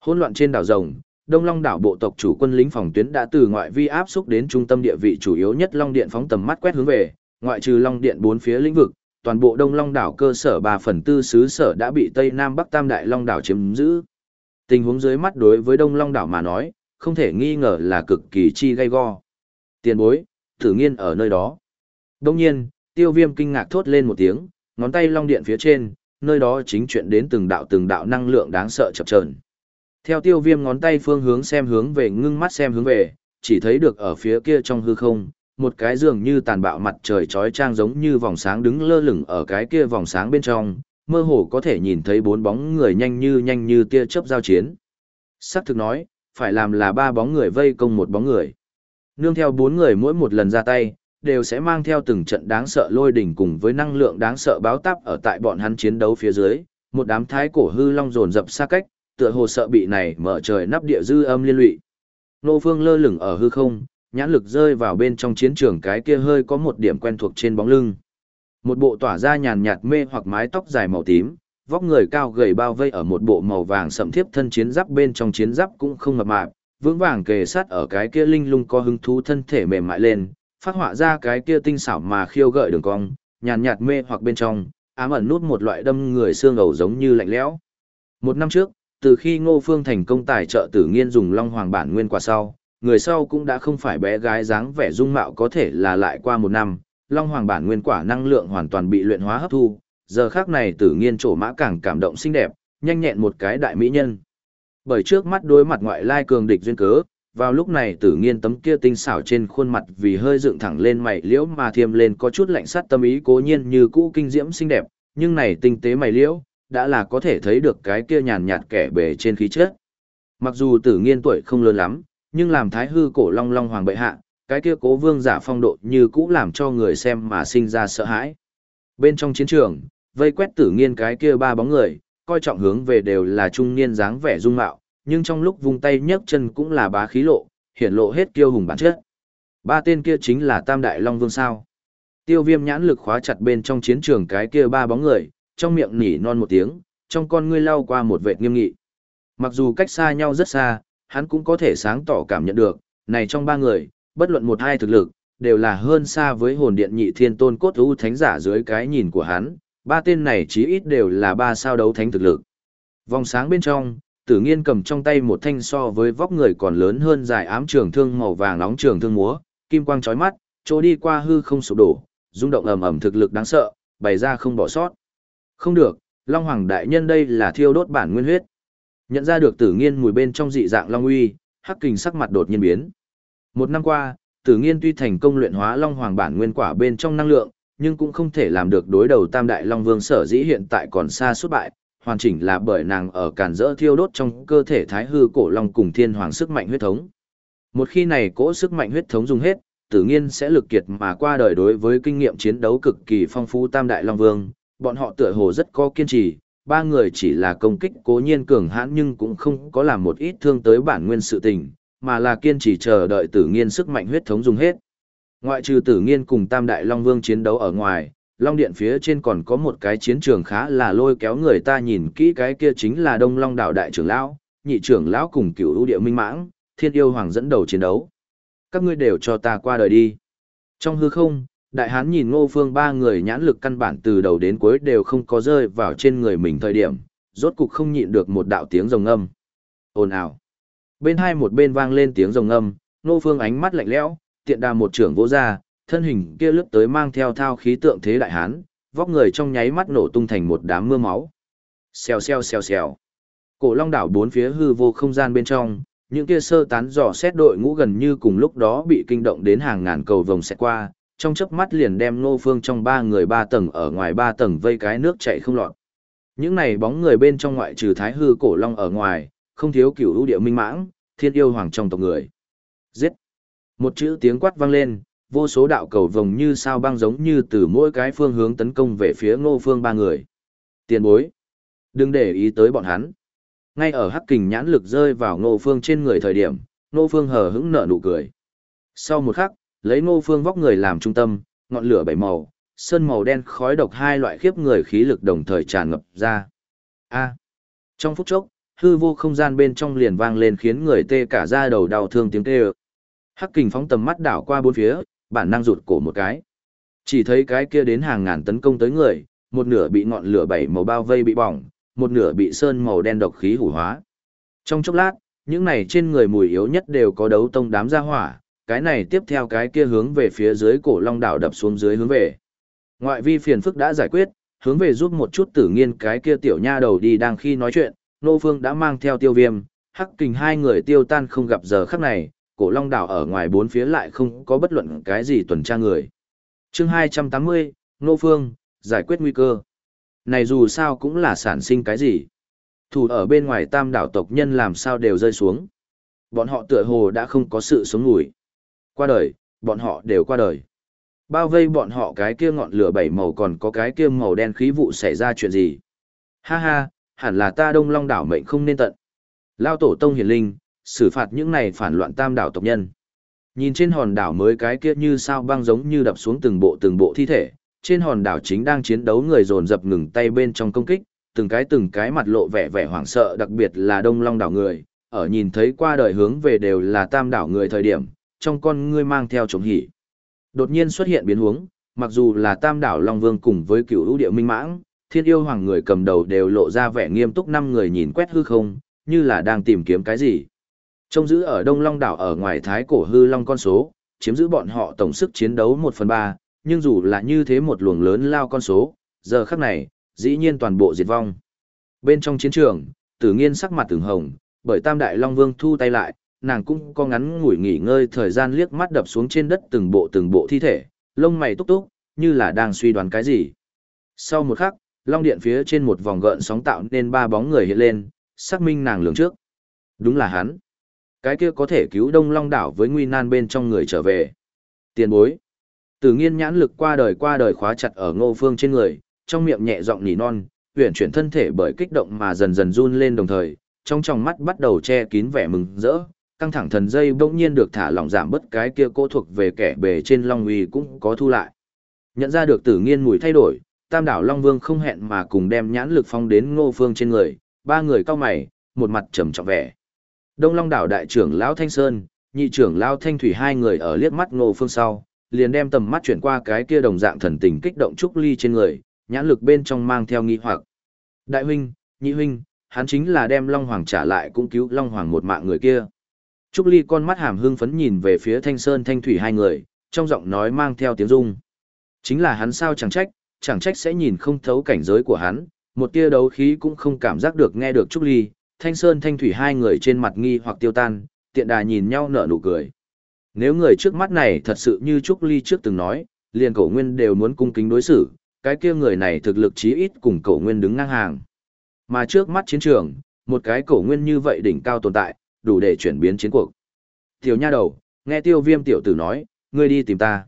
Hỗn loạn trên đảo rồng, Đông Long đảo bộ tộc chủ quân lính phòng tuyến đã từ ngoại vi áp xúc đến trung tâm địa vị chủ yếu nhất Long Điện phóng tầm mắt quét hướng về, ngoại trừ Long Điện bốn phía lĩnh vực, toàn bộ Đông Long đảo cơ sở 3 phần tư xứ sở đã bị Tây Nam Bắc Tam Đại Long đảo chiếm giữ. Tình huống dưới mắt đối với Đông Long đảo mà nói, không thể nghi ngờ là cực kỳ chi gay go. Tiền bối, thử nghiên ở nơi đó. Đông nhiên, tiêu viêm kinh ngạc thốt lên một tiếng, ngón tay Long Điện phía trên, nơi đó chính chuyện đến từng đạo từng đạo năng lượng đáng sợ chập chờn. Theo tiêu viêm ngón tay phương hướng xem hướng về ngưng mắt xem hướng về, chỉ thấy được ở phía kia trong hư không, một cái dường như tàn bạo mặt trời trói trang giống như vòng sáng đứng lơ lửng ở cái kia vòng sáng bên trong, mơ hồ có thể nhìn thấy bốn bóng người nhanh như nhanh như tia chớp giao chiến. Sắc thực nói, phải làm là ba bóng người vây công một bóng người. Nương theo bốn người mỗi một lần ra tay, đều sẽ mang theo từng trận đáng sợ lôi đỉnh cùng với năng lượng đáng sợ báo táp ở tại bọn hắn chiến đấu phía dưới, một đám thái cổ hư long dồn dập xa cách, tựa hồ sợ bị này mở trời nắp địa dư âm liên lụy. Nô Phương lơ lửng ở hư không, nhãn lực rơi vào bên trong chiến trường cái kia hơi có một điểm quen thuộc trên bóng lưng. Một bộ tỏa ra nhàn nhạt mê hoặc mái tóc dài màu tím, vóc người cao gầy bao vây ở một bộ màu vàng sậm thiếp thân chiến giáp bên trong chiến giáp cũng không mập mạp, vững vàng kề sát ở cái kia linh lung có hứng thú thân thể mềm mại lên, phát họa ra cái kia tinh xảo mà khiêu gợi đường cong, nhàn nhạt mê hoặc bên trong, ám ẩn nút một loại đâm người xương ẩu giống như lạnh lẽo. Một năm trước, từ khi Ngô Phương thành công tài trợ tử nghiên dùng Long Hoàng bản nguyên quả sau, người sau cũng đã không phải bé gái dáng vẻ dung mạo có thể là lại qua một năm, Long Hoàng bản nguyên quả năng lượng hoàn toàn bị luyện hóa hấp thu, giờ khác này tử nghiên trổ mã càng cảm động xinh đẹp, nhanh nhẹn một cái đại mỹ nhân. Bởi trước mắt đối mặt ngoại lai cường địch duyên cớ, vào lúc này tử nghiên tấm kia tinh xảo trên khuôn mặt vì hơi dựng thẳng lên mày liễu mà thiêm lên có chút lạnh sắt tâm ý cố nhiên như cũ kinh diễm xinh đẹp, nhưng này tinh tế mày liễu, đã là có thể thấy được cái kia nhàn nhạt kẻ bề trên khí chất. Mặc dù tử nghiên tuổi không lớn lắm, nhưng làm thái hư cổ long long hoàng bệ hạ, cái kia cố vương giả phong độ như cũ làm cho người xem mà sinh ra sợ hãi. Bên trong chiến trường, vây quét tử nghiên cái kia ba bóng người, coi trọng hướng về đều là trung niên dáng vẻ dung mạo, nhưng trong lúc vung tay nhấc chân cũng là bá khí lộ, hiển lộ hết kiêu hùng bản chất. Ba tên kia chính là Tam Đại Long Vương sao. Tiêu viêm nhãn lực khóa chặt bên trong chiến trường cái kia ba bóng người, trong miệng nỉ non một tiếng, trong con ngươi lau qua một vệt nghiêm nghị. Mặc dù cách xa nhau rất xa, hắn cũng có thể sáng tỏ cảm nhận được, này trong ba người, bất luận một hai thực lực, đều là hơn xa với hồn điện nhị thiên tôn cốt ưu thánh giả dưới cái nhìn của hắn, ba tên này chí ít đều là ba sao đấu thánh thực lực. Vòng sáng bên trong, tử nghiên cầm trong tay một thanh so với vóc người còn lớn hơn dài ám trường thương màu vàng nóng trường thương múa, kim quang chói mắt, chỗ đi qua hư không sụp đổ, rung động ầm ầm thực lực đáng sợ, bày ra không bỏ sót. Không được, Long Hoàng đại nhân đây là thiêu đốt bản nguyên huyết. Nhận ra được tử nghiên mùi bên trong dị dạng Long uy, hắc kình sắc mặt đột nhiên biến. Một năm qua, tử nghiên tuy thành công luyện hóa Long Hoàng bản nguyên quả bên trong năng lượng, nhưng cũng không thể làm được đối đầu Tam Đại Long Vương sở dĩ hiện tại còn xa suốt bại, hoàn chỉnh là bởi nàng ở cản rỡ thiêu đốt trong cơ thể thái hư cổ long cùng thiên hoàng sức mạnh huyết thống. Một khi này cỗ sức mạnh huyết thống dùng hết, tự nhiên sẽ lực kiệt mà qua đời đối với kinh nghiệm chiến đấu cực kỳ phong phú Tam Đại Long Vương, bọn họ tựa hồ rất có kiên trì, ba người chỉ là công kích cố nhiên cường hãn nhưng cũng không có làm một ít thương tới bản nguyên sự tình, mà là kiên trì chờ đợi tử nghiên sức mạnh huyết thống dùng hết. Ngoại trừ tử nghiên cùng Tam Đại Long Vương chiến đấu ở ngoài, Long Điện phía trên còn có một cái chiến trường khá là lôi kéo người ta nhìn kỹ cái kia chính là Đông Long Đạo Đại trưởng Lão, nhị trưởng Lão cùng cửu ưu địa minh mãng, thiên yêu hoàng dẫn đầu chiến đấu. Các ngươi đều cho ta qua đời đi. Trong hư không, đại hán nhìn ngô phương ba người nhãn lực căn bản từ đầu đến cuối đều không có rơi vào trên người mình thời điểm, rốt cục không nhịn được một đạo tiếng rồng âm. Ồn ào. Bên hai một bên vang lên tiếng rồng âm, ngô phương ánh mắt lạnh lẽo, tiện đà một trưởng vỗ ra, thân hình kia lướt tới mang theo thao khí tượng thế đại hán, vóc người trong nháy mắt nổ tung thành một đám mưa máu. Xèo xèo xèo xèo. Cổ Long đảo bốn phía hư vô không gian bên trong, những kia sơ tán dò xét đội ngũ gần như cùng lúc đó bị kinh động đến hàng ngàn cầu vồng sẽ qua, trong chớp mắt liền đem Ngô Phương trong ba người ba tầng ở ngoài ba tầng vây cái nước chảy không lọt. Những này bóng người bên trong ngoại trừ Thái Hư Cổ Long ở ngoài, không thiếu cửu ưu địa minh mãng, thiên yêu hoàng trong tộc người. Giết! Một chữ tiếng quát vang lên, vô số đạo cầu vồng như sao băng giống như từ mỗi cái phương hướng tấn công về phía ngô phương ba người. Tiền bối! Đừng để ý tới bọn hắn. Ngay ở hắc kình nhãn lực rơi vào ngô phương trên người thời điểm, ngô phương hờ hững nở nụ cười. Sau một khắc, lấy ngô phương vóc người làm trung tâm, ngọn lửa bảy màu, sơn màu đen khói độc hai loại khiếp người khí lực đồng thời tràn ngập ra. A. Trong phút chốc, hư vô không gian bên trong liền vang lên khiến người tê cả da đầu đau thương tiếng kêu. Hắc kình phóng tầm mắt đảo qua bốn phía, bản năng rụt cổ một cái. Chỉ thấy cái kia đến hàng ngàn tấn công tới người, một nửa bị ngọn lửa bảy màu bao vây bị bỏng, một nửa bị sơn màu đen độc khí hủ hóa. Trong chốc lát, những này trên người mùi yếu nhất đều có đấu tông đám ra hỏa, cái này tiếp theo cái kia hướng về phía dưới cổ long đảo đập xuống dưới hướng về. Ngoại vi phiền phức đã giải quyết, hướng về giúp một chút tử nghiên cái kia tiểu nha đầu đi đang khi nói chuyện, nô phương đã mang theo tiêu viêm, hắc kình hai người tiêu tan không gặp giờ khắc này, cổ long đảo ở ngoài bốn phía lại không có bất luận cái gì tuần tra người. chương 280, nô phương, giải quyết nguy cơ. Này dù sao cũng là sản sinh cái gì. Thủ ở bên ngoài tam đảo tộc nhân làm sao đều rơi xuống. Bọn họ tựa hồ đã không có sự sống ngủi. Qua đời, bọn họ đều qua đời. Bao vây bọn họ cái kia ngọn lửa bảy màu còn có cái kia màu đen khí vụ xảy ra chuyện gì. Ha ha, hẳn là ta đông long đảo mệnh không nên tận. Lao tổ tông hiển linh, xử phạt những này phản loạn tam đảo tộc nhân. Nhìn trên hòn đảo mới cái kia như sao băng giống như đập xuống từng bộ từng bộ thi thể, trên hòn đảo chính đang chiến đấu người dồn dập ngừng tay bên trong công kích, từng cái từng cái mặt lộ vẻ vẻ hoảng sợ đặc biệt là đông long đảo người, ở nhìn thấy qua đời hướng về đều là tam đảo người thời điểm, trong con ngươi mang theo trống hỉ. Đột nhiên xuất hiện biến hướng mặc dù là tam đảo Long Vương cùng với cựu lũ địa minh mãng, thiên yêu hoàng người cầm đầu đều lộ ra vẻ nghiêm túc năm người nhìn quét hư không, như là đang tìm kiếm cái gì. Trông giữ ở Đông Long đảo ở ngoài thái cổ hư long con số, chiếm giữ bọn họ tổng sức chiến đấu 1 phần 3, nhưng dù là như thế một luồng lớn lao con số, giờ khắc này, dĩ nhiên toàn bộ diệt vong. Bên trong chiến trường, tử nghiên sắc mặt từng hồng, bởi tam đại Long Vương thu tay lại, nàng cũng có ngắn ngủi nghỉ ngơi thời gian liếc mắt đập xuống trên đất từng bộ từng bộ thi thể, lông mày túc túc, như là đang suy đoán cái gì. Sau một khắc, long điện phía trên một vòng gợn sóng tạo nên ba bóng người hiện lên, xác minh nàng lường trước. Đúng là hắn. Cái kia có thể cứu đông long đảo với nguy nan bên trong người trở về. Tiền bối. Tử nghiên nhãn lực qua đời qua đời khóa chặt ở ngô phương trên người, trong miệng nhẹ giọng nỉ non, huyển chuyển thân thể bởi kích động mà dần dần run lên đồng thời, trong tròng mắt bắt đầu che kín vẻ mừng rỡ, căng thẳng thần dây bỗng nhiên được thả lỏng giảm bớt cái kia cô thuộc về kẻ bề trên long uy cũng có thu lại. Nhận ra được tử nghiên mùi thay đổi, tam đảo long vương không hẹn mà cùng đem nhãn lực phong đến ngô phương trên người, ba người cao mày, một mặt trầm trọng vẻ. Đông long đảo đại trưởng lão Thanh Sơn, nhị trưởng lão Thanh Thủy hai người ở liếc mắt ngô phương sau, liền đem tầm mắt chuyển qua cái kia đồng dạng thần tình kích động trúc ly trên người, nhãn lực bên trong mang theo nghi hoặc. Đại huynh, nhị huynh, hắn chính là đem Long Hoàng trả lại cũng cứu Long Hoàng một mạng người kia. Trúc Ly con mắt hàm hưng phấn nhìn về phía Thanh Sơn Thanh Thủy hai người, trong giọng nói mang theo tiếng rung. Chính là hắn sao chẳng trách, chẳng trách sẽ nhìn không thấu cảnh giới của hắn, một tia đấu khí cũng không cảm giác được nghe được Trúc Ly, Thanh Sơn Thanh Thủy hai người trên mặt nghi hoặc tiêu tan, tiện đà nhìn nhau nở nụ cười. Nếu người trước mắt này thật sự như Trúc Ly trước từng nói, liền cổ nguyên đều muốn cung kính đối xử, cái kia người này thực lực chí ít cùng cổ nguyên đứng ngang hàng. Mà trước mắt chiến trường, một cái cổ nguyên như vậy đỉnh cao tồn tại, đủ để chuyển biến chiến cuộc. Tiểu nha đầu, nghe tiêu viêm tiểu tử nói, ngươi đi tìm ta.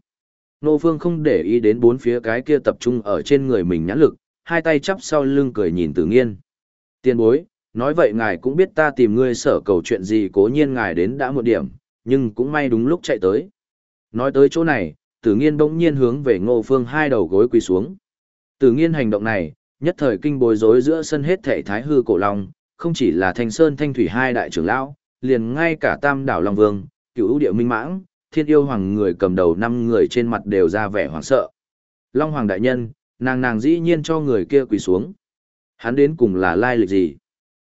Nô Phương không để ý đến bốn phía cái kia tập trung ở trên người mình nhãn lực, hai tay chắp sau lưng cười nhìn tử nghiên. Tiên bối, nói vậy ngài cũng biết ta tìm ngươi sở cầu chuyện gì cố nhiên ngài đến đã một điểm, nhưng cũng may đúng lúc chạy tới. Nói tới chỗ này, tử nghiên bỗng nhiên hướng về ngô phương hai đầu gối quỳ xuống. Tử nghiên hành động này, nhất thời kinh bối rối giữa sân hết thể thái hư cổ long, không chỉ là thanh sơn thanh thủy hai đại trưởng lão, liền ngay cả tam đảo Long Vương, cựu ưu địa minh mãng, thiên yêu hoàng người cầm đầu năm người trên mặt đều ra vẻ hoảng sợ. Long Hoàng đại nhân, nàng nàng dĩ nhiên cho người kia quỳ xuống. Hắn đến cùng là lai lịch gì?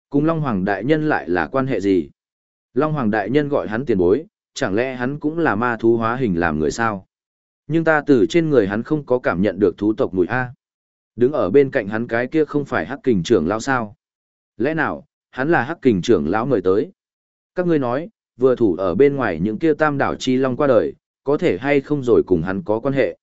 Cùng Long Hoàng đại nhân lại là quan hệ gì? Long Hoàng đại nhân gọi hắn tiền bối, chẳng lẽ hắn cũng là ma thú hóa hình làm người sao? Nhưng ta từ trên người hắn không có cảm nhận được thú tộc mùi A. Đứng ở bên cạnh hắn cái kia không phải hắc kình trưởng lão sao? Lẽ nào, hắn là hắc kình trưởng lão mời tới? Các ngươi nói, vừa thủ ở bên ngoài những kia tam đảo chi long qua đời, có thể hay không rồi cùng hắn có quan hệ.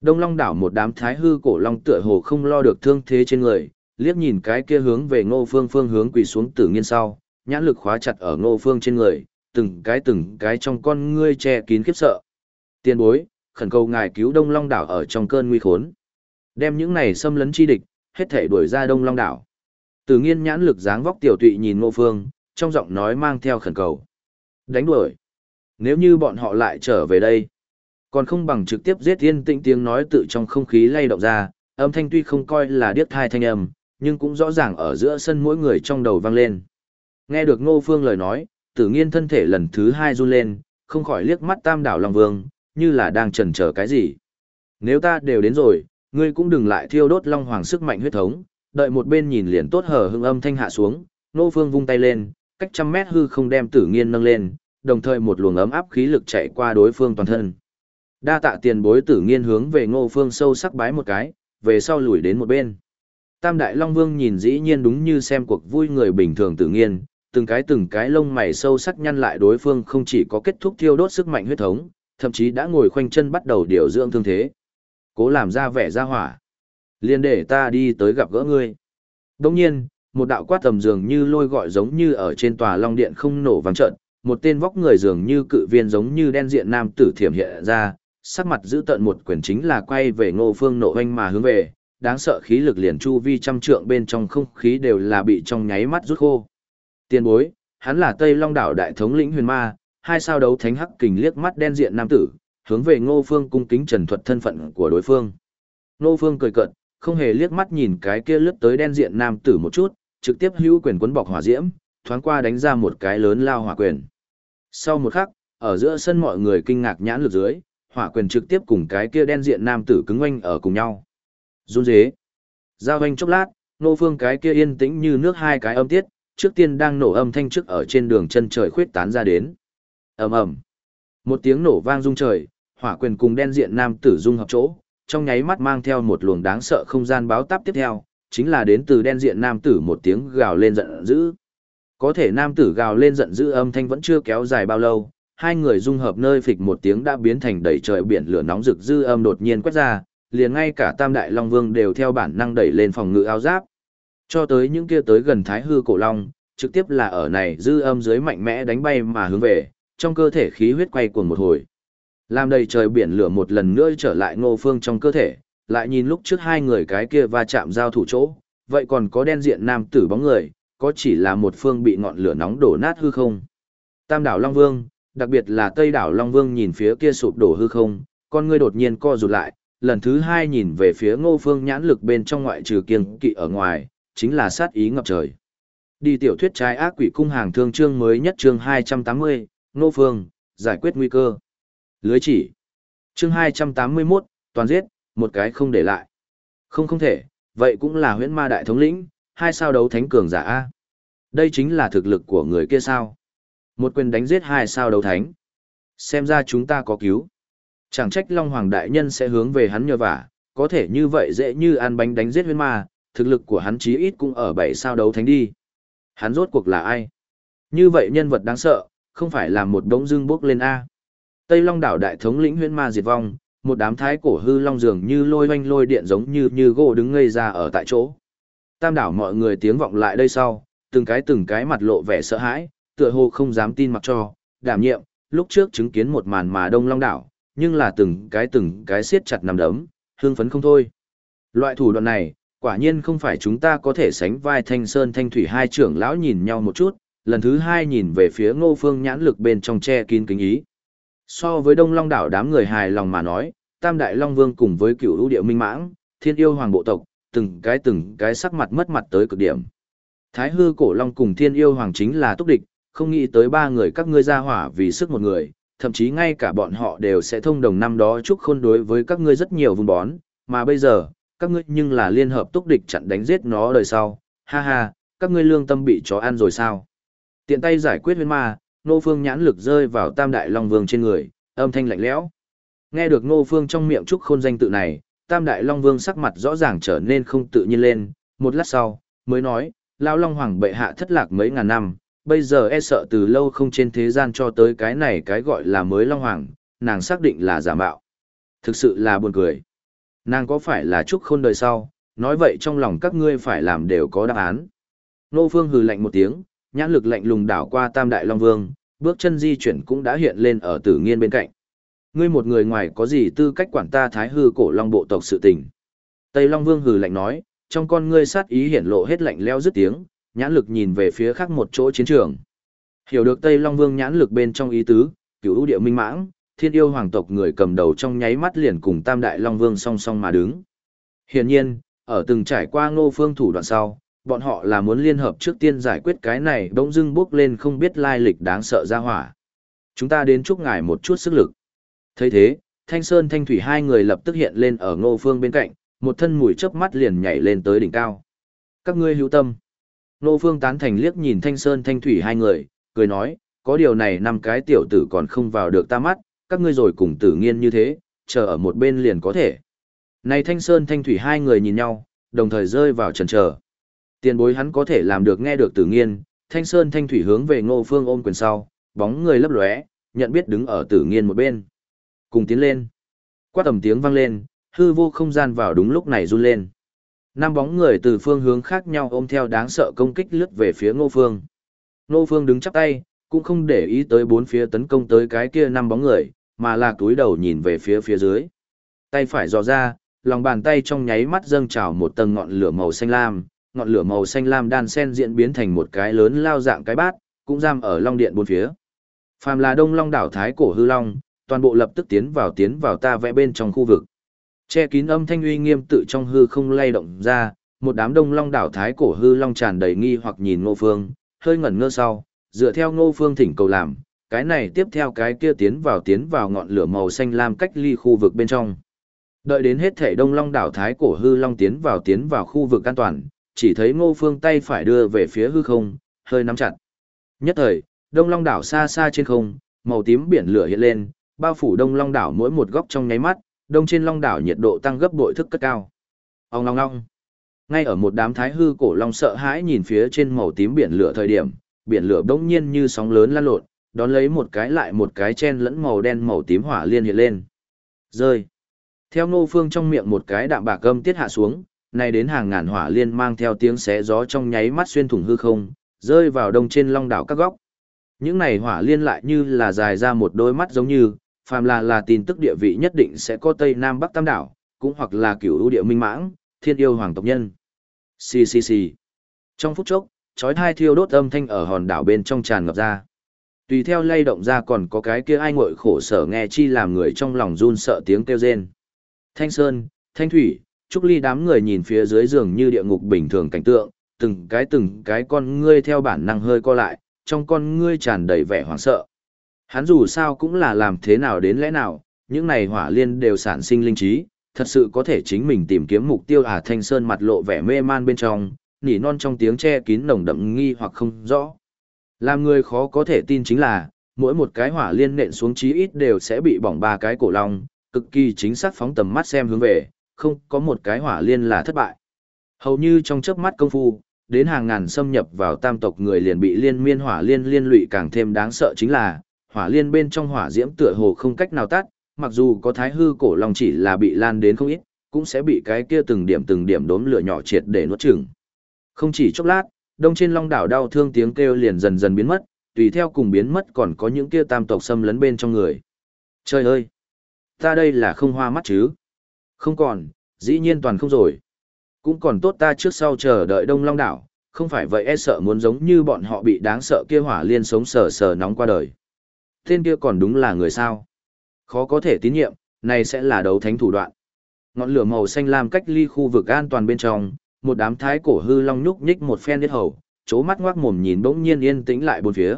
Đông Long đảo một đám thái hư cổ long tựa hồ không lo được thương thế trên người, liếc nhìn cái kia hướng về ngô phương phương hướng quỳ xuống tử nghiên sau, nhãn lực khóa chặt ở ngô phương trên người, từng cái từng cái trong con ngươi che kín khiếp sợ. Tiên bối, khẩn cầu ngài cứu Đông Long đảo ở trong cơn nguy khốn. Đem những này xâm lấn chi địch, hết thể đuổi ra Đông Long đảo. Tử nghiên nhãn lực dáng vóc tiểu tụy nhìn ngô phương, trong giọng nói mang theo khẩn cầu. Đánh đuổi. Nếu như bọn họ lại trở về đây, còn không bằng trực tiếp giết yên tĩnh tiếng nói tự trong không khí lay động ra, âm thanh tuy không coi là điếc thai thanh âm, nhưng cũng rõ ràng ở giữa sân mỗi người trong đầu vang lên. Nghe được Ngô Phương lời nói, tử nghiên thân thể lần thứ hai run lên, không khỏi liếc mắt tam đảo Long Vương, như là đang chần chờ cái gì. Nếu ta đều đến rồi, ngươi cũng đừng lại thiêu đốt Long Hoàng sức mạnh huyết thống, đợi một bên nhìn liền tốt hở hưng âm thanh hạ xuống, Ngô Phương vung tay lên, cách trăm mét hư không đem tử nghiên nâng lên, đồng thời một luồng ấm áp khí lực chạy qua đối phương toàn thân. Đa tạ tiền bối tử nghiên hướng về ngô phương sâu sắc bái một cái, về sau lùi đến một bên. Tam Đại Long Vương nhìn dĩ nhiên đúng như xem cuộc vui người bình thường tử nghiên, từng cái từng cái lông mày sâu sắc nhăn lại đối phương không chỉ có kết thúc thiêu đốt sức mạnh huyết thống, thậm chí đã ngồi khoanh chân bắt đầu điều dưỡng thương thế. Cố làm ra vẻ ra hỏa. Liên để ta đi tới gặp gỡ ngươi. Đồng nhiên, một đạo quát tầm dường như lôi gọi giống như ở trên tòa long điện không nổ vang trận, một tên vóc người dường như cự viên giống như đen diện nam tử thiểm hiện ra, sắc mặt giữ tận một quyền chính là quay về ngô phương nộ hoanh mà hướng về, đáng sợ khí lực liền chu vi trăm trượng bên trong không khí đều là bị trong nháy mắt rút khô. Tiên bối, hắn là Tây Long đảo đại thống lĩnh huyền ma, hai sao đấu thánh hắc kình liếc mắt đen diện nam tử, hướng về ngô phương cung kính trần thuật thân phận của đối phương. Ngô phương cười cợt, không hề liếc mắt nhìn cái kia lướt tới đen diện nam tử một chút, trực tiếp hữu quyền quấn bọc hỏa diễm, thoáng qua đánh ra một cái lớn lao hỏa quyền. Sau một khắc, ở giữa sân mọi người kinh ngạc nhãn lực dưới, hỏa quyền trực tiếp cùng cái kia đen diện nam tử cứng oanh ở cùng nhau. Run dế. Giao oanh chốc lát, nô phương cái kia yên tĩnh như nước hai cái âm tiết, trước tiên đang nổ âm thanh trước ở trên đường chân trời khuyết tán ra đến. ầm ầm Một tiếng nổ vang rung trời, hỏa quyền cùng đen diện nam tử dung hợp chỗ, trong nháy mắt mang theo một luồng đáng sợ không gian báo táp tiếp theo, chính là đến từ đen diện nam tử một tiếng gào lên giận dữ. Có thể nam tử gào lên giận dữ âm thanh vẫn chưa kéo dài bao lâu, hai người dung hợp nơi phịch một tiếng đã biến thành đầy trời biển lửa nóng rực dư âm đột nhiên quét ra, liền ngay cả Tam Đại Long Vương đều theo bản năng đẩy lên phòng ngự áo giáp. Cho tới những kia tới gần Thái Hư Cổ Long, trực tiếp là ở này dư âm dưới mạnh mẽ đánh bay mà hướng về, trong cơ thể khí huyết quay cuồng một hồi. Làm đầy trời biển lửa một lần nữa trở lại Ngô Phương trong cơ thể, lại nhìn lúc trước hai người cái kia va chạm giao thủ chỗ, vậy còn có đen diện nam tử bóng người, có chỉ là một phương bị ngọn lửa nóng đổ nát hư không. Tam đảo Long Vương, đặc biệt là Tây đảo Long Vương nhìn phía kia sụp đổ hư không, con ngươi đột nhiên co rụt lại, lần thứ hai nhìn về phía ngô phương nhãn lực bên trong ngoại trừ kiêng kỵ ở ngoài, chính là sát ý ngập trời. Đi tiểu thuyết trái ác quỷ cung hàng thương chương mới nhất chương 280, ngô phương, giải quyết nguy cơ. Lưới chỉ. Chương 281, toàn giết, một cái không để lại. Không không thể, vậy cũng là huyễn ma đại thống lĩnh, hai sao đấu thánh cường giả A. Đây chính là thực lực của người kia sao. Một quyền đánh giết hai sao đấu thánh. Xem ra chúng ta có cứu. Chẳng trách Long Hoàng Đại Nhân sẽ hướng về hắn nhờ vả, có thể như vậy dễ như ăn bánh đánh giết huyên ma, thực lực của hắn chí ít cũng ở bảy sao đấu thánh đi. Hắn rốt cuộc là ai? Như vậy nhân vật đáng sợ, không phải là một đống dương bước lên A. Tây Long đảo đại thống lĩnh huyên ma diệt vong, một đám thái cổ hư long dường như lôi oanh lôi điện giống như như gỗ đứng ngây ra ở tại chỗ. Tam đảo mọi người tiếng vọng lại đây sau, từng cái từng cái mặt lộ vẻ sợ hãi, tựa hồ không dám tin mặc cho, đảm nhiệm, lúc trước chứng kiến một màn mà đông long đảo, nhưng là từng cái từng cái siết chặt nằm đấm, hương phấn không thôi. Loại thủ đoạn này, quả nhiên không phải chúng ta có thể sánh vai thanh sơn thanh thủy hai trưởng lão nhìn nhau một chút, lần thứ hai nhìn về phía ngô phương nhãn lực bên trong che kín kính ý. So với đông long đảo đám người hài lòng mà nói, tam đại long vương cùng với cựu ưu địa minh mãng, thiên yêu hoàng bộ tộc, từng cái từng cái sắc mặt mất mặt tới cực điểm. Thái hư cổ long cùng thiên yêu hoàng chính là túc địch, không nghĩ tới ba người các ngươi ra hỏa vì sức một người, thậm chí ngay cả bọn họ đều sẽ thông đồng năm đó chúc khôn đối với các ngươi rất nhiều vùng bón, mà bây giờ, các ngươi nhưng là liên hợp túc địch chặn đánh giết nó đời sau, ha ha, các ngươi lương tâm bị chó ăn rồi sao? Tiện tay giải quyết huyên ma, nô phương nhãn lực rơi vào tam đại long vương trên người, âm thanh lạnh lẽo. Nghe được Ngô Phương trong miệng trúc khôn danh tự này, Tam Đại Long Vương sắc mặt rõ ràng trở nên không tự nhiên lên, một lát sau, mới nói, Lão Long Hoàng bệ hạ thất lạc mấy ngàn năm, bây giờ e sợ từ lâu không trên thế gian cho tới cái này cái gọi là mới Long Hoàng, nàng xác định là giả mạo. Thực sự là buồn cười. Nàng có phải là trúc khôn đời sau, nói vậy trong lòng các ngươi phải làm đều có đáp án. Nô Phương hừ lạnh một tiếng, nhãn lực lạnh lùng đảo qua Tam Đại Long Vương, bước chân di chuyển cũng đã hiện lên ở tử nghiên bên cạnh. Ngươi một người ngoài có gì tư cách quản ta thái hư cổ long bộ tộc sự tình. Tây Long Vương hừ lạnh nói, trong con ngươi sát ý hiển lộ hết lạnh leo dứt tiếng, nhãn lực nhìn về phía khác một chỗ chiến trường. Hiểu được Tây Long Vương nhãn lực bên trong ý tứ, cửu ưu Điệu minh mãng, thiên yêu hoàng tộc người cầm đầu trong nháy mắt liền cùng Tam Đại Long Vương song song mà đứng. Hiển nhiên, ở từng trải qua ngô phương thủ đoạn sau, bọn họ là muốn liên hợp trước tiên giải quyết cái này bỗng dưng bước lên không biết lai lịch đáng sợ ra hỏa. Chúng ta đến chúc ngài một chút sức lực thấy thế, Thanh Sơn Thanh Thủy hai người lập tức hiện lên ở ngô phương bên cạnh, một thân mùi chớp mắt liền nhảy lên tới đỉnh cao. Các ngươi hữu tâm. Ngô phương tán thành liếc nhìn Thanh Sơn Thanh Thủy hai người, cười nói, có điều này năm cái tiểu tử còn không vào được ta mắt, các ngươi rồi cùng tử nghiên như thế, chờ ở một bên liền có thể. Này Thanh Sơn Thanh Thủy hai người nhìn nhau, đồng thời rơi vào trần chờ. Tiền bối hắn có thể làm được nghe được tử nghiên, Thanh Sơn Thanh Thủy hướng về ngô phương ôm quyền sau, bóng người lấp lóe, nhận biết đứng ở tử nghiên một bên. Cùng tiến lên. Quát tầm tiếng vang lên, hư vô không gian vào đúng lúc này run lên. Năm bóng người từ phương hướng khác nhau ôm theo đáng sợ công kích lướt về phía ngô phương. Ngô phương đứng chắp tay, cũng không để ý tới bốn phía tấn công tới cái kia năm bóng người, mà là túi đầu nhìn về phía phía dưới. Tay phải dò ra, lòng bàn tay trong nháy mắt dâng trào một tầng ngọn lửa màu xanh lam, ngọn lửa màu xanh lam đan sen diễn biến thành một cái lớn lao dạng cái bát, cũng giam ở long điện bốn phía. Phàm là Đông Long đảo thái cổ hư long, toàn bộ lập tức tiến vào tiến vào ta vẽ bên trong khu vực. Che kín âm thanh uy nghiêm tự trong hư không lay động ra, một đám đông long đảo thái cổ hư long tràn đầy nghi hoặc nhìn ngô phương, hơi ngẩn ngơ sau, dựa theo ngô phương thỉnh cầu làm, cái này tiếp theo cái kia tiến vào tiến vào ngọn lửa màu xanh lam cách ly khu vực bên trong. Đợi đến hết thể đông long đảo thái cổ hư long tiến vào tiến vào khu vực an toàn, chỉ thấy ngô phương tay phải đưa về phía hư không, hơi nắm chặt. Nhất thời, đông long đảo xa xa trên không, màu tím biển lửa hiện lên, bao phủ đông long đảo mỗi một góc trong nháy mắt, đông trên long đảo nhiệt độ tăng gấp bội thức cất cao. Ông long long. Ngay ở một đám thái hư cổ long sợ hãi nhìn phía trên màu tím biển lửa thời điểm, biển lửa bỗng nhiên như sóng lớn lan lộn, đón lấy một cái lại một cái chen lẫn màu đen màu tím hỏa liên hiện lên. Rơi. Theo Ngô Phương trong miệng một cái đạm bạc gâm tiết hạ xuống, này đến hàng ngàn hỏa liên mang theo tiếng xé gió trong nháy mắt xuyên thủng hư không, rơi vào đông trên long đảo các góc. Những này hỏa liên lại như là dài ra một đôi mắt giống như, phàm là là tin tức địa vị nhất định sẽ có Tây Nam Bắc Tam đảo, cũng hoặc là cửu ưu địa minh mãng, thiên yêu hoàng tộc nhân. Xì xì xì. Trong phút chốc, chói thai thiêu đốt âm thanh ở hòn đảo bên trong tràn ngập ra. Tùy theo lay động ra còn có cái kia ai ngội khổ sở nghe chi làm người trong lòng run sợ tiếng kêu rên. Thanh Sơn, Thanh Thủy, Trúc Ly đám người nhìn phía dưới giường như địa ngục bình thường cảnh tượng, từng cái từng cái con ngươi theo bản năng hơi co lại, trong con ngươi tràn đầy vẻ hoảng sợ. Hắn dù sao cũng là làm thế nào đến lẽ nào, những này hỏa liên đều sản sinh linh trí, thật sự có thể chính mình tìm kiếm mục tiêu à thanh sơn mặt lộ vẻ mê man bên trong, nỉ non trong tiếng che kín nồng đậm nghi hoặc không rõ. Làm người khó có thể tin chính là, mỗi một cái hỏa liên nện xuống chí ít đều sẽ bị bỏng ba cái cổ long, cực kỳ chính xác phóng tầm mắt xem hướng về, không có một cái hỏa liên là thất bại. Hầu như trong chớp mắt công phu, đến hàng ngàn xâm nhập vào tam tộc người liền bị liên miên hỏa liên liên lụy càng thêm đáng sợ chính là, hỏa liên bên trong hỏa diễm tựa hồ không cách nào tắt, mặc dù có thái hư cổ long chỉ là bị lan đến không ít, cũng sẽ bị cái kia từng điểm từng điểm đốm lửa nhỏ triệt để nuốt chửng. Không chỉ chốc lát, đông trên long đảo đau thương tiếng kêu liền dần dần biến mất, tùy theo cùng biến mất còn có những kia tam tộc xâm lấn bên trong người. Trời ơi! Ta đây là không hoa mắt chứ? Không còn, dĩ nhiên toàn không rồi. Cũng còn tốt ta trước sau chờ đợi đông long đảo, không phải vậy e sợ muốn giống như bọn họ bị đáng sợ kia hỏa liên sống sờ sờ nóng qua đời. Tên kia còn đúng là người sao. Khó có thể tín nhiệm, này sẽ là đấu thánh thủ đoạn. Ngọn lửa màu xanh lam cách ly khu vực an toàn bên trong, một đám thái cổ hư long nhúc nhích một phen đít hầu, chố mắt ngoác mồm nhìn bỗng nhiên yên tĩnh lại bốn phía.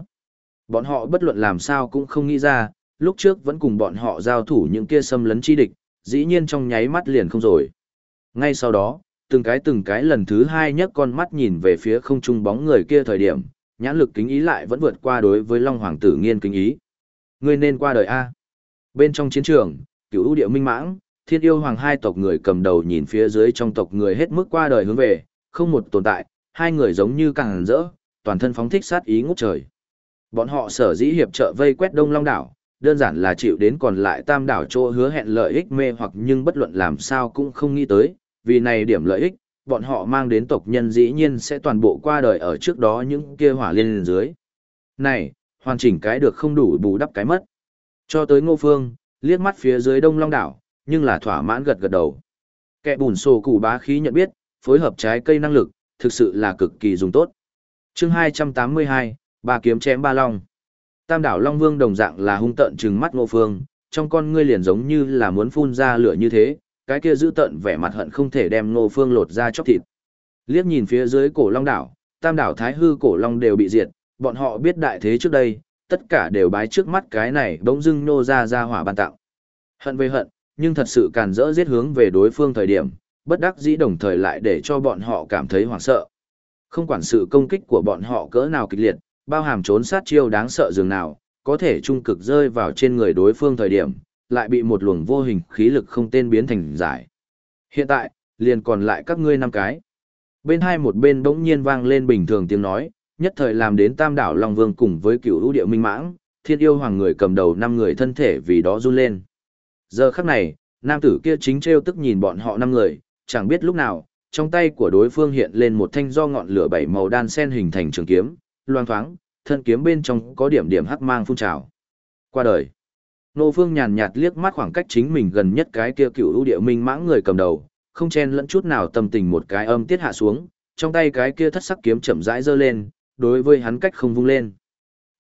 Bọn họ bất luận làm sao cũng không nghĩ ra, lúc trước vẫn cùng bọn họ giao thủ những kia xâm lấn chi địch, dĩ nhiên trong nháy mắt liền không rồi. Ngay sau đó, từng cái từng cái lần thứ hai nhấc con mắt nhìn về phía không trung bóng người kia thời điểm, nhãn lực kính ý lại vẫn vượt qua đối với Long Hoàng tử nghiên kính ý. Ngươi nên qua đời A. Bên trong chiến trường, cửu ưu địa minh mãng, thiên yêu hoàng hai tộc người cầm đầu nhìn phía dưới trong tộc người hết mức qua đời hướng về, không một tồn tại, hai người giống như càng rỡ, toàn thân phóng thích sát ý ngút trời. Bọn họ sở dĩ hiệp trợ vây quét Đông Long đảo, đơn giản là chịu đến còn lại tam đảo chỗ hứa hẹn lợi ích mê hoặc nhưng bất luận làm sao cũng không nghĩ tới, vì này điểm lợi ích, bọn họ mang đến tộc nhân dĩ nhiên sẽ toàn bộ qua đời ở trước đó những kia hỏa liên dưới. Này, hoàn chỉnh cái được không đủ bù đắp cái mất. Cho tới ngô phương, liếc mắt phía dưới đông long đảo, nhưng là thỏa mãn gật gật đầu. Kẻ bùn sổ củ bá khí nhận biết, phối hợp trái cây năng lực, thực sự là cực kỳ dùng tốt. chương 282, ba kiếm chém ba long. Tam đảo Long Vương đồng dạng là hung tợn trừng mắt ngô phương, trong con ngươi liền giống như là muốn phun ra lửa như thế, cái kia giữ tận vẻ mặt hận không thể đem ngô phương lột ra chóc thịt. Liếc nhìn phía dưới cổ long đảo, tam đảo thái hư cổ long đều bị diệt, bọn họ biết đại thế trước đây, tất cả đều bái trước mắt cái này bỗng dưng nô ra ra hỏa ban tặng. Hận về hận, nhưng thật sự càn rỡ giết hướng về đối phương thời điểm, bất đắc dĩ đồng thời lại để cho bọn họ cảm thấy hoảng sợ. Không quản sự công kích của bọn họ cỡ nào kịch liệt, bao hàm trốn sát chiêu đáng sợ dường nào, có thể trung cực rơi vào trên người đối phương thời điểm, lại bị một luồng vô hình khí lực không tên biến thành giải. Hiện tại, liền còn lại các ngươi năm cái. Bên hai một bên bỗng nhiên vang lên bình thường tiếng nói, nhất thời làm đến tam đảo Long Vương cùng với cựu ưu điệu minh mãng, thiên yêu hoàng người cầm đầu năm người thân thể vì đó run lên. Giờ khắc này, nam tử kia chính treo tức nhìn bọn họ năm người, chẳng biết lúc nào, trong tay của đối phương hiện lên một thanh do ngọn lửa bảy màu đan sen hình thành trường kiếm, loang thoáng, thân kiếm bên trong có điểm điểm hắc mang phun trào. Qua đời. Nô Phương nhàn nhạt liếc mắt khoảng cách chính mình gần nhất cái kia cựu ưu địa minh mãng người cầm đầu, không chen lẫn chút nào tâm tình một cái âm tiết hạ xuống, trong tay cái kia thất sắc kiếm chậm rãi giơ lên, đối với hắn cách không vung lên.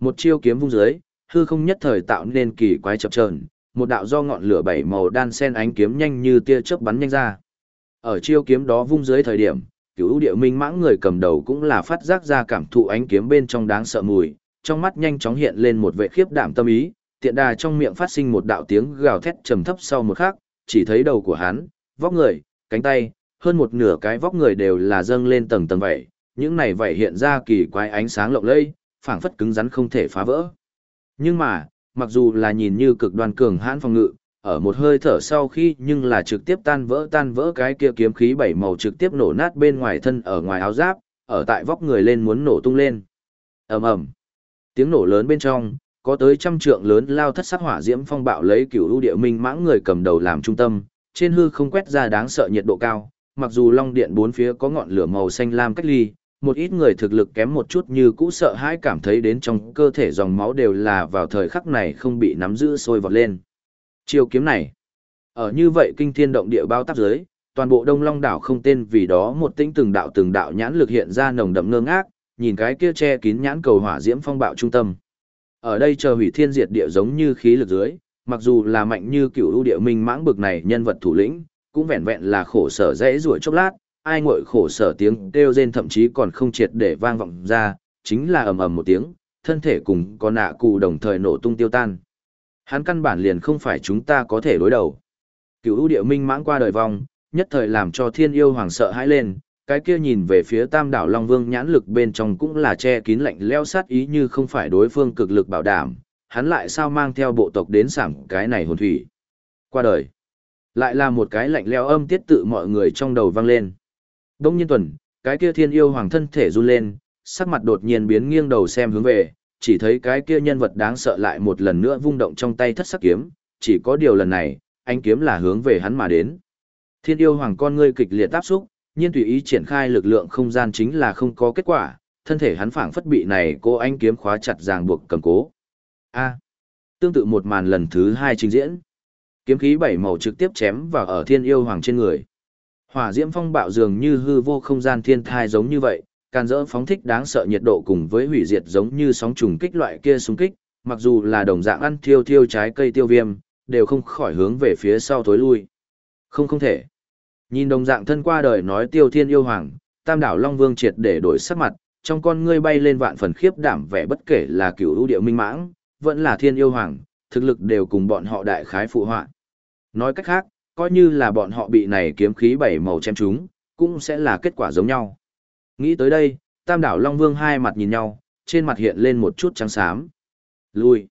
Một chiêu kiếm vung dưới, hư không nhất thời tạo nên kỳ quái chập chờn, một đạo do ngọn lửa bảy màu đan sen ánh kiếm nhanh như tia chớp bắn nhanh ra. Ở chiêu kiếm đó vung dưới thời điểm, cửu địa minh mãng người cầm đầu cũng là phát giác ra cảm thụ ánh kiếm bên trong đáng sợ mùi, trong mắt nhanh chóng hiện lên một vệ khiếp đảm tâm ý, tiện đà trong miệng phát sinh một đạo tiếng gào thét trầm thấp sau một khắc, chỉ thấy đầu của hắn, vóc người, cánh tay, hơn một nửa cái vóc người đều là dâng lên tầng tầng vảy, những này vảy hiện ra kỳ quái ánh sáng lộng lẫy, phảng phất cứng rắn không thể phá vỡ. Nhưng mà, mặc dù là nhìn như cực đoan cường hãn phòng ngự, ở một hơi thở sau khi nhưng là trực tiếp tan vỡ tan vỡ cái kia kiếm khí bảy màu trực tiếp nổ nát bên ngoài thân ở ngoài áo giáp, ở tại vóc người lên muốn nổ tung lên. ầm ầm, tiếng nổ lớn bên trong, có tới trăm trượng lớn lao thất sắc hỏa diễm phong bạo lấy cửu ưu địa minh mãng người cầm đầu làm trung tâm, trên hư không quét ra đáng sợ nhiệt độ cao, mặc dù long điện bốn phía có ngọn lửa màu xanh lam cách ly, một ít người thực lực kém một chút như cũ sợ hãi cảm thấy đến trong cơ thể dòng máu đều là vào thời khắc này không bị nắm giữ sôi vọt lên. Chiêu kiếm này, ở như vậy kinh thiên động địa bao táp giới, toàn bộ Đông Long đảo không tên vì đó một tĩnh từng đạo từng đạo nhãn lực hiện ra nồng đậm ngơ ngác, nhìn cái kia che kín nhãn cầu hỏa diễm phong bạo trung tâm. Ở đây chờ hủy thiên diệt địa giống như khí lực dưới, mặc dù là mạnh như cựu ưu địa minh mãng bực này nhân vật thủ lĩnh, cũng vẹn vẹn là khổ sở dễ rủa chốc lát, ai ngội khổ sở tiếng kêu rên thậm chí còn không triệt để vang vọng ra, chính là ầm ầm một tiếng, thân thể cùng con nạ cụ đồng thời nổ tung tiêu tan. Hắn căn bản liền không phải chúng ta có thể đối đầu. Cựu ưu địa minh mãng qua đời vong, nhất thời làm cho thiên yêu hoàng sợ hãi lên, cái kia nhìn về phía tam đảo Long Vương nhãn lực bên trong cũng là che kín lạnh leo sát ý như không phải đối phương cực lực bảo đảm, hắn lại sao mang theo bộ tộc đến sảm cái này hồn thủy. Qua đời. Lại là một cái lạnh leo âm tiết tự mọi người trong đầu vang lên. Đông nhiên tuần, cái kia thiên yêu hoàng thân thể run lên, sắc mặt đột nhiên biến nghiêng đầu xem hướng về, chỉ thấy cái kia nhân vật đáng sợ lại một lần nữa vung động trong tay thất sắc kiếm, chỉ có điều lần này, anh kiếm là hướng về hắn mà đến. Thiên yêu hoàng con ngươi kịch liệt áp xúc, nhiên tùy ý triển khai lực lượng không gian chính là không có kết quả, thân thể hắn phảng phất bị này cô anh kiếm khóa chặt ràng buộc cầm cố. A. tương tự một màn lần thứ hai trình diễn. Kiếm khí bảy màu trực tiếp chém vào ở thiên yêu hoàng trên người. Hỏa diễm phong bạo dường như hư vô không gian thiên thai giống như vậy, can dỡ phóng thích đáng sợ nhiệt độ cùng với hủy diệt giống như sóng trùng kích loại kia xung kích, mặc dù là đồng dạng ăn thiêu thiêu trái cây tiêu viêm, đều không khỏi hướng về phía sau tối lui. Không không thể. Nhìn đồng dạng thân qua đời nói tiêu thiên yêu hoàng, tam đảo Long Vương triệt để đổi sắc mặt, trong con ngươi bay lên vạn phần khiếp đảm vẻ bất kể là cửu ưu điệu minh mãng, vẫn là thiên yêu hoàng, thực lực đều cùng bọn họ đại khái phụ họa. Nói cách khác, coi như là bọn họ bị này kiếm khí bảy màu chém chúng, cũng sẽ là kết quả giống nhau. Nghĩ tới đây, Tam đảo Long Vương hai mặt nhìn nhau, trên mặt hiện lên một chút trắng xám. Lui.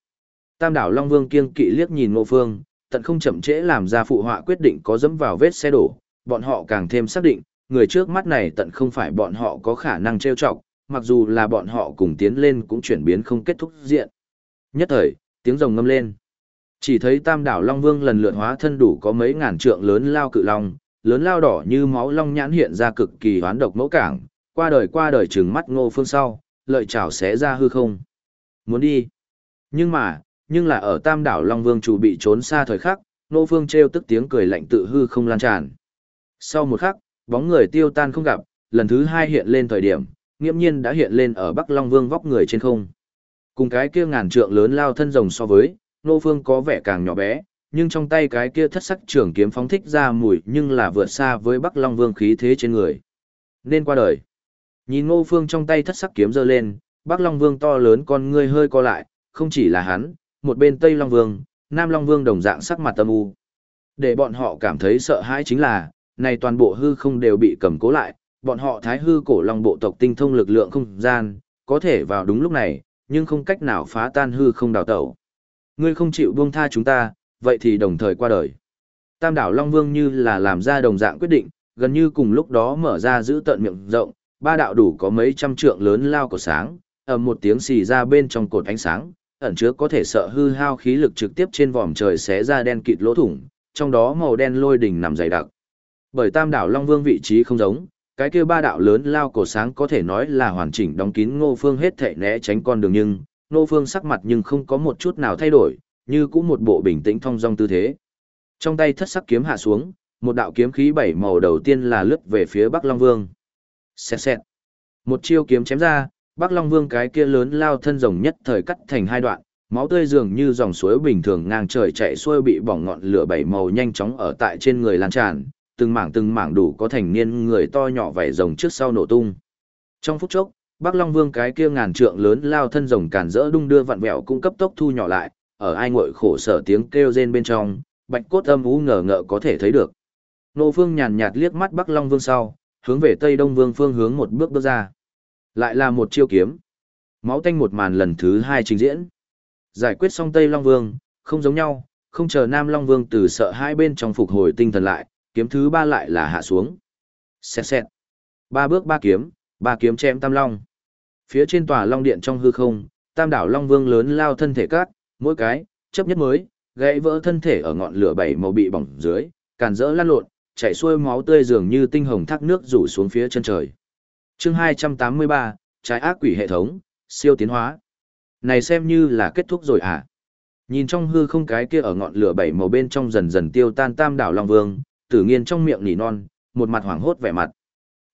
Tam đảo Long Vương kiêng kỵ liếc nhìn Ngô Phương, tận không chậm trễ làm ra phụ họa quyết định có dẫm vào vết xe đổ, bọn họ càng thêm xác định, người trước mắt này tận không phải bọn họ có khả năng trêu chọc, mặc dù là bọn họ cùng tiến lên cũng chuyển biến không kết thúc diện. Nhất thời, tiếng rồng ngâm lên. Chỉ thấy tam đảo Long Vương lần lượt hóa thân đủ có mấy ngàn trượng lớn lao cự long, lớn lao đỏ như máu long nhãn hiện ra cực kỳ hoán độc mẫu cảng, qua đời qua đời trừng mắt ngô phương sau, lợi chảo xé ra hư không. Muốn đi. Nhưng mà, nhưng là ở tam đảo Long Vương chủ bị trốn xa thời khắc, ngô phương treo tức tiếng cười lạnh tự hư không lan tràn. Sau một khắc, bóng người tiêu tan không gặp, lần thứ hai hiện lên thời điểm, nghiễm nhiên đã hiện lên ở Bắc Long Vương vóc người trên không. Cùng cái kia ngàn trượng lớn lao thân rồng so với, Nô Phương có vẻ càng nhỏ bé, nhưng trong tay cái kia thất sắc trường kiếm phóng thích ra mùi nhưng là vượt xa với Bắc Long Vương khí thế trên người. Nên qua đời. Nhìn Ngô Phương trong tay thất sắc kiếm giơ lên, Bắc Long Vương to lớn con ngươi hơi co lại, không chỉ là hắn, một bên Tây Long Vương, Nam Long Vương đồng dạng sắc mặt âm u. Để bọn họ cảm thấy sợ hãi chính là, này toàn bộ hư không đều bị cầm cố lại, bọn họ thái hư cổ long bộ tộc tinh thông lực lượng không gian, có thể vào đúng lúc này, nhưng không cách nào phá tan hư không đào tẩu. Ngươi không chịu buông tha chúng ta, vậy thì đồng thời qua đời. Tam đảo Long Vương như là làm ra đồng dạng quyết định, gần như cùng lúc đó mở ra giữ tận miệng rộng, ba đạo đủ có mấy trăm trượng lớn lao của sáng, ầm một tiếng xì ra bên trong cột ánh sáng, ẩn chứa có thể sợ hư hao khí lực trực tiếp trên vòm trời xé ra đen kịt lỗ thủng, trong đó màu đen lôi đỉnh nằm dày đặc. Bởi Tam đảo Long Vương vị trí không giống, cái kia ba đạo lớn lao cổ sáng có thể nói là hoàn chỉnh đóng kín Ngô Phương hết thảy né tránh con đường nhưng, Ngô Phương sắc mặt nhưng không có một chút nào thay đổi, như cũng một bộ bình tĩnh thong dong tư thế. Trong tay thất sắc kiếm hạ xuống, một đạo kiếm khí bảy màu đầu tiên là lướt về phía Bắc Long Vương. Xẹt xẹt. Một chiêu kiếm chém ra, Bắc Long Vương cái kia lớn lao thân rồng nhất thời cắt thành hai đoạn, máu tươi dường như dòng suối bình thường ngang trời chạy xuôi bị bỏng ngọn lửa bảy màu nhanh chóng ở tại trên người lan tràn, từng mảng từng mảng đủ có thành niên người to nhỏ vảy rồng trước sau nổ tung. Trong phút chốc, Bắc Long Vương cái kia ngàn trượng lớn lao thân rồng cản rỡ đung đưa vặn vẹo cũng cấp tốc thu nhỏ lại, ở ai ngội khổ sở tiếng kêu rên bên trong, bạch cốt âm ú ngờ ngợ có thể thấy được. Nô Vương nhàn nhạt liếc mắt Bắc Long Vương sau, hướng về Tây Đông Vương phương hướng một bước bước ra. Lại là một chiêu kiếm. Máu tanh một màn lần thứ hai trình diễn. Giải quyết xong Tây Long Vương, không giống nhau, không chờ Nam Long Vương từ sợ hai bên trong phục hồi tinh thần lại, kiếm thứ ba lại là hạ xuống. Xẹt xẹt. Ba bước ba kiếm, ba kiếm chém tam long. Phía trên tòa long điện trong hư không, tam đảo long vương lớn lao thân thể cát, mỗi cái, chấp nhất mới, gãy vỡ thân thể ở ngọn lửa bảy màu bị bỏng dưới, càn rỡ lăn lộn, chảy xuôi máu tươi dường như tinh hồng thác nước rủ xuống phía chân trời. Chương 283, trái ác quỷ hệ thống, siêu tiến hóa. Này xem như là kết thúc rồi à? Nhìn trong hư không cái kia ở ngọn lửa bảy màu bên trong dần dần tiêu tan tam đảo long vương, tử nghiên trong miệng nỉ non, một mặt hoảng hốt vẻ mặt.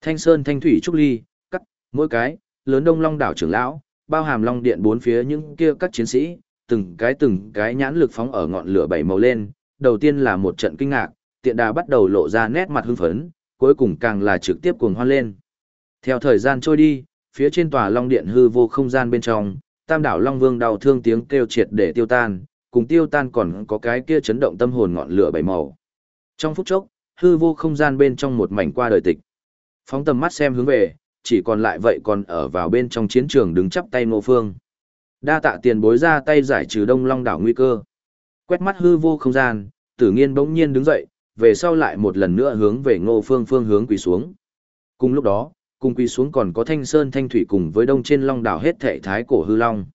Thanh sơn thanh thủy trúc ly, cắt, mỗi cái, lớn đông long đảo trưởng lão, bao hàm long điện bốn phía những kia các chiến sĩ, từng cái từng cái nhãn lực phóng ở ngọn lửa bảy màu lên, đầu tiên là một trận kinh ngạc, tiện đà bắt đầu lộ ra nét mặt hưng phấn, cuối cùng càng là trực tiếp cuồng hoan lên. Theo thời gian trôi đi, phía trên tòa long điện hư vô không gian bên trong, tam đảo long vương đau thương tiếng kêu triệt để tiêu tan, cùng tiêu tan còn có cái kia chấn động tâm hồn ngọn lửa bảy màu. Trong phút chốc, hư vô không gian bên trong một mảnh qua đời tịch. Phóng tầm mắt xem hướng về, chỉ còn lại vậy còn ở vào bên trong chiến trường đứng chắp tay ngô phương. Đa tạ tiền bối ra tay giải trừ đông long đảo nguy cơ. Quét mắt hư vô không gian, tử nghiên bỗng nhiên đứng dậy, về sau lại một lần nữa hướng về ngô phương phương hướng quỳ xuống. Cùng lúc đó, cùng quỳ xuống còn có thanh sơn thanh thủy cùng với đông trên long đảo hết thể thái cổ hư long.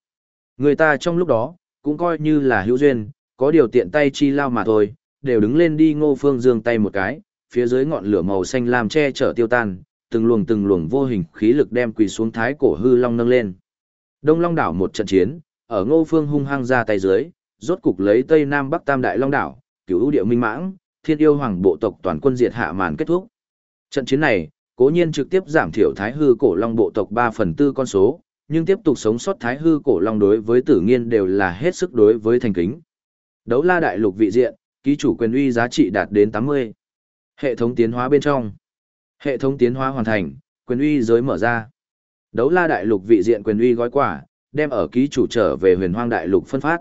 Người ta trong lúc đó, cũng coi như là hữu duyên, có điều tiện tay chi lao mà thôi, đều đứng lên đi ngô phương dương tay một cái, phía dưới ngọn lửa màu xanh làm che chở tiêu tan, từng luồng từng luồng vô hình khí lực đem quỳ xuống thái cổ hư long nâng lên. Đông Long đảo một trận chiến, ở ngô phương hung hăng ra tay dưới, rốt cục lấy Tây Nam Bắc Tam Đại Long đảo, cửu ưu địa minh mãng, thiên yêu hoàng bộ tộc toàn quân diệt hạ màn kết thúc. Trận chiến này, cố nhiên trực tiếp giảm thiểu thái hư cổ long bộ tộc 3 phần tư con số, nhưng tiếp tục sống sót thái hư cổ long đối với tử nghiên đều là hết sức đối với thành kính. Đấu la đại lục vị diện, ký chủ quyền uy giá trị đạt đến 80. Hệ thống tiến hóa bên trong. Hệ thống tiến hóa hoàn thành, quyền uy giới mở ra. Đấu la đại lục vị diện quyền uy gói quả, đem ở ký chủ trở về huyền hoang đại lục phân phát.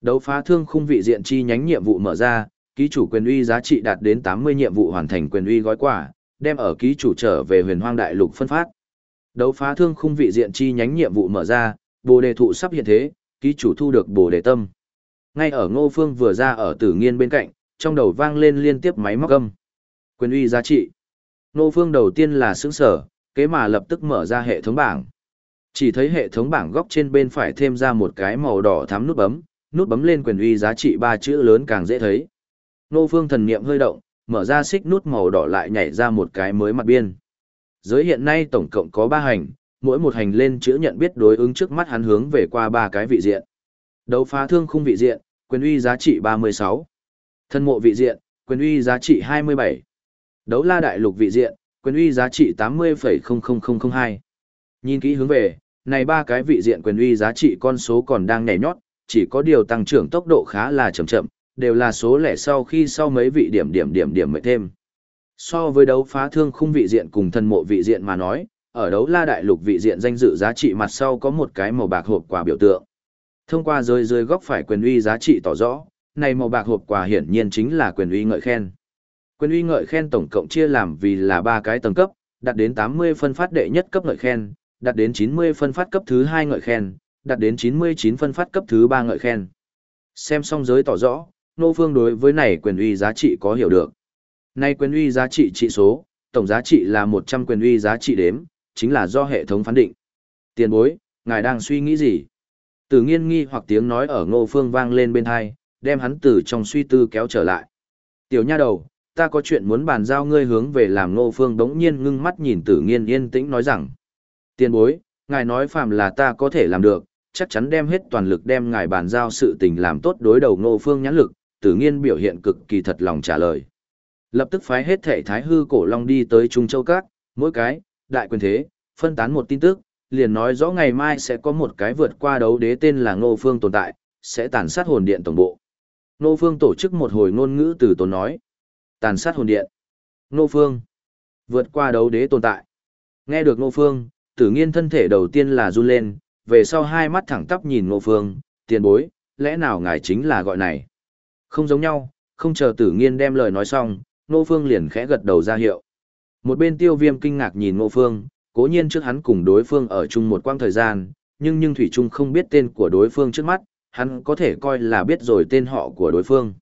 Đấu phá thương khung vị diện chi nhánh nhiệm vụ mở ra, ký chủ quyền uy giá trị đạt đến 80 nhiệm vụ hoàn thành quyền uy gói quả, đem ở ký chủ trở về huyền hoang đại lục phân phát. Đấu phá thương khung vị diện chi nhánh nhiệm vụ mở ra, bồ đề thụ sắp hiện thế, ký chủ thu được bồ đề tâm. Ngay ở Ngô Phương vừa ra ở Tử Nghiên bên cạnh, trong đầu vang lên liên tiếp máy móc âm. Quyền uy giá trị. Ngô Phương đầu tiên là sướng sở, kế mà lập tức mở ra hệ thống bảng. Chỉ thấy hệ thống bảng góc trên bên phải thêm ra một cái màu đỏ thắm nút bấm, nút bấm lên quyền uy giá trị ba chữ lớn càng dễ thấy. Ngô Phương thần niệm hơi động, mở ra xích nút màu đỏ lại nhảy ra một cái mới mặt biên. Giới hiện nay tổng cộng có 3 hành, mỗi một hành lên chữ nhận biết đối ứng trước mắt hắn hướng về qua ba cái vị diện. Đấu phá thương khung vị diện, quyền uy giá trị 36. Thân mộ vị diện, quyền uy giá trị 27. Đấu la đại lục vị diện, quyền uy giá trị 80,00002. Nhìn kỹ hướng về, này ba cái vị diện quyền uy giá trị con số còn đang nhảy nhót, chỉ có điều tăng trưởng tốc độ khá là chậm chậm, đều là số lẻ sau khi sau mấy vị điểm điểm điểm điểm mới thêm. So với đấu phá thương khung vị diện cùng thân mộ vị diện mà nói, ở đấu la đại lục vị diện danh dự giá trị mặt sau có một cái màu bạc hộp quà biểu tượng. Thông qua rơi rơi góc phải quyền uy giá trị tỏ rõ, này màu bạc hộp quà hiển nhiên chính là quyền uy ngợi khen. Quyền uy ngợi khen tổng cộng chia làm vì là ba cái tầng cấp, đạt đến 80 phân phát đệ nhất cấp ngợi khen, đạt đến 90 phân phát cấp thứ hai ngợi khen, đạt đến 99 phân phát cấp thứ ba ngợi khen. Xem xong giới tỏ rõ, nô phương đối với này quyền uy giá trị có hiểu được. Nay quyền uy giá trị trị số, tổng giá trị là 100 quyền uy giá trị đếm, chính là do hệ thống phán định. Tiền bối, ngài đang suy nghĩ gì? Tử nghiên nghi hoặc tiếng nói ở ngô phương vang lên bên hai, đem hắn từ trong suy tư kéo trở lại. Tiểu nha đầu, ta có chuyện muốn bàn giao ngươi hướng về làm ngô phương đống nhiên ngưng mắt nhìn tử nghiên yên tĩnh nói rằng. Tiền bối, ngài nói phàm là ta có thể làm được, chắc chắn đem hết toàn lực đem ngài bàn giao sự tình làm tốt đối đầu ngô phương nhãn lực, tử nghiên biểu hiện cực kỳ thật lòng trả lời. Lập tức phái hết thể thái hư cổ long đi tới Trung Châu Các, mỗi cái, đại quyền thế, phân tán một tin tức, liền nói rõ ngày mai sẽ có một cái vượt qua đấu đế tên là Ngô Phương tồn tại, sẽ tàn sát hồn điện tổng bộ. Ngô Phương tổ chức một hồi ngôn ngữ từ tốn nói. Tàn sát hồn điện. Ngô Phương. Vượt qua đấu đế tồn tại. Nghe được Ngô Phương, tử nghiên thân thể đầu tiên là run lên, về sau hai mắt thẳng tắp nhìn Ngô Phương, tiền bối, lẽ nào ngài chính là gọi này? Không giống nhau, không chờ tử nghiên đem lời nói xong, Ngô Phương liền khẽ gật đầu ra hiệu. Một bên tiêu viêm kinh ngạc nhìn Ngô Phương, cố nhiên trước hắn cùng đối phương ở chung một quãng thời gian, nhưng nhưng Thủy Trung không biết tên của đối phương trước mắt, hắn có thể coi là biết rồi tên họ của đối phương.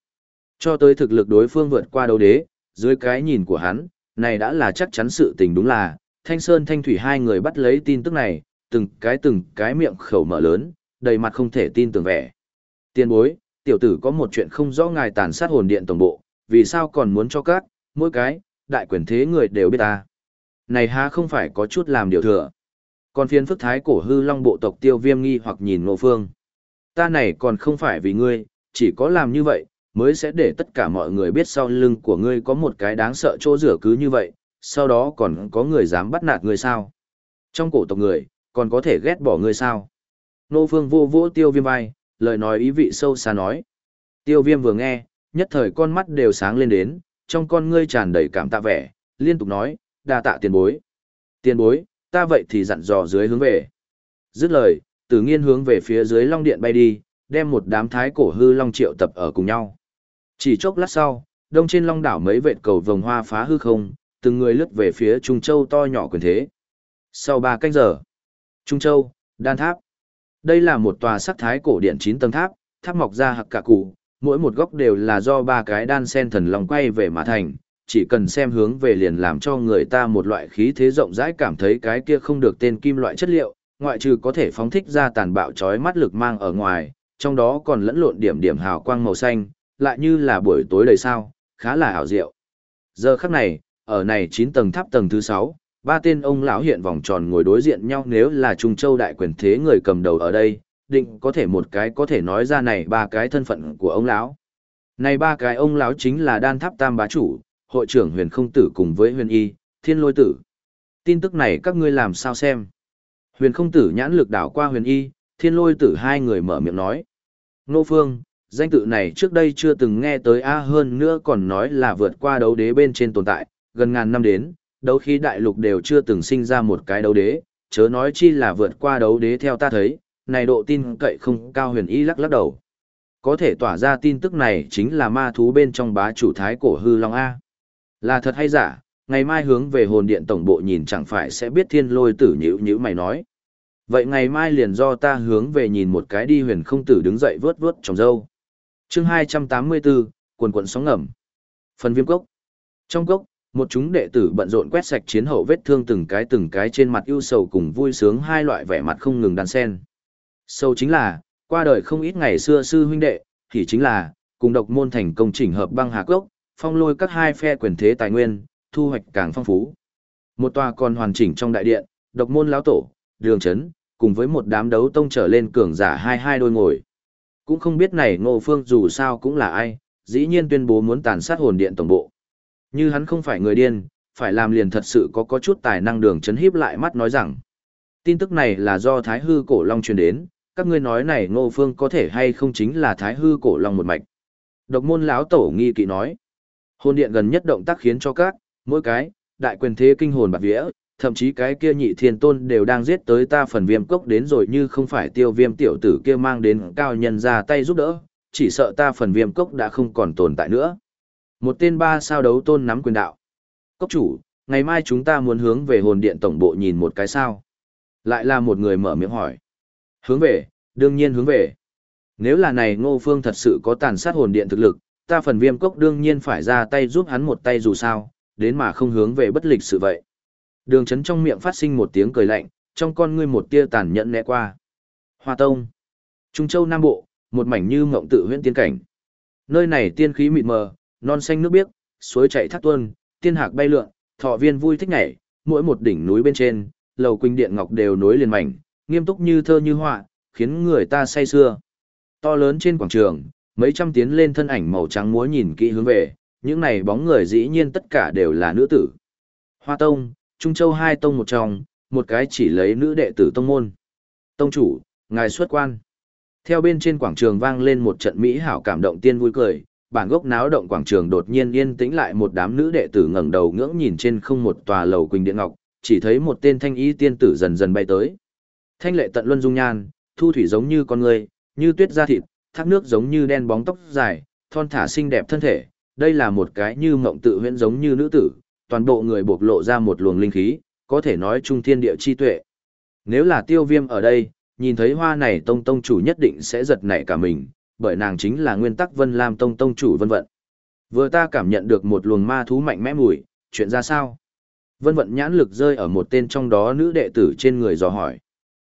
Cho tới thực lực đối phương vượt qua đấu đế, dưới cái nhìn của hắn, này đã là chắc chắn sự tình đúng là, Thanh Sơn Thanh Thủy hai người bắt lấy tin tức này, từng cái từng cái miệng khẩu mở lớn, đầy mặt không thể tin tưởng vẻ. Tiên bối, tiểu tử có một chuyện không rõ ngài tàn sát hồn điện tổng bộ, vì sao còn muốn cho các, mỗi cái, đại quyền thế người đều biết ta. Này há không phải có chút làm điều thừa. Còn phiên phức thái cổ hư long bộ tộc tiêu viêm nghi hoặc nhìn ngộ phương. Ta này còn không phải vì ngươi, chỉ có làm như vậy, mới sẽ để tất cả mọi người biết sau lưng của ngươi có một cái đáng sợ chỗ rửa cứ như vậy, sau đó còn có người dám bắt nạt ngươi sao. Trong cổ tộc người, còn có thể ghét bỏ ngươi sao. Nô phương vô vỗ tiêu viêm vai, lời nói ý vị sâu xa nói. Tiêu viêm vừa nghe, nhất thời con mắt đều sáng lên đến, trong con ngươi tràn đầy cảm tạ vẻ, liên tục nói, đa tạ tiền bối. Tiền bối, ta vậy thì dặn dò dưới hướng về. Dứt lời, tử nghiên hướng về phía dưới long điện bay đi, đem một đám thái cổ hư long triệu tập ở cùng nhau. Chỉ chốc lát sau, đông trên long đảo mấy vệt cầu vồng hoa phá hư không, từng người lướt về phía Trung Châu to nhỏ quyền thế. Sau ba canh giờ, Trung Châu, đan tháp. Đây là một tòa sắc thái cổ điện chín tầng tháp, tháp mọc ra hạc cả cụ, mỗi một góc đều là do ba cái đan sen thần long quay về mà thành, chỉ cần xem hướng về liền làm cho người ta một loại khí thế rộng rãi cảm thấy cái kia không được tên kim loại chất liệu, ngoại trừ có thể phóng thích ra tàn bạo chói mắt lực mang ở ngoài, trong đó còn lẫn lộn điểm điểm hào quang màu xanh, lại như là buổi tối đầy sao, khá là ảo diệu. Giờ khắc này, ở này 9 tầng tháp tầng thứ 6, ba tên ông lão hiện vòng tròn ngồi đối diện nhau nếu là Trung Châu đại quyền thế người cầm đầu ở đây, định có thể một cái có thể nói ra này ba cái thân phận của ông lão. Này ba cái ông lão chính là đan tháp tam bá chủ, hội trưởng huyền không tử cùng với huyền y, thiên lôi tử. Tin tức này các ngươi làm sao xem? Huyền không tử nhãn lực đảo qua huyền y, thiên lôi tử hai người mở miệng nói. Nô Phương, danh tự này trước đây chưa từng nghe tới A hơn nữa còn nói là vượt qua đấu đế bên trên tồn tại, gần ngàn năm đến, đấu khí đại lục đều chưa từng sinh ra một cái đấu đế, chớ nói chi là vượt qua đấu đế theo ta thấy, này độ tin cậy không cao huyền y lắc lắc đầu. Có thể tỏa ra tin tức này chính là ma thú bên trong bá chủ thái cổ hư long A. Là thật hay giả, ngày mai hướng về hồn điện tổng bộ nhìn chẳng phải sẽ biết thiên lôi tử nhữ nhữ mày nói. Vậy ngày mai liền do ta hướng về nhìn một cái đi huyền không tử đứng dậy vớt vớt trong dâu. chương 284, quần quần sóng ngầm. Phần viêm cốc. Trong cốc, một chúng đệ tử bận rộn quét sạch chiến hậu vết thương từng cái từng cái trên mặt ưu sầu cùng vui sướng hai loại vẻ mặt không ngừng đan sen. Sâu chính là, qua đời không ít ngày xưa sư huynh đệ, thì chính là, cùng độc môn thành công chỉnh hợp băng hà cốc, phong lôi các hai phe quyền thế tài nguyên, thu hoạch càng phong phú. Một tòa còn hoàn chỉnh trong đại điện, độc môn lão tổ, đường chấn, cùng với một đám đấu tông trở lên cường giả hai hai đôi ngồi. Cũng không biết này ngộ phương dù sao cũng là ai, dĩ nhiên tuyên bố muốn tàn sát hồn điện tổng bộ. Như hắn không phải người điên, phải làm liền thật sự có có chút tài năng đường chấn híp lại mắt nói rằng. Tin tức này là do Thái Hư Cổ Long truyền đến, các ngươi nói này ngô phương có thể hay không chính là Thái Hư Cổ Long một mạch. Độc môn lão tổ nghi kỵ nói. Hồn điện gần nhất động tác khiến cho các, mỗi cái, đại quyền thế kinh hồn bạc vía, thậm chí cái kia nhị thiên tôn đều đang giết tới ta phần viêm cốc đến rồi như không phải tiêu viêm tiểu tử kia mang đến cao nhân ra tay giúp đỡ, chỉ sợ ta phần viêm cốc đã không còn tồn tại nữa. Một tên ba sao đấu tôn nắm quyền đạo. Cốc chủ, ngày mai chúng ta muốn hướng về hồn điện tổng bộ nhìn một cái sao. Lại là một người mở miệng hỏi. Hướng về, đương nhiên hướng về. Nếu là này ngô phương thật sự có tàn sát hồn điện thực lực, ta phần viêm cốc đương nhiên phải ra tay giúp hắn một tay dù sao, đến mà không hướng về bất lịch sự vậy. Đường chấn trong miệng phát sinh một tiếng cười lạnh, trong con ngươi một tia tàn nhẫn né qua. Hoa Tông. Trung Châu Nam Bộ, một mảnh như mộng tự huyễn tiên cảnh. Nơi này tiên khí mịt mờ, non xanh nước biếc, suối chảy thác tuôn, tiên hạc bay lượn, thọ viên vui thích nhảy, mỗi một đỉnh núi bên trên, lầu quỳnh điện ngọc đều nối liền mảnh, nghiêm túc như thơ như họa, khiến người ta say sưa. To lớn trên quảng trường, mấy trăm tiến lên thân ảnh màu trắng múa nhìn kỹ hướng về, những này bóng người dĩ nhiên tất cả đều là nữ tử. Hoa Tông, Trung Châu hai tông một trong, một cái chỉ lấy nữ đệ tử tông môn. Tông chủ, ngài xuất quan. Theo bên trên quảng trường vang lên một trận mỹ hảo cảm động tiên vui cười, bản gốc náo động quảng trường đột nhiên yên tĩnh lại một đám nữ đệ tử ngẩng đầu ngưỡng nhìn trên không một tòa lầu quỳnh điện ngọc, chỉ thấy một tên thanh y tiên tử dần dần bay tới. Thanh lệ tận luân dung nhan, thu thủy giống như con người, như tuyết da thịt, thác nước giống như đen bóng tóc dài, thon thả xinh đẹp thân thể, đây là một cái như mộng tự huyễn giống như nữ tử, toàn bộ người bộc lộ ra một luồng linh khí, có thể nói trung thiên địa chi tuệ. Nếu là tiêu viêm ở đây, nhìn thấy hoa này tông tông chủ nhất định sẽ giật nảy cả mình, bởi nàng chính là nguyên tắc vân lam tông tông chủ vân vận. Vừa ta cảm nhận được một luồng ma thú mạnh mẽ mùi, chuyện ra sao? Vân vận nhãn lực rơi ở một tên trong đó nữ đệ tử trên người dò hỏi.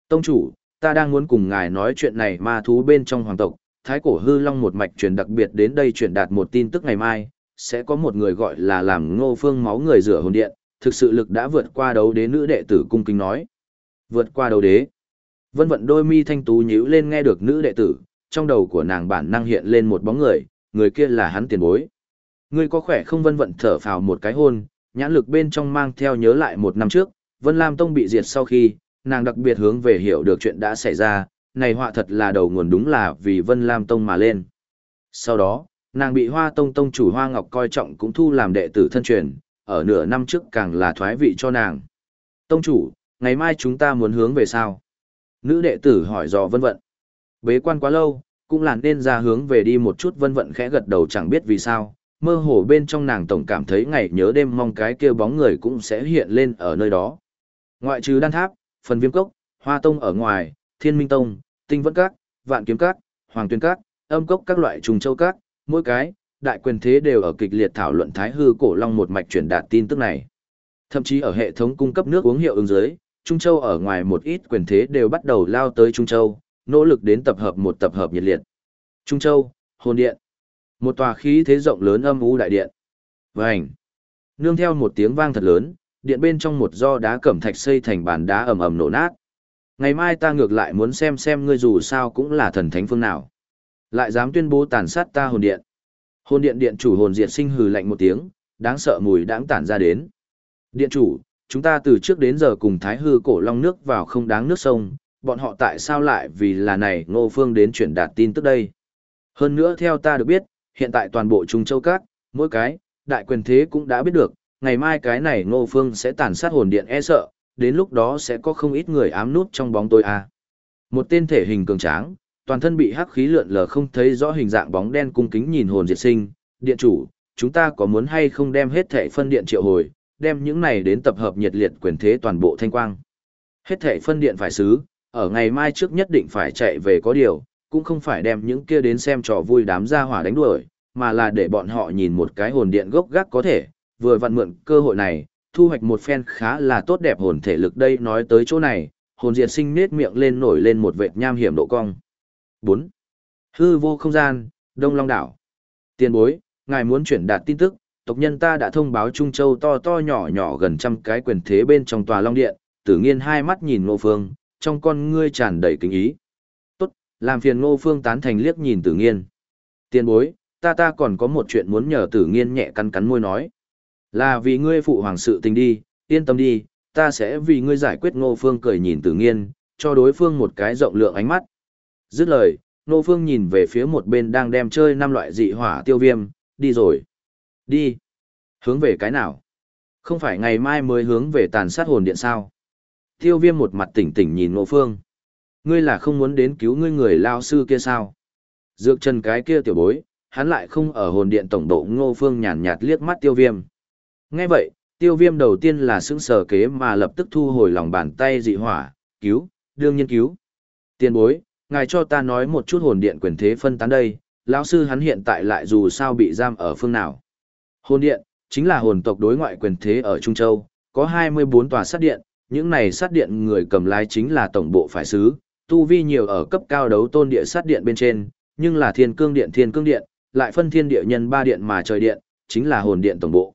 Tông chủ, ta đang muốn cùng ngài nói chuyện này ma thú bên trong hoàng tộc, thái cổ hư long một mạch truyền đặc biệt đến đây truyền đạt một tin tức ngày mai, sẽ có một người gọi là làm ngô phương máu người rửa hồn điện, thực sự lực đã vượt qua đấu đế nữ đệ tử cung kính nói. Vượt qua đấu đế. Vân vận đôi mi thanh tú nhíu lên nghe được nữ đệ tử, trong đầu của nàng bản năng hiện lên một bóng người, người kia là hắn tiền bối. Ngươi có khỏe không vân vận thở phào một cái hôn, nhãn lực bên trong mang theo nhớ lại một năm trước, Vân Lam Tông bị diệt sau khi, nàng đặc biệt hướng về hiểu được chuyện đã xảy ra, này họa thật là đầu nguồn đúng là vì Vân Lam Tông mà lên. Sau đó, nàng bị Hoa Tông Tông chủ Hoa Ngọc coi trọng cũng thu làm đệ tử thân truyền, ở nửa năm trước càng là thoái vị cho nàng. Tông chủ, ngày mai chúng ta muốn hướng về sao? Nữ đệ tử hỏi dò vân vận. Bế quan quá lâu, cũng là nên ra hướng về đi một chút vân vận khẽ gật đầu chẳng biết vì sao. Mơ hồ bên trong nàng tổng cảm thấy ngày nhớ đêm mong cái kia bóng người cũng sẽ hiện lên ở nơi đó. Ngoại trừ đan tháp, phần viêm cốc, hoa tông ở ngoài, thiên minh tông, tinh vẫn các, vạn kiếm các, hoàng tuyên các, âm cốc các loại trùng châu các, mỗi cái, đại quyền thế đều ở kịch liệt thảo luận thái hư cổ long một mạch truyền đạt tin tức này. Thậm chí ở hệ thống cung cấp nước uống hiệu ứng dưới, Trung Châu ở ngoài một ít quyền thế đều bắt đầu lao tới Trung Châu, nỗ lực đến tập hợp một tập hợp nhiệt liệt. Trung Châu, hồn điện. Một tòa khí thế rộng lớn âm u đại điện. Vành. Nương theo một tiếng vang thật lớn, điện bên trong một do đá cẩm thạch xây thành bàn đá ầm ầm nổ nát. Ngày mai ta ngược lại muốn xem xem ngươi dù sao cũng là thần thánh phương nào. Lại dám tuyên bố tàn sát ta hồn điện. Hồn điện điện chủ hồn diệt sinh hừ lạnh một tiếng, đáng sợ mùi đãng tản ra đến. Điện chủ, chúng ta từ trước đến giờ cùng thái hư cổ long nước vào không đáng nước sông, bọn họ tại sao lại vì là này ngô phương đến chuyển đạt tin tức đây. Hơn nữa theo ta được biết, hiện tại toàn bộ Trung Châu Các, mỗi cái, đại quyền thế cũng đã biết được, ngày mai cái này ngô phương sẽ tàn sát hồn điện e sợ, đến lúc đó sẽ có không ít người ám nút trong bóng tối à. Một tên thể hình cường tráng, toàn thân bị hắc khí lượn lờ không thấy rõ hình dạng bóng đen cung kính nhìn hồn diệt sinh, điện chủ, chúng ta có muốn hay không đem hết thể phân điện triệu hồi, đem những này đến tập hợp nhiệt liệt quyền thế toàn bộ thanh quang. Hết thể phân điện phải xứ, ở ngày mai trước nhất định phải chạy về có điều, cũng không phải đem những kia đến xem trò vui đám gia hỏa đánh đuổi, mà là để bọn họ nhìn một cái hồn điện gốc gác có thể, vừa vặn mượn cơ hội này, thu hoạch một phen khá là tốt đẹp hồn thể lực đây nói tới chỗ này, hồn diệt sinh nết miệng lên nổi lên một vệt nham hiểm độ cong. 4. Hư vô không gian, Đông Long đảo. Tiền bối, ngài muốn chuyển đạt tin tức, tộc nhân ta đã thông báo Trung Châu to to nhỏ nhỏ gần trăm cái quyền thế bên trong tòa Long Điện, tử nghiên hai mắt nhìn Ngô Phương, trong con ngươi tràn đầy kính ý. Tốt, làm phiền Ngô Phương tán thành liếc nhìn tử nghiên. tiên bối, ta ta còn có một chuyện muốn nhờ tử nghiên nhẹ cắn cắn môi nói. Là vì ngươi phụ hoàng sự tình đi, yên tâm đi, ta sẽ vì ngươi giải quyết Ngô Phương cười nhìn tử nghiên, cho đối phương một cái rộng lượng ánh mắt. Dứt lời, Ngô Phương nhìn về phía một bên đang đem chơi năm loại dị hỏa tiêu viêm, đi rồi. Đi. Hướng về cái nào? Không phải ngày mai mới hướng về tàn sát hồn điện sao? Tiêu viêm một mặt tỉnh tỉnh nhìn Ngô Phương. Ngươi là không muốn đến cứu ngươi người lao sư kia sao? Dược chân cái kia tiểu bối, hắn lại không ở hồn điện tổng độ Ngô Phương nhàn nhạt liếc mắt tiêu viêm. Nghe vậy, tiêu viêm đầu tiên là sững sờ kế mà lập tức thu hồi lòng bàn tay dị hỏa, cứu, đương nhiên cứu. Tiên bối, ngài cho ta nói một chút hồn điện quyền thế phân tán đây, lão sư hắn hiện tại lại dù sao bị giam ở phương nào. Hồn điện, chính là hồn tộc đối ngoại quyền thế ở Trung Châu, có 24 tòa sát điện, những này sát điện người cầm lái chính là tổng bộ phải sứ, tu vi nhiều ở cấp cao đấu tôn địa sát điện bên trên, nhưng là thiên cương điện thiên cương điện, lại phân thiên địa nhân ba điện mà trời điện, chính là hồn điện tổng bộ.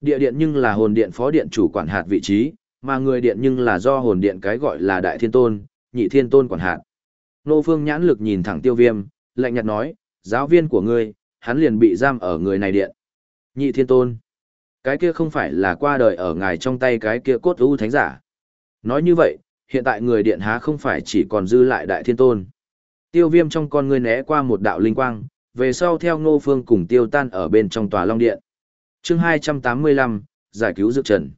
Địa điện nhưng là hồn điện phó điện chủ quản hạt vị trí, mà người điện nhưng là do hồn điện cái gọi là đại thiên tôn, nhị thiên tôn quản hạt. Nô Phương nhãn lực nhìn thẳng tiêu viêm, lạnh nhạt nói, giáo viên của ngươi, hắn liền bị giam ở người này điện. Nhị thiên tôn. Cái kia không phải là qua đời ở ngài trong tay cái kia cốt u thánh giả. Nói như vậy, hiện tại người điện há không phải chỉ còn dư lại đại thiên tôn. Tiêu viêm trong con ngươi né qua một đạo linh quang, về sau theo ngô phương cùng tiêu tan ở bên trong tòa long điện chương 285, giải cứu dược trần.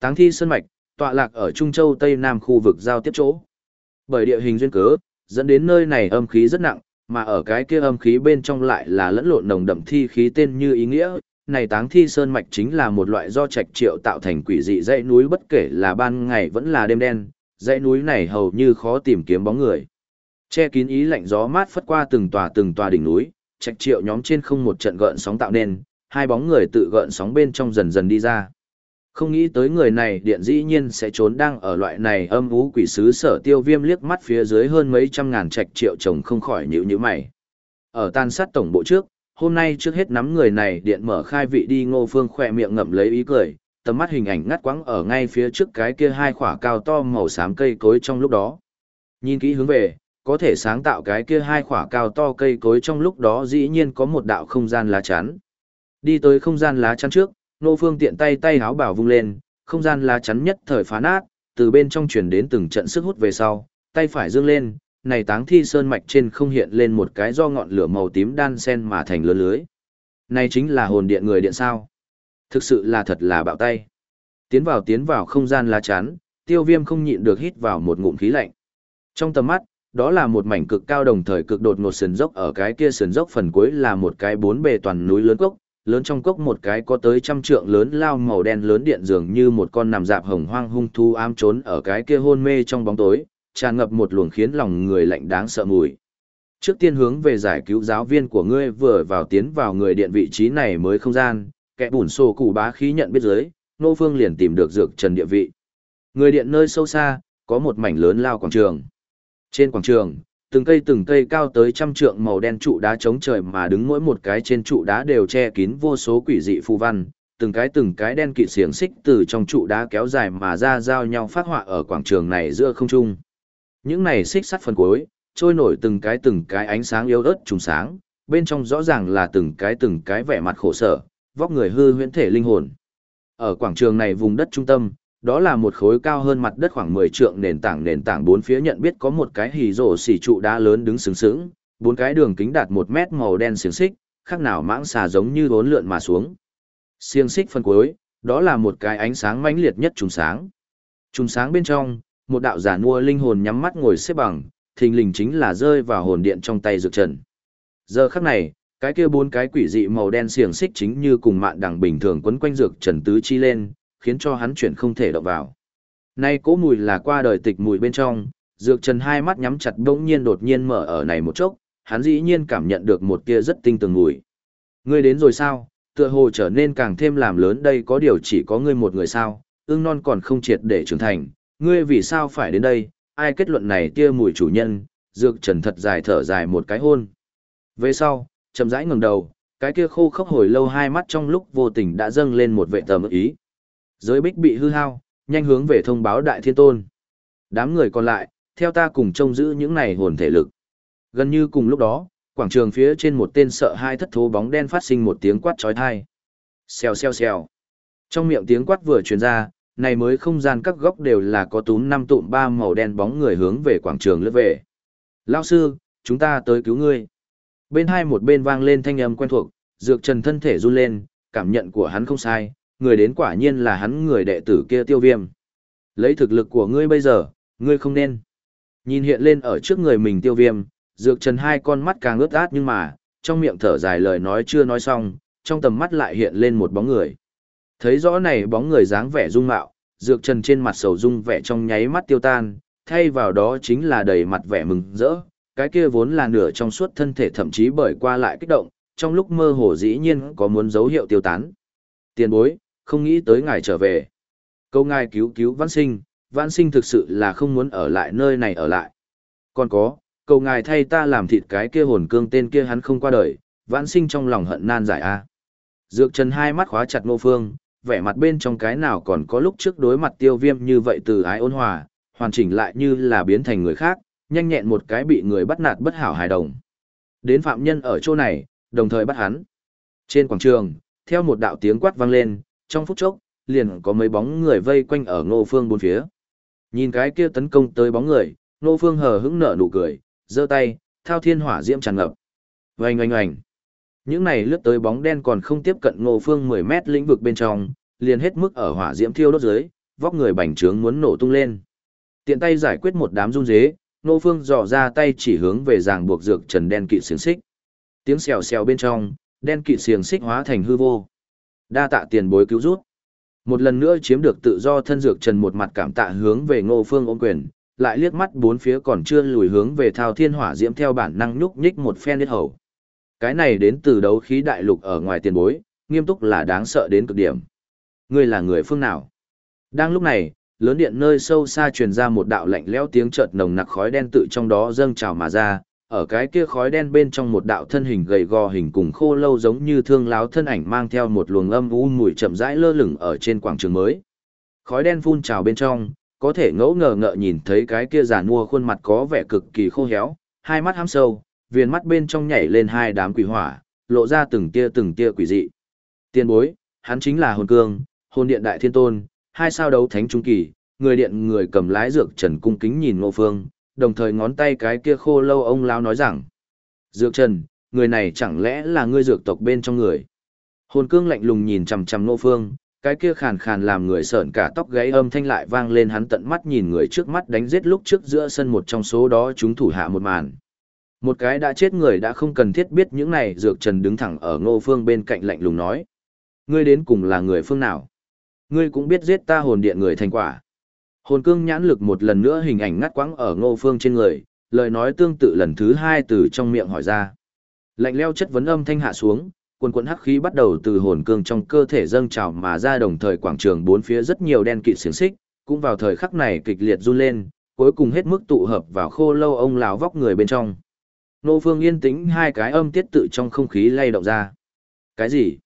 Táng thi sơn mạch, tọa lạc ở Trung Châu Tây Nam khu vực giao tiếp chỗ. Bởi địa hình duyên cớ, dẫn đến nơi này âm khí rất nặng, mà ở cái kia âm khí bên trong lại là lẫn lộn nồng đậm thi khí tên như ý nghĩa. Này táng thi sơn mạch chính là một loại do trạch triệu tạo thành quỷ dị dãy núi bất kể là ban ngày vẫn là đêm đen, dãy núi này hầu như khó tìm kiếm bóng người. Che kín ý lạnh gió mát phất qua từng tòa từng tòa đỉnh núi, trạch triệu nhóm trên không một trận gợn sóng tạo nên, hai bóng người tự gợn sóng bên trong dần dần đi ra. Không nghĩ tới người này điện dĩ nhiên sẽ trốn đang ở loại này âm ú quỷ sứ sở tiêu viêm liếc mắt phía dưới hơn mấy trăm ngàn trạch triệu chồng không khỏi nhíu nhíu mày. Ở tan sát tổng bộ trước, hôm nay trước hết nắm người này điện mở khai vị đi ngô phương khỏe miệng ngậm lấy ý cười, tầm mắt hình ảnh ngắt quãng ở ngay phía trước cái kia hai khỏa cao to màu xám cây cối trong lúc đó. Nhìn kỹ hướng về, có thể sáng tạo cái kia hai khỏa cao to cây cối trong lúc đó dĩ nhiên có một đạo không gian lá chắn. Đi tới không gian lá chắn trước, Ngô Phương tiện tay tay háo bảo vung lên, không gian lá chắn nhất thời phá nát, từ bên trong truyền đến từng trận sức hút về sau, tay phải dương lên, này táng thi sơn mạch trên không hiện lên một cái do ngọn lửa màu tím đan sen mà thành lớn lưới. Này chính là hồn điện người điện sao? Thực sự là thật là bạo tay. Tiến vào tiến vào không gian lá chắn, tiêu viêm không nhịn được hít vào một ngụm khí lạnh. Trong tầm mắt, đó là một mảnh cực cao đồng thời cực đột ngột sườn dốc ở cái kia sườn dốc phần cuối là một cái bốn bề toàn núi lớn cốc, lớn trong cốc một cái có tới trăm trượng lớn lao màu đen lớn điện dường như một con nằm dạp hồng hoang hung thu ám trốn ở cái kia hôn mê trong bóng tối, tràn ngập một luồng khiến lòng người lạnh đáng sợ mùi. Trước tiên hướng về giải cứu giáo viên của ngươi vừa vào tiến vào người điện vị trí này mới không gian, kẻ bùn sổ cụ bá khí nhận biết giới, nô phương liền tìm được dược trần địa vị. Người điện nơi sâu xa, có một mảnh lớn lao quảng trường. Trên quảng trường, từng cây từng cây cao tới trăm trượng màu đen trụ đá chống trời mà đứng mỗi một cái trên trụ đá đều che kín vô số quỷ dị phù văn, từng cái từng cái đen kịt xiềng xích từ trong trụ đá kéo dài mà ra giao nhau phát họa ở quảng trường này giữa không trung. Những này xích sắt phần cuối, trôi nổi từng cái từng cái ánh sáng yếu ớt trùng sáng, bên trong rõ ràng là từng cái từng cái vẻ mặt khổ sở, vóc người hư huyễn thể linh hồn. Ở quảng trường này vùng đất trung tâm, đó là một khối cao hơn mặt đất khoảng 10 trượng nền tảng nền tảng bốn phía nhận biết có một cái hì rổ xỉ trụ đá lớn đứng sướng sướng, bốn cái đường kính đạt một mét màu đen xiềng xích, khác nào mãng xà giống như bốn lượn mà xuống. Xiềng xích phân cuối, đó là một cái ánh sáng mãnh liệt nhất trùng sáng. Trùng sáng bên trong, một đạo giả mua linh hồn nhắm mắt ngồi xếp bằng, thình lình chính là rơi vào hồn điện trong tay dược trần. Giờ khắc này, cái kia bốn cái quỷ dị màu đen xiềng xích chính như cùng mạn đằng bình thường quấn quanh dược trần tứ chi lên, khiến cho hắn chuyển không thể động vào. Nay cố mùi là qua đời tịch mùi bên trong, Dược Trần hai mắt nhắm chặt bỗng nhiên đột nhiên mở ở này một chốc, hắn dĩ nhiên cảm nhận được một tia rất tinh tường mùi. Ngươi đến rồi sao? Tựa hồ trở nên càng thêm làm lớn đây có điều chỉ có ngươi một người sao? Ưng non còn không triệt để trưởng thành, ngươi vì sao phải đến đây? Ai kết luận này tia mùi chủ nhân? Dược Trần thật dài thở dài một cái hôn. Về sau, chậm rãi ngẩng đầu, cái kia khô khốc hồi lâu hai mắt trong lúc vô tình đã dâng lên một vệ tầm ý. Giới bích bị hư hao, nhanh hướng về thông báo đại thiên tôn. Đám người còn lại, theo ta cùng trông giữ những này hồn thể lực. Gần như cùng lúc đó, quảng trường phía trên một tên sợ hai thất thố bóng đen phát sinh một tiếng quát trói thai. Xèo xèo xèo. Trong miệng tiếng quát vừa truyền ra, này mới không gian các góc đều là có túm năm tụm ba màu đen bóng người hướng về quảng trường lướt về. Lao sư, chúng ta tới cứu ngươi. Bên hai một bên vang lên thanh âm quen thuộc, dược trần thân thể run lên, cảm nhận của hắn không sai, người đến quả nhiên là hắn người đệ tử kia tiêu viêm. Lấy thực lực của ngươi bây giờ, ngươi không nên. Nhìn hiện lên ở trước người mình tiêu viêm, dược trần hai con mắt càng ướt át nhưng mà, trong miệng thở dài lời nói chưa nói xong, trong tầm mắt lại hiện lên một bóng người. Thấy rõ này bóng người dáng vẻ dung mạo, dược trần trên mặt sầu dung vẻ trong nháy mắt tiêu tan, thay vào đó chính là đầy mặt vẻ mừng rỡ, cái kia vốn là nửa trong suốt thân thể thậm chí bởi qua lại kích động, trong lúc mơ hồ dĩ nhiên có muốn dấu hiệu tiêu tán. Tiền bối, không nghĩ tới ngài trở về. Câu ngài cứu cứu văn sinh, văn sinh thực sự là không muốn ở lại nơi này ở lại. Còn có, cầu ngài thay ta làm thịt cái kia hồn cương tên kia hắn không qua đời, vãn sinh trong lòng hận nan giải a. Dược Trần hai mắt khóa chặt Ngô Phương, vẻ mặt bên trong cái nào còn có lúc trước đối mặt tiêu viêm như vậy từ ái ôn hòa, hoàn chỉnh lại như là biến thành người khác, nhanh nhẹn một cái bị người bắt nạt bất hảo hài đồng. Đến phạm nhân ở chỗ này, đồng thời bắt hắn. Trên quảng trường, theo một đạo tiếng quát vang lên, trong phút chốc, liền có mấy bóng người vây quanh ở ngô phương bốn phía. Nhìn cái kia tấn công tới bóng người, ngô phương hờ hững nở nụ cười, giơ tay, thao thiên hỏa diễm tràn ngập. Oanh oanh oanh. Những này lướt tới bóng đen còn không tiếp cận ngô phương 10 mét lĩnh vực bên trong, liền hết mức ở hỏa diễm thiêu đốt dưới, vóc người bành trướng muốn nổ tung lên. Tiện tay giải quyết một đám run dế, Ngô Phương dò ra tay chỉ hướng về ràng buộc dược trần đen kỵ xiềng xích. Tiếng xèo xèo bên trong, đen kỵ xiềng xích hóa thành hư vô. Đa tạ tiền bối cứu rút. Một lần nữa chiếm được tự do thân dược trần một mặt cảm tạ hướng về Ngô Phương ôm quyền, lại liếc mắt bốn phía còn chưa lùi hướng về thao thiên hỏa diễm theo bản năng nhúc nhích một phen đít hầu. Cái này đến từ đấu khí đại lục ở ngoài tiền bối, nghiêm túc là đáng sợ đến cực điểm. Ngươi là người phương nào? Đang lúc này, lớn điện nơi sâu xa truyền ra một đạo lạnh lẽo tiếng chợt nồng nặc khói đen tự trong đó dâng trào mà ra, ở cái kia khói đen bên trong một đạo thân hình gầy gò hình cùng khô lâu giống như thương láo thân ảnh mang theo một luồng âm u mùi chậm rãi lơ lửng ở trên quảng trường mới. Khói đen phun trào bên trong, có thể ngẫu ngờ ngợ nhìn thấy cái kia giàn mua khuôn mặt có vẻ cực kỳ khô héo, hai mắt hăm sâu, viền mắt bên trong nhảy lên hai đám quỷ hỏa, lộ ra từng tia từng tia quỷ dị. Tiên bối, hắn chính là hồn cương, hồn điện đại thiên tôn, hai sao đấu thánh trung kỳ, người điện người cầm lái dược trần cung kính nhìn ngô phương, đồng thời ngón tay cái kia khô lâu ông lão nói rằng. Dược trần, người này chẳng lẽ là ngươi dược tộc bên trong người. Hồn cương lạnh lùng nhìn chằm chằm ngô phương, cái kia khàn khàn làm người sợn cả tóc gáy âm thanh lại vang lên hắn tận mắt nhìn người trước mắt đánh giết lúc trước giữa sân một trong số đó chúng thủ hạ một màn. Một cái đã chết người đã không cần thiết biết những này dược trần đứng thẳng ở ngô phương bên cạnh lạnh lùng nói. Ngươi đến cùng là người phương nào? Ngươi cũng biết giết ta hồn điện người thành quả. Hồn cương nhãn lực một lần nữa hình ảnh ngắt quãng ở ngô phương trên người, lời nói tương tự lần thứ hai từ trong miệng hỏi ra. Lạnh leo chất vấn âm thanh hạ xuống, quần quần hắc khí bắt đầu từ hồn cương trong cơ thể dâng trào mà ra đồng thời quảng trường bốn phía rất nhiều đen kịt xiềng xích, cũng vào thời khắc này kịch liệt run lên, cuối cùng hết mức tụ hợp vào khô lâu ông lão vóc người bên trong. Nô Phương yên tĩnh hai cái âm tiết tự trong không khí lay động ra. Cái gì?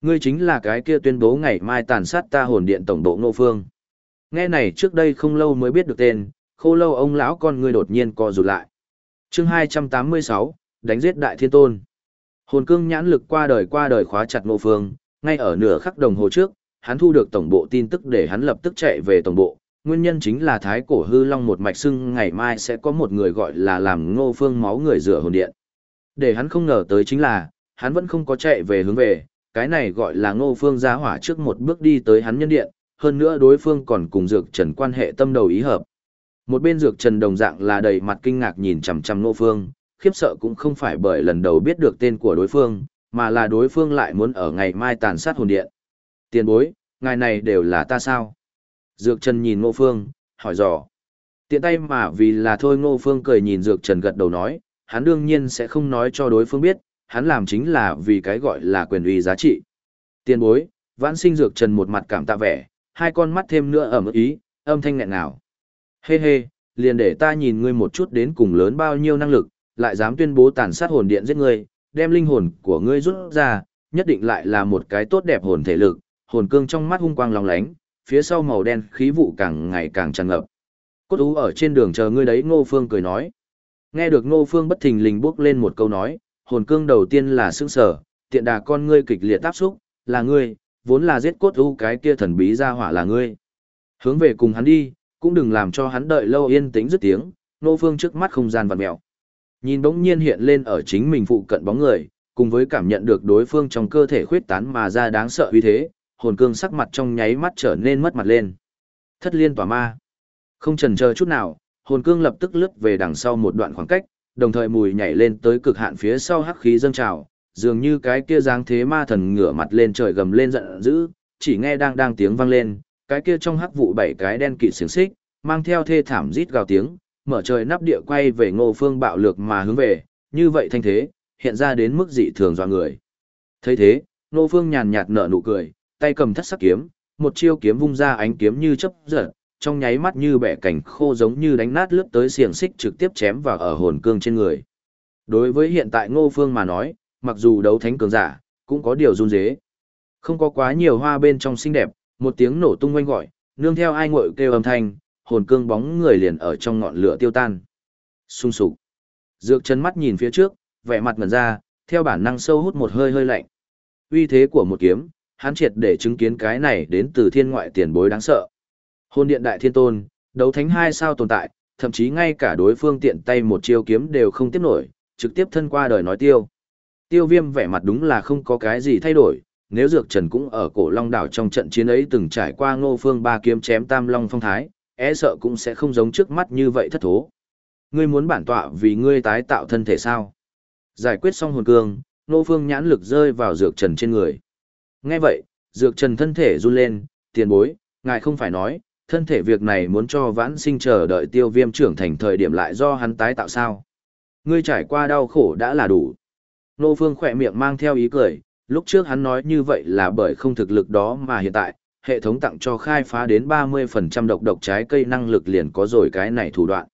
Ngươi chính là cái kia tuyên bố ngày mai tàn sát ta hồn điện tổng bộ Nô Phương. Nghe này trước đây không lâu mới biết được tên, khô lâu ông lão con ngươi đột nhiên co rụt lại. chương 286, đánh giết đại thiên tôn. Hồn cương nhãn lực qua đời qua đời khóa chặt Nô Phương, ngay ở nửa khắc đồng hồ trước, hắn thu được tổng bộ tin tức để hắn lập tức chạy về tổng bộ. Nguyên nhân chính là thái cổ hư long một mạch xưng ngày mai sẽ có một người gọi là làm Ngô Phương máu người rửa hồn điện. Để hắn không ngờ tới chính là, hắn vẫn không có chạy về hướng về, cái này gọi là Ngô Phương giá hỏa trước một bước đi tới hắn nhân điện, hơn nữa đối phương còn cùng Dược Trần quan hệ tâm đầu ý hợp. Một bên Dược Trần đồng dạng là đầy mặt kinh ngạc nhìn chằm chằm Ngô Phương, khiếp sợ cũng không phải bởi lần đầu biết được tên của đối phương, mà là đối phương lại muốn ở ngày mai tàn sát hồn điện. Tiền bối, ngài này đều là ta sao? Dược Trần nhìn Ngô Phương, hỏi dò. Tiện tay mà vì là thôi ngô phương cười nhìn dược trần gật đầu nói, hắn đương nhiên sẽ không nói cho đối phương biết, hắn làm chính là vì cái gọi là quyền uy giá trị. Tiên bối, vãn sinh dược trần một mặt cảm tạ vẻ, hai con mắt thêm nữa ở ý, âm thanh nghẹn nào. Hê hê, liền để ta nhìn ngươi một chút đến cùng lớn bao nhiêu năng lực, lại dám tuyên bố tàn sát hồn điện giết ngươi, đem linh hồn của ngươi rút ra, nhất định lại là một cái tốt đẹp hồn thể lực, hồn cương trong mắt hung quang long lánh, phía sau màu đen khí vụ càng ngày càng tràn ngập. Cốt ú ở trên đường chờ ngươi đấy Ngô Phương cười nói. Nghe được Ngô Phương bất thình lình bước lên một câu nói, hồn cương đầu tiên là sững sở tiện đà con ngươi kịch liệt tác xúc, là ngươi, vốn là giết cốt ú cái kia thần bí ra hỏa là ngươi. Hướng về cùng hắn đi, cũng đừng làm cho hắn đợi lâu yên tĩnh dứt tiếng, Ngô Phương trước mắt không gian vặn mèo. Nhìn bỗng nhiên hiện lên ở chính mình phụ cận bóng người, cùng với cảm nhận được đối phương trong cơ thể khuyết tán mà ra đáng sợ uy thế, hồn cương sắc mặt trong nháy mắt trở nên mất mặt lên. Thất liên tỏa ma. Không chần chờ chút nào, hồn cương lập tức lướt về đằng sau một đoạn khoảng cách, đồng thời mùi nhảy lên tới cực hạn phía sau hắc khí dâng trào, dường như cái kia dáng thế ma thần ngửa mặt lên trời gầm lên giận dữ, chỉ nghe đang đang tiếng vang lên, cái kia trong hắc vụ bảy cái đen kịt xiềng xích, mang theo thê thảm rít gào tiếng, mở trời nắp địa quay về Ngô Phương bạo lược mà hướng về, như vậy thanh thế, hiện ra đến mức dị thường dọa người. Thấy thế, Ngô Phương nhàn nhạt nở nụ cười, tay cầm thất sắc kiếm, một chiêu kiếm vung ra ánh kiếm như chớp giật, trong nháy mắt như bẻ cảnh khô giống như đánh nát lướt tới xiềng xích trực tiếp chém vào ở hồn cương trên người. Đối với hiện tại Ngô Phương mà nói, mặc dù đấu thánh cường giả, cũng có điều run rế. Không có quá nhiều hoa bên trong xinh đẹp, một tiếng nổ tung quanh gọi, nương theo ai ngội kêu âm thanh, hồn cương bóng người liền ở trong ngọn lửa tiêu tan. Xung sục. Dược chân mắt nhìn phía trước, vẻ mặt ngẩn ra, theo bản năng sâu hút một hơi hơi lạnh. Uy thế của một kiếm, hắn triệt để chứng kiến cái này đến từ thiên ngoại tiền bối đáng sợ. hôn điện đại thiên tôn, đấu thánh hai sao tồn tại, thậm chí ngay cả đối phương tiện tay một chiêu kiếm đều không tiếp nổi, trực tiếp thân qua đời nói tiêu. Tiêu viêm vẻ mặt đúng là không có cái gì thay đổi, nếu Dược Trần cũng ở cổ Long đảo trong trận chiến ấy từng trải qua ngô phương ba kiếm chém tam long phong thái, e sợ cũng sẽ không giống trước mắt như vậy thất thố. Ngươi muốn bản tọa vì ngươi tái tạo thân thể sao? Giải quyết xong hồn cương, ngô phương nhãn lực rơi vào Dược Trần trên người. Nghe vậy, Dược Trần thân thể run lên, tiền bối, ngài không phải nói, thân thể việc này muốn cho vãn sinh chờ đợi tiêu viêm trưởng thành thời điểm lại do hắn tái tạo sao. Ngươi trải qua đau khổ đã là đủ. Nô Phương khỏe miệng mang theo ý cười, lúc trước hắn nói như vậy là bởi không thực lực đó mà hiện tại, hệ thống tặng cho khai phá đến 30% độc độc trái cây năng lực liền có rồi cái này thủ đoạn.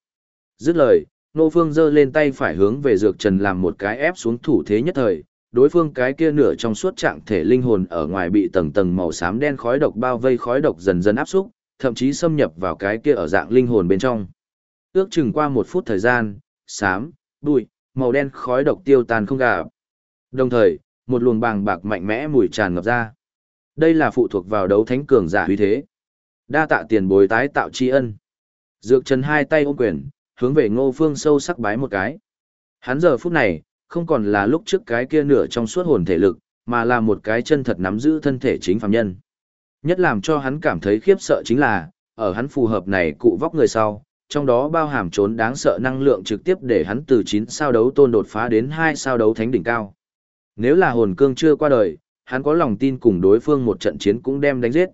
Dứt lời, Nô Phương giơ lên tay phải hướng về Dược Trần làm một cái ép xuống thủ thế nhất thời, đối phương cái kia nửa trong suốt trạng thể linh hồn ở ngoài bị tầng tầng màu xám đen khói độc bao vây khói độc dần dần áp xúc, thậm chí xâm nhập vào cái kia ở dạng linh hồn bên trong. Ước chừng qua một phút thời gian, xám, bụi, màu đen khói độc tiêu tan không gặp. Đồng thời, một luồng bàng bạc mạnh mẽ mùi tràn ngập ra. Đây là phụ thuộc vào đấu thánh cường giả uy thế. Đa tạ tiền bồi tái tạo tri ân. Dược Trần hai tay ôm quyền, hướng về Ngô Phương sâu sắc bái một cái. Hắn giờ phút này, không còn là lúc trước cái kia nửa trong suốt hồn thể lực, mà là một cái chân thật nắm giữ thân thể chính phàm nhân. Nhất làm cho hắn cảm thấy khiếp sợ chính là, ở hắn phù hợp này cụ vóc người sau, trong đó bao hàm trốn đáng sợ năng lượng trực tiếp để hắn từ 9 sao đấu tôn đột phá đến 2 sao đấu thánh đỉnh cao. Nếu là hồn cương chưa qua đời, hắn có lòng tin cùng đối phương một trận chiến cũng đem đánh giết.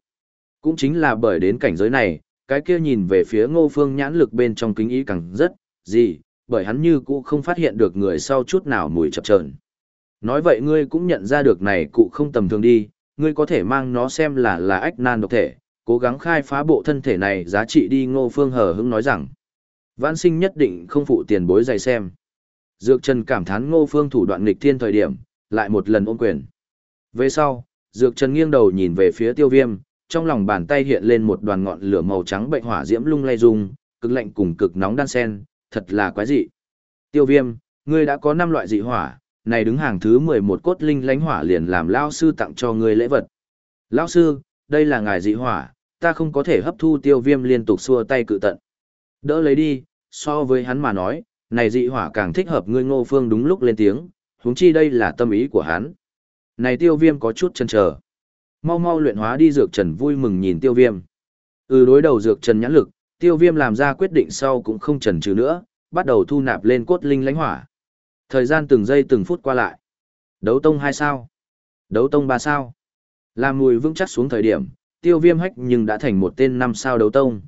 Cũng chính là bởi đến cảnh giới này, cái kia nhìn về phía ngô phương nhãn lực bên trong kính ý càng rất, gì, bởi hắn như cũ không phát hiện được người sau chút nào mùi chập trờn. Nói vậy ngươi cũng nhận ra được này cụ không tầm thường đi, ngươi có thể mang nó xem là là ách nan độc thể, cố gắng khai phá bộ thân thể này giá trị đi ngô phương hờ hững nói rằng. Vãn sinh nhất định không phụ tiền bối dày xem. Dược Trần cảm thán ngô phương thủ đoạn nghịch thiên thời điểm, lại một lần ôm quyền. Về sau, Dược Trần nghiêng đầu nhìn về phía tiêu viêm, trong lòng bàn tay hiện lên một đoàn ngọn lửa màu trắng bệnh hỏa diễm lung lay rung, cực lạnh cùng cực nóng đan sen, thật là quái dị. Tiêu viêm, ngươi đã có 5 loại dị hỏa, này đứng hàng thứ 11 cốt linh lánh hỏa liền làm lao sư tặng cho ngươi lễ vật. Lao sư, đây là ngài dị hỏa, ta không có thể hấp thu tiêu viêm liên tục xua tay cự tận. Đỡ lấy đi, so với hắn mà nói, này dị hỏa càng thích hợp ngươi ngô phương đúng lúc lên tiếng, huống chi đây là tâm ý của hắn. Này tiêu viêm có chút chân chờ. Mau mau luyện hóa đi dược trần vui mừng nhìn tiêu viêm. Ừ đối đầu dược trần nhãn lực, tiêu viêm làm ra quyết định sau cũng không chần chừ nữa, bắt đầu thu nạp lên cốt linh lánh hỏa. Thời gian từng giây từng phút qua lại. Đấu tông 2 sao? Đấu tông 3 sao? Làm mùi vững chắc xuống thời điểm, tiêu viêm hách nhưng đã thành một tên 5 sao đấu tông.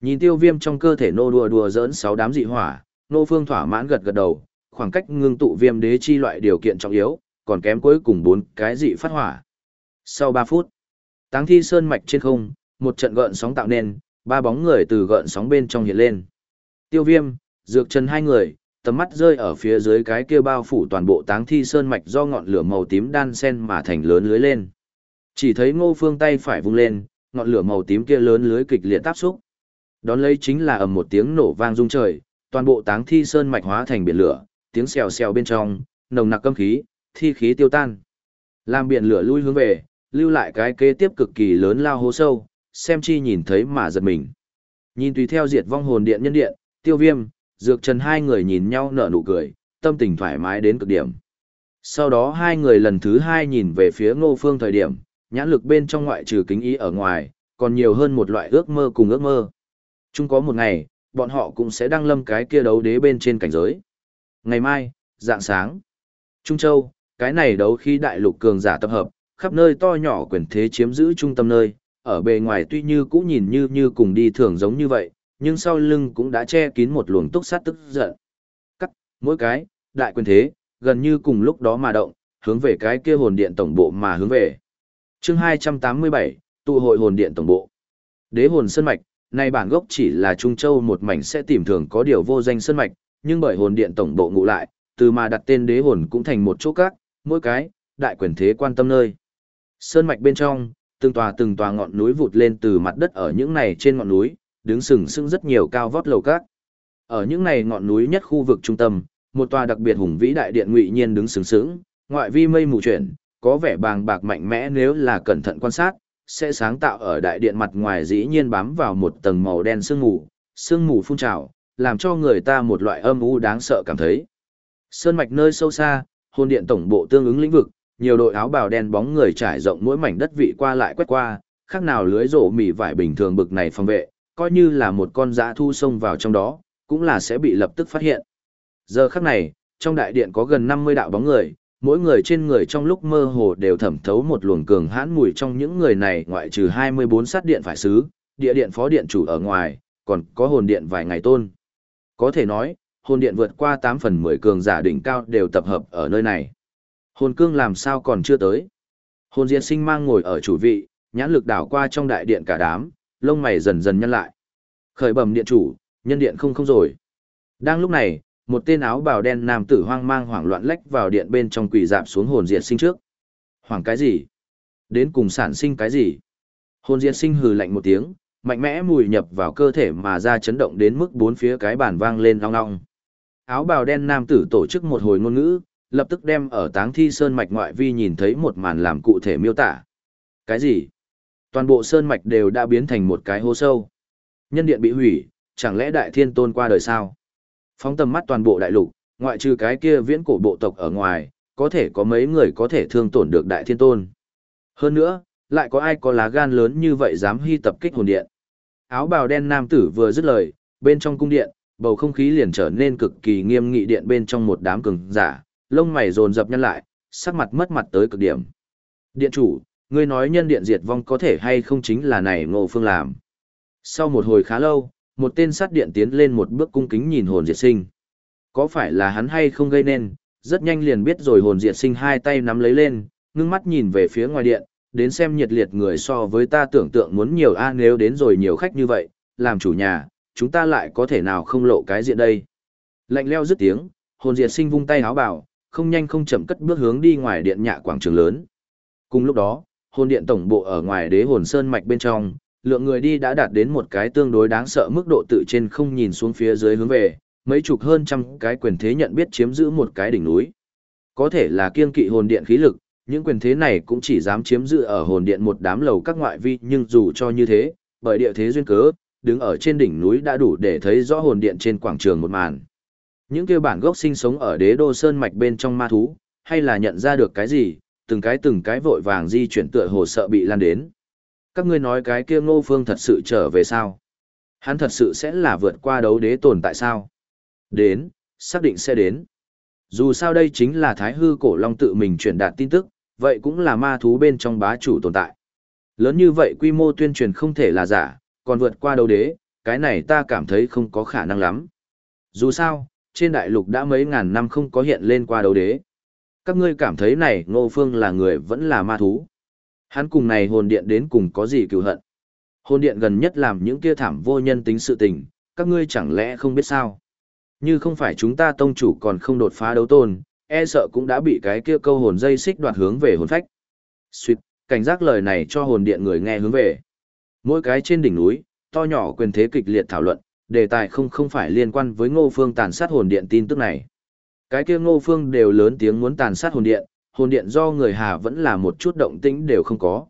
Nhìn tiêu viêm trong cơ thể nô đùa đùa dỡn sáu đám dị hỏa, nô phương thỏa mãn gật gật đầu, khoảng cách ngưng tụ viêm đế chi loại điều kiện trọng yếu, còn kém cuối cùng bốn cái dị phát hỏa. Sau 3 phút, táng thi sơn mạch trên không, một trận gợn sóng tạo nên, ba bóng người từ gợn sóng bên trong hiện lên. Tiêu viêm, dược chân hai người, tầm mắt rơi ở phía dưới cái kia bao phủ toàn bộ táng thi sơn mạch do ngọn lửa màu tím đan sen mà thành lớn lưới lên. Chỉ thấy ngô phương tay phải vung lên, ngọn lửa màu tím kia lớn lưới kịch liệt táp xúc. Đón lấy chính là ầm một tiếng nổ vang rung trời, toàn bộ táng thi sơn mạch hóa thành biển lửa, tiếng xèo xèo bên trong, nồng nặc câm khí, thi khí tiêu tan. Làm biển lửa lui hướng về, lưu lại cái kế tiếp cực kỳ lớn lao hố sâu, xem chi nhìn thấy mà giật mình. Nhìn tùy theo diệt vong hồn điện nhân điện, tiêu viêm, dược trần hai người nhìn nhau nở nụ cười, tâm tình thoải mái đến cực điểm. Sau đó hai người lần thứ hai nhìn về phía ngô phương thời điểm, nhãn lực bên trong ngoại trừ kính ý ở ngoài, còn nhiều hơn một loại ước mơ cùng ước mơ. Chung có một ngày, bọn họ cũng sẽ đăng lâm cái kia đấu đế bên trên cảnh giới. Ngày mai, dạng sáng. Trung Châu, cái này đấu khi đại lục cường giả tập hợp, khắp nơi to nhỏ quyền thế chiếm giữ trung tâm nơi, ở bề ngoài tuy như cũ nhìn như như cùng đi thường giống như vậy, nhưng sau lưng cũng đã che kín một luồng túc sát tức giận. Cắt, mỗi cái, đại quyền thế, gần như cùng lúc đó mà động, hướng về cái kia hồn điện tổng bộ mà hướng về. chương 287, tụ hội hồn điện tổng bộ. Đế hồn sơn mạch, này bản gốc chỉ là Trung Châu một mảnh sẽ tìm thường có điều vô danh sơn mạch, nhưng bởi hồn điện tổng bộ ngụ lại, từ mà đặt tên đế hồn cũng thành một chỗ các, mỗi cái, đại quyền thế quan tâm nơi. Sơn mạch bên trong, từng tòa từng tòa ngọn núi vụt lên từ mặt đất ở những này trên ngọn núi, đứng sừng sững rất nhiều cao vót lầu các. Ở những này ngọn núi nhất khu vực trung tâm, một tòa đặc biệt hùng vĩ đại điện ngụy nhiên đứng sừng sững, ngoại vi mây mù chuyển, có vẻ bàng bạc mạnh mẽ nếu là cẩn thận quan sát, sẽ sáng tạo ở đại điện mặt ngoài dĩ nhiên bám vào một tầng màu đen sương mù, sương mù phun trào, làm cho người ta một loại âm u đáng sợ cảm thấy. Sơn mạch nơi sâu xa, hồn điện tổng bộ tương ứng lĩnh vực, nhiều đội áo bào đen bóng người trải rộng mỗi mảnh đất vị qua lại quét qua, khác nào lưới rổ mỉ vải bình thường bực này phòng vệ, coi như là một con dã thu xông vào trong đó, cũng là sẽ bị lập tức phát hiện. Giờ khắc này, trong đại điện có gần 50 đạo bóng người, mỗi người trên người trong lúc mơ hồ đều thẩm thấu một luồng cường hãn mùi trong những người này ngoại trừ 24 sát điện phải xứ, địa điện phó điện chủ ở ngoài, còn có hồn điện vài ngày tôn. Có thể nói, hồn điện vượt qua 8 phần 10 cường giả đỉnh cao đều tập hợp ở nơi này. Hồn cương làm sao còn chưa tới. Hồn diệt sinh mang ngồi ở chủ vị, nhãn lực đảo qua trong đại điện cả đám, lông mày dần dần nhăn lại. Khởi bẩm điện chủ, nhân điện không không rồi. Đang lúc này, một tên áo bào đen nam tử hoang mang hoảng loạn lách vào điện bên trong quỳ dạp xuống hồn diệt sinh trước. Hoảng cái gì? Đến cùng sản sinh cái gì? Hồn diệt sinh hừ lạnh một tiếng, mạnh mẽ mùi nhập vào cơ thể mà ra chấn động đến mức bốn phía cái bàn vang lên long long. Áo bào đen nam tử tổ chức một hồi ngôn ngữ, lập tức đem ở táng thi sơn mạch ngoại vi nhìn thấy một màn làm cụ thể miêu tả. Cái gì? Toàn bộ sơn mạch đều đã biến thành một cái hố sâu. Nhân điện bị hủy, chẳng lẽ đại thiên tôn qua đời sao? Phóng tầm mắt toàn bộ đại lục, ngoại trừ cái kia viễn cổ bộ tộc ở ngoài, có thể có mấy người có thể thương tổn được đại thiên tôn. Hơn nữa, lại có ai có lá gan lớn như vậy dám hy tập kích hồn điện. Áo bào đen nam tử vừa dứt lời, bên trong cung điện, bầu không khí liền trở nên cực kỳ nghiêm nghị điện bên trong một đám cường giả, lông mày dồn dập nhăn lại, sắc mặt mất mặt tới cực điểm. Điện chủ, ngươi nói nhân điện diệt vong có thể hay không chính là này ngô phương làm. Sau một hồi khá lâu, một tên sát điện tiến lên một bước cung kính nhìn hồn diệt sinh. Có phải là hắn hay không gây nên, rất nhanh liền biết rồi hồn diệt sinh hai tay nắm lấy lên, ngưng mắt nhìn về phía ngoài điện, đến xem nhiệt liệt người so với ta tưởng tượng muốn nhiều a nếu đến rồi nhiều khách như vậy, làm chủ nhà, chúng ta lại có thể nào không lộ cái diện đây. Lạnh leo dứt tiếng, hồn diệt sinh vung tay háo bảo, không nhanh không chậm cất bước hướng đi ngoài điện nhạ quảng trường lớn. Cùng lúc đó, hồn điện tổng bộ ở ngoài đế hồn sơn mạch bên trong, lượng người đi đã đạt đến một cái tương đối đáng sợ mức độ tự trên không nhìn xuống phía dưới hướng về, mấy chục hơn trăm cái quyền thế nhận biết chiếm giữ một cái đỉnh núi. Có thể là kiên kỵ hồn điện khí lực, những quyền thế này cũng chỉ dám chiếm giữ ở hồn điện một đám lầu các ngoại vi nhưng dù cho như thế, bởi địa thế duyên cớ, đứng ở trên đỉnh núi đã đủ để thấy rõ hồn điện trên quảng trường một màn. Những kêu bản gốc sinh sống ở đế đô sơn mạch bên trong ma thú, hay là nhận ra được cái gì, từng cái từng cái vội vàng di chuyển tựa hồ sợ bị lan đến. Các ngươi nói cái kia ngô phương thật sự trở về sao? Hắn thật sự sẽ là vượt qua đấu đế tồn tại sao? Đến, xác định sẽ đến. Dù sao đây chính là thái hư cổ long tự mình truyền đạt tin tức, vậy cũng là ma thú bên trong bá chủ tồn tại. Lớn như vậy quy mô tuyên truyền không thể là giả, còn vượt qua đấu đế, cái này ta cảm thấy không có khả năng lắm. Dù sao, trên đại lục đã mấy ngàn năm không có hiện lên qua đấu đế. Các ngươi cảm thấy này ngô phương là người vẫn là ma thú. Hắn cùng này hồn điện đến cùng có gì cựu hận. Hồn điện gần nhất làm những kia thảm vô nhân tính sự tình, các ngươi chẳng lẽ không biết sao. Như không phải chúng ta tông chủ còn không đột phá đấu tôn, e sợ cũng đã bị cái kia câu hồn dây xích đoạt hướng về hồn phách. Xuyệt, cảnh giác lời này cho hồn điện người nghe hướng về. Mỗi cái trên đỉnh núi, to nhỏ quyền thế kịch liệt thảo luận, đề tài không không phải liên quan với ngô phương tàn sát hồn điện tin tức này. Cái kia ngô phương đều lớn tiếng muốn tàn sát hồn điện, hồn điện do người Hà vẫn là một chút động tĩnh đều không có.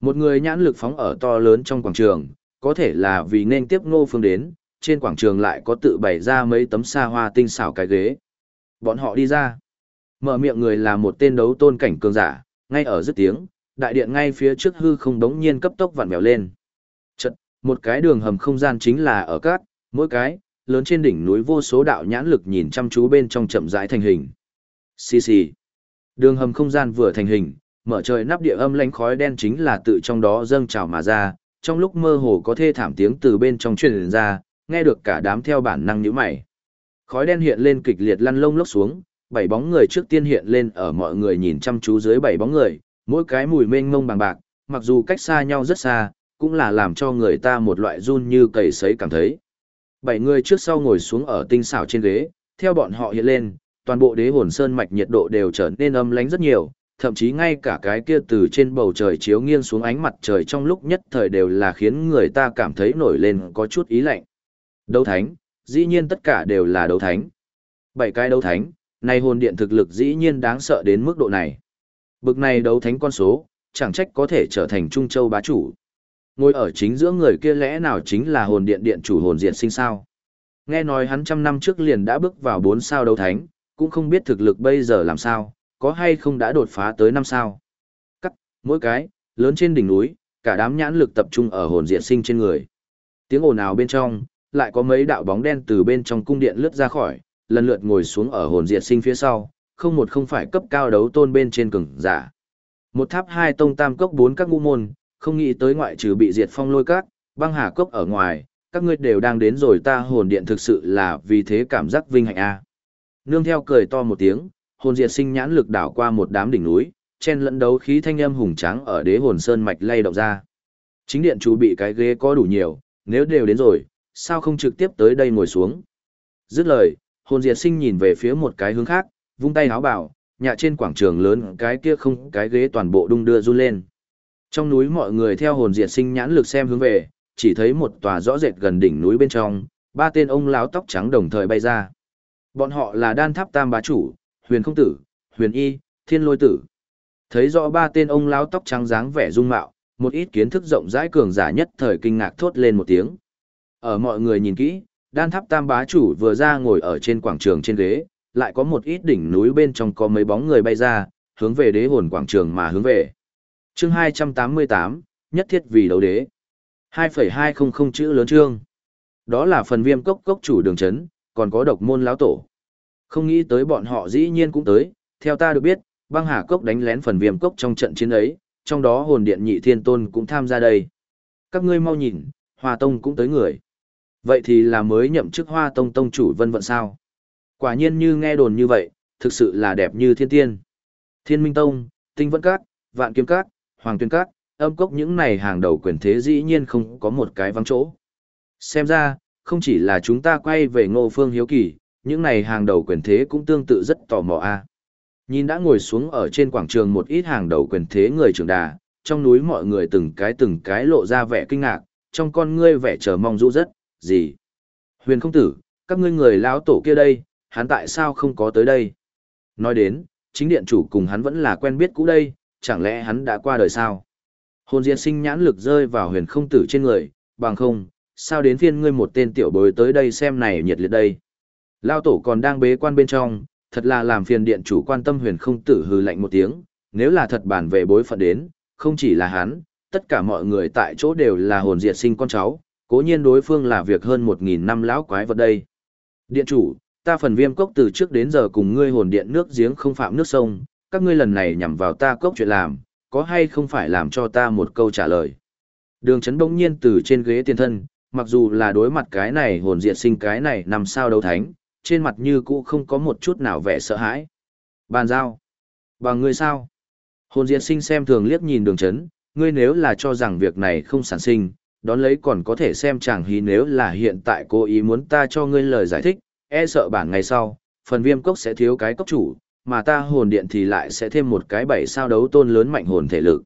Một người nhãn lực phóng ở to lớn trong quảng trường, có thể là vì nên tiếp ngô phương đến, trên quảng trường lại có tự bày ra mấy tấm xa hoa tinh xảo cái ghế. Bọn họ đi ra. Mở miệng người là một tên đấu tôn cảnh cường giả, ngay ở dứt tiếng, đại điện ngay phía trước hư không đống nhiên cấp tốc vặn vẹo lên. Một cái đường hầm không gian chính là ở cát, mỗi cái, lớn trên đỉnh núi vô số đạo nhãn lực nhìn chăm chú bên trong chậm rãi thành hình. Xì xì. Đường hầm không gian vừa thành hình, mở trời nắp địa âm lánh khói đen chính là tự trong đó dâng trào mà ra, trong lúc mơ hồ có thê thảm tiếng từ bên trong truyền ra, nghe được cả đám theo bản năng nhíu mày. Khói đen hiện lên kịch liệt lăn lông lốc xuống, bảy bóng người trước tiên hiện lên ở mọi người nhìn chăm chú dưới bảy bóng người, mỗi cái mùi mênh mông bằng bạc, mặc dù cách xa nhau rất xa, cũng là làm cho người ta một loại run như cầy sấy cảm thấy. Bảy người trước sau ngồi xuống ở tinh xảo trên ghế, theo bọn họ hiện lên, toàn bộ đế hồn sơn mạch nhiệt độ đều trở nên âm lánh rất nhiều, thậm chí ngay cả cái kia từ trên bầu trời chiếu nghiêng xuống ánh mặt trời trong lúc nhất thời đều là khiến người ta cảm thấy nổi lên có chút ý lạnh. Đấu thánh, dĩ nhiên tất cả đều là đấu thánh. Bảy cái đấu thánh, này hồn điện thực lực dĩ nhiên đáng sợ đến mức độ này. Bực này đấu thánh con số, chẳng trách có thể trở thành Trung Châu bá chủ. Ngồi ở chính giữa người kia lẽ nào chính là hồn điện điện chủ hồn diện sinh sao. Nghe nói hắn trăm năm trước liền đã bước vào bốn sao đấu thánh, cũng không biết thực lực bây giờ làm sao, có hay không đã đột phá tới năm sao. Cắt, mỗi cái, lớn trên đỉnh núi, cả đám nhãn lực tập trung ở hồn diện sinh trên người. Tiếng ồn ào bên trong, lại có mấy đạo bóng đen từ bên trong cung điện lướt ra khỏi, lần lượt ngồi xuống ở hồn diệt sinh phía sau, không một không phải cấp cao đấu tôn bên trên cường giả. Một tháp hai tông tam cốc bốn các ngũ môn, không nghĩ tới ngoại trừ bị diệt phong lôi cát, băng hà cốc ở ngoài, các ngươi đều đang đến rồi ta hồn điện thực sự là vì thế cảm giác vinh hạnh a. Nương theo cười to một tiếng, hồn diệt sinh nhãn lực đảo qua một đám đỉnh núi, chen lẫn đấu khí thanh âm hùng tráng ở đế hồn sơn mạch lay động ra. Chính điện chủ bị cái ghế có đủ nhiều, nếu đều đến rồi, sao không trực tiếp tới đây ngồi xuống. Dứt lời, hồn diệt sinh nhìn về phía một cái hướng khác, vung tay háo bảo, nhà trên quảng trường lớn cái kia không cái ghế toàn bộ đung đưa run lên. Trong núi mọi người theo hồn diệt sinh nhãn lực xem hướng về, chỉ thấy một tòa rõ rệt gần đỉnh núi bên trong, ba tên ông láo tóc trắng đồng thời bay ra. Bọn họ là đan tháp tam bá chủ, huyền không tử, huyền y, thiên lôi tử. Thấy rõ ba tên ông láo tóc trắng dáng vẻ dung mạo, một ít kiến thức rộng rãi cường giả nhất thời kinh ngạc thốt lên một tiếng. Ở mọi người nhìn kỹ, đan tháp tam bá chủ vừa ra ngồi ở trên quảng trường trên ghế, lại có một ít đỉnh núi bên trong có mấy bóng người bay ra, hướng về đế hồn quảng trường mà hướng về chương 288, nhất thiết vì đấu đế. 2,200 chữ lớn chương. Đó là phần viêm cốc cốc chủ đường chấn, còn có độc môn lão tổ. Không nghĩ tới bọn họ dĩ nhiên cũng tới, theo ta được biết, băng hà cốc đánh lén phần viêm cốc trong trận chiến ấy, trong đó hồn điện nhị thiên tôn cũng tham gia đây. Các ngươi mau nhìn, hoa tông cũng tới người. Vậy thì là mới nhậm chức hoa tông tông chủ vân vận sao? Quả nhiên như nghe đồn như vậy, thực sự là đẹp như thiên tiên. Thiên minh tông, tinh vẫn các, vạn kiếm các, hoàng tuyên các, âm cốc những này hàng đầu quyền thế dĩ nhiên không có một cái vắng chỗ. Xem ra, không chỉ là chúng ta quay về ngô phương hiếu kỳ, những này hàng đầu quyền thế cũng tương tự rất tò mò a. Nhìn đã ngồi xuống ở trên quảng trường một ít hàng đầu quyền thế người trưởng đà, trong núi mọi người từng cái từng cái lộ ra vẻ kinh ngạc, trong con ngươi vẻ chờ mong rũ rất gì? Huyền không tử, các ngươi người lão tổ kia đây, hắn tại sao không có tới đây? Nói đến, chính điện chủ cùng hắn vẫn là quen biết cũ đây, chẳng lẽ hắn đã qua đời sao? Hồn diệt sinh nhãn lực rơi vào huyền không tử trên người, bằng không, sao đến phiên ngươi một tên tiểu bối tới đây xem này nhiệt liệt đây? Lão tổ còn đang bế quan bên trong, thật là làm phiền điện chủ quan tâm huyền không tử hừ lạnh một tiếng, nếu là thật bản về bối phận đến, không chỉ là hắn, tất cả mọi người tại chỗ đều là hồn diệt sinh con cháu, cố nhiên đối phương là việc hơn một nghìn năm lão quái vật đây. Điện chủ, ta phần viêm cốc từ trước đến giờ cùng ngươi hồn điện nước giếng không phạm nước sông, các ngươi lần này nhằm vào ta cốc chuyện làm, có hay không phải làm cho ta một câu trả lời. Đường chấn bỗng nhiên từ trên ghế tiền thân, mặc dù là đối mặt cái này hồn diệt sinh cái này nằm sao đấu thánh, trên mặt như cũ không có một chút nào vẻ sợ hãi. Bàn giao. Bằng ngươi sao? Hồn diệt sinh xem thường liếc nhìn đường chấn, ngươi nếu là cho rằng việc này không sản sinh, đón lấy còn có thể xem chẳng hí nếu là hiện tại cô ý muốn ta cho ngươi lời giải thích, e sợ bản ngày sau, phần viêm cốc sẽ thiếu cái cốc chủ, mà ta hồn điện thì lại sẽ thêm một cái bảy sao đấu tôn lớn mạnh hồn thể lực.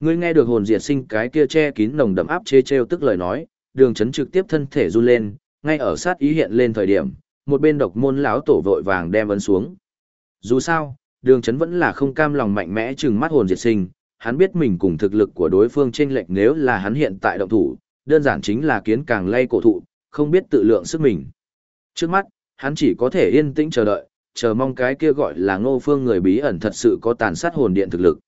Ngươi nghe được hồn diệt sinh cái kia che kín nồng đậm áp chế treo tức lời nói, đường chấn trực tiếp thân thể run lên, ngay ở sát ý hiện lên thời điểm, một bên độc môn lão tổ vội vàng đem ấn xuống. Dù sao, đường chấn vẫn là không cam lòng mạnh mẽ chừng mắt hồn diệt sinh, hắn biết mình cùng thực lực của đối phương chênh lệch nếu là hắn hiện tại động thủ, đơn giản chính là kiến càng lay cổ thụ, không biết tự lượng sức mình. Trước mắt, hắn chỉ có thể yên tĩnh chờ đợi, chờ mong cái kia gọi là ngô phương người bí ẩn thật sự có tàn sát hồn điện thực lực.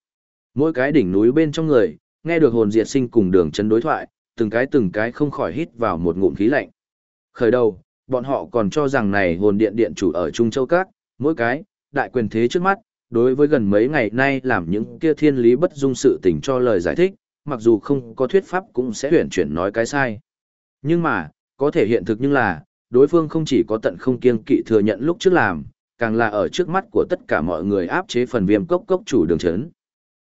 Mỗi cái đỉnh núi bên trong người, nghe được hồn diệt sinh cùng đường chân đối thoại, từng cái từng cái không khỏi hít vào một ngụm khí lạnh. Khởi đầu, bọn họ còn cho rằng này hồn điện điện chủ ở Trung Châu Các, mỗi cái, đại quyền thế trước mắt, đối với gần mấy ngày nay làm những kia thiên lý bất dung sự tình cho lời giải thích, mặc dù không có thuyết pháp cũng sẽ huyển chuyển nói cái sai. Nhưng mà, có thể hiện thực nhưng là, đối phương không chỉ có tận không kiêng kỵ thừa nhận lúc trước làm, càng là ở trước mắt của tất cả mọi người áp chế phần viêm cốc cốc chủ đường chấn.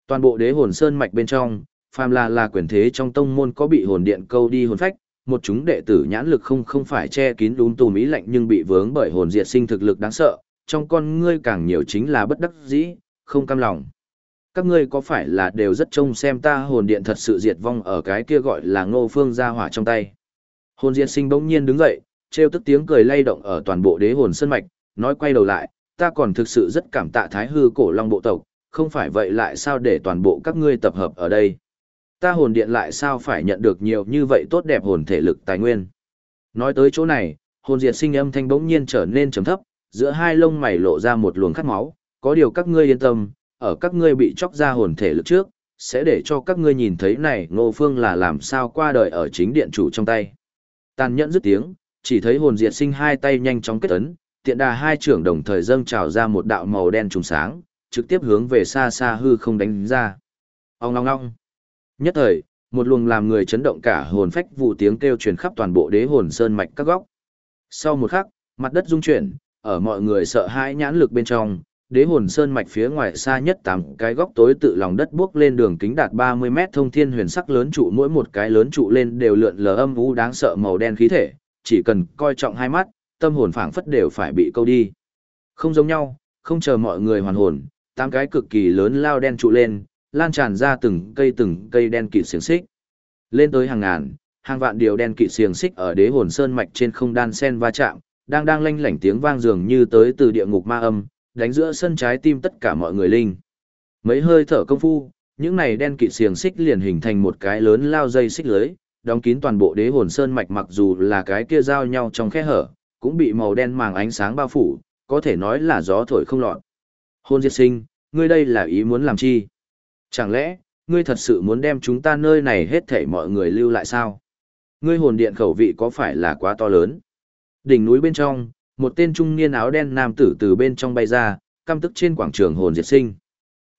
Toàn bộ đế hồn sơn mạch bên trong, phàm là là quyền thế trong tông môn có bị hồn điện câu đi hồn phách, một chúng đệ tử nhãn lực không không phải che kín đúng tù mỹ lạnh nhưng bị vướng bởi hồn diệt sinh thực lực đáng sợ, trong con ngươi càng nhiều chính là bất đắc dĩ, không cam lòng. Các ngươi có phải là đều rất trông xem ta hồn điện thật sự diệt vong ở cái kia gọi là ngô phương gia hỏa trong tay. Hồn diệt sinh bỗng nhiên đứng dậy, treo tức tiếng cười lay động ở toàn bộ đế hồn sơn mạch, nói quay đầu lại, ta còn thực sự rất cảm tạ thái hư cổ long bộ tộc, không phải vậy lại sao để toàn bộ các ngươi tập hợp ở đây. Ta hồn điện lại sao phải nhận được nhiều như vậy tốt đẹp hồn thể lực tài nguyên. Nói tới chỗ này, hồn diệt sinh âm thanh bỗng nhiên trở nên trầm thấp, giữa hai lông mày lộ ra một luồng khát máu, có điều các ngươi yên tâm, ở các ngươi bị chóc ra hồn thể lực trước, sẽ để cho các ngươi nhìn thấy này ngô phương là làm sao qua đời ở chính điện chủ trong tay. Tàn nhẫn dứt tiếng, chỉ thấy hồn diệt sinh hai tay nhanh chóng kết ấn, tiện đà hai trưởng đồng thời dâng trào ra một đạo màu đen trùng sáng, trực tiếp hướng về xa xa hư không đánh ra. Ông ngong ngong. Nhất thời, một luồng làm người chấn động cả hồn phách vụ tiếng kêu truyền khắp toàn bộ đế hồn sơn mạch các góc. Sau một khắc, mặt đất rung chuyển, ở mọi người sợ hãi nhãn lực bên trong, đế hồn sơn mạch phía ngoài xa nhất tám cái góc tối tự lòng đất bước lên đường kính đạt 30 mét thông thiên huyền sắc lớn trụ mỗi một cái lớn trụ lên đều lượn lờ âm u đáng sợ màu đen khí thể, chỉ cần coi trọng hai mắt, tâm hồn phảng phất đều phải bị câu đi. Không giống nhau, không chờ mọi người hoàn hồn, tám cái cực kỳ lớn lao đen trụ lên, lan tràn ra từng cây từng cây đen kịt xiềng xích. Lên tới hàng ngàn, hàng vạn điều đen kịt xiềng xích ở đế hồn sơn mạch trên không đan sen va chạm, đang đang lanh lảnh tiếng vang dường như tới từ địa ngục ma âm, đánh giữa sân trái tim tất cả mọi người linh. Mấy hơi thở công phu, những này đen kịt xiềng xích liền hình thành một cái lớn lao dây xích lưới, đóng kín toàn bộ đế hồn sơn mạch mặc dù là cái kia giao nhau trong khe hở, cũng bị màu đen màng ánh sáng bao phủ, có thể nói là gió thổi không lọt. Hôn diệt sinh, ngươi đây là ý muốn làm chi? Chẳng lẽ, ngươi thật sự muốn đem chúng ta nơi này hết thảy mọi người lưu lại sao? Ngươi hồn điện khẩu vị có phải là quá to lớn? Đỉnh núi bên trong, một tên trung niên áo đen nam tử từ bên trong bay ra, căm tức trên quảng trường hồn diệt sinh.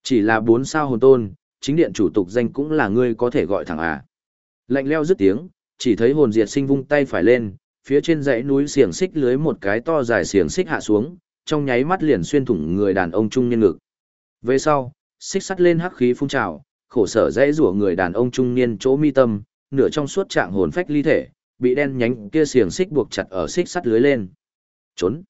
Chỉ là bốn sao hồn tôn, chính điện chủ tục danh cũng là ngươi có thể gọi thẳng à. Lạnh leo dứt tiếng, chỉ thấy hồn diệt sinh vung tay phải lên, phía trên dãy núi xiềng xích lưới một cái to dài xiềng xích hạ xuống, trong nháy mắt liền xuyên thủng người đàn ông trung niên ngực. Về sau, xích sắt lên hắc khí phun trào, khổ sở dãy rủa người đàn ông trung niên chỗ mi tâm, nửa trong suốt trạng hồn phách ly thể, bị đen nhánh kia xiềng xích buộc chặt ở xích sắt lưới lên. Trốn.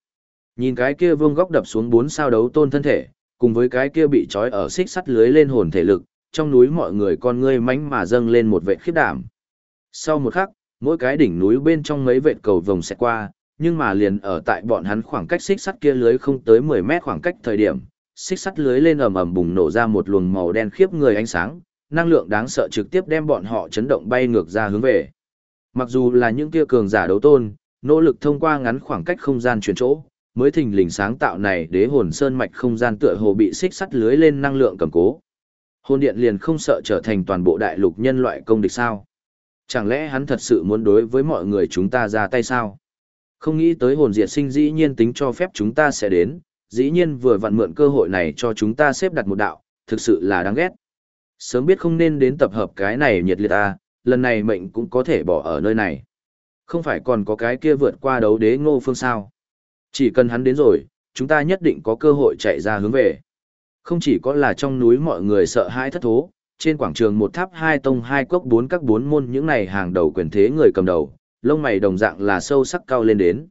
Nhìn cái kia vương góc đập xuống bốn sao đấu tôn thân thể, cùng với cái kia bị trói ở xích sắt lưới lên hồn thể lực, trong núi mọi người con ngươi mánh mà dâng lên một vệ khiếp đảm. Sau một khắc, mỗi cái đỉnh núi bên trong mấy vệt cầu vồng sẽ qua, nhưng mà liền ở tại bọn hắn khoảng cách xích sắt kia lưới không tới 10 mét khoảng cách thời điểm, xích sắt lưới lên ầm ầm bùng nổ ra một luồng màu đen khiếp người ánh sáng, năng lượng đáng sợ trực tiếp đem bọn họ chấn động bay ngược ra hướng về. Mặc dù là những kia cường giả đấu tôn, nỗ lực thông qua ngắn khoảng cách không gian chuyển chỗ, mới thình lình sáng tạo này đế hồn sơn mạch không gian tựa hồ bị xích sắt lưới lên năng lượng cầm cố. Hồn điện liền không sợ trở thành toàn bộ đại lục nhân loại công địch sao? Chẳng lẽ hắn thật sự muốn đối với mọi người chúng ta ra tay sao? Không nghĩ tới hồn diệt sinh dĩ nhiên tính cho phép chúng ta sẽ đến, dĩ nhiên vừa vặn mượn cơ hội này cho chúng ta xếp đặt một đạo, thực sự là đáng ghét. Sớm biết không nên đến tập hợp cái này nhiệt liệt ta, lần này mệnh cũng có thể bỏ ở nơi này. Không phải còn có cái kia vượt qua đấu đế ngô phương sao. Chỉ cần hắn đến rồi, chúng ta nhất định có cơ hội chạy ra hướng về. Không chỉ có là trong núi mọi người sợ hãi thất thố, trên quảng trường một tháp hai tông hai cốc bốn các bốn môn những này hàng đầu quyền thế người cầm đầu, lông mày đồng dạng là sâu sắc cao lên đến.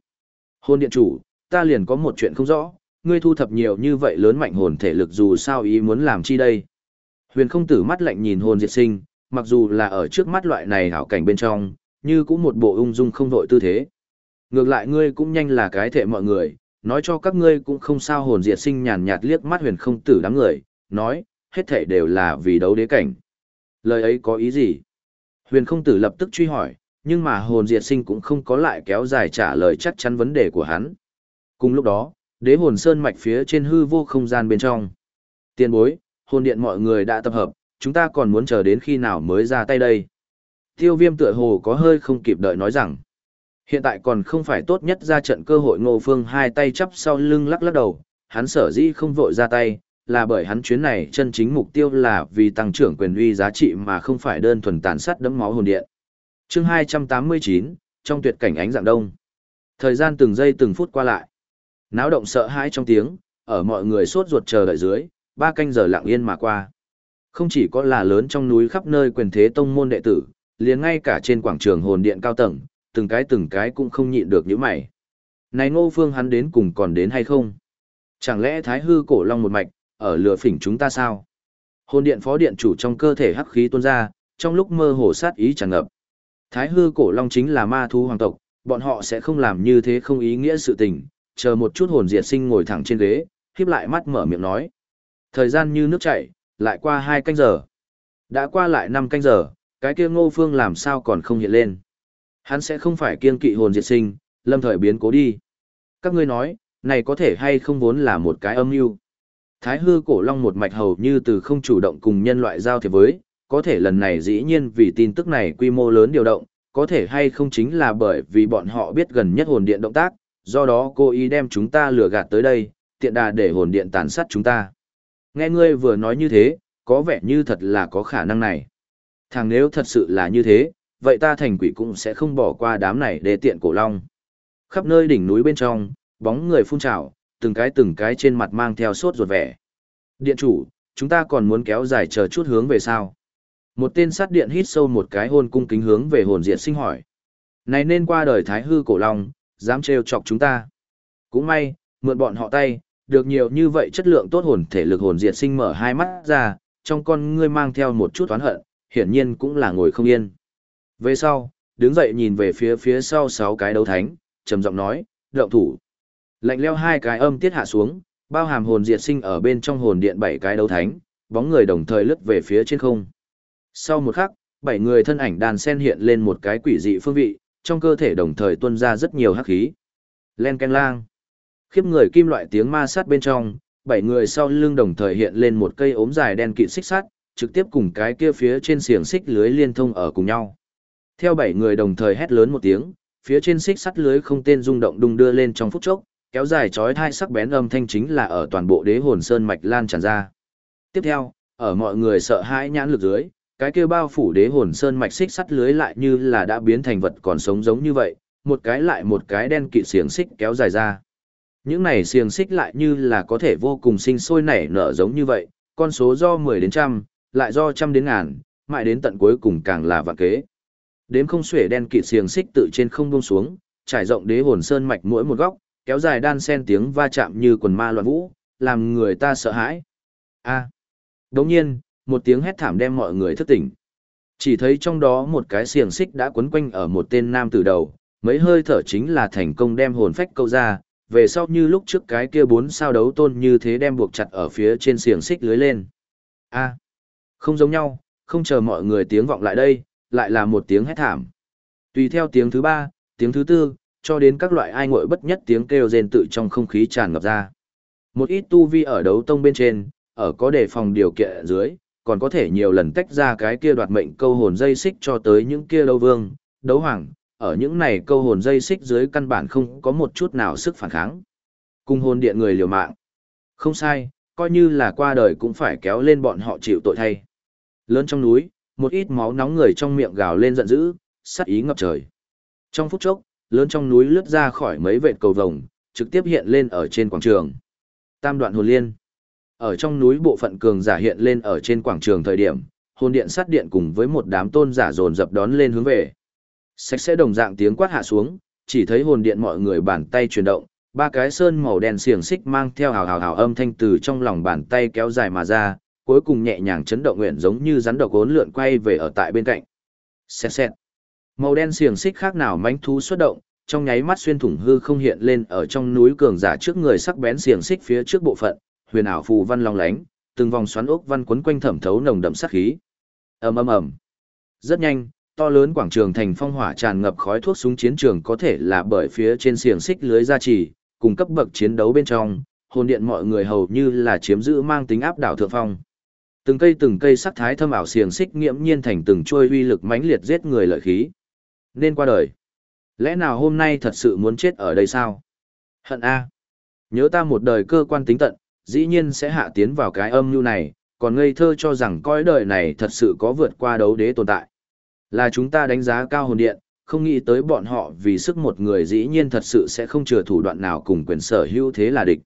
Hôn điện chủ, ta liền có một chuyện không rõ, ngươi thu thập nhiều như vậy lớn mạnh hồn thể lực dù sao ý muốn làm chi đây. Huyền không tử mắt lạnh nhìn hồn diệt sinh, mặc dù là ở trước mắt loại này hảo cảnh bên trong, như cũng một bộ ung dung không vội tư thế. Ngược lại ngươi cũng nhanh là cái thể mọi người, nói cho các ngươi cũng không sao hồn diệt sinh nhàn nhạt liếc mắt huyền không tử đám người, nói, hết thể đều là vì đấu đế cảnh. Lời ấy có ý gì? Huyền không tử lập tức truy hỏi, nhưng mà hồn diệt sinh cũng không có lại kéo dài trả lời chắc chắn vấn đề của hắn. Cùng lúc đó, đế hồn sơn mạch phía trên hư vô không gian bên trong. Tiên bối, hồn điện mọi người đã tập hợp, chúng ta còn muốn chờ đến khi nào mới ra tay đây. Tiêu viêm tựa hồ có hơi không kịp đợi nói rằng, hiện tại còn không phải tốt nhất ra trận cơ hội ngô phương hai tay chắp sau lưng lắc lắc đầu, hắn sở dĩ không vội ra tay, là bởi hắn chuyến này chân chính mục tiêu là vì tăng trưởng quyền uy giá trị mà không phải đơn thuần tàn sát đấm máu hồn điện. Chương 289, trong tuyệt cảnh ánh dạng đông. Thời gian từng giây từng phút qua lại. Náo động sợ hãi trong tiếng, ở mọi người sốt ruột chờ đợi dưới, ba canh giờ lặng yên mà qua. Không chỉ có là lớn trong núi khắp nơi quyền thế tông môn đệ tử, liền ngay cả trên quảng trường hồn điện cao tầng, từng cái từng cái cũng không nhịn được những mày. Này ngô phương hắn đến cùng còn đến hay không? Chẳng lẽ thái hư cổ long một mạch, ở lừa phỉnh chúng ta sao? Hồn điện phó điện chủ trong cơ thể hắc khí tuôn ra, trong lúc mơ hồ sát ý tràn ngập. Thái hư cổ long chính là ma thú hoàng tộc, bọn họ sẽ không làm như thế không ý nghĩa sự tình, chờ một chút hồn diệt sinh ngồi thẳng trên ghế, khiếp lại mắt mở miệng nói. Thời gian như nước chảy, lại qua hai canh giờ. Đã qua lại năm canh giờ, cái kia ngô phương làm sao còn không hiện lên. Hắn sẽ không phải kiên kỵ hồn diệt sinh, lâm thời biến cố đi. Các ngươi nói, này có thể hay không vốn là một cái âm mưu Thái hư cổ long một mạch hầu như từ không chủ động cùng nhân loại giao thiệp với, có thể lần này dĩ nhiên vì tin tức này quy mô lớn điều động, có thể hay không chính là bởi vì bọn họ biết gần nhất hồn điện động tác, do đó cô ý đem chúng ta lừa gạt tới đây, tiện đà để hồn điện tàn sát chúng ta. Nghe ngươi vừa nói như thế, có vẻ như thật là có khả năng này. Thằng nếu thật sự là như thế, vậy ta thành quỷ cũng sẽ không bỏ qua đám này để tiện cổ long. Khắp nơi đỉnh núi bên trong, bóng người phun trào, từng cái từng cái trên mặt mang theo sốt ruột vẻ. Điện chủ, chúng ta còn muốn kéo dài chờ chút hướng về sao? Một tên sát điện hít sâu một cái hôn cung kính hướng về hồn diệt sinh hỏi. Này nên qua đời thái hư cổ long, dám trêu chọc chúng ta. Cũng may, mượn bọn họ tay, được nhiều như vậy chất lượng tốt hồn thể lực hồn diệt sinh mở hai mắt ra, trong con ngươi mang theo một chút oán hận, hiển nhiên cũng là ngồi không yên. Về sau, đứng dậy nhìn về phía phía sau sáu cái đấu thánh, trầm giọng nói, động thủ. Lạnh leo hai cái âm tiết hạ xuống, bao hàm hồn diệt sinh ở bên trong hồn điện bảy cái đấu thánh, bóng người đồng thời lướt về phía trên không. Sau một khắc, bảy người thân ảnh đàn sen hiện lên một cái quỷ dị phương vị, trong cơ thể đồng thời tuôn ra rất nhiều hắc khí. Len canh lang. Khiếp người kim loại tiếng ma sát bên trong, bảy người sau lưng đồng thời hiện lên một cây ốm dài đen kịt xích sắt, trực tiếp cùng cái kia phía trên xiềng xích lưới liên thông ở cùng nhau. Theo bảy người đồng thời hét lớn một tiếng, phía trên xích sắt lưới không tên rung động đung đưa lên trong phút chốc, kéo dài chói thai sắc bén âm thanh chính là ở toàn bộ đế hồn sơn mạch lan tràn ra. Tiếp theo, ở mọi người sợ hãi nhãn lực dưới, cái kia bao phủ đế hồn sơn mạch xích sắt lưới lại như là đã biến thành vật còn sống giống như vậy, một cái lại một cái đen kịt xiềng xích kéo dài ra. Những này xiềng xích lại như là có thể vô cùng sinh sôi nảy nở giống như vậy, con số do 10 đến trăm, lại do trăm đến ngàn, mãi đến tận cuối cùng càng là vạn kế. Đếm không xuể đen kịt xiềng xích tự trên không buông xuống, trải rộng đế hồn sơn mạch mỗi một góc, kéo dài đan sen tiếng va chạm như quần ma loạn vũ, làm người ta sợ hãi. A. À. Đồng nhiên, một tiếng hét thảm đem mọi người thức tỉnh. Chỉ thấy trong đó một cái xiềng xích đã quấn quanh ở một tên nam tử đầu, mấy hơi thở chính là thành công đem hồn phách câu ra, về sau như lúc trước cái kia bốn sao đấu tôn như thế đem buộc chặt ở phía trên xiềng xích lưới lên. A. Không giống nhau, không chờ mọi người tiếng vọng lại đây, lại là một tiếng hét thảm. Tùy theo tiếng thứ ba, tiếng thứ tư, cho đến các loại ai ngội bất nhất tiếng kêu rên tự trong không khí tràn ngập ra. Một ít tu vi ở đấu tông bên trên, ở có đề phòng điều kiện dưới, còn có thể nhiều lần tách ra cái kia đoạt mệnh câu hồn dây xích cho tới những kia đấu vương, đấu hoàng, ở những này câu hồn dây xích dưới căn bản không có một chút nào sức phản kháng. Cung hồn điện người liều mạng. Không sai, coi như là qua đời cũng phải kéo lên bọn họ chịu tội thay. Lớn trong núi, một ít máu nóng người trong miệng gào lên giận dữ, sát ý ngập trời. Trong phút chốc, lớn trong núi lướt ra khỏi mấy vệt cầu vồng, trực tiếp hiện lên ở trên quảng trường. Tam đoạn hồn liên. Ở trong núi bộ phận cường giả hiện lên ở trên quảng trường thời điểm, hồn điện sát điện cùng với một đám tôn giả dồn dập đón lên hướng về. Sạch sẽ đồng dạng tiếng quát hạ xuống, chỉ thấy hồn điện mọi người bàn tay chuyển động, ba cái sơn màu đen xiềng xích mang theo hào hào hào âm thanh từ trong lòng bàn tay kéo dài mà ra, cuối cùng nhẹ nhàng chấn động nguyện giống như rắn độc ốn lượn quay về ở tại bên cạnh. Xẹt xẹt. Màu đen xiềng xích khác nào mánh thú xuất động, trong nháy mắt xuyên thủng hư không hiện lên ở trong núi cường giả trước người sắc bén xiềng xích phía trước bộ phận, huyền ảo phù văn long lánh, từng vòng xoắn ốc văn quấn quanh thẩm thấu nồng đậm sát khí. Ầm ầm ầm. Rất nhanh, to lớn quảng trường thành phong hỏa tràn ngập khói thuốc súng chiến trường có thể là bởi phía trên xiềng xích lưới gia trì, cùng cấp bậc chiến đấu bên trong, hồn điện mọi người hầu như là chiếm giữ mang tính áp đảo thượng phong. Từng cây từng cây sắc thái thâm ảo xiềng xích nghiễm nhiên thành từng trôi uy lực mãnh liệt giết người lợi khí. Nên qua đời. Lẽ nào hôm nay thật sự muốn chết ở đây sao? Hận A. Nhớ ta một đời cơ quan tính tận, dĩ nhiên sẽ hạ tiến vào cái âm như này, còn ngây thơ cho rằng coi đời này thật sự có vượt qua đấu đế tồn tại. Là chúng ta đánh giá cao hồn điện, không nghĩ tới bọn họ vì sức một người dĩ nhiên thật sự sẽ không chừa thủ đoạn nào cùng quyền sở hữu thế là địch.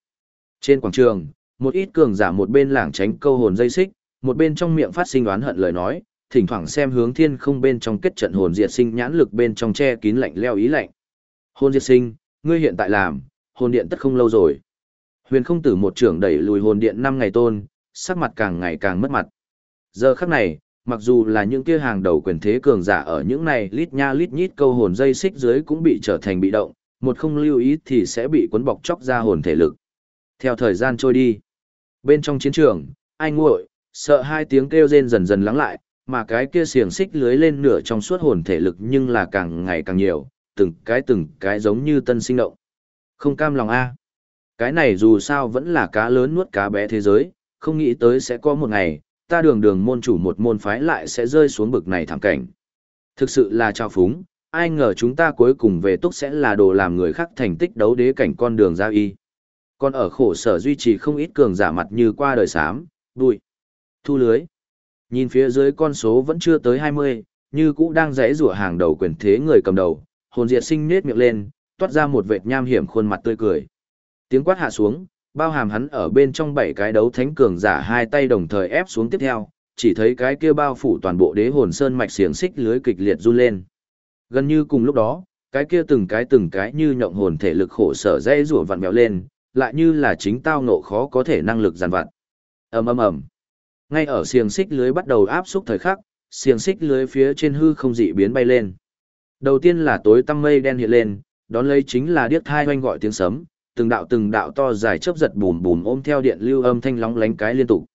Trên quảng trường, một ít cường giả một bên lảng tránh câu hồn dây xích, một bên trong miệng phát sinh đoán hận lời nói, thỉnh thoảng xem hướng thiên không bên trong kết trận hồn diệt sinh nhãn lực bên trong che kín lạnh leo ý lạnh. Hồn diệt sinh, ngươi hiện tại làm, hồn điện tất không lâu rồi. Huyền không tử một trưởng đẩy lùi hồn điện năm ngày tôn, sắc mặt càng ngày càng mất mặt. Giờ khắc này, mặc dù là những kia hàng đầu quyền thế cường giả ở những này lít nha lít nhít câu hồn dây xích dưới cũng bị trở thành bị động, một không lưu ý thì sẽ bị cuốn bọc chóc ra hồn thể lực. Theo thời gian trôi đi, bên trong chiến trường, ai nguội, sợ hai tiếng kêu rên dần dần lắng lại, mà cái kia xiềng xích lưới lên nửa trong suốt hồn thể lực nhưng là càng ngày càng nhiều, từng cái từng cái giống như tân sinh động. Không cam lòng a. Cái này dù sao vẫn là cá lớn nuốt cá bé thế giới, không nghĩ tới sẽ có một ngày, ta đường đường môn chủ một môn phái lại sẽ rơi xuống bực này thảm cảnh. Thực sự là trao phúng, ai ngờ chúng ta cuối cùng về túc sẽ là đồ làm người khác thành tích đấu đế cảnh con đường giao y. Còn ở khổ sở duy trì không ít cường giả mặt như qua đời sám, bụi, thu lưới. Nhìn phía dưới con số vẫn chưa tới 20, như cũ đang rẽ rủa hàng đầu quyền thế người cầm đầu, hồn diệt sinh nết miệng lên, toát ra một vệt nham hiểm khuôn mặt tươi cười. Tiếng quát hạ xuống, bao hàm hắn ở bên trong bảy cái đấu thánh cường giả hai tay đồng thời ép xuống tiếp theo, chỉ thấy cái kia bao phủ toàn bộ đế hồn sơn mạch xiềng xích lưới kịch liệt run lên. Gần như cùng lúc đó, cái kia từng cái từng cái như nhộng hồn thể lực khổ sở dây rủa vặn mèo lên, lại như là chính tao nộ khó có thể năng lực giàn vặn. ầm ầm ầm. Ngay ở xiềng xích lưới bắt đầu áp xúc thời khắc, xiềng xích lưới phía trên hư không dị biến bay lên. Đầu tiên là tối tăm mây đen hiện lên, đón lấy chính là điếc thai hoanh gọi tiếng sấm, từng đạo từng đạo to dài chớp giật bùm bùm ôm theo điện lưu âm thanh lóng lánh cái liên tục.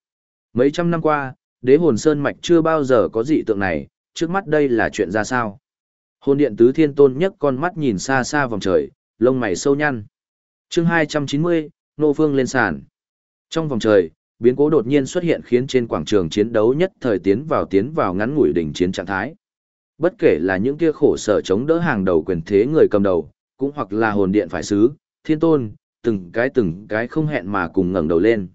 Mấy trăm năm qua, đế hồn sơn mạch chưa bao giờ có dị tượng này, trước mắt đây là chuyện ra sao? Hồn điện tứ thiên tôn nhấc con mắt nhìn xa xa vòng trời, lông mày sâu nhăn. Chương 290, Nô Phương lên sàn. Trong vòng trời, biến cố đột nhiên xuất hiện khiến trên quảng trường chiến đấu nhất thời tiến vào tiến vào ngắn ngủi đỉnh chiến trạng thái. Bất kể là những kia khổ sở chống đỡ hàng đầu quyền thế người cầm đầu, cũng hoặc là hồn điện phải sứ, thiên tôn, từng cái từng cái không hẹn mà cùng ngẩng đầu lên.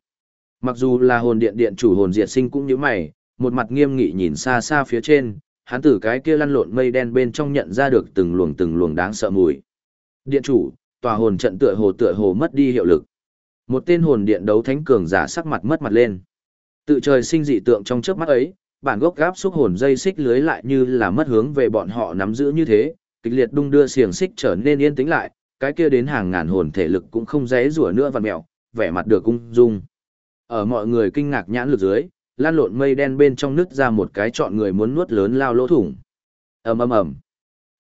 Mặc dù là hồn điện điện chủ hồn diệt sinh cũng như mày, một mặt nghiêm nghị nhìn xa xa phía trên, hắn từ cái kia lăn lộn mây đen bên trong nhận ra được từng luồng từng luồng đáng sợ mùi. Điện chủ, tòa hồn trận tựa hồ tựa hồ mất đi hiệu lực. Một tên hồn điện đấu thánh cường giả sắc mặt mất mặt lên. Tự trời sinh dị tượng trong chớp mắt ấy, bản gốc gáp xúc hồn dây xích lưới lại như là mất hướng về bọn họ nắm giữ như thế, kịch liệt đung đưa xiềng xích trở nên yên tĩnh lại, cái kia đến hàng ngàn hồn thể lực cũng không dễ rủa nữa vặn mẹo, vẻ mặt được cung dung. Ở mọi người kinh ngạc nhãn lực dưới, lan lộn mây đen bên trong nứt ra một cái chọn người muốn nuốt lớn lao lỗ thủng. ầm ầm ầm,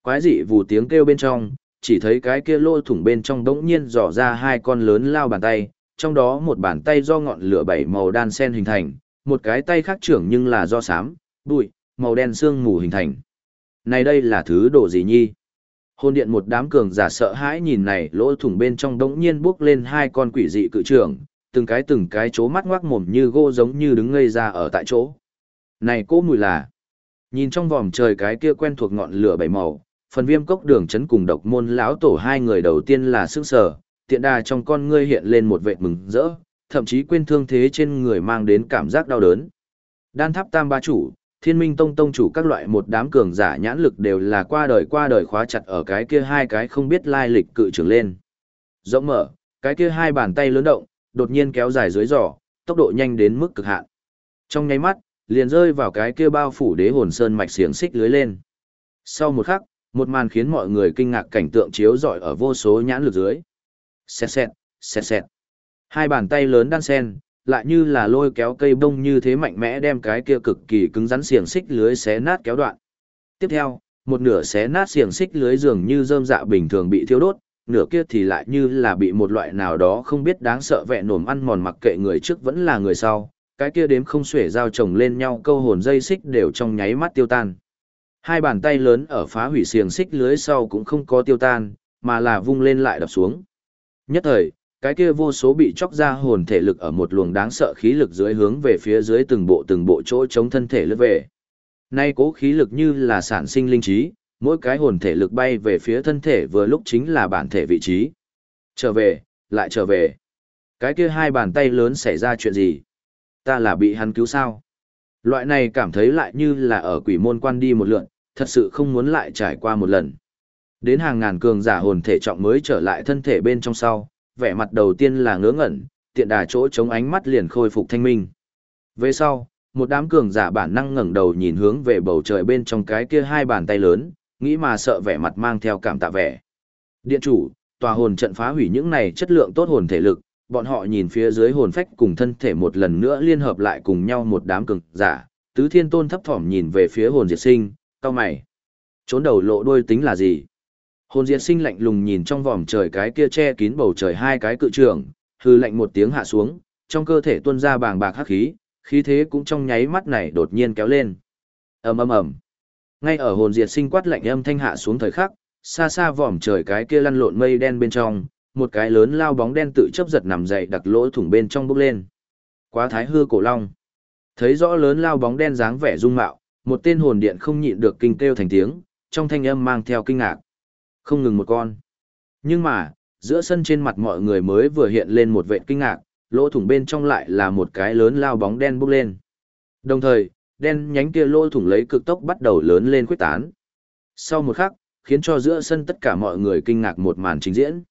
quái dị vù tiếng kêu bên trong, chỉ thấy cái kia lỗ thủng bên trong đống nhiên dò ra hai con lớn lao bàn tay, trong đó một bàn tay do ngọn lửa bảy màu đan sen hình thành, một cái tay khác trưởng nhưng là do xám, bụi, màu đen xương mù hình thành. Này đây là thứ đồ gì nhi? Hôn điện một đám cường giả sợ hãi nhìn này lỗ thủng bên trong đống nhiên bước lên hai con quỷ dị cự trưởng, từng cái từng cái chố mắt ngoác mồm như gô giống như đứng ngây ra ở tại chỗ. Này cô mùi là, nhìn trong vòm trời cái kia quen thuộc ngọn lửa bảy màu, phần viêm cốc đường chấn cùng độc môn lão tổ hai người đầu tiên là sức sở, tiện đà trong con ngươi hiện lên một vệ mừng rỡ, thậm chí quên thương thế trên người mang đến cảm giác đau đớn. Đan tháp tam ba chủ, thiên minh tông tông chủ các loại một đám cường giả nhãn lực đều là qua đời qua đời khóa chặt ở cái kia hai cái không biết lai lịch cự trưởng lên. Rộng mở, cái kia hai bàn tay lớn động, đột nhiên kéo dài dưới giỏ, tốc độ nhanh đến mức cực hạn. Trong nháy mắt, liền rơi vào cái kia bao phủ đế hồn sơn mạch xiềng xích lưới lên. Sau một khắc, một màn khiến mọi người kinh ngạc cảnh tượng chiếu rọi ở vô số nhãn lực dưới. Xẹt xẹt, xẹt xẹt. Hai bàn tay lớn đan sen, lại như là lôi kéo cây bông như thế mạnh mẽ đem cái kia cực kỳ cứng rắn xiềng xích lưới xé nát kéo đoạn. Tiếp theo, một nửa xé nát xiềng xích lưới dường như rơm dạ bình thường bị thiêu đốt, nửa kia thì lại như là bị một loại nào đó không biết đáng sợ vẹn nổm ăn mòn mặc kệ người trước vẫn là người sau, cái kia đếm không xuể dao chồng lên nhau câu hồn dây xích đều trong nháy mắt tiêu tan. Hai bàn tay lớn ở phá hủy xiềng xích lưới sau cũng không có tiêu tan, mà là vung lên lại đập xuống. Nhất thời, cái kia vô số bị chóc ra hồn thể lực ở một luồng đáng sợ khí lực dưới hướng về phía dưới từng bộ từng bộ chỗ chống thân thể lướt về. Nay cố khí lực như là sản sinh linh trí, mỗi cái hồn thể lực bay về phía thân thể vừa lúc chính là bản thể vị trí. Trở về, lại trở về. Cái kia hai bàn tay lớn xảy ra chuyện gì? Ta là bị hắn cứu sao? Loại này cảm thấy lại như là ở quỷ môn quan đi một lượn, thật sự không muốn lại trải qua một lần. Đến hàng ngàn cường giả hồn thể trọng mới trở lại thân thể bên trong sau, vẻ mặt đầu tiên là ngớ ngẩn, tiện đà chỗ chống ánh mắt liền khôi phục thanh minh. Về sau, một đám cường giả bản năng ngẩng đầu nhìn hướng về bầu trời bên trong cái kia hai bàn tay lớn, nghĩ mà sợ vẻ mặt mang theo cảm tạ vẻ. Điện chủ, tòa hồn trận phá hủy những này chất lượng tốt hồn thể lực, bọn họ nhìn phía dưới hồn phách cùng thân thể một lần nữa liên hợp lại cùng nhau một đám cường giả, tứ thiên tôn thấp thỏm nhìn về phía hồn diệt sinh, cao mày. Trốn đầu lộ đôi tính là gì? Hồn diệt sinh lạnh lùng nhìn trong vòm trời cái kia che kín bầu trời hai cái cự trường, hư lạnh một tiếng hạ xuống, trong cơ thể tuôn ra bàng bạc hắc khí, khí thế cũng trong nháy mắt này đột nhiên kéo lên. ầm ầm ầm. Ngay ở hồn diệt sinh quát lạnh âm thanh hạ xuống thời khắc, xa xa vòm trời cái kia lăn lộn mây đen bên trong, một cái lớn lao bóng đen tự chấp giật nằm dậy đặt lỗ thủng bên trong bốc lên. Quá thái hư cổ long. Thấy rõ lớn lao bóng đen dáng vẻ dung mạo, một tên hồn điện không nhịn được kinh kêu thành tiếng, trong thanh âm mang theo kinh ngạc. Không ngừng một con. Nhưng mà, giữa sân trên mặt mọi người mới vừa hiện lên một vệ kinh ngạc, lỗ thủng bên trong lại là một cái lớn lao bóng đen bốc lên. Đồng thời, đen nhánh kia lỗ thủng lấy cực tốc bắt đầu lớn lên quyết tán. Sau một khắc, khiến cho giữa sân tất cả mọi người kinh ngạc một màn trình diễn.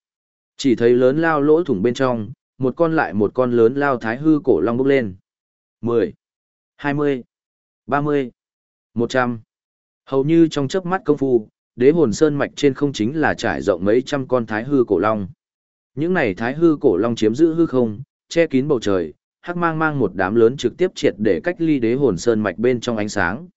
Chỉ thấy lớn lao lỗ thủng bên trong, một con lại một con lớn lao thái hư cổ long bốc lên. 10, 20, 30, 100. Hầu như trong chớp mắt công phu, đế hồn sơn mạch trên không chính là trải rộng mấy trăm con thái hư cổ long. Những này thái hư cổ long chiếm giữ hư không, che kín bầu trời, hắc mang mang một đám lớn trực tiếp triệt để cách ly đế hồn sơn mạch bên trong ánh sáng.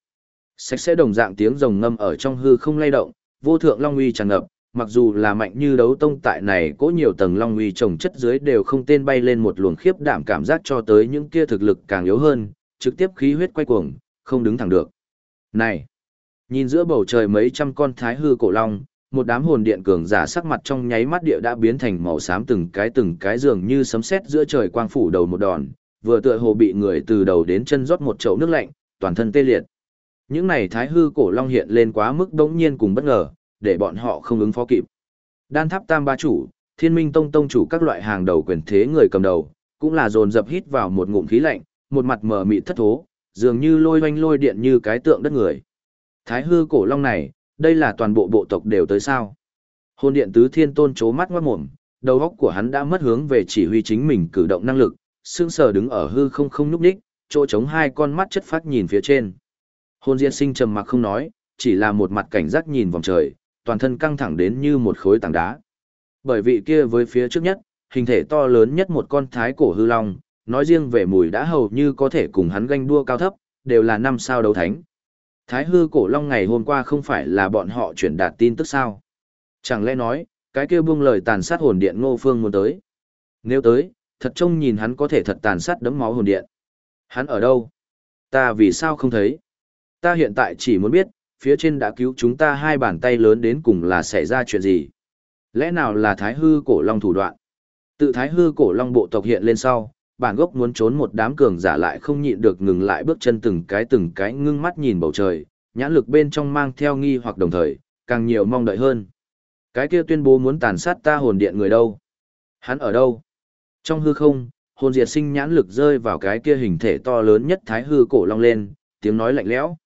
Sạch sẽ đồng dạng tiếng rồng ngâm ở trong hư không lay động, vô thượng long uy tràn ngập, mặc dù là mạnh như đấu tông tại này có nhiều tầng long uy trồng chất dưới đều không tên bay lên một luồng khiếp đảm cảm giác cho tới những kia thực lực càng yếu hơn, trực tiếp khí huyết quay cuồng, không đứng thẳng được. Này, nhìn giữa bầu trời mấy trăm con thái hư cổ long, một đám hồn điện cường giả sắc mặt trong nháy mắt địa đã biến thành màu xám từng cái từng cái dường như sấm sét giữa trời quang phủ đầu một đòn, vừa tựa hồ bị người từ đầu đến chân rót một chậu nước lạnh, toàn thân tê liệt. Những này thái hư cổ long hiện lên quá mức đống nhiên cùng bất ngờ, để bọn họ không ứng phó kịp. Đan tháp tam ba chủ, thiên minh tông tông chủ các loại hàng đầu quyền thế người cầm đầu, cũng là dồn dập hít vào một ngụm khí lạnh, một mặt mờ mịt thất thố, dường như lôi oanh lôi điện như cái tượng đất người. Thái hư cổ long này, đây là toàn bộ bộ tộc đều tới sao. Hôn điện tứ thiên tôn chố mắt ngoát mồm, đầu óc của hắn đã mất hướng về chỉ huy chính mình cử động năng lực, xương sờ đứng ở hư không không nhúc đích, chỗ trống hai con mắt chất phát nhìn phía trên. Hôn diên sinh trầm mặc không nói, chỉ là một mặt cảnh giác nhìn vòng trời, toàn thân căng thẳng đến như một khối tảng đá. Bởi vị kia với phía trước nhất, hình thể to lớn nhất một con thái cổ hư long, nói riêng về mùi đã hầu như có thể cùng hắn ganh đua cao thấp, đều là năm sao đấu thánh. Thái hư cổ long ngày hôm qua không phải là bọn họ chuyển đạt tin tức sao. Chẳng lẽ nói, cái kia buông lời tàn sát hồn điện ngô phương muốn tới. Nếu tới, thật trông nhìn hắn có thể thật tàn sát đấm máu hồn điện. Hắn ở đâu? Ta vì sao không thấy? Ta hiện tại chỉ muốn biết, phía trên đã cứu chúng ta hai bàn tay lớn đến cùng là xảy ra chuyện gì. Lẽ nào là thái hư cổ long thủ đoạn? Tự thái hư cổ long bộ tộc hiện lên sau, bản gốc muốn trốn một đám cường giả lại không nhịn được ngừng lại bước chân từng cái từng cái ngưng mắt nhìn bầu trời, nhãn lực bên trong mang theo nghi hoặc đồng thời, càng nhiều mong đợi hơn. Cái kia tuyên bố muốn tàn sát ta hồn điện người đâu? Hắn ở đâu? Trong hư không, hồn diệt sinh nhãn lực rơi vào cái kia hình thể to lớn nhất thái hư cổ long lên, tiếng nói lạnh lẽo,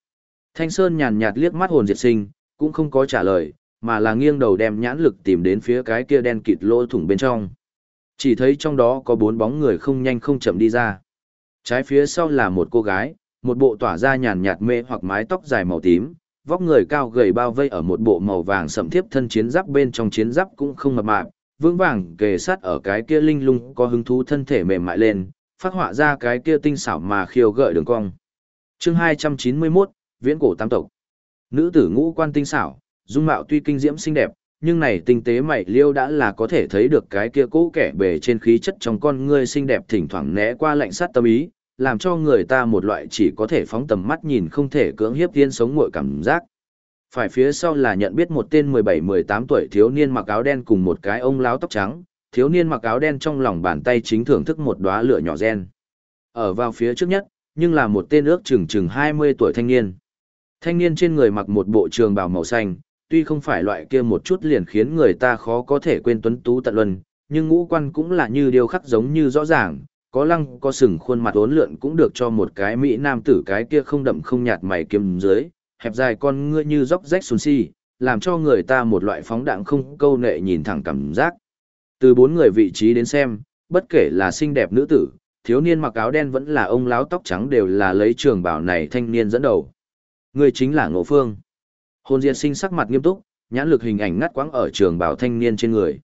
Thanh Sơn nhàn nhạt liếc mắt hồn diệt sinh, cũng không có trả lời, mà là nghiêng đầu đem nhãn lực tìm đến phía cái kia đen kịt lỗ thủng bên trong. Chỉ thấy trong đó có bốn bóng người không nhanh không chậm đi ra. Trái phía sau là một cô gái, một bộ tỏa ra nhàn nhạt mê hoặc mái tóc dài màu tím, vóc người cao gầy bao vây ở một bộ màu vàng sậm thiếp thân chiến giáp bên trong chiến giáp cũng không mập mạp, vững vàng kề sát ở cái kia linh lung có hứng thú thân thể mềm mại lên, phát họa ra cái kia tinh xảo mà khiêu gợi đường cong. Chương 291, Viễn cổ tam tộc. Nữ tử ngũ quan tinh xảo, dung mạo tuy kinh diễm xinh đẹp, nhưng này tinh tế mày liêu đã là có thể thấy được cái kia cũ kẻ bề trên khí chất trong con ngươi xinh đẹp thỉnh thoảng né qua lạnh sát tâm ý, làm cho người ta một loại chỉ có thể phóng tầm mắt nhìn không thể cưỡng hiếp tiên sống ngội cảm giác. Phải phía sau là nhận biết một tên 17-18 tuổi thiếu niên mặc áo đen cùng một cái ông láo tóc trắng, thiếu niên mặc áo đen trong lòng bàn tay chính thưởng thức một đóa lửa nhỏ gen. Ở vào phía trước nhất, nhưng là một tên ước chừng chừng 20 tuổi thanh niên. Thanh niên trên người mặc một bộ trường bào màu xanh, tuy không phải loại kia một chút liền khiến người ta khó có thể quên tuấn tú tận luân, nhưng ngũ quan cũng là như điều khắc giống như rõ ràng, có lăng có sừng khuôn mặt uốn lượn cũng được cho một cái mỹ nam tử cái kia không đậm không nhạt mày kiếm dưới, hẹp dài con ngươi như dốc rách xuân si, làm cho người ta một loại phóng đạn không câu nệ nhìn thẳng cảm giác. Từ bốn người vị trí đến xem, bất kể là xinh đẹp nữ tử, thiếu niên mặc áo đen vẫn là ông láo tóc trắng đều là lấy trường bảo này thanh niên dẫn đầu. Người chính là Ngộ Phương. Hồn Diệt Sinh sắc mặt nghiêm túc, nhãn lực hình ảnh ngắt quãng ở trường bảo thanh niên trên người.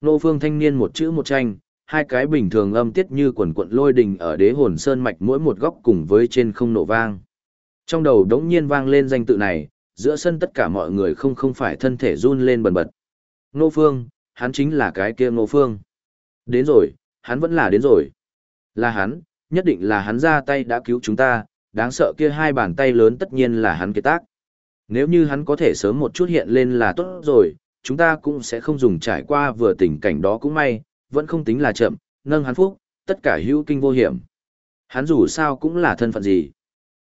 Nô Phương thanh niên một chữ một tranh, hai cái bình thường âm tiết như quần quận lôi đình ở đế hồn sơn mạch mỗi một góc cùng với trên không nổ vang. Trong đầu đống nhiên vang lên danh tự này, giữa sân tất cả mọi người không không phải thân thể run lên bần bật. Nô Phương, hắn chính là cái kia Nô Phương. Đến rồi, hắn vẫn là đến rồi. Là hắn, nhất định là hắn ra tay đã cứu chúng ta, đáng sợ kia hai bàn tay lớn tất nhiên là hắn kế tác. Nếu như hắn có thể sớm một chút hiện lên là tốt rồi, chúng ta cũng sẽ không dùng trải qua vừa tình cảnh đó cũng may, vẫn không tính là chậm, nâng hắn phúc, tất cả hữu kinh vô hiểm. Hắn dù sao cũng là thân phận gì.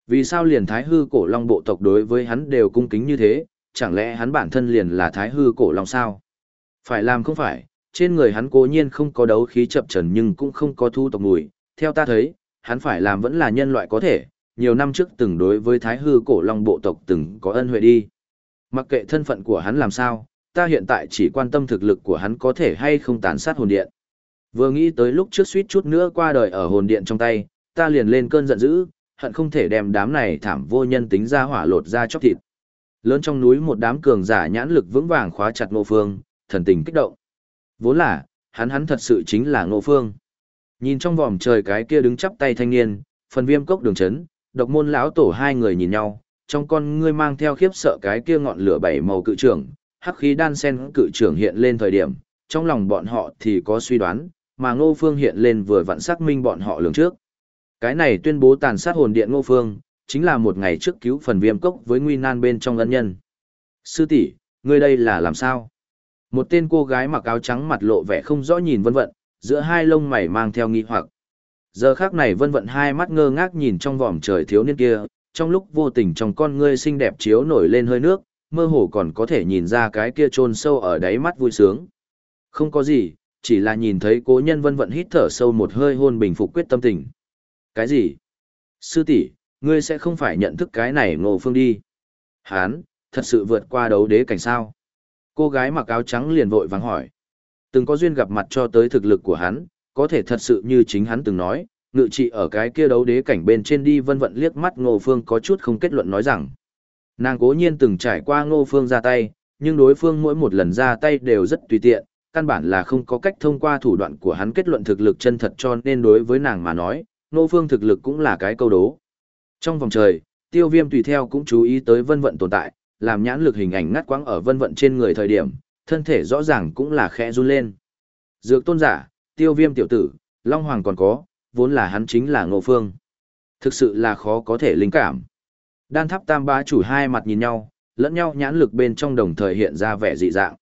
Vì sao liền thái hư cổ long bộ tộc đối với hắn đều cung kính như thế, chẳng lẽ hắn bản thân liền là thái hư cổ long sao? Phải làm không phải, trên người hắn cố nhiên không có đấu khí chập trần nhưng cũng không có thu tộc mùi, theo ta thấy, hắn phải làm vẫn là nhân loại có thể, nhiều năm trước từng đối với thái hư cổ long bộ tộc từng có ân huệ đi. Mặc kệ thân phận của hắn làm sao, ta hiện tại chỉ quan tâm thực lực của hắn có thể hay không tàn sát hồn điện. Vừa nghĩ tới lúc trước suýt chút nữa qua đời ở hồn điện trong tay, ta liền lên cơn giận dữ, hận không thể đem đám này thảm vô nhân tính ra hỏa lột ra chóc thịt. Lớn trong núi một đám cường giả nhãn lực vững vàng khóa chặt Ngô Phương, thần tình kích động. Vốn là, hắn hắn thật sự chính là Ngô Phương. Nhìn trong vòm trời cái kia đứng chắp tay thanh niên, phần viêm cốc đường chấn, độc môn lão tổ hai người nhìn nhau, trong con ngươi mang theo khiếp sợ cái kia ngọn lửa bảy màu cự trưởng, hắc khí đan sen cự trưởng hiện lên thời điểm, trong lòng bọn họ thì có suy đoán, mà Ngô Phương hiện lên vừa vặn xác minh bọn họ lường trước. Cái này tuyên bố tàn sát hồn điện Ngô Phương, chính là một ngày trước cứu phần viêm cốc với nguy nan bên trong ân nhân. Sư tỷ, ngươi đây là làm sao? Một tên cô gái mặc áo trắng mặt lộ vẻ không rõ nhìn vân vận, giữa hai lông mày mang theo nghi hoặc. Giờ khác này vân vận hai mắt ngơ ngác nhìn trong vòm trời thiếu niên kia, trong lúc vô tình trong con ngươi xinh đẹp chiếu nổi lên hơi nước, mơ hồ còn có thể nhìn ra cái kia chôn sâu ở đáy mắt vui sướng. Không có gì, chỉ là nhìn thấy cố nhân vân vận hít thở sâu một hơi hôn bình phục quyết tâm tình. Cái gì? Sư tỷ, ngươi sẽ không phải nhận thức cái này ngộ phương đi. Hán, thật sự vượt qua đấu đế cảnh sao? Cô gái mặc áo trắng liền vội vàng hỏi. Từng có duyên gặp mặt cho tới thực lực của hắn, có thể thật sự như chính hắn từng nói, ngự trị ở cái kia đấu đế cảnh bên trên đi vân vận liếc mắt ngô phương có chút không kết luận nói rằng. Nàng cố nhiên từng trải qua ngô phương ra tay, nhưng đối phương mỗi một lần ra tay đều rất tùy tiện, căn bản là không có cách thông qua thủ đoạn của hắn kết luận thực lực chân thật cho nên đối với nàng mà nói, ngô phương thực lực cũng là cái câu đố. Trong vòng trời, tiêu viêm tùy theo cũng chú ý tới vân vận tồn tại, làm nhãn lực hình ảnh ngắt quãng ở vân vận trên người thời điểm, thân thể rõ ràng cũng là khẽ run lên. Dược tôn giả, tiêu viêm tiểu tử, Long Hoàng còn có, vốn là hắn chính là ngô phương. Thực sự là khó có thể linh cảm. Đan tháp tam bá chủ hai mặt nhìn nhau, lẫn nhau nhãn lực bên trong đồng thời hiện ra vẻ dị dạng.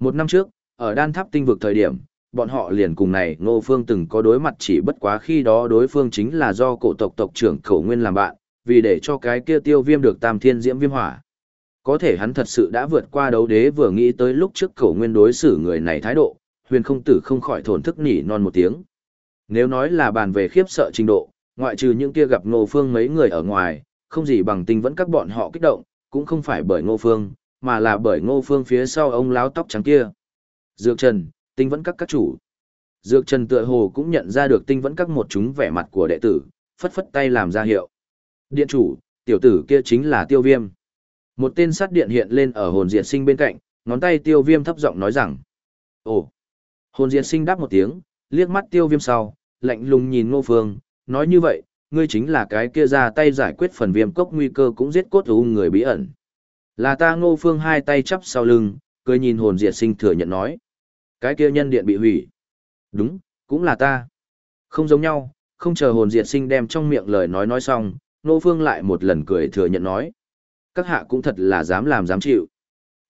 Một năm trước, ở đan tháp tinh vực thời điểm, bọn họ liền cùng này ngô phương từng có đối mặt chỉ bất quá khi đó đối phương chính là do cổ tộc tộc trưởng khẩu nguyên làm bạn, vì để cho cái kia tiêu viêm được tam thiên diễm viêm hỏa. Có thể hắn thật sự đã vượt qua đấu đế vừa nghĩ tới lúc trước khẩu nguyên đối xử người này thái độ, huyền không tử không khỏi thổn thức nỉ non một tiếng. Nếu nói là bàn về khiếp sợ trình độ, ngoại trừ những kia gặp ngô phương mấy người ở ngoài, không gì bằng tinh vẫn các bọn họ kích động, cũng không phải bởi ngô phương, mà là bởi ngô phương phía sau ông láo tóc trắng kia. Dược Trần, tinh vẫn các các chủ. Dược Trần tựa hồ cũng nhận ra được tinh vẫn các một chúng vẻ mặt của đệ tử, phất phất tay làm ra hiệu. Điện chủ, tiểu tử kia chính là tiêu viêm. Một tên sát điện hiện lên ở hồn diệt sinh bên cạnh, ngón tay tiêu viêm thấp giọng nói rằng. Ồ! Hồn diệt sinh đáp một tiếng, liếc mắt tiêu viêm sau, lạnh lùng nhìn ngô phương, nói như vậy, ngươi chính là cái kia ra tay giải quyết phần viêm cốc nguy cơ cũng giết cốt u người bí ẩn. Là ta ngô phương hai tay chắp sau lưng, cười nhìn hồn diệt sinh thừa nhận nói. Cái kia nhân điện bị hủy. Đúng, cũng là ta. Không giống nhau, không chờ hồn diệt sinh đem trong miệng lời nói nói xong, ngô phương lại một lần cười thừa nhận nói. Các hạ cũng thật là dám làm dám chịu.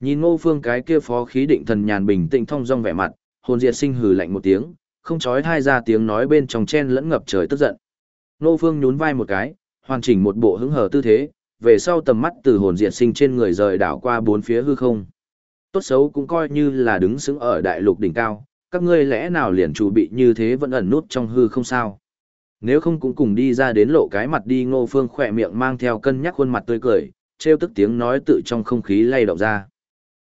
Nhìn ngô phương cái kia phó khí định thần nhàn bình tĩnh thông dong vẻ mặt, hồn diệt sinh hừ lạnh một tiếng, không trói thai ra tiếng nói bên trong chen lẫn ngập trời tức giận. Nô Phương nhún vai một cái, hoàn chỉnh một bộ hứng hờ tư thế, về sau tầm mắt từ hồn diệt sinh trên người rời đảo qua bốn phía hư không. Tốt xấu cũng coi như là đứng xứng ở đại lục đỉnh cao, các ngươi lẽ nào liền chủ bị như thế vẫn ẩn nút trong hư không sao? Nếu không cũng cùng đi ra đến lộ cái mặt đi Ngô Phương khỏe miệng mang theo cân nhắc khuôn mặt tươi cười, trêu tức tiếng nói tự trong không khí lay động ra.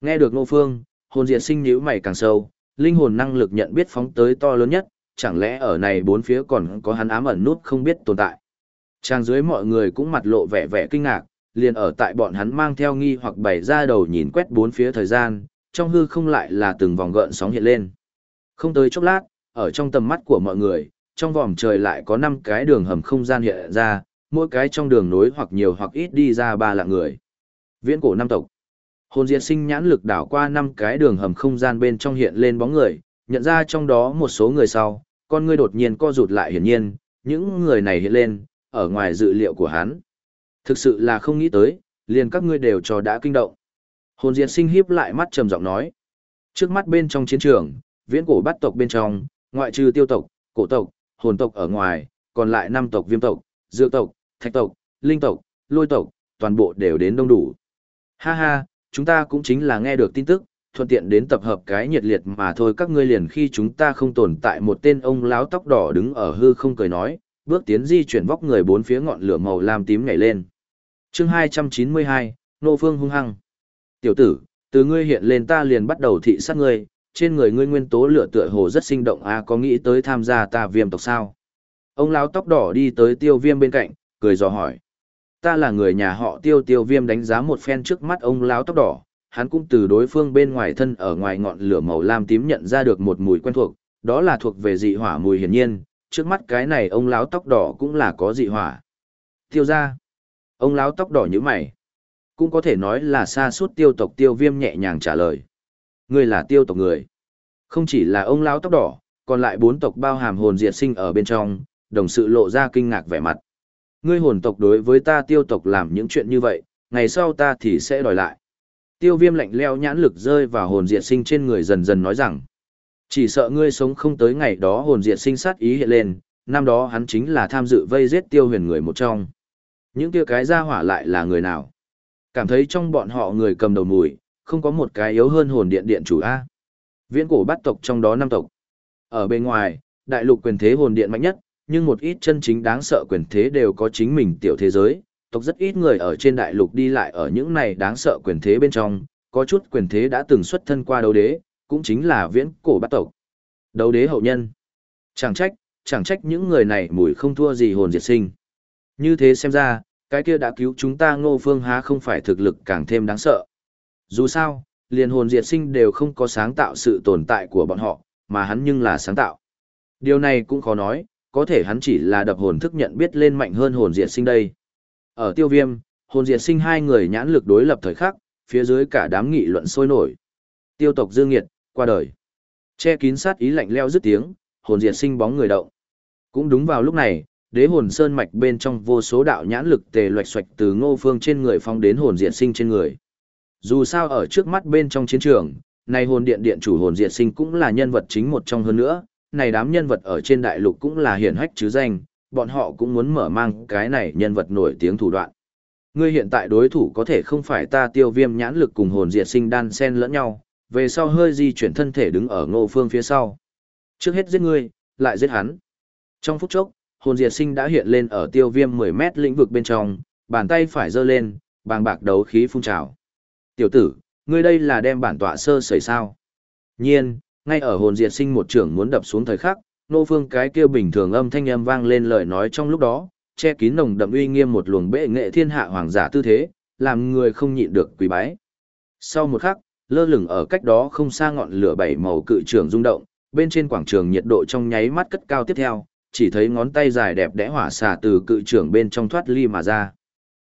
Nghe được Ngô Phương, hồn diệt sinh nhíu mày càng sâu, linh hồn năng lực nhận biết phóng tới to lớn nhất, chẳng lẽ ở này bốn phía còn có hắn ám ẩn nút không biết tồn tại. Trang dưới mọi người cũng mặt lộ vẻ vẻ kinh ngạc, liền ở tại bọn hắn mang theo nghi hoặc bày ra đầu nhìn quét bốn phía thời gian, trong hư không lại là từng vòng gợn sóng hiện lên. Không tới chốc lát, ở trong tầm mắt của mọi người, trong vòng trời lại có 5 cái đường hầm không gian hiện ra, mỗi cái trong đường nối hoặc nhiều hoặc ít đi ra ba lạng người. Viễn cổ năm tộc. Hồn diệt sinh nhãn lực đảo qua năm cái đường hầm không gian bên trong hiện lên bóng người, nhận ra trong đó một số người sau, con ngươi đột nhiên co rụt lại hiển nhiên, những người này hiện lên, ở ngoài dự liệu của hắn. Thực sự là không nghĩ tới, liền các ngươi đều cho đã kinh động. Hồn diệt sinh hiếp lại mắt trầm giọng nói. Trước mắt bên trong chiến trường, viễn cổ bắt tộc bên trong, ngoại trừ tiêu tộc, cổ tộc, hồn tộc ở ngoài, còn lại năm tộc viêm tộc, dược tộc, thạch tộc, linh tộc, lôi tộc, toàn bộ đều đến đông đủ. Ha ha, chúng ta cũng chính là nghe được tin tức, thuận tiện đến tập hợp cái nhiệt liệt mà thôi các ngươi liền khi chúng ta không tồn tại một tên ông láo tóc đỏ đứng ở hư không cười nói, bước tiến di chuyển vóc người bốn phía ngọn lửa màu lam tím nhảy lên. chương 292, Nô Phương hung hăng. Tiểu tử, từ ngươi hiện lên ta liền bắt đầu thị sát ngươi, trên người ngươi nguyên tố lửa tựa hồ rất sinh động a à, có nghĩ tới tham gia ta viêm tộc sao? Ông láo tóc đỏ đi tới tiêu viêm bên cạnh, cười dò hỏi. Ta là người nhà họ tiêu tiêu viêm đánh giá một phen trước mắt ông láo tóc đỏ, hắn cũng từ đối phương bên ngoài thân ở ngoài ngọn lửa màu lam tím nhận ra được một mùi quen thuộc, đó là thuộc về dị hỏa mùi hiển nhiên, trước mắt cái này ông láo tóc đỏ cũng là có dị hỏa. Tiêu ra. Ông láo tóc đỏ như mày. Cũng có thể nói là xa suốt tiêu tộc tiêu viêm nhẹ nhàng trả lời. Người là tiêu tộc người. Không chỉ là ông láo tóc đỏ, còn lại bốn tộc bao hàm hồn diệt sinh ở bên trong, đồng sự lộ ra kinh ngạc vẻ mặt. Ngươi hồn tộc đối với ta tiêu tộc làm những chuyện như vậy, ngày sau ta thì sẽ đòi lại. Tiêu viêm lạnh leo nhãn lực rơi vào hồn diệt sinh trên người dần dần nói rằng. Chỉ sợ ngươi sống không tới ngày đó hồn diệt sinh sát ý hiện lên, năm đó hắn chính là tham dự vây giết tiêu huyền người một trong. Những kia cái ra hỏa lại là người nào? Cảm thấy trong bọn họ người cầm đầu mùi, không có một cái yếu hơn hồn điện điện chủ A. Viễn cổ bắt tộc trong đó năm tộc. Ở bên ngoài, đại lục quyền thế hồn điện mạnh nhất, nhưng một ít chân chính đáng sợ quyền thế đều có chính mình tiểu thế giới, tộc rất ít người ở trên đại lục đi lại ở những này đáng sợ quyền thế bên trong, có chút quyền thế đã từng xuất thân qua đấu đế, cũng chính là viễn cổ bát tộc. Đấu đế hậu nhân. Chẳng trách, chẳng trách những người này mùi không thua gì hồn diệt sinh. Như thế xem ra, cái kia đã cứu chúng ta ngô phương há không phải thực lực càng thêm đáng sợ. Dù sao, liền hồn diệt sinh đều không có sáng tạo sự tồn tại của bọn họ, mà hắn nhưng là sáng tạo. Điều này cũng khó nói, có thể hắn chỉ là đập hồn thức nhận biết lên mạnh hơn hồn diệt sinh đây. Ở tiêu viêm, hồn diệt sinh hai người nhãn lực đối lập thời khắc, phía dưới cả đám nghị luận sôi nổi. Tiêu tộc Dương Nghiệt, qua đời. Che kín sát ý lạnh leo dứt tiếng, hồn diệt sinh bóng người động. Cũng đúng vào lúc này, đế hồn sơn mạch bên trong vô số đạo nhãn lực tề loạch xoạch từ ngô phương trên người phong đến hồn diệt sinh trên người. Dù sao ở trước mắt bên trong chiến trường, này hồn điện điện chủ hồn diệt sinh cũng là nhân vật chính một trong hơn nữa, này đám nhân vật ở trên đại lục cũng là hiển hách chứ danh, bọn họ cũng muốn mở mang cái này nhân vật nổi tiếng thủ đoạn. Ngươi hiện tại đối thủ có thể không phải ta tiêu viêm nhãn lực cùng hồn diệt sinh đan sen lẫn nhau, về sau hơi di chuyển thân thể đứng ở ngô phương phía sau. Trước hết giết ngươi, lại giết hắn. Trong phút chốc, hồn diệt sinh đã hiện lên ở tiêu viêm 10 mét lĩnh vực bên trong, bàn tay phải giơ lên, bàng bạc đấu khí phun trào. Tiểu tử, ngươi đây là đem bản tọa sơ sẩy sao? Nhiên, ngay ở hồn diệt sinh một trưởng muốn đập xuống thời khắc, nô phương cái kia bình thường âm thanh âm vang lên lời nói trong lúc đó, che kín nồng đậm uy nghiêm một luồng bệ nghệ thiên hạ hoàng giả tư thế, làm người không nhịn được quỳ bái. Sau một khắc, lơ lửng ở cách đó không xa ngọn lửa bảy màu cự trường rung động, bên trên quảng trường nhiệt độ trong nháy mắt cất cao tiếp theo, chỉ thấy ngón tay dài đẹp đẽ hỏa xà từ cự trường bên trong thoát ly mà ra.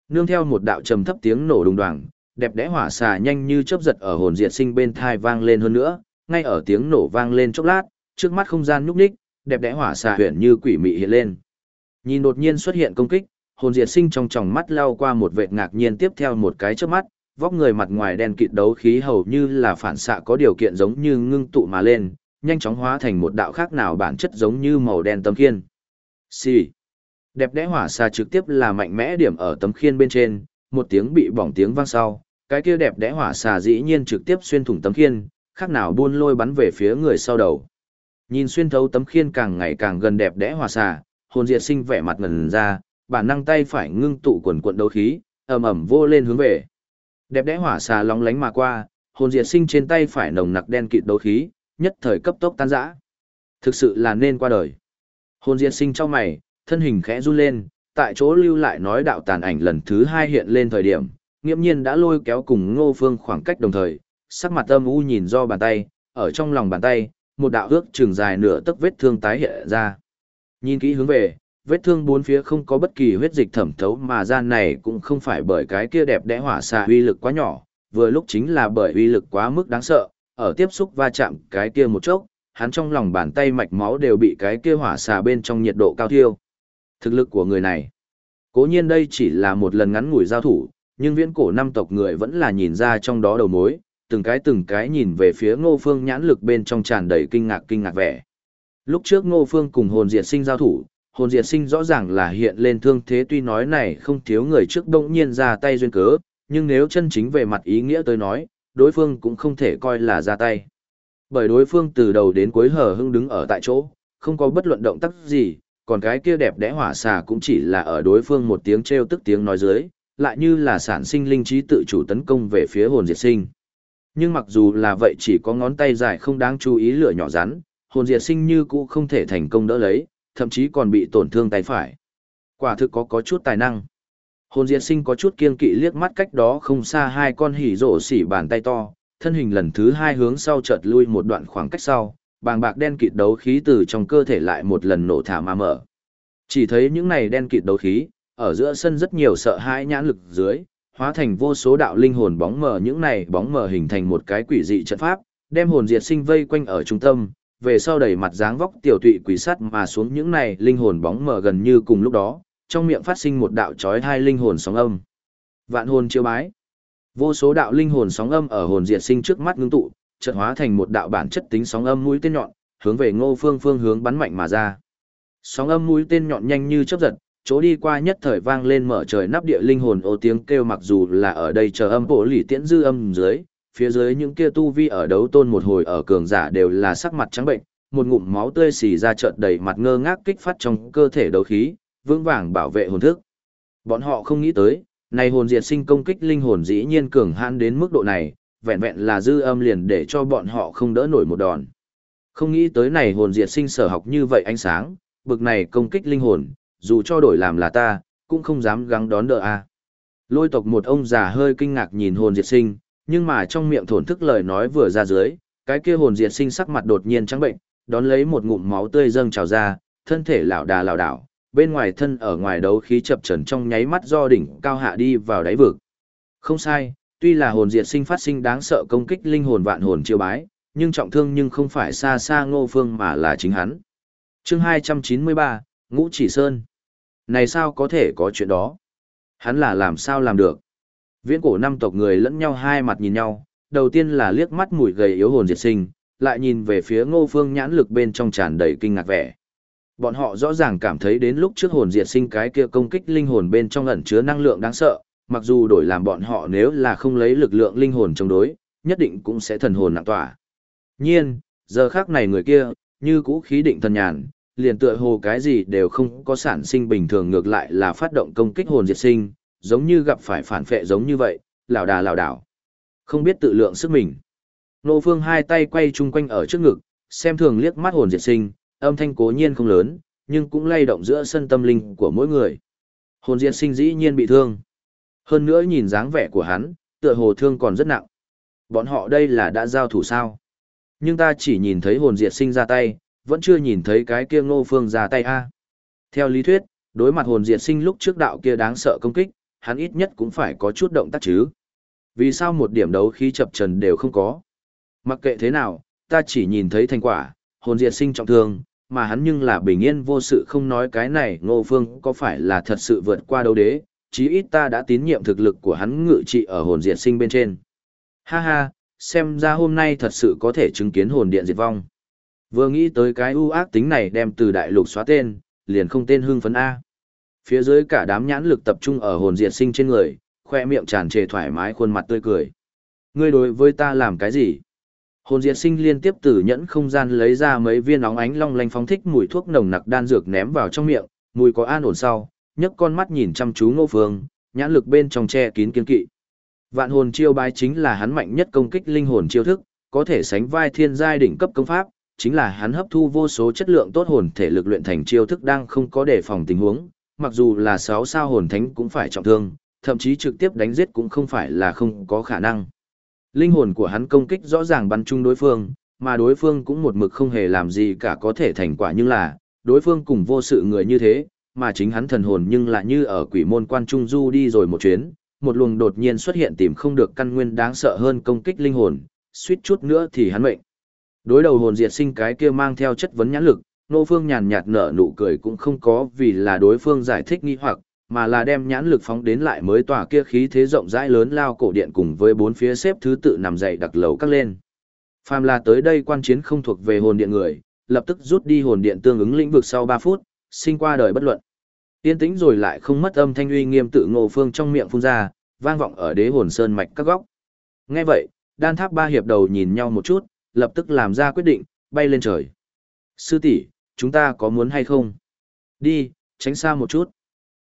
Nương theo một đạo trầm thấp tiếng nổ đùng đoàng, đẹp đẽ hỏa xà nhanh như chớp giật ở hồn diệt sinh bên thai vang lên hơn nữa, ngay ở tiếng nổ vang lên chốc lát, trước mắt không gian nhúc nhích, đẹp đẽ hỏa xà huyền như quỷ mị hiện lên. Nhìn đột nhiên xuất hiện công kích, hồn diệt sinh trong tròng mắt lao qua một vệt ngạc nhiên tiếp theo một cái chớp mắt, vóc người mặt ngoài đen kịt đấu khí hầu như là phản xạ có điều kiện giống như ngưng tụ mà lên, nhanh chóng hóa thành một đạo khác nào bản chất giống như màu đen tấm khiên. Xì. Đẹp đẽ hỏa xà trực tiếp là mạnh mẽ điểm ở tấm khiên bên trên, một tiếng bị bỏng tiếng vang sau, cái kia đẹp đẽ hỏa xà dĩ nhiên trực tiếp xuyên thủng tấm khiên, khác nào buôn lôi bắn về phía người sau đầu. Nhìn xuyên thấu tấm khiên càng ngày càng gần đẹp đẽ hòa xà, hồn diệt sinh vẻ mặt ngần ra, bản năng tay phải ngưng tụ quần quận đấu khí, ầm ầm vô lên hướng về. Đẹp đẽ hỏa xà lóng lánh mà qua, hồn diệt sinh trên tay phải nồng nặc đen kịt đấu khí, nhất thời cấp tốc tan rã. Thực sự là nên qua đời. Hồn diệt sinh trong mày, thân hình khẽ run lên, tại chỗ lưu lại nói đạo tàn ảnh lần thứ hai hiện lên thời điểm, nghiễm nhiên đã lôi kéo cùng ngô phương khoảng cách đồng thời, sắc mặt âm u nhìn do bàn tay, ở trong lòng bàn tay, một đạo ước trường dài nửa tấc vết thương tái hiện ra. Nhìn kỹ hướng về, vết thương bốn phía không có bất kỳ huyết dịch thẩm thấu mà gian này cũng không phải bởi cái kia đẹp đẽ hỏa xạ uy lực quá nhỏ, vừa lúc chính là bởi uy lực quá mức đáng sợ, ở tiếp xúc va chạm cái kia một chốc, hắn trong lòng bàn tay mạch máu đều bị cái kia hỏa xà bên trong nhiệt độ cao thiêu. Thực lực của người này, cố nhiên đây chỉ là một lần ngắn ngủi giao thủ, nhưng viễn cổ năm tộc người vẫn là nhìn ra trong đó đầu mối, từng cái từng cái nhìn về phía ngô phương nhãn lực bên trong tràn đầy kinh ngạc kinh ngạc vẻ. Lúc trước ngô phương cùng hồn diệt sinh giao thủ, hồn diệt sinh rõ ràng là hiện lên thương thế tuy nói này không thiếu người trước đông nhiên ra tay duyên cớ, nhưng nếu chân chính về mặt ý nghĩa tới nói, đối phương cũng không thể coi là ra tay. Bởi đối phương từ đầu đến cuối hờ hưng đứng ở tại chỗ, không có bất luận động tác gì, còn cái kia đẹp đẽ hỏa xà cũng chỉ là ở đối phương một tiếng treo tức tiếng nói dưới, lại như là sản sinh linh trí tự chủ tấn công về phía hồn diệt sinh. Nhưng mặc dù là vậy chỉ có ngón tay dài không đáng chú ý lửa nhỏ rắn, hồn diệt sinh như cũ không thể thành công đỡ lấy, thậm chí còn bị tổn thương tay phải. Quả thực có có chút tài năng. Hồn diệt sinh có chút kiên kỵ liếc mắt cách đó không xa hai con hỉ rổ xỉ bàn tay to, thân hình lần thứ hai hướng sau chợt lui một đoạn khoảng cách sau, bàng bạc đen kịt đấu khí từ trong cơ thể lại một lần nổ thả mà mở. Chỉ thấy những này đen kịt đấu khí, ở giữa sân rất nhiều sợ hãi nhãn lực dưới, hóa thành vô số đạo linh hồn bóng mờ những này bóng mờ hình thành một cái quỷ dị trận pháp, đem hồn diệt sinh vây quanh ở trung tâm, về sau đẩy mặt dáng vóc tiểu tụy quỷ sắt mà xuống những này linh hồn bóng mờ gần như cùng lúc đó, trong miệng phát sinh một đạo chói hai linh hồn sóng âm. Vạn hồn chiêu bái. Vô số đạo linh hồn sóng âm ở hồn diệt sinh trước mắt ngưng tụ, chợt hóa thành một đạo bản chất tính sóng âm mũi tên nhọn, hướng về Ngô Phương phương hướng bắn mạnh mà ra. Sóng âm mũi tên nhọn nhanh như chớp giật, chỗ đi qua nhất thời vang lên mở trời nắp địa linh hồn ô tiếng kêu mặc dù là ở đây chờ âm bộ lì tiễn dư âm dưới, phía dưới những kia tu vi ở đấu tôn một hồi ở cường giả đều là sắc mặt trắng bệnh, một ngụm máu tươi xì ra trợn đầy mặt ngơ ngác kích phát trong cơ thể đấu khí, vững vàng bảo vệ hồn thức. Bọn họ không nghĩ tới, này hồn diệt sinh công kích linh hồn dĩ nhiên cường hãn đến mức độ này, vẹn vẹn là dư âm liền để cho bọn họ không đỡ nổi một đòn. Không nghĩ tới này hồn diệt sinh sở học như vậy ánh sáng, bực này công kích linh hồn, dù cho đổi làm là ta, cũng không dám gắng đón đỡ a. Lôi tộc một ông già hơi kinh ngạc nhìn hồn diệt sinh, nhưng mà trong miệng thổn thức lời nói vừa ra dưới, cái kia hồn diệt sinh sắc mặt đột nhiên trắng bệnh, đón lấy một ngụm máu tươi dâng trào ra, thân thể lảo đà lảo đảo, bên ngoài thân ở ngoài đấu khí chập chờn trong nháy mắt do đỉnh cao hạ đi vào đáy vực. Không sai, tuy là hồn diệt sinh phát sinh đáng sợ công kích linh hồn vạn hồn chiêu bái, nhưng trọng thương nhưng không phải xa xa Ngô Phương mà là chính hắn. Chương 293, Ngũ Chỉ Sơn. Này sao có thể có chuyện đó? Hắn là làm sao làm được? Viễn cổ năm tộc người lẫn nhau hai mặt nhìn nhau, đầu tiên là liếc mắt mùi gầy yếu hồn diệt sinh, lại nhìn về phía Ngô Phương nhãn lực bên trong tràn đầy kinh ngạc vẻ. Bọn họ rõ ràng cảm thấy đến lúc trước hồn diệt sinh cái kia công kích linh hồn bên trong ẩn chứa năng lượng đáng sợ, mặc dù đổi làm bọn họ nếu là không lấy lực lượng linh hồn chống đối, nhất định cũng sẽ thần hồn nặng tỏa. Nhiên, giờ khác này người kia, như cũ khí định thần nhàn, liền tựa hồ cái gì đều không có sản sinh bình thường ngược lại là phát động công kích hồn diệt sinh, giống như gặp phải phản phệ giống như vậy, lảo đà lảo đảo. Không biết tự lượng sức mình. Nô Phương hai tay quay chung quanh ở trước ngực, xem thường liếc mắt hồn diệt sinh, âm thanh cố nhiên không lớn, nhưng cũng lay động giữa sân tâm linh của mỗi người. Hồn diệt sinh dĩ nhiên bị thương. Hơn nữa nhìn dáng vẻ của hắn, tựa hồ thương còn rất nặng. Bọn họ đây là đã giao thủ sao? Nhưng ta chỉ nhìn thấy hồn diệt sinh ra tay, vẫn chưa nhìn thấy cái kia ngô phương ra tay a. Theo lý thuyết, đối mặt hồn diệt sinh lúc trước đạo kia đáng sợ công kích, hắn ít nhất cũng phải có chút động tác chứ. Vì sao một điểm đấu khí chập trần đều không có? Mặc kệ thế nào, ta chỉ nhìn thấy thành quả, hồn diệt sinh trọng thương, mà hắn nhưng là bình yên vô sự không nói cái này ngô phương có phải là thật sự vượt qua đấu đế, chí ít ta đã tín nhiệm thực lực của hắn ngự trị ở hồn diệt sinh bên trên. Ha ha, xem ra hôm nay thật sự có thể chứng kiến hồn điện diệt vong. Vừa nghĩ tới cái ưu ác tính này đem từ đại lục xóa tên, liền không tên hưng phấn A. Phía dưới cả đám nhãn lực tập trung ở hồn diệt sinh trên người, khoe miệng tràn trề thoải mái khuôn mặt tươi cười. Ngươi đối với ta làm cái gì? Hồn diệt sinh liên tiếp từ nhẫn không gian lấy ra mấy viên óng ánh long lanh phóng thích mùi thuốc nồng nặc đan dược ném vào trong miệng, mùi có an ổn sau, nhấc con mắt nhìn chăm chú Ngô Phương, nhãn lực bên trong che kín kiên kỵ. Vạn hồn chiêu bái chính là hắn mạnh nhất công kích linh hồn chiêu thức, có thể sánh vai thiên giai đỉnh cấp công pháp, chính là hắn hấp thu vô số chất lượng tốt hồn thể lực luyện thành chiêu thức đang không có đề phòng tình huống, mặc dù là 6 sao hồn thánh cũng phải trọng thương, thậm chí trực tiếp đánh giết cũng không phải là không có khả năng. Linh hồn của hắn công kích rõ ràng bắn chung đối phương, mà đối phương cũng một mực không hề làm gì cả có thể thành quả nhưng là, đối phương cùng vô sự người như thế, mà chính hắn thần hồn nhưng lại như ở quỷ môn quan trung du đi rồi một chuyến, một luồng đột nhiên xuất hiện tìm không được căn nguyên đáng sợ hơn công kích linh hồn, suýt chút nữa thì hắn mệnh. Đối đầu hồn diệt sinh cái kia mang theo chất vấn nhãn lực, nô phương nhàn nhạt nở nụ cười cũng không có vì là đối phương giải thích nghi hoặc, mà là đem nhãn lực phóng đến lại mới tỏa kia khí thế rộng rãi lớn lao cổ điện cùng với bốn phía xếp thứ tự nằm dậy đặc lầu các lên. Phàm là tới đây quan chiến không thuộc về hồn điện người, lập tức rút đi hồn điện tương ứng lĩnh vực sau 3 phút, sinh qua đời bất luận. Yên tĩnh rồi lại không mất âm thanh uy nghiêm tự Ngô phương trong miệng phun ra, vang vọng ở đế hồn sơn mạch các góc. Nghe vậy, đan tháp ba hiệp đầu nhìn nhau một chút, lập tức làm ra quyết định, bay lên trời. Sư tỷ, chúng ta có muốn hay không? Đi, tránh xa một chút.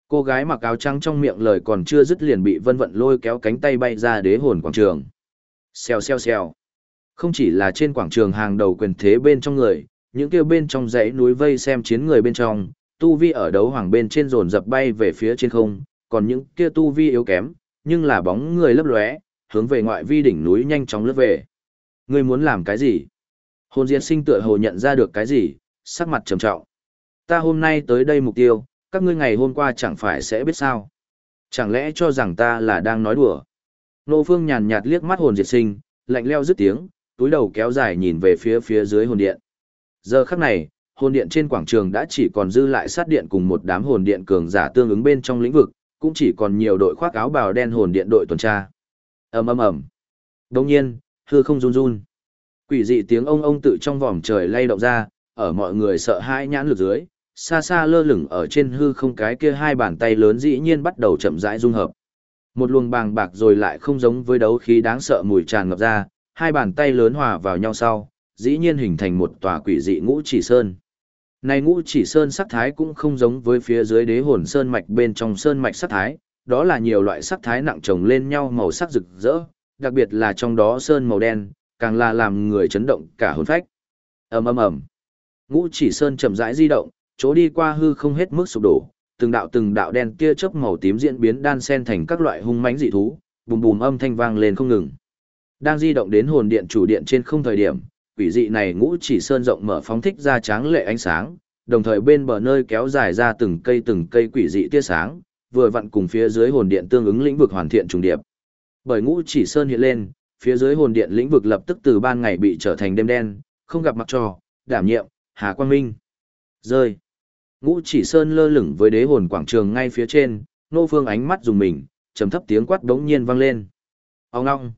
Cô gái mặc áo trắng trong miệng lời còn chưa dứt liền bị vân vận lôi kéo cánh tay bay ra đế hồn quảng trường. Xèo xèo xèo. Không chỉ là trên quảng trường hàng đầu quyền thế bên trong người, những kêu bên trong dãy núi vây xem chiến người bên trong, tu vi ở đấu hoàng bên trên rồn dập bay về phía trên không, còn những kia tu vi yếu kém, nhưng là bóng người lấp lóe, hướng về ngoại vi đỉnh núi nhanh chóng lướt về. Ngươi muốn làm cái gì? Hồn diệt sinh tựa hồ nhận ra được cái gì, sắc mặt trầm trọng. Ta hôm nay tới đây mục tiêu, các ngươi ngày hôm qua chẳng phải sẽ biết sao. Chẳng lẽ cho rằng ta là đang nói đùa? Nô Phương nhàn nhạt liếc mắt hồn diệt sinh, lạnh leo dứt tiếng, túi đầu kéo dài nhìn về phía phía dưới hồn điện. Giờ khắc này, hồn điện trên quảng trường đã chỉ còn dư lại sát điện cùng một đám hồn điện cường giả tương ứng bên trong lĩnh vực, cũng chỉ còn nhiều đội khoác áo bào đen hồn điện đội tuần tra. Ầm ầm ầm. Đương nhiên, hư không run run. Quỷ dị tiếng ông ông tự trong vòm trời lay động ra, ở mọi người sợ hãi nhãn lực dưới, xa xa lơ lửng ở trên hư không cái kia hai bàn tay lớn dĩ nhiên bắt đầu chậm rãi dung hợp. Một luồng bàng bạc rồi lại không giống với đấu khí đáng sợ mùi tràn ngập ra, hai bàn tay lớn hòa vào nhau sau, dĩ nhiên hình thành một tòa quỷ dị ngũ chỉ sơn. Này ngũ chỉ sơn sắc thái cũng không giống với phía dưới đế hồn sơn mạch bên trong sơn mạch sắc thái, đó là nhiều loại sắc thái nặng chồng lên nhau màu sắc rực rỡ, đặc biệt là trong đó sơn màu đen, càng là làm người chấn động cả hồn phách. ầm ầm ầm, ngũ chỉ sơn chậm rãi di động, chỗ đi qua hư không hết mức sụp đổ, từng đạo từng đạo đen kia chớp màu tím diễn biến đan xen thành các loại hung mãnh dị thú, bùm bùm âm thanh vang lên không ngừng. Đang di động đến hồn điện chủ điện trên không thời điểm, quỷ dị này ngũ chỉ sơn rộng mở phóng thích ra tráng lệ ánh sáng, đồng thời bên bờ nơi kéo dài ra từng cây từng cây quỷ dị tia sáng, vừa vặn cùng phía dưới hồn điện tương ứng lĩnh vực hoàn thiện trùng điệp. Bởi ngũ chỉ sơn hiện lên, phía dưới hồn điện lĩnh vực lập tức từ ban ngày bị trở thành đêm đen, không gặp mặt trò, đảm nhiệm, Hà Quang Minh. Rơi. Ngũ chỉ sơn lơ lửng với đế hồn quảng trường ngay phía trên, nô phương ánh mắt dùng mình, trầm thấp tiếng quát đống nhiên vang lên. Ông ngong.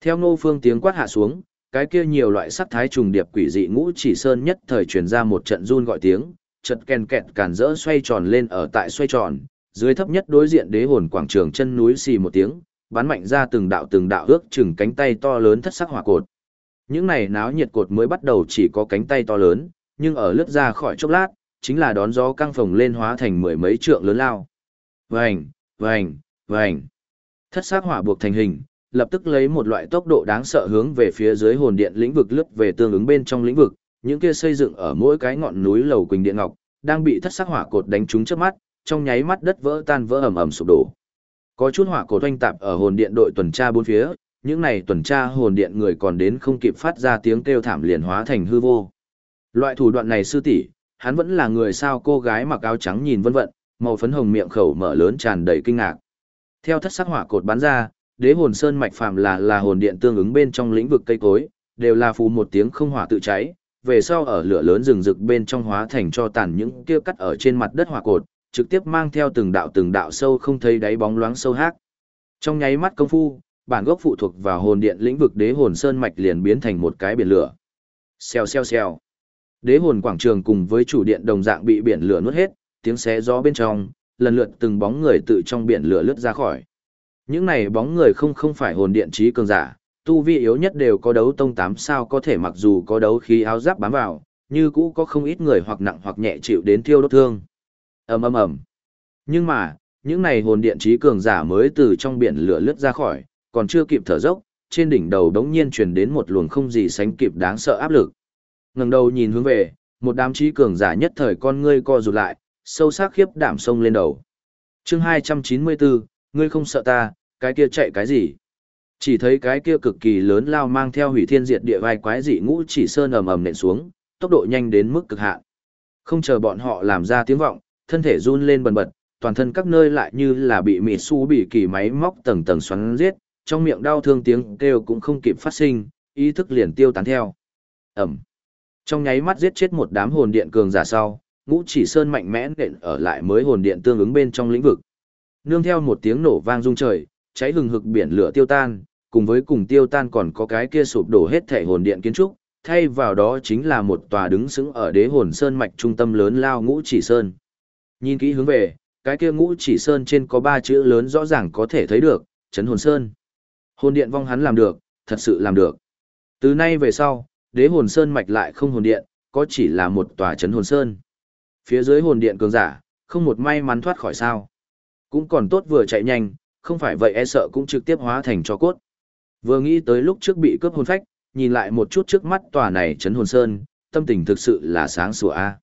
Theo nô phương tiếng quát hạ xuống, cái kia nhiều loại sắc thái trùng điệp quỷ dị ngũ chỉ sơn nhất thời truyền ra một trận run gọi tiếng, chật kèn kẹt càn rỡ xoay tròn lên ở tại xoay tròn, dưới thấp nhất đối diện đế hồn quảng trường chân núi xì một tiếng, bắn mạnh ra từng đạo từng đạo ước chừng cánh tay to lớn thất sắc hỏa cột. Những này náo nhiệt cột mới bắt đầu chỉ có cánh tay to lớn, nhưng ở lướt ra khỏi chốc lát, chính là đón gió căng phồng lên hóa thành mười mấy trượng lớn lao. Vành, vành, Vành. Thất sắc hỏa buộc thành hình, lập tức lấy một loại tốc độ đáng sợ hướng về phía dưới hồn điện lĩnh vực lướt về tương ứng bên trong lĩnh vực, những kia xây dựng ở mỗi cái ngọn núi lầu quỳnh điện ngọc, đang bị thất sắc hỏa cột đánh trúng trước mắt, trong nháy mắt đất vỡ tan vỡ ầm ầm sụp đổ. Có chút hỏa cột thanh tạp ở hồn điện đội tuần tra bốn phía, những này tuần tra hồn điện người còn đến không kịp phát ra tiếng kêu thảm liền hóa thành hư vô. Loại thủ đoạn này sư tỷ, hắn vẫn là người sao cô gái mặc áo trắng nhìn vân vận, màu phấn hồng miệng khẩu mở lớn tràn đầy kinh ngạc. Theo thất sắc hỏa cột bắn ra, đế hồn sơn mạch phàm là là hồn điện tương ứng bên trong lĩnh vực cây cối, đều là phù một tiếng không hỏa tự cháy, về sau ở lửa lớn rừng rực bên trong hóa thành cho tàn những kia cắt ở trên mặt đất hỏa cột, trực tiếp mang theo từng đạo từng đạo sâu không thấy đáy bóng loáng sâu hát. Trong nháy mắt công phu, bản gốc phụ thuộc vào hồn điện lĩnh vực đế hồn sơn mạch liền biến thành một cái biển lửa. Xèo xèo xèo. Đế hồn quảng trường cùng với chủ điện đồng dạng bị biển lửa nuốt hết, tiếng xé gió bên trong, lần lượt từng bóng người tự trong biển lửa lướt ra khỏi. Những này bóng người không không phải hồn điện trí cường giả, tu vi yếu nhất đều có đấu tông 8 sao có thể mặc dù có đấu khí áo giáp bám vào, như cũ có không ít người hoặc nặng hoặc nhẹ chịu đến thiêu đốt thương. Ầm ầm ầm. Nhưng mà, những này hồn điện trí cường giả mới từ trong biển lửa lướt ra khỏi, còn chưa kịp thở dốc, trên đỉnh đầu đống nhiên truyền đến một luồng không gì sánh kịp đáng sợ áp lực. Ngẩng đầu nhìn hướng về, một đám trí cường giả nhất thời con ngươi co rụt lại, sâu sắc khiếp đảm sông lên đầu. Chương 294, ngươi không sợ ta, cái kia chạy cái gì? Chỉ thấy cái kia cực kỳ lớn lao mang theo hủy thiên diệt địa vai quái dị ngũ chỉ sơn ầm ầm nện xuống, tốc độ nhanh đến mức cực hạn. Không chờ bọn họ làm ra tiếng vọng, thân thể run lên bần bật, toàn thân các nơi lại như là bị mịt su bị kỳ máy móc tầng tầng xoắn giết, trong miệng đau thương tiếng kêu cũng không kịp phát sinh, ý thức liền tiêu tán theo. Ẩm. Trong nháy mắt giết chết một đám hồn điện cường giả sau, ngũ chỉ sơn mạnh mẽ nện ở lại mới hồn điện tương ứng bên trong lĩnh vực. Nương theo một tiếng nổ vang rung trời, cháy hừng hực biển lửa tiêu tan, cùng với cùng tiêu tan còn có cái kia sụp đổ hết thể hồn điện kiến trúc, thay vào đó chính là một tòa đứng sững ở đế hồn sơn mạch trung tâm lớn lao ngũ chỉ sơn. Nhìn kỹ hướng về, cái kia ngũ chỉ sơn trên có ba chữ lớn rõ ràng có thể thấy được, chấn hồn sơn. Hồn điện vong hắn làm được, thật sự làm được. Từ nay về sau, đế hồn sơn mạch lại không hồn điện, có chỉ là một tòa chấn hồn sơn. Phía dưới hồn điện cường giả, không một may mắn thoát khỏi sao. Cũng còn tốt vừa chạy nhanh, không phải vậy e sợ cũng trực tiếp hóa thành cho cốt. Vừa nghĩ tới lúc trước bị cướp hồn phách, nhìn lại một chút trước mắt tòa này chấn hồn sơn, tâm tình thực sự là sáng sủa a.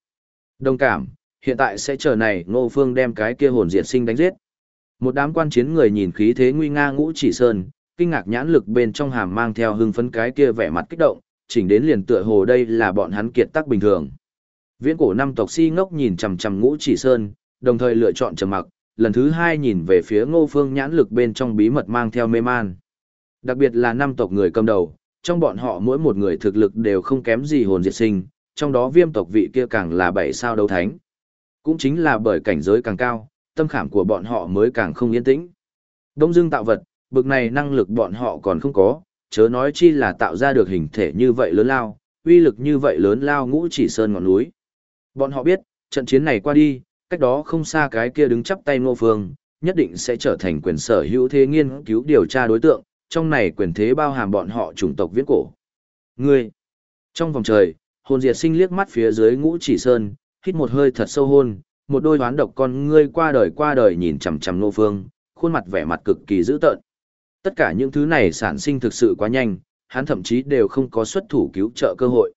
Đồng cảm, hiện tại sẽ chờ này Ngô Phương đem cái kia hồn diệt sinh đánh giết. Một đám quan chiến người nhìn khí thế nguy nga ngũ chỉ sơn, kinh ngạc nhãn lực bên trong hàm mang theo hưng phấn cái kia vẻ mặt kích động, chỉnh đến liền tựa hồ đây là bọn hắn kiệt tác bình thường. Viễn cổ năm tộc si ngốc nhìn chằm chằm ngũ chỉ sơn, đồng thời lựa chọn trầm mặc, lần thứ hai nhìn về phía ngô phương nhãn lực bên trong bí mật mang theo mê man. Đặc biệt là năm tộc người cầm đầu, trong bọn họ mỗi một người thực lực đều không kém gì hồn diệt sinh, trong đó viêm tộc vị kia càng là bảy sao đấu thánh. Cũng chính là bởi cảnh giới càng cao, tâm khảm của bọn họ mới càng không yên tĩnh. Đông dương tạo vật, bực này năng lực bọn họ còn không có, chớ nói chi là tạo ra được hình thể như vậy lớn lao, uy lực như vậy lớn lao ngũ chỉ sơn ngọn núi. Bọn họ biết, trận chiến này qua đi, cách đó không xa cái kia đứng chắp tay ngô phương, nhất định sẽ trở thành quyền sở hữu thế nghiên cứu điều tra đối tượng, trong này quyền thế bao hàm bọn họ chủng tộc viễn cổ. Ngươi! Trong vòng trời, hồn diệt sinh liếc mắt phía dưới ngũ chỉ sơn, hít một hơi thật sâu hôn, một đôi hoán độc con ngươi qua đời qua đời nhìn chằm chằm ngô phương, khuôn mặt vẻ mặt cực kỳ dữ tợn. Tất cả những thứ này sản sinh thực sự quá nhanh, hắn thậm chí đều không có xuất thủ cứu trợ cơ hội.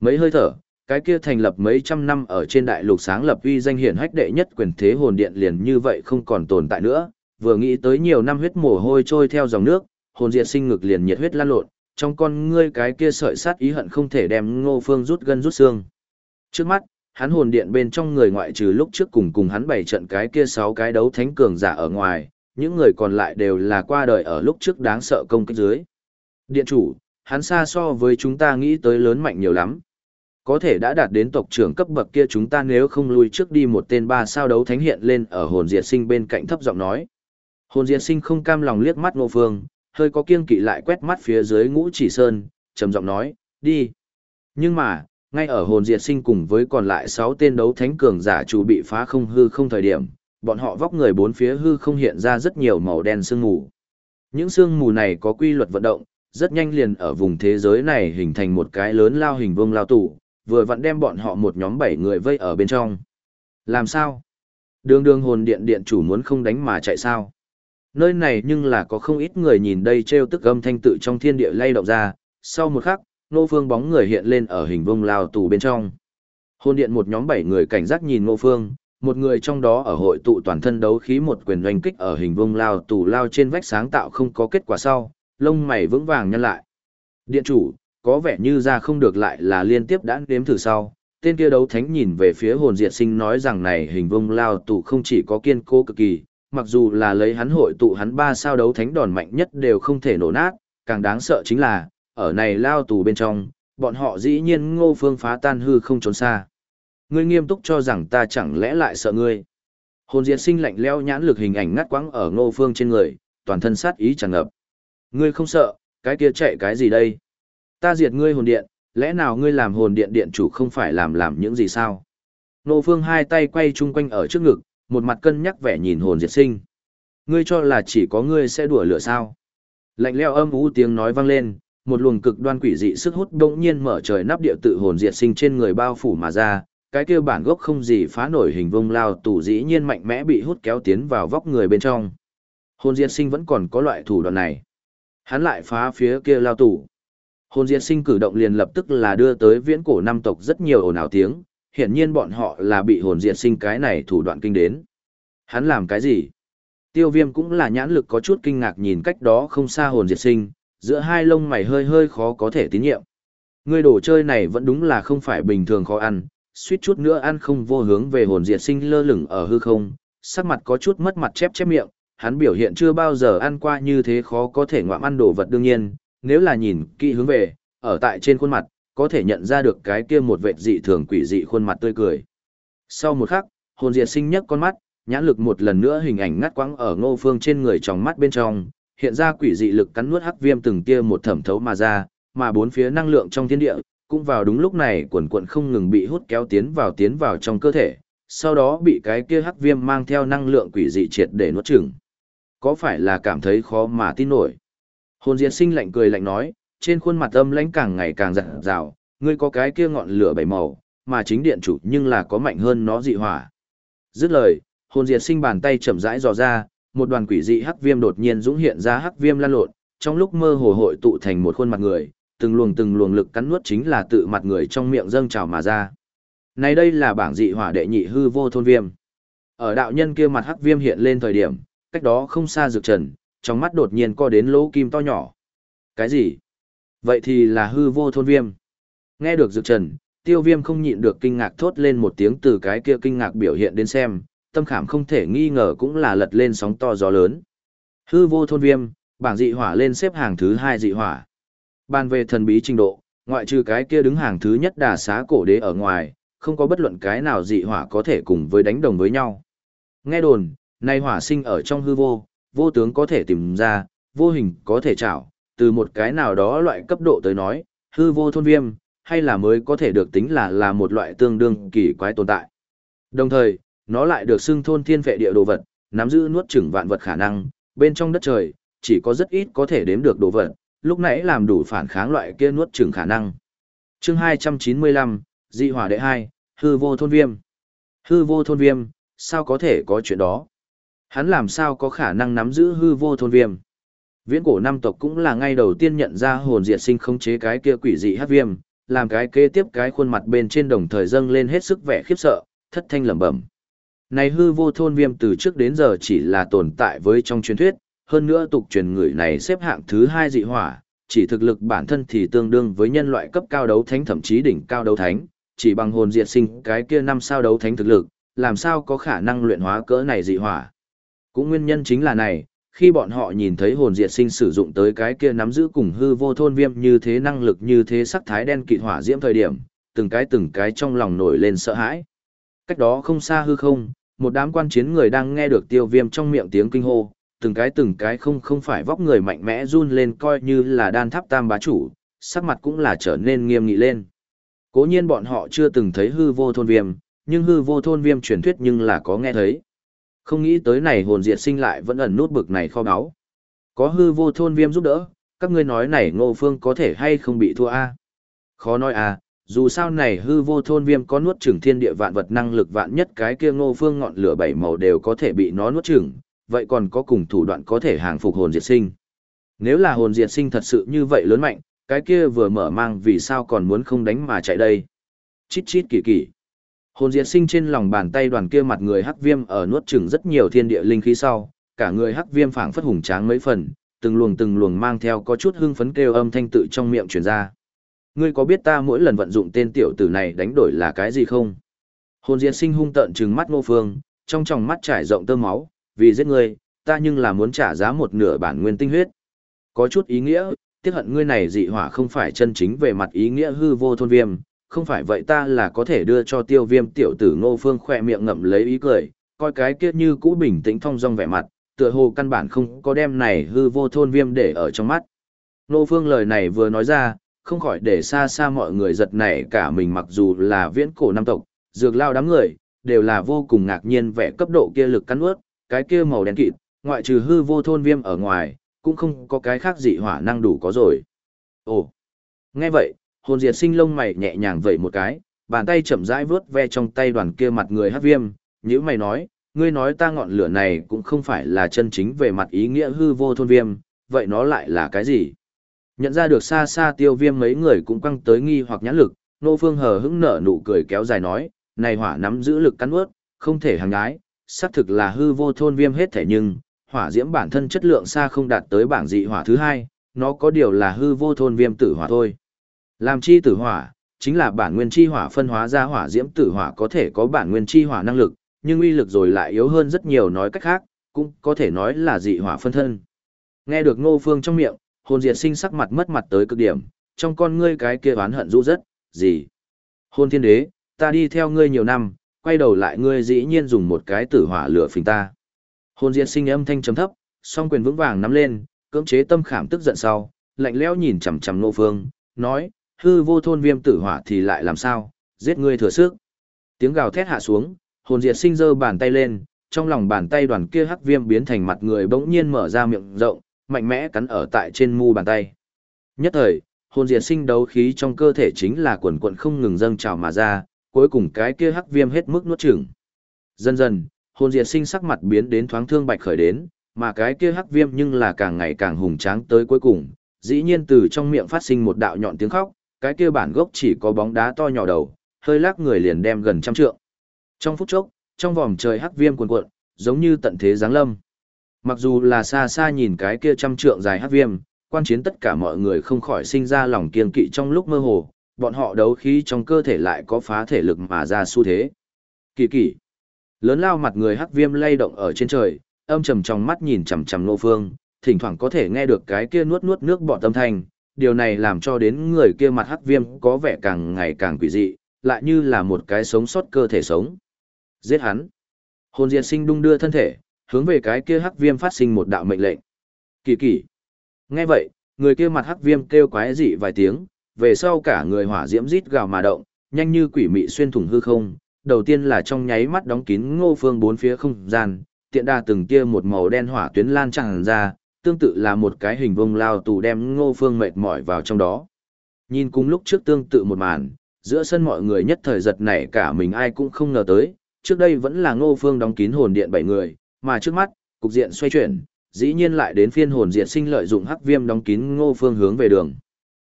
Mấy hơi thở, cái kia thành lập mấy trăm năm ở trên đại lục sáng lập uy danh hiển hách đệ nhất quyền thế hồn điện liền như vậy không còn tồn tại nữa, vừa nghĩ tới nhiều năm huyết mồ hôi trôi theo dòng nước, hồn diệt sinh ngực liền nhiệt huyết lan lộn, trong con ngươi cái kia sợi sát ý hận không thể đem Ngô Phương rút gân rút xương. Trước mắt, hắn hồn điện bên trong người ngoại trừ lúc trước cùng cùng hắn bảy trận cái kia sáu cái đấu thánh cường giả ở ngoài, những người còn lại đều là qua đời ở lúc trước đáng sợ công kích dưới. Điện chủ, hắn xa so với chúng ta nghĩ tới lớn mạnh nhiều lắm. Có thể đã đạt đến tộc trưởng cấp bậc kia chúng ta nếu không lui trước đi một tên ba sao đấu thánh hiện lên ở hồn diệt sinh bên cạnh thấp giọng nói. Hồn diệt sinh không cam lòng liếc mắt ngô phương, hơi có kiêng kỵ lại quét mắt phía dưới ngũ chỉ sơn, trầm giọng nói, đi. Nhưng mà, ngay ở hồn diệt sinh cùng với còn lại 6 tên đấu thánh cường giả chủ bị phá không hư không thời điểm, bọn họ vóc người bốn phía hư không hiện ra rất nhiều màu đen sương mù. Những sương mù này có quy luật vận động, rất nhanh liền ở vùng thế giới này hình thành một cái lớn lao hình vương lao tủ, vừa vặn đem bọn họ một nhóm 7 người vây ở bên trong. Làm sao? Đường đường hồn điện điện chủ muốn không đánh mà chạy sao? Nơi này nhưng là có không ít người nhìn đây treo tức âm thanh tự trong thiên địa lay động ra, sau một khắc, Ngô Phương bóng người hiện lên ở hình vông lao tù bên trong. Hôn điện một nhóm bảy người cảnh giác nhìn Ngô Phương, một người trong đó ở hội tụ toàn thân đấu khí một quyền doanh kích ở hình vông lao tù lao trên vách sáng tạo không có kết quả sau, lông mày vững vàng nhăn lại. Điện chủ, có vẻ như ra không được lại là liên tiếp đã đếm thử sau. Tên kia đấu thánh nhìn về phía hồn diệt sinh nói rằng này hình vông lao tù không chỉ có kiên cố cực kỳ, mặc dù là lấy hắn hội tụ hắn ba sao đấu thánh đòn mạnh nhất đều không thể nổ nát, càng đáng sợ chính là, ở này lao tù bên trong, bọn họ dĩ nhiên ngô phương phá tan hư không trốn xa. Ngươi nghiêm túc cho rằng ta chẳng lẽ lại sợ ngươi. Hồn diệt sinh lạnh leo nhãn lực hình ảnh ngắt quãng ở ngô phương trên người, toàn thân sát ý tràn ngập. Ngươi không sợ, cái kia chạy cái gì đây? Ta diệt ngươi hồn điện, lẽ nào ngươi làm hồn điện điện chủ không phải làm làm những gì sao? Ngô phương hai tay quay chung quanh ở trước ngực, một mặt cân nhắc vẻ nhìn hồn diệt sinh. Ngươi cho là chỉ có ngươi sẽ đùa lửa sao? Lạnh leo âm ú tiếng nói vang lên, một luồng cực đoan quỷ dị sức hút đột nhiên mở trời nắp địa tự hồn diệt sinh trên người bao phủ mà ra, cái kia bản gốc không gì phá nổi hình vông lao tù dĩ nhiên mạnh mẽ bị hút kéo tiến vào vóc người bên trong. Hồn diệt sinh vẫn còn có loại thủ đoạn này. Hắn lại phá phía kia lao tù. Hồn diệt sinh cử động liền lập tức là đưa tới viễn cổ năm tộc rất nhiều ồn ào tiếng, hiển nhiên bọn họ là bị hồn diệt sinh cái này thủ đoạn kinh đến. Hắn làm cái gì? Tiêu viêm cũng là nhãn lực có chút kinh ngạc nhìn cách đó không xa hồn diệt sinh, giữa hai lông mày hơi hơi khó có thể tín nhiệm. Người đồ chơi này vẫn đúng là không phải bình thường khó ăn, suýt chút nữa ăn không vô hướng về hồn diệt sinh lơ lửng ở hư không, sắc mặt có chút mất mặt chép chép miệng, hắn biểu hiện chưa bao giờ ăn qua như thế khó có thể ngoạm ăn đồ vật đương nhiên, nếu là nhìn kỹ hướng về, ở tại trên khuôn mặt, có thể nhận ra được cái kia một vệt dị thường quỷ dị khuôn mặt tươi cười. Sau một khắc, hồn diệt sinh nhấc con mắt, nhãn lực một lần nữa hình ảnh ngắt quãng ở ngô phương trên người trong mắt bên trong, hiện ra quỷ dị lực cắn nuốt hắc viêm từng tia một thẩm thấu mà ra, mà bốn phía năng lượng trong thiên địa, cũng vào đúng lúc này quần quận không ngừng bị hút kéo tiến vào tiến vào trong cơ thể, sau đó bị cái kia hắc viêm mang theo năng lượng quỷ dị triệt để nuốt chửng. Có phải là cảm thấy khó mà tin nổi? Hồn diệt sinh lạnh cười lạnh nói, trên khuôn mặt âm lãnh càng ngày càng rạng rào, ngươi có cái kia ngọn lửa bảy màu, mà chính điện chủ nhưng là có mạnh hơn nó dị hỏa. Dứt lời, hồn diệt sinh bàn tay chậm rãi dò ra, một đoàn quỷ dị hắc viêm đột nhiên dũng hiện ra hắc viêm lan lộn, trong lúc mơ hồ hội tụ thành một khuôn mặt người, từng luồng từng luồng lực cắn nuốt chính là tự mặt người trong miệng dâng trào mà ra. Này đây là bảng dị hỏa đệ nhị hư vô thôn viêm. Ở đạo nhân kia mặt hắc viêm hiện lên thời điểm, cách đó không xa dược trần, trong mắt đột nhiên co đến lỗ kim to nhỏ. Cái gì? Vậy thì là hư vô thôn viêm. Nghe được dược trần, tiêu viêm không nhịn được kinh ngạc thốt lên một tiếng từ cái kia kinh ngạc biểu hiện đến xem, tâm khảm không thể nghi ngờ cũng là lật lên sóng to gió lớn. Hư vô thôn viêm, bảng dị hỏa lên xếp hàng thứ hai dị hỏa. Ban về thần bí trình độ, ngoại trừ cái kia đứng hàng thứ nhất đà xá cổ đế ở ngoài, không có bất luận cái nào dị hỏa có thể cùng với đánh đồng với nhau. Nghe đồn, nay hỏa sinh ở trong hư vô, vô tướng có thể tìm ra, vô hình có thể trảo, từ một cái nào đó loại cấp độ tới nói, hư vô thôn viêm, hay là mới có thể được tính là là một loại tương đương kỳ quái tồn tại. Đồng thời, nó lại được xưng thôn thiên vệ địa đồ vật, nắm giữ nuốt chửng vạn vật khả năng, bên trong đất trời, chỉ có rất ít có thể đếm được đồ vật, lúc nãy làm đủ phản kháng loại kia nuốt chửng khả năng. Chương 295, Dị hỏa đệ 2, hư vô thôn viêm. Hư vô thôn viêm, sao có thể có chuyện đó? Hắn làm sao có khả năng nắm giữ hư vô thôn viêm? Viễn cổ năm tộc cũng là ngay đầu tiên nhận ra hồn diệt sinh không chế cái kia quỷ dị hắc viêm, làm cái kế tiếp cái khuôn mặt bên trên đồng thời dâng lên hết sức vẻ khiếp sợ, thất thanh lẩm bẩm. Này hư vô thôn viêm từ trước đến giờ chỉ là tồn tại với trong truyền thuyết, hơn nữa tục truyền người này xếp hạng thứ hai dị hỏa, chỉ thực lực bản thân thì tương đương với nhân loại cấp cao đấu thánh thậm chí đỉnh cao đấu thánh, chỉ bằng hồn diệt sinh cái kia năm sao đấu thánh thực lực, làm sao có khả năng luyện hóa cỡ này dị hỏa. Cũng nguyên nhân chính là này, khi bọn họ nhìn thấy hồn diệt sinh sử dụng tới cái kia nắm giữ cùng hư vô thôn viêm như thế năng lực như thế sắc thái đen kịt hỏa diễm thời điểm, từng cái từng cái trong lòng nổi lên sợ hãi. Cách đó không xa hư không, một đám quan chiến người đang nghe được tiêu viêm trong miệng tiếng kinh hô, từng cái từng cái không không phải vóc người mạnh mẽ run lên coi như là đan tháp tam bá chủ, sắc mặt cũng là trở nên nghiêm nghị lên. Cố nhiên bọn họ chưa từng thấy hư vô thôn viêm, nhưng hư vô thôn viêm truyền thuyết nhưng là có nghe thấy. Không nghĩ tới này hồn diệt sinh lại vẫn ẩn nút bực này kho báu. Có hư vô thôn viêm giúp đỡ, các ngươi nói này ngô phương có thể hay không bị thua a Khó nói à, dù sao này hư vô thôn viêm có nuốt chửng thiên địa vạn vật năng lực vạn nhất cái kia ngô phương ngọn lửa bảy màu đều có thể bị nó nuốt chửng, vậy còn có cùng thủ đoạn có thể hàng phục hồn diệt sinh. Nếu là hồn diệt sinh thật sự như vậy lớn mạnh, cái kia vừa mở mang vì sao còn muốn không đánh mà chạy đây. Chít chít kỳ kỳ. Hồn diệt sinh trên lòng bàn tay đoàn kia mặt người hắc viêm ở nuốt chửng rất nhiều thiên địa linh khí sau, cả người hắc viêm phảng phất hùng tráng mấy phần, từng luồng từng luồng mang theo có chút hưng phấn kêu âm thanh tự trong miệng truyền ra. Ngươi có biết ta mỗi lần vận dụng tên tiểu tử này đánh đổi là cái gì không? Hồn diệt sinh hung tợn trừng mắt Ngô Phương, trong tròng mắt trải rộng tơ máu, vì giết ngươi, ta nhưng là muốn trả giá một nửa bản nguyên tinh huyết. Có chút ý nghĩa, tiếc hận ngươi này dị hỏa không phải chân chính về mặt ý nghĩa hư vô thôn viêm, không phải vậy ta là có thể đưa cho tiêu viêm tiểu tử Ngô Phương khỏe miệng ngậm lấy ý cười, coi cái kia như cũ bình tĩnh thong dong vẻ mặt, tựa hồ căn bản không có đem này hư vô thôn viêm để ở trong mắt. Ngô Phương lời này vừa nói ra, không khỏi để xa xa mọi người giật nảy cả mình mặc dù là viễn cổ nam tộc, dược lao đám người, đều là vô cùng ngạc nhiên vẻ cấp độ kia lực cắn ướt, cái kia màu đen kịt, ngoại trừ hư vô thôn viêm ở ngoài, cũng không có cái khác dị hỏa năng đủ có rồi. Ồ, nghe vậy, hồn diệt sinh lông mày nhẹ nhàng vẩy một cái, bàn tay chậm rãi vướt ve trong tay đoàn kia mặt người hát viêm, như mày nói, ngươi nói ta ngọn lửa này cũng không phải là chân chính về mặt ý nghĩa hư vô thôn viêm, vậy nó lại là cái gì? Nhận ra được xa xa tiêu viêm mấy người cũng quăng tới nghi hoặc nhãn lực, nô phương hờ hững nở nụ cười kéo dài nói, này hỏa nắm giữ lực cắn ướt, không thể hàng ái, xác thực là hư vô thôn viêm hết thể nhưng, hỏa diễm bản thân chất lượng xa không đạt tới bảng dị hỏa thứ hai, nó có điều là hư vô thôn viêm tử hỏa thôi. Làm chi tử hỏa, chính là bản nguyên chi hỏa phân hóa ra hỏa diễm tử hỏa có thể có bản nguyên chi hỏa năng lực, nhưng uy lực rồi lại yếu hơn rất nhiều nói cách khác, cũng có thể nói là dị hỏa phân thân. Nghe được Ngô Phương trong miệng, hồn diệt sinh sắc mặt mất mặt tới cực điểm, trong con ngươi cái kia oán hận rũ rất, gì? Hôn thiên đế, ta đi theo ngươi nhiều năm, quay đầu lại ngươi dĩ nhiên dùng một cái tử hỏa lửa phình ta. Hồn diệt sinh âm thanh trầm thấp, song quyền vững vàng nắm lên, cưỡng chế tâm khảm tức giận sau, lạnh lẽo nhìn chằm chằm Ngô Phương, nói, hư vô thôn viêm tử hỏa thì lại làm sao, giết ngươi thừa sức. Tiếng gào thét hạ xuống, hồn diệt sinh giơ bàn tay lên, trong lòng bàn tay đoàn kia hắc viêm biến thành mặt người bỗng nhiên mở ra miệng rộng, mạnh mẽ cắn ở tại trên mu bàn tay. Nhất thời, hồn diệt sinh đấu khí trong cơ thể chính là quần quận không ngừng dâng trào mà ra, cuối cùng cái kia hắc viêm hết mức nuốt chửng. Dần dần, hồn diệt sinh sắc mặt biến đến thoáng thương bạch khởi đến, mà cái kia hắc viêm nhưng là càng ngày càng hùng tráng tới cuối cùng, dĩ nhiên từ trong miệng phát sinh một đạo nhọn tiếng khóc, cái kia bản gốc chỉ có bóng đá to nhỏ đầu, hơi lắc người liền đem gần trăm trượng. Trong phút chốc, trong vòng trời hắc viêm cuồn cuộn, giống như tận thế giáng lâm. Mặc dù là xa xa nhìn cái kia trăm trượng dài hát viêm, quan chiến tất cả mọi người không khỏi sinh ra lòng kiên kỵ trong lúc mơ hồ, bọn họ đấu khí trong cơ thể lại có phá thể lực mà ra xu thế. Kỳ kỳ. Lớn lao mặt người hắc viêm lay động ở trên trời, âm trầm trong mắt nhìn chằm chằm nô phương, thỉnh thoảng có thể nghe được cái kia nuốt nuốt nước bọt âm thanh, điều này làm cho đến người kia mặt hắc viêm có vẻ càng ngày càng quỷ dị, lại như là một cái sống sót cơ thể sống. Giết hắn. Hồn diệt sinh đung đưa thân thể, hướng về cái kia hắc viêm phát sinh một đạo mệnh lệnh. Kỳ kỳ. Nghe vậy, người kia mặt hắc viêm kêu quái dị vài tiếng, về sau cả người hỏa diễm rít gào mà động, nhanh như quỷ mị xuyên thủng hư không. Đầu tiên là trong nháy mắt đóng kín ngô phương bốn phía không gian, tiện đa từng kia một màu đen hỏa tuyến lan tràn ra, tương tự là một cái hình vông lao tù đem ngô phương mệt mỏi vào trong đó. Nhìn cùng lúc trước tương tự một màn, giữa sân mọi người nhất thời giật nảy cả mình ai cũng không ngờ tới, trước đây vẫn là ngô phương đóng kín hồn điện bảy người, mà trước mắt, cục diện xoay chuyển, dĩ nhiên lại đến phiên hồn diệt sinh lợi dụng hắc viêm đóng kín ngô phương hướng về đường.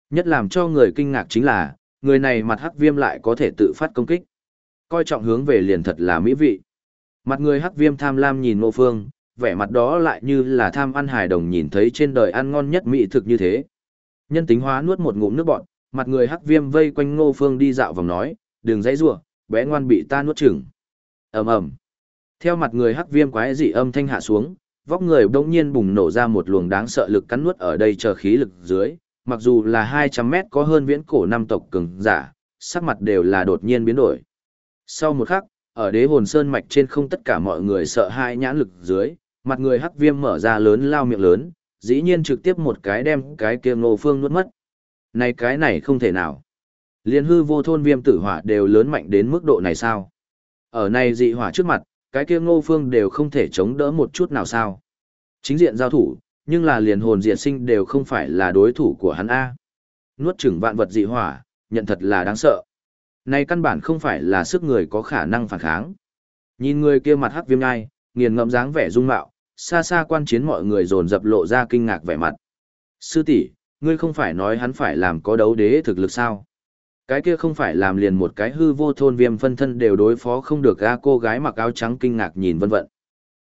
Nhất làm cho người kinh ngạc chính là, người này mặt hắc viêm lại có thể tự phát công kích. Coi trọng hướng về liền thật là mỹ vị. Mặt người hắc viêm tham lam nhìn ngô phương, vẻ mặt đó lại như là tham ăn hài đồng nhìn thấy trên đời ăn ngon nhất mỹ thực như thế. Nhân tính hóa nuốt một ngụm nước bọt, mặt người hắc viêm vây quanh ngô phương đi dạo vòng nói, đừng dãy rủa, bé ngoan bị ta nuốt chửng. ầm ầm theo mặt người hắc viêm quái dị âm thanh hạ xuống, vóc người bỗng nhiên bùng nổ ra một luồng đáng sợ lực cắn nuốt ở đây chờ khí lực dưới, mặc dù là 200 mét có hơn viễn cổ năm tộc cường giả, sắc mặt đều là đột nhiên biến đổi. Sau một khắc, ở đế hồn sơn mạch trên không tất cả mọi người sợ hai nhãn lực dưới, mặt người hắc viêm mở ra lớn lao miệng lớn, dĩ nhiên trực tiếp một cái đem cái kia ngô phương nuốt mất. Này cái này không thể nào. Liên hư vô thôn viêm tử hỏa đều lớn mạnh đến mức độ này sao? Ở này dị hỏa trước mặt, cái kia ngô phương đều không thể chống đỡ một chút nào sao. Chính diện giao thủ, nhưng là liền hồn diệt sinh đều không phải là đối thủ của hắn A. Nuốt chửng vạn vật dị hỏa, nhận thật là đáng sợ. Này căn bản không phải là sức người có khả năng phản kháng. Nhìn người kia mặt hắc viêm ngai, nghiền ngẫm dáng vẻ dung mạo, xa xa quan chiến mọi người dồn dập lộ ra kinh ngạc vẻ mặt. Sư tỷ, ngươi không phải nói hắn phải làm có đấu đế thực lực sao? Cái kia không phải làm liền một cái hư vô thôn viêm phân thân đều đối phó không được ga cô gái mặc áo trắng kinh ngạc nhìn vân vận.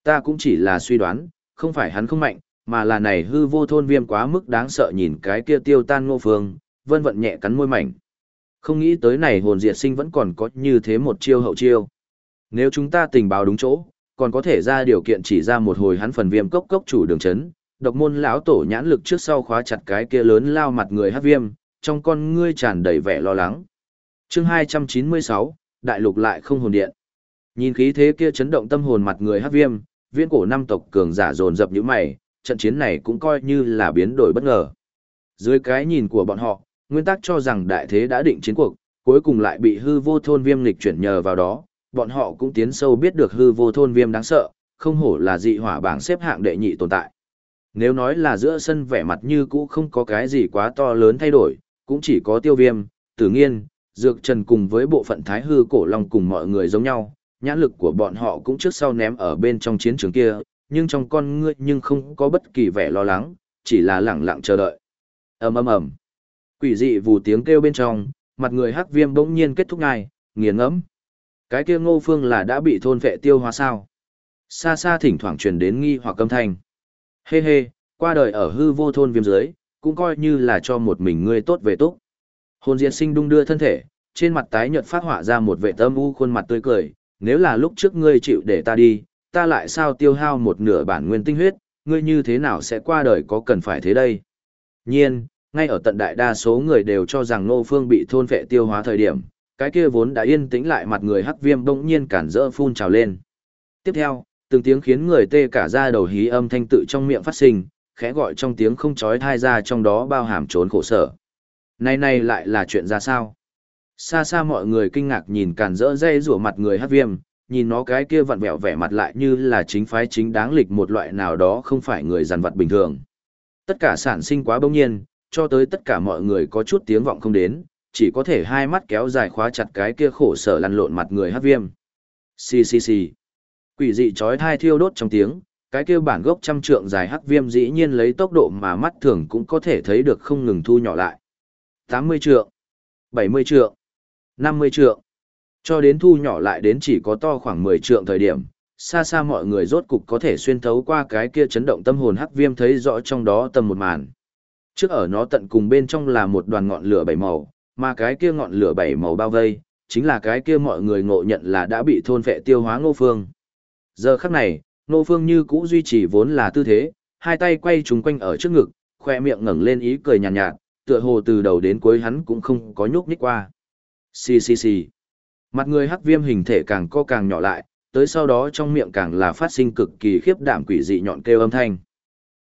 Ta cũng chỉ là suy đoán, không phải hắn không mạnh, mà là này hư vô thôn viêm quá mức đáng sợ nhìn cái kia tiêu tan ngô phương, vân vận nhẹ cắn môi mảnh. Không nghĩ tới này hồn diệt sinh vẫn còn có như thế một chiêu hậu chiêu. Nếu chúng ta tình báo đúng chỗ, còn có thể ra điều kiện chỉ ra một hồi hắn phần viêm cốc cốc chủ đường chấn, độc môn lão tổ nhãn lực trước sau khóa chặt cái kia lớn lao mặt người hát viêm, trong con ngươi tràn đầy vẻ lo lắng. chương 296, đại lục lại không hồn điện. Nhìn khí thế kia chấn động tâm hồn mặt người Hắc viêm, viên cổ năm tộc cường giả dồn dập như mày, trận chiến này cũng coi như là biến đổi bất ngờ. Dưới cái nhìn của bọn họ, nguyên tắc cho rằng đại thế đã định chiến cuộc, cuối cùng lại bị hư vô thôn viêm lịch chuyển nhờ vào đó, bọn họ cũng tiến sâu biết được hư vô thôn viêm đáng sợ, không hổ là dị hỏa bảng xếp hạng đệ nhị tồn tại. Nếu nói là giữa sân vẻ mặt như cũ không có cái gì quá to lớn thay đổi, cũng chỉ có tiêu viêm, tử nghiên, dược trần cùng với bộ phận thái hư cổ long cùng mọi người giống nhau, nhãn lực của bọn họ cũng trước sau ném ở bên trong chiến trường kia, nhưng trong con ngươi nhưng không có bất kỳ vẻ lo lắng, chỉ là lẳng lặng chờ đợi. ầm ầm ầm, quỷ dị vù tiếng kêu bên trong, mặt người hắc viêm bỗng nhiên kết thúc ngay, nghiền ngẫm. Cái kia ngô phương là đã bị thôn vệ tiêu hóa sao? Xa xa thỉnh thoảng truyền đến nghi hoặc âm thanh. Hê hê, qua đời ở hư vô thôn viêm dưới, cũng coi như là cho một mình ngươi tốt về tốt. Hồn diệt sinh đung đưa thân thể, trên mặt tái nhợt phát họa ra một vệ tâm u khuôn mặt tươi cười, nếu là lúc trước ngươi chịu để ta đi, ta lại sao tiêu hao một nửa bản nguyên tinh huyết, ngươi như thế nào sẽ qua đời có cần phải thế đây? Nhiên, ngay ở tận đại đa số người đều cho rằng Nô Phương bị thôn vệ tiêu hóa thời điểm, cái kia vốn đã yên tĩnh lại mặt người hắc viêm bỗng nhiên cản rỡ phun trào lên. Tiếp theo, từng tiếng khiến người tê cả da đầu hí âm thanh tự trong miệng phát sinh, khẽ gọi trong tiếng không trói thai ra trong đó bao hàm trốn khổ sở. Này này lại là chuyện ra sao? Xa xa mọi người kinh ngạc nhìn càn rỡ dây rủa mặt người hát viêm, nhìn nó cái kia vặn vẹo vẻ mặt lại như là chính phái chính đáng lịch một loại nào đó không phải người dàn vật bình thường. Tất cả sản sinh quá bỗng nhiên, cho tới tất cả mọi người có chút tiếng vọng không đến, chỉ có thể hai mắt kéo dài khóa chặt cái kia khổ sở lăn lộn mặt người hát viêm. Xì xì xì. Quỷ dị chói thai thiêu đốt trong tiếng, cái kia bản gốc trăm trượng dài hắc viêm dĩ nhiên lấy tốc độ mà mắt thường cũng có thể thấy được không ngừng thu nhỏ lại. 80 trượng, 70 trượng, 50 trượng, cho đến thu nhỏ lại đến chỉ có to khoảng 10 trượng thời điểm, xa xa mọi người rốt cục có thể xuyên thấu qua cái kia chấn động tâm hồn hắc viêm thấy rõ trong đó tầm một màn. Trước ở nó tận cùng bên trong là một đoàn ngọn lửa bảy màu, mà cái kia ngọn lửa bảy màu bao vây, chính là cái kia mọi người ngộ nhận là đã bị thôn phệ tiêu hóa ngô phương. Giờ khắc này, Nô Phương như cũ duy trì vốn là tư thế, hai tay quay trúng quanh ở trước ngực, khoe miệng ngẩng lên ý cười nhàn nhạt, nhạt, tựa hồ từ đầu đến cuối hắn cũng không có nhúc nhích qua. Xì xì xì. Mặt người hắc viêm hình thể càng co càng nhỏ lại, tới sau đó trong miệng càng là phát sinh cực kỳ khiếp đảm quỷ dị nhọn kêu âm thanh.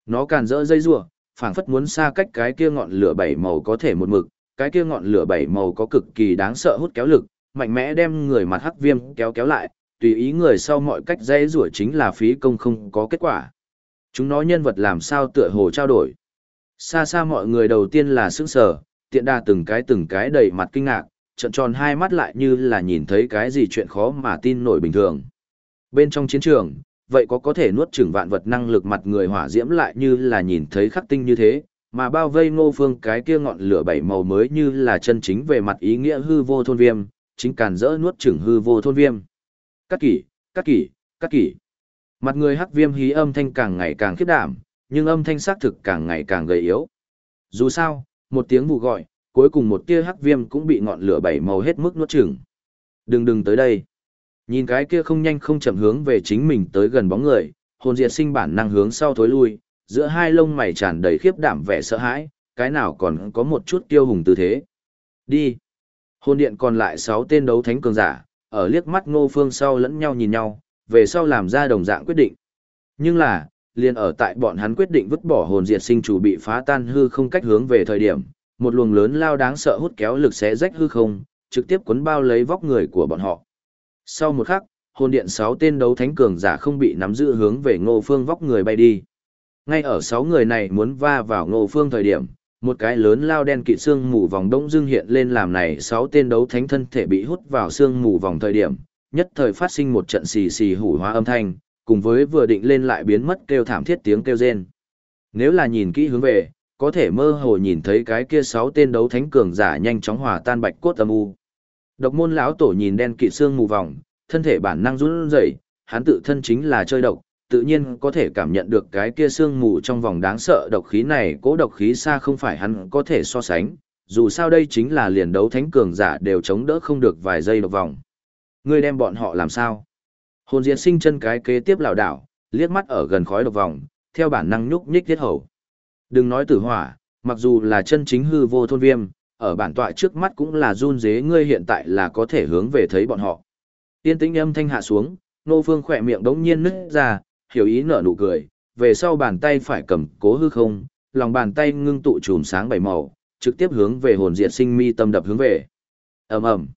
Nó càng rỡ dây rùa, phảng phất muốn xa cách cái kia ngọn lửa bảy màu có thể một mực, cái kia ngọn lửa bảy màu có cực kỳ đáng sợ hút kéo lực, mạnh mẽ đem người mặt hắc viêm kéo kéo lại, tùy ý người sau mọi cách dễ rủa chính là phí công không có kết quả. Chúng nó nhân vật làm sao tựa hồ trao đổi. Xa xa mọi người đầu tiên là sững sờ, tiện đa từng cái từng cái đầy mặt kinh ngạc, trận tròn hai mắt lại như là nhìn thấy cái gì chuyện khó mà tin nổi bình thường. Bên trong chiến trường, vậy có có thể nuốt chửng vạn vật năng lực mặt người hỏa diễm lại như là nhìn thấy khắc tinh như thế, mà bao vây ngô phương cái kia ngọn lửa bảy màu mới như là chân chính về mặt ý nghĩa hư vô thôn viêm, chính càn rỡ nuốt chửng hư vô thôn viêm. Cắt kỷ, cắt kỷ, cắt kỷ. Mặt người hắc viêm hí âm thanh càng ngày càng khiếp đảm, nhưng âm thanh xác thực càng ngày càng gầy yếu. Dù sao, một tiếng vụ gọi, cuối cùng một tia hắc viêm cũng bị ngọn lửa bảy màu hết mức nuốt chửng. Đừng đừng tới đây. Nhìn cái kia không nhanh không chậm hướng về chính mình tới gần bóng người, hồn diệt sinh bản năng hướng sau thối lui, giữa hai lông mày tràn đầy khiếp đảm vẻ sợ hãi, cái nào còn có một chút tiêu hùng tư thế. Đi. Hồn điện còn lại 6 tên đấu thánh cường giả, ở liếc mắt ngô phương sau lẫn nhau nhìn nhau, về sau làm ra đồng dạng quyết định. Nhưng là, liền ở tại bọn hắn quyết định vứt bỏ hồn diệt sinh chủ bị phá tan hư không cách hướng về thời điểm, một luồng lớn lao đáng sợ hút kéo lực xé rách hư không, trực tiếp cuốn bao lấy vóc người của bọn họ. Sau một khắc, hồn điện 6 tên đấu thánh cường giả không bị nắm giữ hướng về ngô phương vóc người bay đi. Ngay ở 6 người này muốn va vào ngô phương thời điểm, một cái lớn lao đen kịt xương mù vòng đông dương hiện lên làm này sáu tên đấu thánh thân thể bị hút vào xương mù vòng thời điểm, nhất thời phát sinh một trận xì xì hủ hóa âm thanh, cùng với vừa định lên lại biến mất kêu thảm thiết tiếng kêu rên. Nếu là nhìn kỹ hướng về, có thể mơ hồ nhìn thấy cái kia sáu tên đấu thánh cường giả nhanh chóng hòa tan bạch cốt âm u. Độc môn lão tổ nhìn đen kịt xương mù vòng, thân thể bản năng run rẩy, hắn tự thân chính là chơi độc, tự nhiên có thể cảm nhận được cái kia xương mù trong vòng đáng sợ độc khí này, cố độc khí xa không phải hắn có thể so sánh, dù sao đây chính là liền đấu thánh cường giả đều chống đỡ không được vài giây độc vòng. Ngươi đem bọn họ làm sao? Hồn diệt sinh chân cái kế tiếp lảo đảo, liếc mắt ở gần khói độc vòng, theo bản năng nhúc nhích thiết hầu. Đừng nói tử hỏa, mặc dù là chân chính hư vô thôn viêm, ở bản tọa trước mắt cũng là run dế ngươi hiện tại là có thể hướng về thấy bọn họ. Tiên tĩnh âm thanh hạ xuống, nô phương khỏe miệng đống nhiên nứt ra, hiểu ý nở nụ cười, về sau bàn tay phải cầm cố hư không, lòng bàn tay ngưng tụ chùm sáng bảy màu, trực tiếp hướng về hồn diệt sinh mi tâm đập hướng về. ầm ầm,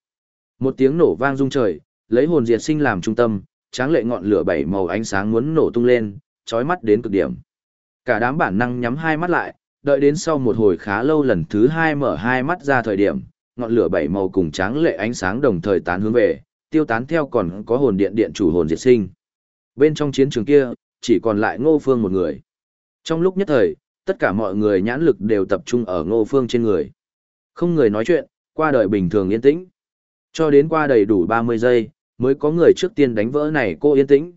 một tiếng nổ vang rung trời, lấy hồn diệt sinh làm trung tâm, tráng lệ ngọn lửa bảy màu ánh sáng muốn nổ tung lên, chói mắt đến cực điểm. Cả đám bản năng nhắm hai mắt lại, đợi đến sau một hồi khá lâu lần thứ hai mở hai mắt ra thời điểm, ngọn lửa bảy màu cùng tráng lệ ánh sáng đồng thời tán hướng về, tiêu tán theo còn có hồn điện điện chủ hồn diệt sinh. Bên trong chiến trường kia, chỉ còn lại ngô phương một người. Trong lúc nhất thời, tất cả mọi người nhãn lực đều tập trung ở ngô phương trên người. Không người nói chuyện, qua đời bình thường yên tĩnh. Cho đến qua đầy đủ 30 giây, mới có người trước tiên đánh vỡ này cô yên tĩnh.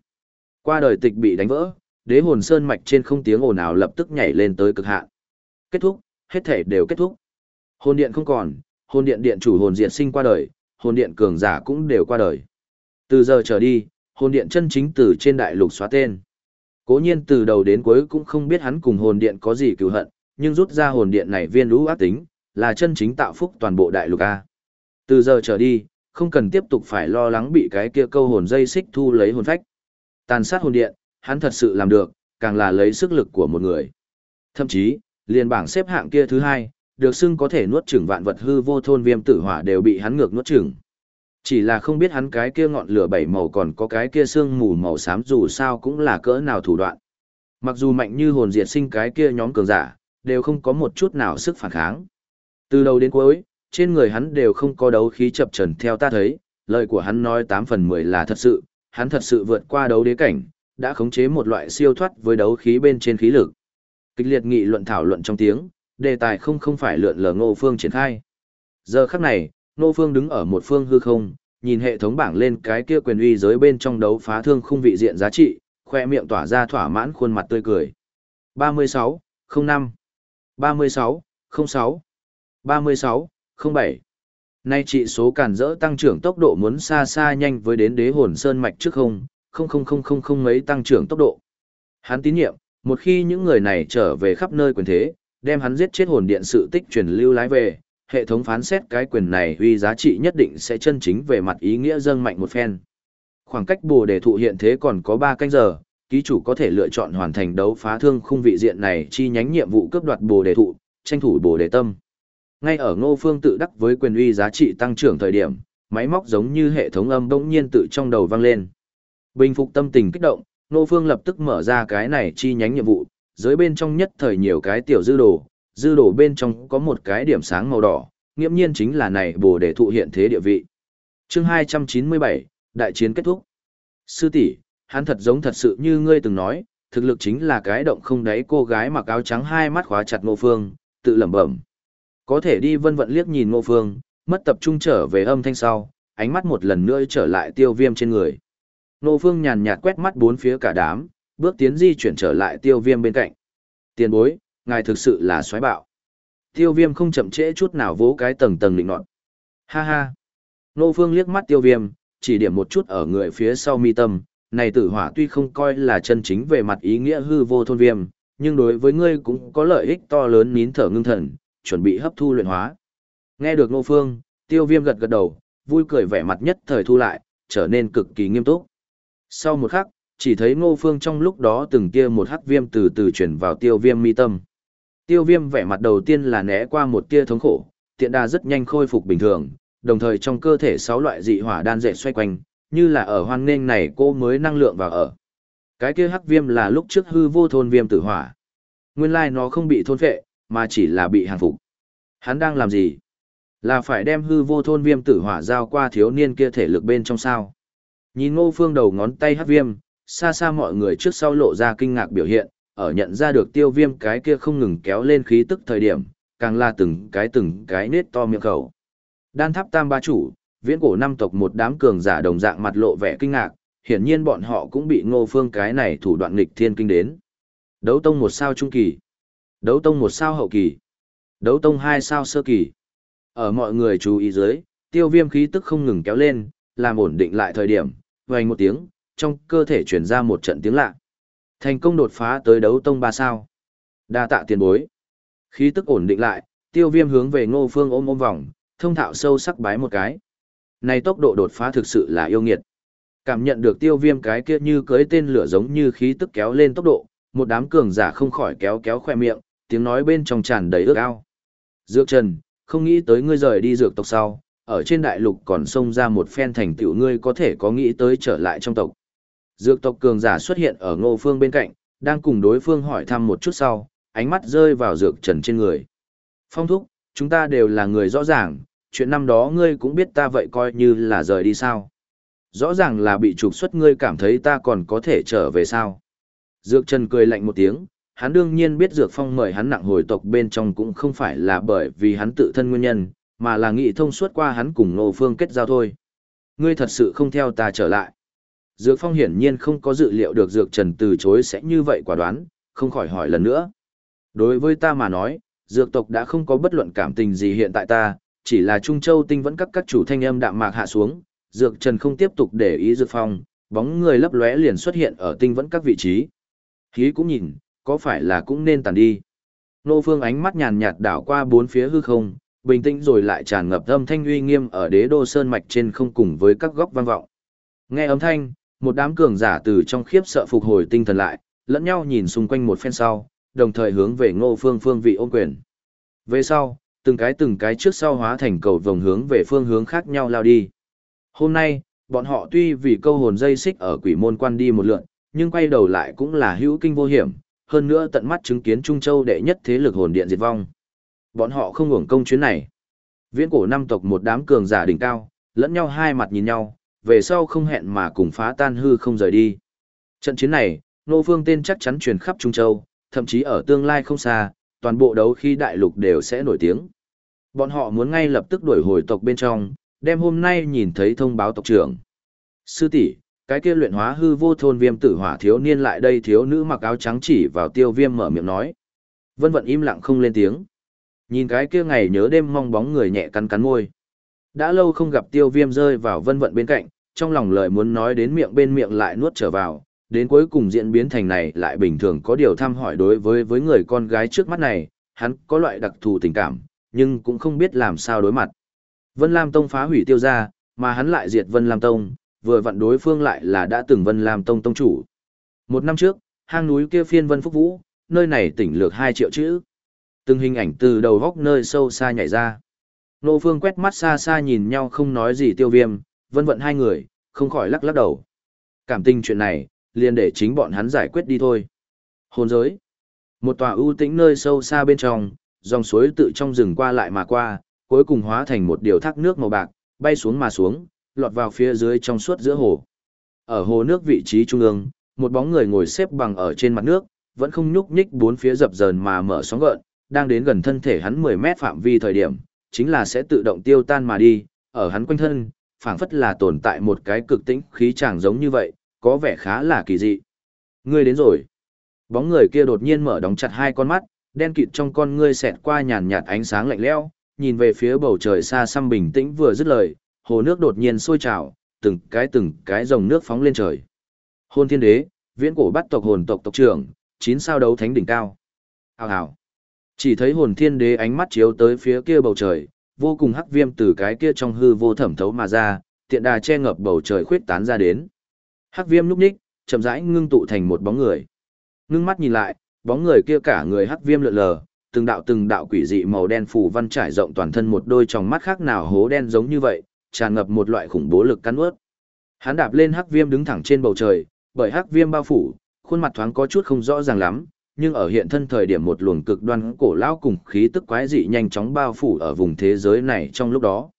Qua đời tịch bị đánh vỡ, đế hồn sơn mạch trên không tiếng ồn ào lập tức nhảy lên tới cực hạn. Kết thúc, hết thể đều kết thúc. Hồn điện không còn, hồn điện điện chủ hồn diệt sinh qua đời, hồn điện cường giả cũng đều qua đời. Từ giờ trở đi, hồn điện chân chính từ trên đại lục xóa tên. Cố nhiên từ đầu đến cuối cũng không biết hắn cùng hồn điện có gì cừu hận, nhưng rút ra hồn điện này viên lũ ác tính, là chân chính tạo phúc toàn bộ đại lục A. Từ giờ trở đi, không cần tiếp tục phải lo lắng bị cái kia câu hồn dây xích thu lấy hồn phách. Tàn sát hồn điện, hắn thật sự làm được, càng là lấy sức lực của một người. Thậm chí, liền bảng xếp hạng kia thứ hai, được xưng có thể nuốt chửng vạn vật hư vô thôn viêm tử hỏa đều bị hắn ngược nuốt chửng. Chỉ là không biết hắn cái kia ngọn lửa bảy màu còn có cái kia sương mù màu xám dù sao cũng là cỡ nào thủ đoạn. Mặc dù mạnh như hồn diệt sinh cái kia nhóm cường giả, đều không có một chút nào sức phản kháng. Từ đầu đến cuối, trên người hắn đều không có đấu khí chập trần theo ta thấy, lời của hắn nói 8 phần 10 là thật sự, hắn thật sự vượt qua đấu đế cảnh, đã khống chế một loại siêu thoát với đấu khí bên trên khí lực. Kịch liệt nghị luận thảo luận trong tiếng, đề tài không không phải lượn lờ Ngô Phương triển khai. Giờ khắc này, Ngô Phương đứng ở một phương hư không, nhìn hệ thống bảng lên cái kia quyền uy giới bên trong đấu phá thương khung vị diện giá trị, khoe miệng tỏa ra thỏa mãn khuôn mặt tươi cười. 36, 05, 36, 06, 36, 07. Nay trị số cản rỡ tăng trưởng tốc độ muốn xa xa nhanh với đến đế hồn sơn mạch trước không, không không không không không mấy tăng trưởng tốc độ. Hắn tín nhiệm, một khi những người này trở về khắp nơi quyền thế, đem hắn giết chết hồn điện sự tích truyền lưu lái về, hệ thống phán xét cái quyền này uy giá trị nhất định sẽ chân chính về mặt ý nghĩa dâng mạnh một phen. Khoảng cách bồ đề thụ hiện thế còn có 3 canh giờ, ký chủ có thể lựa chọn hoàn thành đấu phá thương khung vị diện này chi nhánh nhiệm vụ cướp đoạt bồ đề thụ, tranh thủ bồ đề tâm. Ngay ở ngô phương tự đắc với quyền uy giá trị tăng trưởng thời điểm, máy móc giống như hệ thống âm bỗng nhiên tự trong đầu vang lên. Bình phục tâm tình kích động, ngô phương lập tức mở ra cái này chi nhánh nhiệm vụ, dưới bên trong nhất thời nhiều cái tiểu dư đồ, dư đồ bên trong có một cái điểm sáng màu đỏ, nghiễm nhiên chính là này bồ đề thụ hiện thế địa vị. Chương 297, đại chiến kết thúc. Sư tỷ, hắn thật giống thật sự như ngươi từng nói, thực lực chính là cái động không đáy cô gái mặc áo trắng hai mắt khóa chặt Ngô Phương, tự lẩm bẩm. Có thể đi vân vận liếc nhìn Ngô Phương, mất tập trung trở về âm thanh sau, ánh mắt một lần nữa trở lại tiêu viêm trên người. Ngô Phương nhàn nhạt quét mắt bốn phía cả đám, bước tiến di chuyển trở lại tiêu viêm bên cạnh. Tiền bối, ngài thực sự là xoáy bạo. Tiêu viêm không chậm trễ chút nào vỗ cái tầng tầng định nọt. Ha ha. Nô Phương liếc mắt tiêu viêm, chỉ điểm một chút ở người phía sau mi tâm. Này tử hỏa tuy không coi là chân chính về mặt ý nghĩa hư vô thôn viêm, nhưng đối với ngươi cũng có lợi ích to lớn nín thở ngưng thần, chuẩn bị hấp thu luyện hóa. Nghe được Nô Phương, tiêu viêm gật gật đầu, vui cười vẻ mặt nhất thời thu lại, trở nên cực kỳ nghiêm túc. Sau một khắc, chỉ thấy ngô phương trong lúc đó từng kia một hắc viêm từ từ chuyển vào tiêu viêm mi tâm. Tiêu viêm vẻ mặt đầu tiên là né qua một tia thống khổ, tiện đà rất nhanh khôi phục bình thường, đồng thời trong cơ thể sáu loại dị hỏa đan dệt xoay quanh, như là ở hoang nên này cô mới năng lượng vào ở. Cái kia hắc viêm là lúc trước hư vô thôn viêm tử hỏa. Nguyên lai nó không bị thôn phệ, mà chỉ là bị hàng phục. Hắn đang làm gì? Là phải đem hư vô thôn viêm tử hỏa giao qua thiếu niên kia thể lực bên trong sao. Nhìn ngô phương đầu ngón tay hắc viêm, xa xa mọi người trước sau lộ ra kinh ngạc biểu hiện, ở nhận ra được tiêu viêm cái kia không ngừng kéo lên khí tức thời điểm, càng là từng cái từng cái nết to miệng khẩu. Đan tháp tam ba chủ, viễn cổ năm tộc một đám cường giả đồng dạng mặt lộ vẻ kinh ngạc, hiển nhiên bọn họ cũng bị ngô phương cái này thủ đoạn nghịch thiên kinh đến. Đấu tông một sao trung kỳ, đấu tông một sao hậu kỳ, đấu tông hai sao sơ kỳ. Ở mọi người chú ý dưới, tiêu viêm khí tức không ngừng kéo lên, làm ổn định lại thời điểm, vành một tiếng, trong cơ thể chuyển ra một trận tiếng lạ. Thành công đột phá tới đấu tông ba sao. Đa tạ tiền bối. Khí tức ổn định lại, tiêu viêm hướng về ngô phương ôm ôm vòng, thông thạo sâu sắc bái một cái. Này tốc độ đột phá thực sự là yêu nghiệt. Cảm nhận được tiêu viêm cái kia như cưới tên lửa giống như khí tức kéo lên tốc độ, một đám cường giả không khỏi kéo kéo khoe miệng, tiếng nói bên trong tràn đầy ước ao. Dược Trần, không nghĩ tới ngươi rời đi dược tộc sau, ở trên đại lục còn xông ra một phen thành tựu ngươi có thể có nghĩ tới trở lại trong tộc. Dược tộc cường giả xuất hiện ở ngô phương bên cạnh, đang cùng đối phương hỏi thăm một chút sau, ánh mắt rơi vào dược trần trên người. Phong thúc, chúng ta đều là người rõ ràng, chuyện năm đó ngươi cũng biết ta vậy coi như là rời đi sao. Rõ ràng là bị trục xuất ngươi cảm thấy ta còn có thể trở về sao. Dược trần cười lạnh một tiếng, hắn đương nhiên biết dược phong mời hắn nặng hồi tộc bên trong cũng không phải là bởi vì hắn tự thân nguyên nhân, mà là nghĩ thông suốt qua hắn cùng Ngô Phương kết giao thôi. Ngươi thật sự không theo ta trở lại. Dược Phong hiển nhiên không có dự liệu được Dược Trần từ chối sẽ như vậy quả đoán, không khỏi hỏi lần nữa. Đối với ta mà nói, Dược tộc đã không có bất luận cảm tình gì hiện tại ta, chỉ là Trung Châu tinh vẫn các các chủ thanh âm đạm mạc hạ xuống, Dược Trần không tiếp tục để ý Dược Phong, bóng người lấp lóe liền xuất hiện ở tinh vẫn các vị trí. Khí cũng nhìn, có phải là cũng nên tàn đi. Nô Phương ánh mắt nhàn nhạt đảo qua bốn phía hư không, bình tĩnh rồi lại tràn ngập âm thanh uy nghiêm ở đế đô sơn mạch trên không cùng với các góc vang vọng. Nghe âm thanh, một đám cường giả từ trong khiếp sợ phục hồi tinh thần lại, lẫn nhau nhìn xung quanh một phen sau, đồng thời hướng về ngô phương phương vị ôm quyền. Về sau, từng cái từng cái trước sau hóa thành cầu vòng hướng về phương hướng khác nhau lao đi. Hôm nay, bọn họ tuy vì câu hồn dây xích ở quỷ môn quan đi một lượn, nhưng quay đầu lại cũng là hữu kinh vô hiểm, hơn nữa tận mắt chứng kiến Trung Châu đệ nhất thế lực hồn điện diệt vong. Bọn họ không hưởng công chuyến này. Viễn cổ năm tộc một đám cường giả đỉnh cao, lẫn nhau hai mặt nhìn nhau, về sau không hẹn mà cùng phá tan hư không rời đi. Trận chiến này, Nô Phương tên chắc chắn truyền khắp Trung Châu, thậm chí ở tương lai không xa, toàn bộ đấu khi đại lục đều sẽ nổi tiếng. Bọn họ muốn ngay lập tức đuổi hồi tộc bên trong, đem hôm nay nhìn thấy thông báo tộc trưởng. Sư tỷ, cái kia luyện hóa hư vô thôn viêm tử hỏa thiếu niên lại đây thiếu nữ mặc áo trắng chỉ vào tiêu viêm mở miệng nói. Vân vận im lặng không lên tiếng. Nhìn cái kia ngày nhớ đêm mong bóng người nhẹ cắn cắn môi. Đã lâu không gặp tiêu viêm rơi vào vân vận bên cạnh, trong lòng lời muốn nói đến miệng bên miệng lại nuốt trở vào, đến cuối cùng diễn biến thành này lại bình thường có điều thăm hỏi đối với với người con gái trước mắt này, hắn có loại đặc thù tình cảm, nhưng cũng không biết làm sao đối mặt. Vân Lam Tông phá hủy tiêu gia, mà hắn lại diệt Vân Lam Tông, vừa vặn đối phương lại là đã từng Vân Lam Tông tông chủ. Một năm trước, hang núi kia phiên Vân Phúc Vũ, nơi này tỉnh lược 2 triệu chữ. Từng hình ảnh từ đầu góc nơi sâu xa nhảy ra. Nô Phương quét mắt xa xa nhìn nhau không nói gì tiêu viêm, vân vận hai người, không khỏi lắc lắc đầu. Cảm tình chuyện này, liền để chính bọn hắn giải quyết đi thôi. Hồn giới. Một tòa ưu tĩnh nơi sâu xa bên trong, dòng suối tự trong rừng qua lại mà qua, cuối cùng hóa thành một điều thác nước màu bạc, bay xuống mà xuống, lọt vào phía dưới trong suốt giữa hồ. Ở hồ nước vị trí trung ương, một bóng người ngồi xếp bằng ở trên mặt nước, vẫn không nhúc nhích bốn phía dập dờn mà mở sóng gợn, đang đến gần thân thể hắn 10 mét phạm vi thời điểm, chính là sẽ tự động tiêu tan mà đi, ở hắn quanh thân, phảng phất là tồn tại một cái cực tĩnh khí chàng giống như vậy, có vẻ khá là kỳ dị. Ngươi đến rồi. Bóng người kia đột nhiên mở đóng chặt hai con mắt, đen kịt trong con ngươi xẹt qua nhàn nhạt ánh sáng lạnh lẽo, nhìn về phía bầu trời xa xăm bình tĩnh vừa dứt lời, hồ nước đột nhiên sôi trào, từng cái từng cái dòng nước phóng lên trời. Hôn thiên đế, viễn cổ bắt tộc hồn tộc tộc trưởng, chín sao đấu thánh đỉnh cao. Hào hào. Chỉ thấy hồn thiên đế ánh mắt chiếu tới phía kia bầu trời, vô cùng hắc viêm từ cái kia trong hư vô thẩm thấu mà ra, tiện đà che ngập bầu trời khuyết tán ra đến. Hắc viêm lúc ních, chậm rãi ngưng tụ thành một bóng người. Ngưng mắt nhìn lại, bóng người kia cả người hắc viêm lượn lờ, từng đạo từng đạo quỷ dị màu đen phủ văn trải rộng toàn thân một đôi tròng mắt khác nào hố đen giống như vậy, tràn ngập một loại khủng bố lực cắn ướt. Hắn đạp lên hắc viêm đứng thẳng trên bầu trời, bởi hắc viêm bao phủ, khuôn mặt thoáng có chút không rõ ràng lắm, nhưng ở hiện thân thời điểm một luồng cực đoan cổ lão cùng khí tức quái dị nhanh chóng bao phủ ở vùng thế giới này trong lúc đó.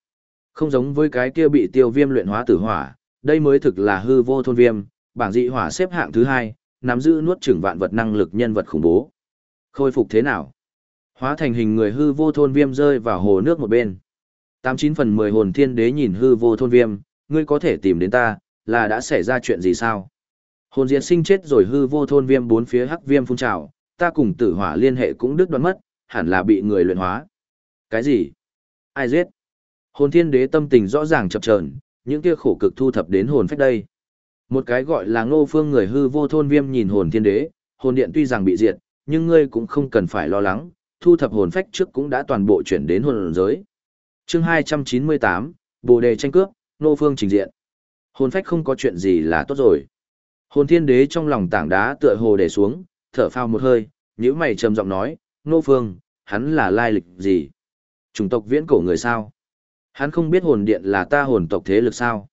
Không giống với cái kia bị tiêu viêm luyện hóa tử hỏa, đây mới thực là hư vô thôn viêm, bảng dị hỏa xếp hạng thứ hai, nắm giữ nuốt chửng vạn vật năng lực nhân vật khủng bố. Khôi phục thế nào? Hóa thành hình người hư vô thôn viêm rơi vào hồ nước một bên. Tám chín phần mười hồn thiên đế nhìn hư vô thôn viêm, ngươi có thể tìm đến ta, là đã xảy ra chuyện gì sao? Hồn diệt sinh chết rồi hư vô thôn viêm bốn phía hắc viêm phun trào, ta cùng tử hỏa liên hệ cũng đứt đoạn mất, hẳn là bị người luyện hóa. Cái gì? Ai giết? Hồn thiên đế tâm tình rõ ràng chập chờn, những kia khổ cực thu thập đến hồn phách đây. Một cái gọi là ngô phương người hư vô thôn viêm nhìn hồn thiên đế, hồn điện tuy rằng bị diệt, nhưng ngươi cũng không cần phải lo lắng, thu thập hồn phách trước cũng đã toàn bộ chuyển đến hồn giới. Chương 298, Bồ đề tranh cướp, ngô phương trình diện. Hồn phách không có chuyện gì là tốt rồi. Hồn thiên đế trong lòng tảng đá tựa hồ để xuống, thở phào một hơi, nhíu mày trầm giọng nói, ngô phương, hắn là lai lịch gì? Chủng tộc viễn cổ người sao? Hắn không biết hồn điện là ta hồn tộc thế lực sao?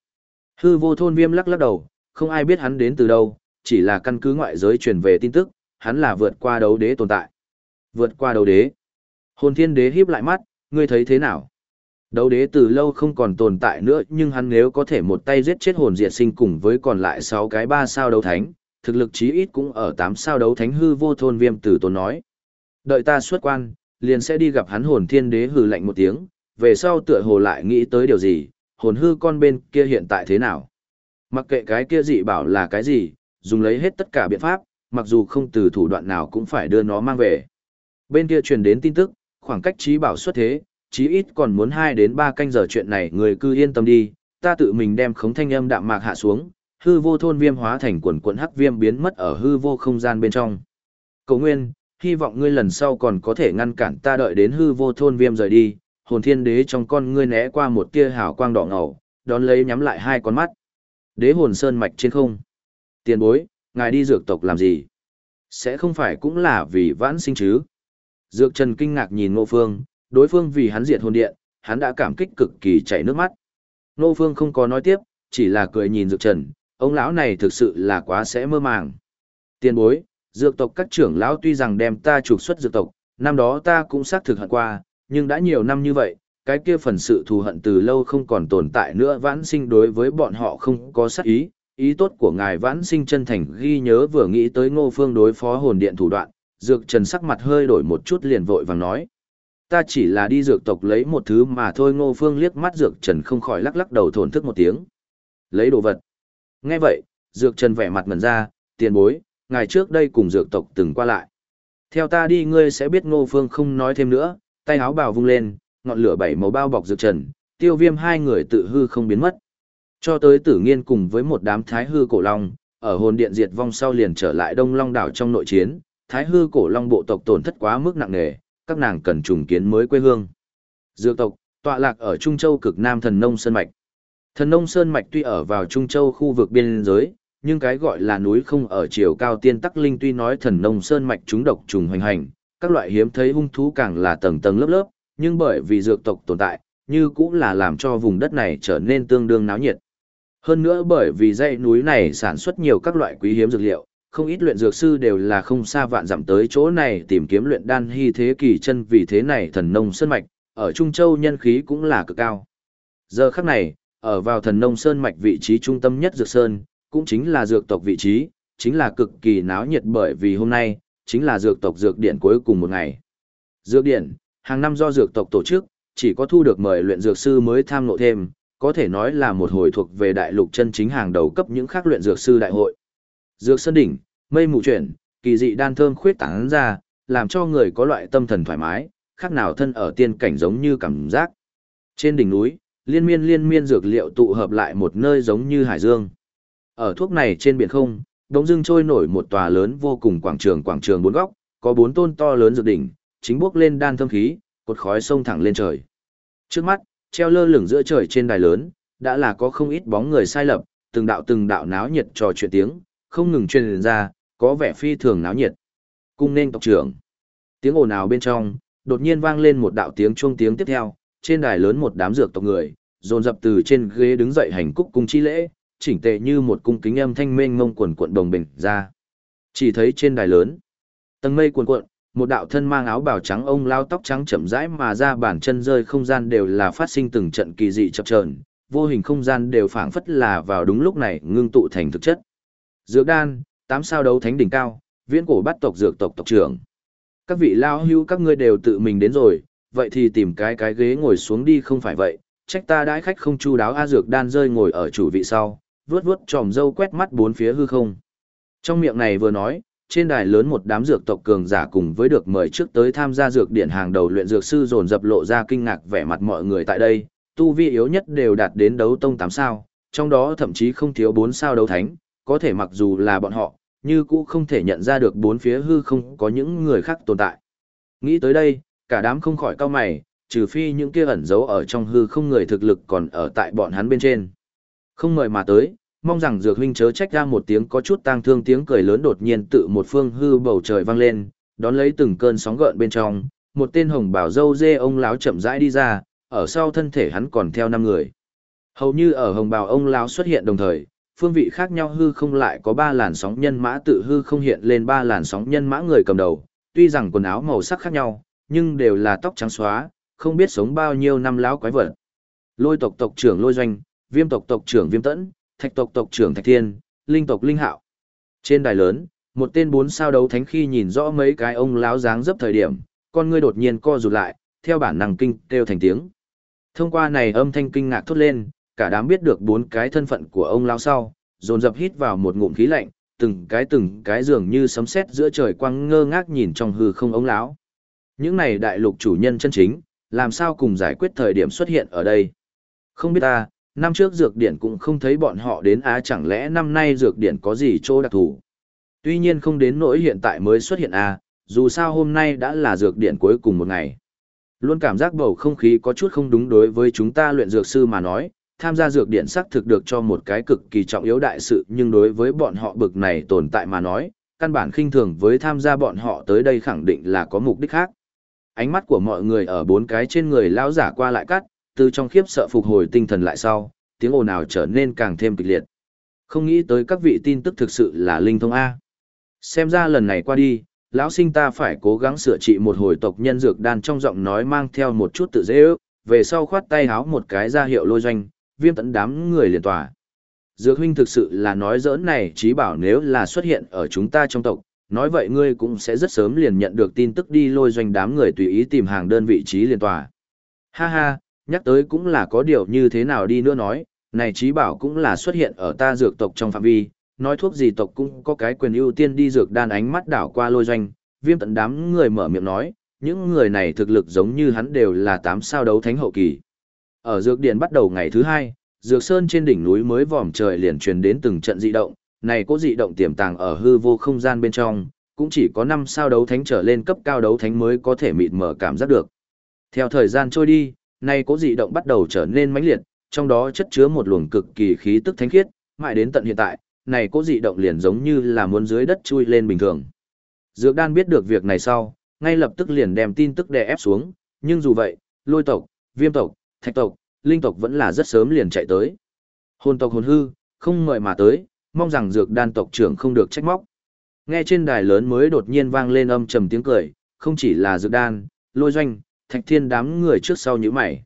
Hư vô thôn viêm lắc lắc đầu, không ai biết hắn đến từ đâu, chỉ là căn cứ ngoại giới truyền về tin tức, hắn là vượt qua đấu đế tồn tại. Vượt qua đấu đế. Hồn thiên đế híp lại mắt, ngươi thấy thế nào? Đấu đế từ lâu không còn tồn tại nữa nhưng hắn nếu có thể một tay giết chết hồn diệt sinh cùng với còn lại 6 cái 3 sao đấu thánh, thực lực chí ít cũng ở 8 sao đấu thánh hư vô thôn viêm tử tốn nói. Đợi ta xuất quan, liền sẽ đi gặp hắn hồn thiên đế hừ lạnh một tiếng, về sau tựa hồ lại nghĩ tới điều gì, hồn hư con bên kia hiện tại thế nào. Mặc kệ cái kia dị bảo là cái gì, dùng lấy hết tất cả biện pháp, mặc dù không từ thủ đoạn nào cũng phải đưa nó mang về. Bên kia truyền đến tin tức, khoảng cách trí bảo xuất thế, chí ít còn muốn 2 đến 3 canh giờ chuyện này người cứ yên tâm đi, ta tự mình đem khống thanh âm đạm mạc hạ xuống, hư vô thôn viêm hóa thành quần quần hắc viêm biến mất ở hư vô không gian bên trong. Cầu nguyên, hy vọng ngươi lần sau còn có thể ngăn cản ta đợi đến hư vô thôn viêm rời đi, hồn thiên đế trong con ngươi né qua một tia hào quang đỏ ngầu, đón lấy nhắm lại hai con mắt. Đế hồn sơn mạch trên không. Tiền bối, ngài đi dược tộc làm gì? Sẽ không phải cũng là vì vãn sinh chứ? Dược Trần kinh ngạc nhìn Ngô Phương, đối phương vì hắn diệt hồn điện, hắn đã cảm kích cực kỳ chảy nước mắt. Ngô Phương không có nói tiếp, chỉ là cười nhìn Dược Trần, ông lão này thực sự là quá sẽ mơ màng. Tiền bối, dược tộc các trưởng lão tuy rằng đem ta trục xuất dược tộc, năm đó ta cũng xác thực hận qua, nhưng đã nhiều năm như vậy, cái kia phần sự thù hận từ lâu không còn tồn tại nữa vãn sinh đối với bọn họ không có sát ý, ý tốt của ngài vãn sinh chân thành ghi nhớ vừa nghĩ tới ngô phương đối phó hồn điện thủ đoạn, dược trần sắc mặt hơi đổi một chút liền vội vàng nói. Ta chỉ là đi dược tộc lấy một thứ mà thôi ngô phương liếc mắt dược trần không khỏi lắc lắc đầu thổn thức một tiếng. Lấy đồ vật. Nghe vậy, dược trần vẻ mặt ngẩn ra, tiền bối, ngài trước đây cùng dược tộc từng qua lại. Theo ta đi ngươi sẽ biết ngô phương không nói thêm nữa, tay áo bào vung lên, ngọn lửa bảy màu bao bọc dược trần, tiêu viêm hai người tự hư không biến mất. Cho tới tử nghiên cùng với một đám thái hư cổ long, ở hồn điện diệt vong sau liền trở lại đông long đảo trong nội chiến, thái hư cổ long bộ tộc tổn thất quá mức nặng nề, các nàng cần trùng kiến mới quê hương. Dược tộc, tọa lạc ở Trung Châu cực Nam thần nông sơn mạch. Thần nông sơn mạch tuy ở vào Trung Châu khu vực biên giới, nhưng cái gọi là núi không ở chiều cao tiên tắc linh tuy nói thần nông sơn mạch chúng độc trùng hoành hành, các loại hiếm thấy hung thú càng là tầng tầng lớp lớp, nhưng bởi vì dược tộc tồn tại, như cũng là làm cho vùng đất này trở nên tương đương náo nhiệt. Hơn nữa bởi vì dãy núi này sản xuất nhiều các loại quý hiếm dược liệu, không ít luyện dược sư đều là không xa vạn dặm tới chỗ này tìm kiếm luyện đan hy thế kỳ chân vì thế này thần nông sơn mạch, ở Trung Châu nhân khí cũng là cực cao. Giờ khắc này, ở vào thần nông sơn mạch vị trí trung tâm nhất dược sơn, cũng chính là dược tộc vị trí, chính là cực kỳ náo nhiệt bởi vì hôm nay, chính là dược tộc dược điện cuối cùng một ngày. Dược điện, hàng năm do dược tộc tổ chức, chỉ có thu được mời luyện dược sư mới tham ngộ thêm, có thể nói là một hồi thuộc về đại lục chân chính hàng đầu cấp những khác luyện dược sư đại hội. Dược sơn đỉnh, mây mù chuyển, kỳ dị đan thơm khuyết tán ra, làm cho người có loại tâm thần thoải mái, khác nào thân ở tiên cảnh giống như cảm giác. Trên đỉnh núi, liên miên liên miên dược liệu tụ hợp lại một nơi giống như hải dương. Ở thuốc này trên biển không, đống dưng trôi nổi một tòa lớn vô cùng quảng trường quảng trường bốn góc, có bốn tôn to lớn dược đỉnh, chính bước lên đan thâm khí, cột khói sông thẳng lên trời. Trước mắt, treo lơ lửng giữa trời trên đài lớn, đã là có không ít bóng người sai lập, từng đạo từng đạo náo nhiệt trò chuyện tiếng, không ngừng truyền ra, có vẻ phi thường náo nhiệt. Cung nên tộc trưởng. Tiếng ồn ào bên trong, đột nhiên vang lên một đạo tiếng chuông tiếng tiếp theo, trên đài lớn một đám dược tộc người, dồn dập từ trên ghế đứng dậy hành cúc cung chi lễ, chỉnh tề như một cung kính âm thanh mênh mông quần cuộn đồng bình ra. Chỉ thấy trên đài lớn, tầng mây cuộn cuộn, một đạo thân mang áo bào trắng ông lao tóc trắng chậm rãi mà ra bản chân rơi không gian đều là phát sinh từng trận kỳ dị chập chờn, vô hình không gian đều phảng phất là vào đúng lúc này ngưng tụ thành thực chất. Dược đan, tám sao đấu thánh đỉnh cao, viễn cổ bắt tộc dược tộc tộc trưởng. Các vị lao hưu các ngươi đều tự mình đến rồi, vậy thì tìm cái cái ghế ngồi xuống đi không phải vậy, trách ta đãi khách không chu đáo a dược đan rơi ngồi ở chủ vị sau, vuốt vuốt tròm dâu quét mắt bốn phía hư không. Trong miệng này vừa nói, trên đài lớn một đám dược tộc cường giả cùng với được mời trước tới tham gia dược điển hàng đầu luyện dược sư dồn dập lộ ra kinh ngạc vẻ mặt mọi người tại đây, tu vi yếu nhất đều đạt đến đấu tông 8 sao, trong đó thậm chí không thiếu 4 sao đấu thánh, có thể mặc dù là bọn họ, như cũ không thể nhận ra được bốn phía hư không có những người khác tồn tại. Nghĩ tới đây, cả đám không khỏi cao mày, trừ phi những kia ẩn giấu ở trong hư không người thực lực còn ở tại bọn hắn bên trên. Không ngờ mà tới, mong rằng dược huynh chớ trách ra một tiếng có chút tang thương tiếng cười lớn đột nhiên tự một phương hư bầu trời vang lên, đón lấy từng cơn sóng gợn bên trong, một tên hồng bảo dâu dê ông láo chậm rãi đi ra, ở sau thân thể hắn còn theo năm người. Hầu như ở hồng bào ông láo xuất hiện đồng thời, phương vị khác nhau hư không lại có ba làn sóng nhân mã tự hư không hiện lên ba làn sóng nhân mã người cầm đầu, tuy rằng quần áo màu sắc khác nhau, nhưng đều là tóc trắng xóa, không biết sống bao nhiêu năm láo quái vật. Lôi tộc tộc trưởng Lôi Doanh, Viêm tộc tộc trưởng Viêm Tẫn, Thạch tộc tộc trưởng Thạch Thiên, Linh tộc Linh Hạo. Trên đài lớn, một tên bốn sao đấu thánh khi nhìn rõ mấy cái ông láo dáng dấp thời điểm, con ngươi đột nhiên co rụt lại, theo bản năng kinh kêu thành tiếng. Thông qua này âm thanh kinh ngạc thốt lên, cả đám biết được bốn cái thân phận của ông lão sau, dồn dập hít vào một ngụm khí lạnh, từng cái từng cái dường như sấm sét giữa trời quang ngơ ngác nhìn trong hư không ông lão. Những này đại lục chủ nhân chân chính, làm sao cùng giải quyết thời điểm xuất hiện ở đây? Không biết ta, năm trước dược điển cũng không thấy bọn họ đến á chẳng lẽ năm nay dược điển có gì chỗ đặc thù? Tuy nhiên không đến nỗi hiện tại mới xuất hiện a, dù sao hôm nay đã là dược điển cuối cùng một ngày. Luôn cảm giác bầu không khí có chút không đúng đối với chúng ta luyện dược sư mà nói, tham gia dược điện xác thực được cho một cái cực kỳ trọng yếu đại sự nhưng đối với bọn họ bực này tồn tại mà nói, căn bản khinh thường với tham gia bọn họ tới đây khẳng định là có mục đích khác. Ánh mắt của mọi người ở bốn cái trên người lão giả qua lại cắt, từ trong khiếp sợ phục hồi tinh thần lại sau, tiếng ồn ào trở nên càng thêm kịch liệt. Không nghĩ tới các vị tin tức thực sự là linh thông A. Xem ra lần này qua đi, lão sinh ta phải cố gắng sửa trị một hồi tộc nhân dược đan trong giọng nói mang theo một chút tự dễ ước, về sau khoát tay háo một cái ra hiệu lôi doanh, viêm tận đám người liền tòa. Dược huynh thực sự là nói giỡn này trí bảo nếu là xuất hiện ở chúng ta trong tộc, nói vậy ngươi cũng sẽ rất sớm liền nhận được tin tức đi lôi doanh đám người tùy ý tìm hàng đơn vị trí liền tòa. Ha ha, nhắc tới cũng là có điều như thế nào đi nữa nói, này trí bảo cũng là xuất hiện ở ta dược tộc trong phạm vi, nói thuốc gì tộc cũng có cái quyền ưu tiên đi dược đan ánh mắt đảo qua lôi doanh, viêm tận đám người mở miệng nói, những người này thực lực giống như hắn đều là tám sao đấu thánh hậu kỳ. Ở dược điện bắt đầu ngày thứ hai, dược sơn trên đỉnh núi mới vòm trời liền truyền đến từng trận dị động, này có dị động tiềm tàng ở hư vô không gian bên trong, cũng chỉ có năm sao đấu thánh trở lên cấp cao đấu thánh mới có thể mịt mở cảm giác được. Theo thời gian trôi đi, này có dị động bắt đầu trở nên mãnh liệt, trong đó chất chứa một luồng cực kỳ khí tức thánh khiết, mãi đến tận hiện tại, này có dị động liền giống như là muốn dưới đất chui lên bình thường. Dược đan biết được việc này sau, ngay lập tức liền đem tin tức đè ép xuống, nhưng dù vậy, lôi tộc, viêm tộc, thạch tộc, linh tộc vẫn là rất sớm liền chạy tới. Hồn tộc hồn hư, không ngợi mà tới, mong rằng dược đan tộc trưởng không được trách móc. Nghe trên đài lớn mới đột nhiên vang lên âm trầm tiếng cười, không chỉ là dược đan, lôi doanh, thạch thiên đám người trước sau như mày.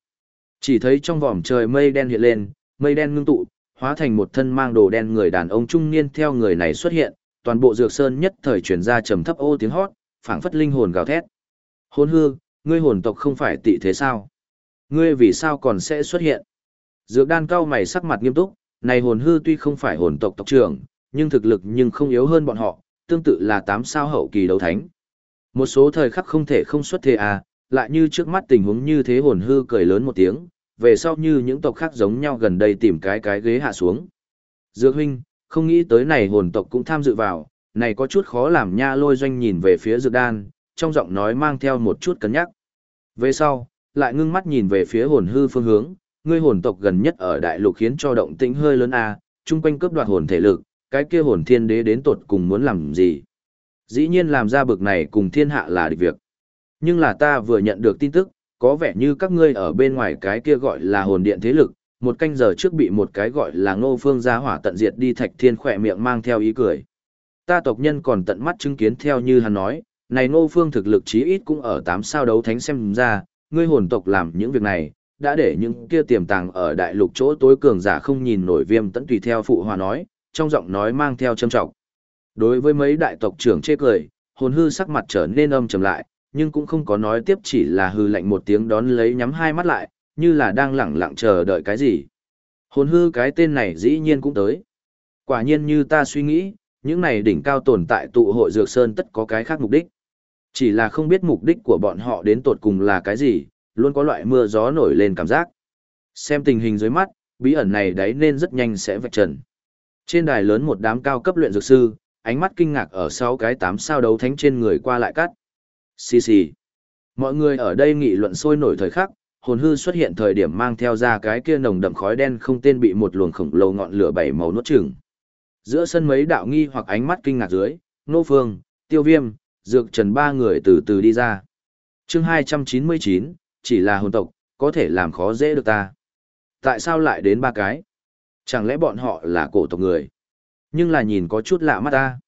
Chỉ thấy trong vòm trời mây đen hiện lên, mây đen ngưng tụ, hóa thành một thân mang đồ đen người đàn ông trung niên theo người này xuất hiện, toàn bộ dược sơn nhất thời truyền ra trầm thấp ô tiếng hót, phảng phất linh hồn gào thét. Hồn hư, ngươi hồn tộc không phải tị thế sao? Ngươi vì sao còn sẽ xuất hiện? Dược đan cao mày sắc mặt nghiêm túc, này hồn hư tuy không phải hồn tộc tộc trưởng, nhưng thực lực nhưng không yếu hơn bọn họ, tương tự là tám sao hậu kỳ đấu thánh. Một số thời khắc không thể không xuất thế à, lại như trước mắt tình huống như thế hồn hư cười lớn một tiếng, về sau như những tộc khác giống nhau gần đây tìm cái cái ghế hạ xuống. Dược huynh, không nghĩ tới này hồn tộc cũng tham dự vào, này có chút khó làm nha lôi doanh nhìn về phía dược đan, trong giọng nói mang theo một chút cân nhắc. Về sau, lại ngưng mắt nhìn về phía hồn hư phương hướng, ngươi hồn tộc gần nhất ở đại lục khiến cho động tĩnh hơi lớn a, chung quanh cướp đoạt hồn thể lực, cái kia hồn thiên đế đến tột cùng muốn làm gì? Dĩ nhiên làm ra bực này cùng thiên hạ là địch việc. Nhưng là ta vừa nhận được tin tức, có vẻ như các ngươi ở bên ngoài cái kia gọi là hồn điện thế lực, một canh giờ trước bị một cái gọi là ngô phương gia hỏa tận diệt đi thạch thiên khỏe miệng mang theo ý cười. Ta tộc nhân còn tận mắt chứng kiến theo như hắn nói, này ngô phương thực lực chí ít cũng ở tám sao đấu thánh xem ra, ngươi hồn tộc làm những việc này, đã để những kia tiềm tàng ở đại lục chỗ tối cường giả không nhìn nổi viêm tẫn tùy theo phụ hòa nói, trong giọng nói mang theo châm trọng. Đối với mấy đại tộc trưởng chê cười, hồn hư sắc mặt trở nên âm trầm lại, nhưng cũng không có nói tiếp chỉ là hư lạnh một tiếng đón lấy nhắm hai mắt lại, như là đang lẳng lặng chờ đợi cái gì. Hồn hư cái tên này dĩ nhiên cũng tới. Quả nhiên như ta suy nghĩ, những này đỉnh cao tồn tại tụ hội dược sơn tất có cái khác mục đích. Chỉ là không biết mục đích của bọn họ đến tột cùng là cái gì, luôn có loại mưa gió nổi lên cảm giác. Xem tình hình dưới mắt, bí ẩn này đấy nên rất nhanh sẽ vạch trần. Trên đài lớn một đám cao cấp luyện dược sư, ánh mắt kinh ngạc ở sau cái tám sao đấu thánh trên người qua lại cắt. Xì xì. Mọi người ở đây nghị luận sôi nổi thời khắc, hồn hư xuất hiện thời điểm mang theo ra cái kia nồng đậm khói đen không tên bị một luồng khổng lồ ngọn lửa bảy màu nuốt chửng. Giữa sân mấy đạo nghi hoặc ánh mắt kinh ngạc dưới, Nô Phương, Tiêu Viêm, Dược Trần ba người từ từ đi ra. Chương 299, chỉ là hồn tộc, có thể làm khó dễ được ta. Tại sao lại đến ba cái? Chẳng lẽ bọn họ là cổ tộc người? Nhưng là nhìn có chút lạ mắt ta.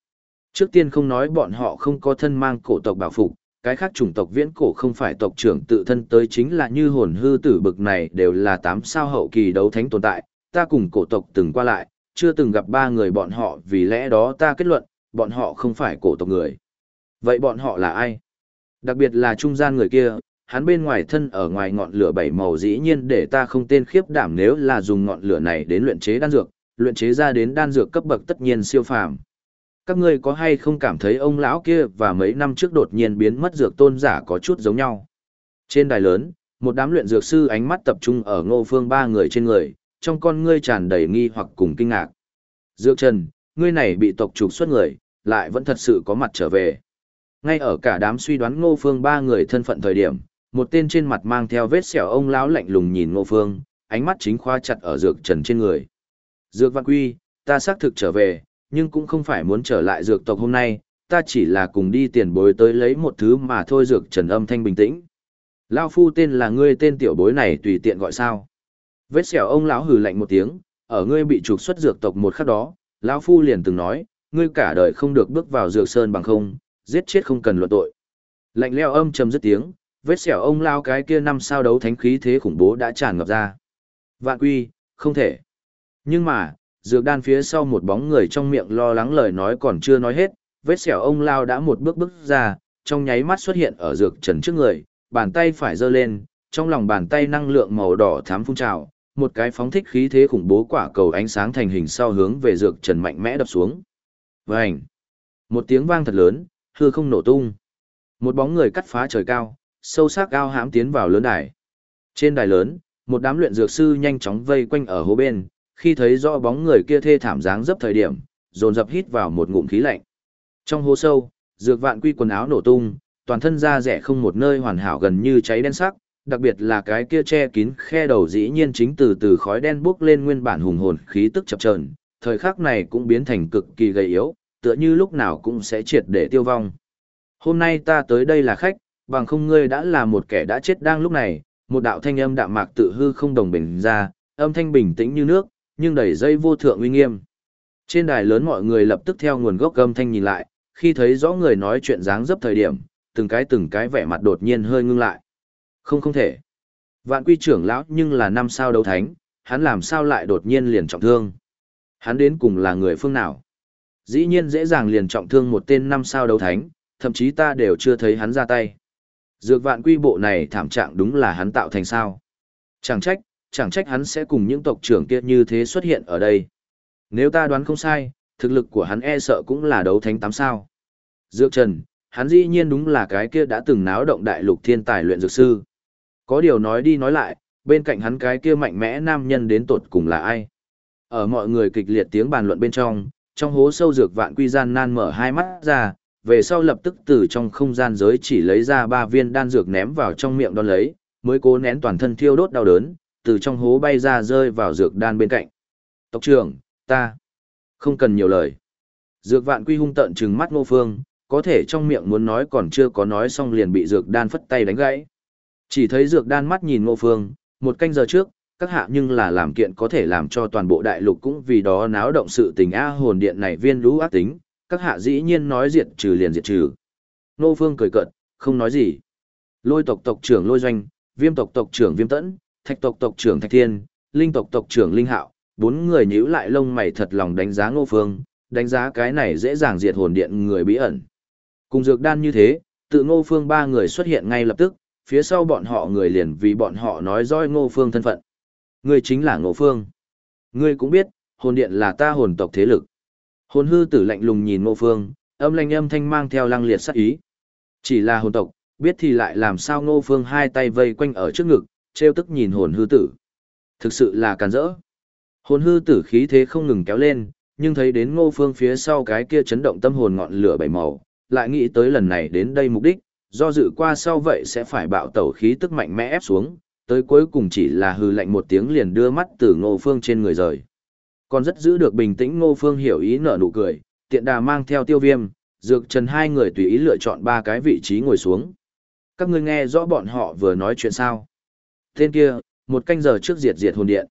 Trước tiên không nói bọn họ không có thân mang cổ tộc bảo phục, cái khác chủng tộc viễn cổ không phải tộc trưởng tự thân tới chính là như hồn hư tử bực này đều là tám sao hậu kỳ đấu thánh tồn tại, ta cùng cổ tộc từng qua lại, chưa từng gặp ba người bọn họ vì lẽ đó ta kết luận, bọn họ không phải cổ tộc người. Vậy bọn họ là ai? Đặc biệt là trung gian người kia, hắn bên ngoài thân ở ngoài ngọn lửa bảy màu dĩ nhiên để ta không tên khiếp đảm nếu là dùng ngọn lửa này đến luyện chế đan dược, luyện chế ra đến đan dược cấp bậc tất nhiên siêu phàm. Các ngươi có hay không cảm thấy ông lão kia và mấy năm trước đột nhiên biến mất dược tôn giả có chút giống nhau? Trên đài lớn, một đám luyện dược sư ánh mắt tập trung ở ngô phương ba người trên người, trong con ngươi tràn đầy nghi hoặc cùng kinh ngạc. Dược Trần, ngươi này bị tộc trục xuất người, lại vẫn thật sự có mặt trở về. Ngay ở cả đám suy đoán ngô phương ba người thân phận thời điểm, một tên trên mặt mang theo vết sẹo ông lão lạnh lùng nhìn ngô phương, ánh mắt chính khoa chặt ở Dược Trần trên người. Dược Văn Quy, ta xác thực trở về, nhưng cũng không phải muốn trở lại dược tộc hôm nay, ta chỉ là cùng đi tiền bối tới lấy một thứ mà thôi Dược Trần âm thanh bình tĩnh. Lao phu tên là ngươi tên tiểu bối này tùy tiện gọi sao. Vết sẹo ông lão hừ lạnh một tiếng, ở ngươi bị trục xuất dược tộc một khắc đó, lão phu liền từng nói, ngươi cả đời không được bước vào dược sơn bằng không, giết chết không cần luận tội. Lạnh leo âm trầm dứt tiếng, vết xẻo ông lao cái kia năm sao đấu thánh khí thế khủng bố đã tràn ngập ra. Vạn quy, không thể. Nhưng mà, dược đan phía sau một bóng người trong miệng lo lắng lời nói còn chưa nói hết, vết xẻo ông lao đã một bước bước ra, trong nháy mắt xuất hiện ở dược trần trước người, bàn tay phải giơ lên, trong lòng bàn tay năng lượng màu đỏ thám phun trào, một cái phóng thích khí thế khủng bố quả cầu ánh sáng thành hình sau hướng về dược trần mạnh mẽ đập xuống. Vành! Một tiếng vang thật lớn, hư không nổ tung. Một bóng người cắt phá trời cao, sâu sắc cao hãm tiến vào lớn đài. Trên đài lớn, một đám luyện dược sư nhanh chóng vây quanh ở hố bên, khi thấy rõ bóng người kia thê thảm dáng dấp thời điểm, dồn dập hít vào một ngụm khí lạnh. Trong hố sâu, dược vạn quy quần áo nổ tung, toàn thân da rẻ không một nơi hoàn hảo gần như cháy đen sắc, đặc biệt là cái kia che kín khe đầu dĩ nhiên chính từ từ khói đen bốc lên nguyên bản hùng hồn khí tức chập chờn, thời khắc này cũng biến thành cực kỳ gầy yếu, tựa như lúc nào cũng sẽ triệt để tiêu vong. Hôm nay ta tới đây là khách, bằng không ngươi đã là một kẻ đã chết đang lúc này, một đạo thanh âm đạm mạc tự hư không đồng bình ra, âm thanh bình tĩnh như nước, nhưng đầy dây vô thượng uy nghiêm. Trên đài lớn mọi người lập tức theo nguồn gốc âm thanh nhìn lại, khi thấy rõ người nói chuyện dáng dấp thời điểm, từng cái từng cái vẻ mặt đột nhiên hơi ngưng lại. Không không thể. Vạn quy trưởng lão nhưng là năm sao đấu thánh, hắn làm sao lại đột nhiên liền trọng thương. Hắn đến cùng là người phương nào. Dĩ nhiên dễ dàng liền trọng thương một tên năm sao đấu thánh, thậm chí ta đều chưa thấy hắn ra tay. Dược vạn quy bộ này thảm trạng đúng là hắn tạo thành sao. Chẳng trách, chẳng trách hắn sẽ cùng những tộc trưởng kia như thế xuất hiện ở đây. Nếu ta đoán không sai, thực lực của hắn e sợ cũng là đấu thánh tám sao. Dược trần, hắn dĩ nhiên đúng là cái kia đã từng náo động đại lục thiên tài luyện dược sư. Có điều nói đi nói lại, bên cạnh hắn cái kia mạnh mẽ nam nhân đến tột cùng là ai? Ở mọi người kịch liệt tiếng bàn luận bên trong, trong hố sâu dược vạn quy gian nan mở hai mắt ra, về sau lập tức từ trong không gian giới chỉ lấy ra ba viên đan dược ném vào trong miệng đón lấy, mới cố nén toàn thân thiêu đốt đau đớn, từ trong hố bay ra rơi vào dược đan bên cạnh. Tộc trưởng, ta, không cần nhiều lời. Dược vạn quy hung tận trừng mắt ngô phương, có thể trong miệng muốn nói còn chưa có nói xong liền bị dược đan phất tay đánh gãy. Chỉ thấy dược đan mắt nhìn ngô phương, một canh giờ trước, các hạ nhưng là làm kiện có thể làm cho toàn bộ đại lục cũng vì đó náo động sự tình a hồn điện này viên lũ ác tính, các hạ dĩ nhiên nói diệt trừ liền diệt trừ. Ngô phương cười cợt, không nói gì. Lôi tộc tộc trưởng lôi doanh, viêm tộc tộc trưởng viêm tẫn, thạch tộc tộc trưởng thạch thiên, linh tộc tộc trưởng linh hạo, bốn người nhíu lại lông mày thật lòng đánh giá Ngô Phương, đánh giá cái này dễ dàng diệt hồn điện người bí ẩn. Cùng dược đan như thế, tự Ngô Phương ba người xuất hiện ngay lập tức, phía sau bọn họ người liền vì bọn họ nói roi Ngô Phương thân phận. Ngươi chính là Ngô Phương. Ngươi cũng biết, hồn điện là ta hồn tộc thế lực. Hồn hư tử lạnh lùng nhìn Ngô Phương, âm lanh âm thanh mang theo lăng liệt sát ý. Chỉ là hồn tộc, biết thì lại làm sao Ngô Phương hai tay vây quanh ở trước ngực, trêu tức nhìn hồn hư tử. Thực sự là càn rỡ. Hồn hư tử khí thế không ngừng kéo lên, nhưng thấy đến Ngô Phương phía sau cái kia chấn động tâm hồn ngọn lửa bảy màu, lại nghĩ tới lần này đến đây mục đích, do dự qua sau vậy sẽ phải bạo tẩu khí tức mạnh mẽ ép xuống, tới cuối cùng chỉ là hư lạnh một tiếng liền đưa mắt từ Ngô Phương trên người rời. Còn rất giữ được bình tĩnh Ngô Phương hiểu ý nở nụ cười, tiện đà mang theo tiêu viêm, dược trần hai người tùy ý lựa chọn ba cái vị trí ngồi xuống. Các ngươi nghe rõ bọn họ vừa nói chuyện sao? Tên kia, một canh giờ trước diệt diệt hồn điện.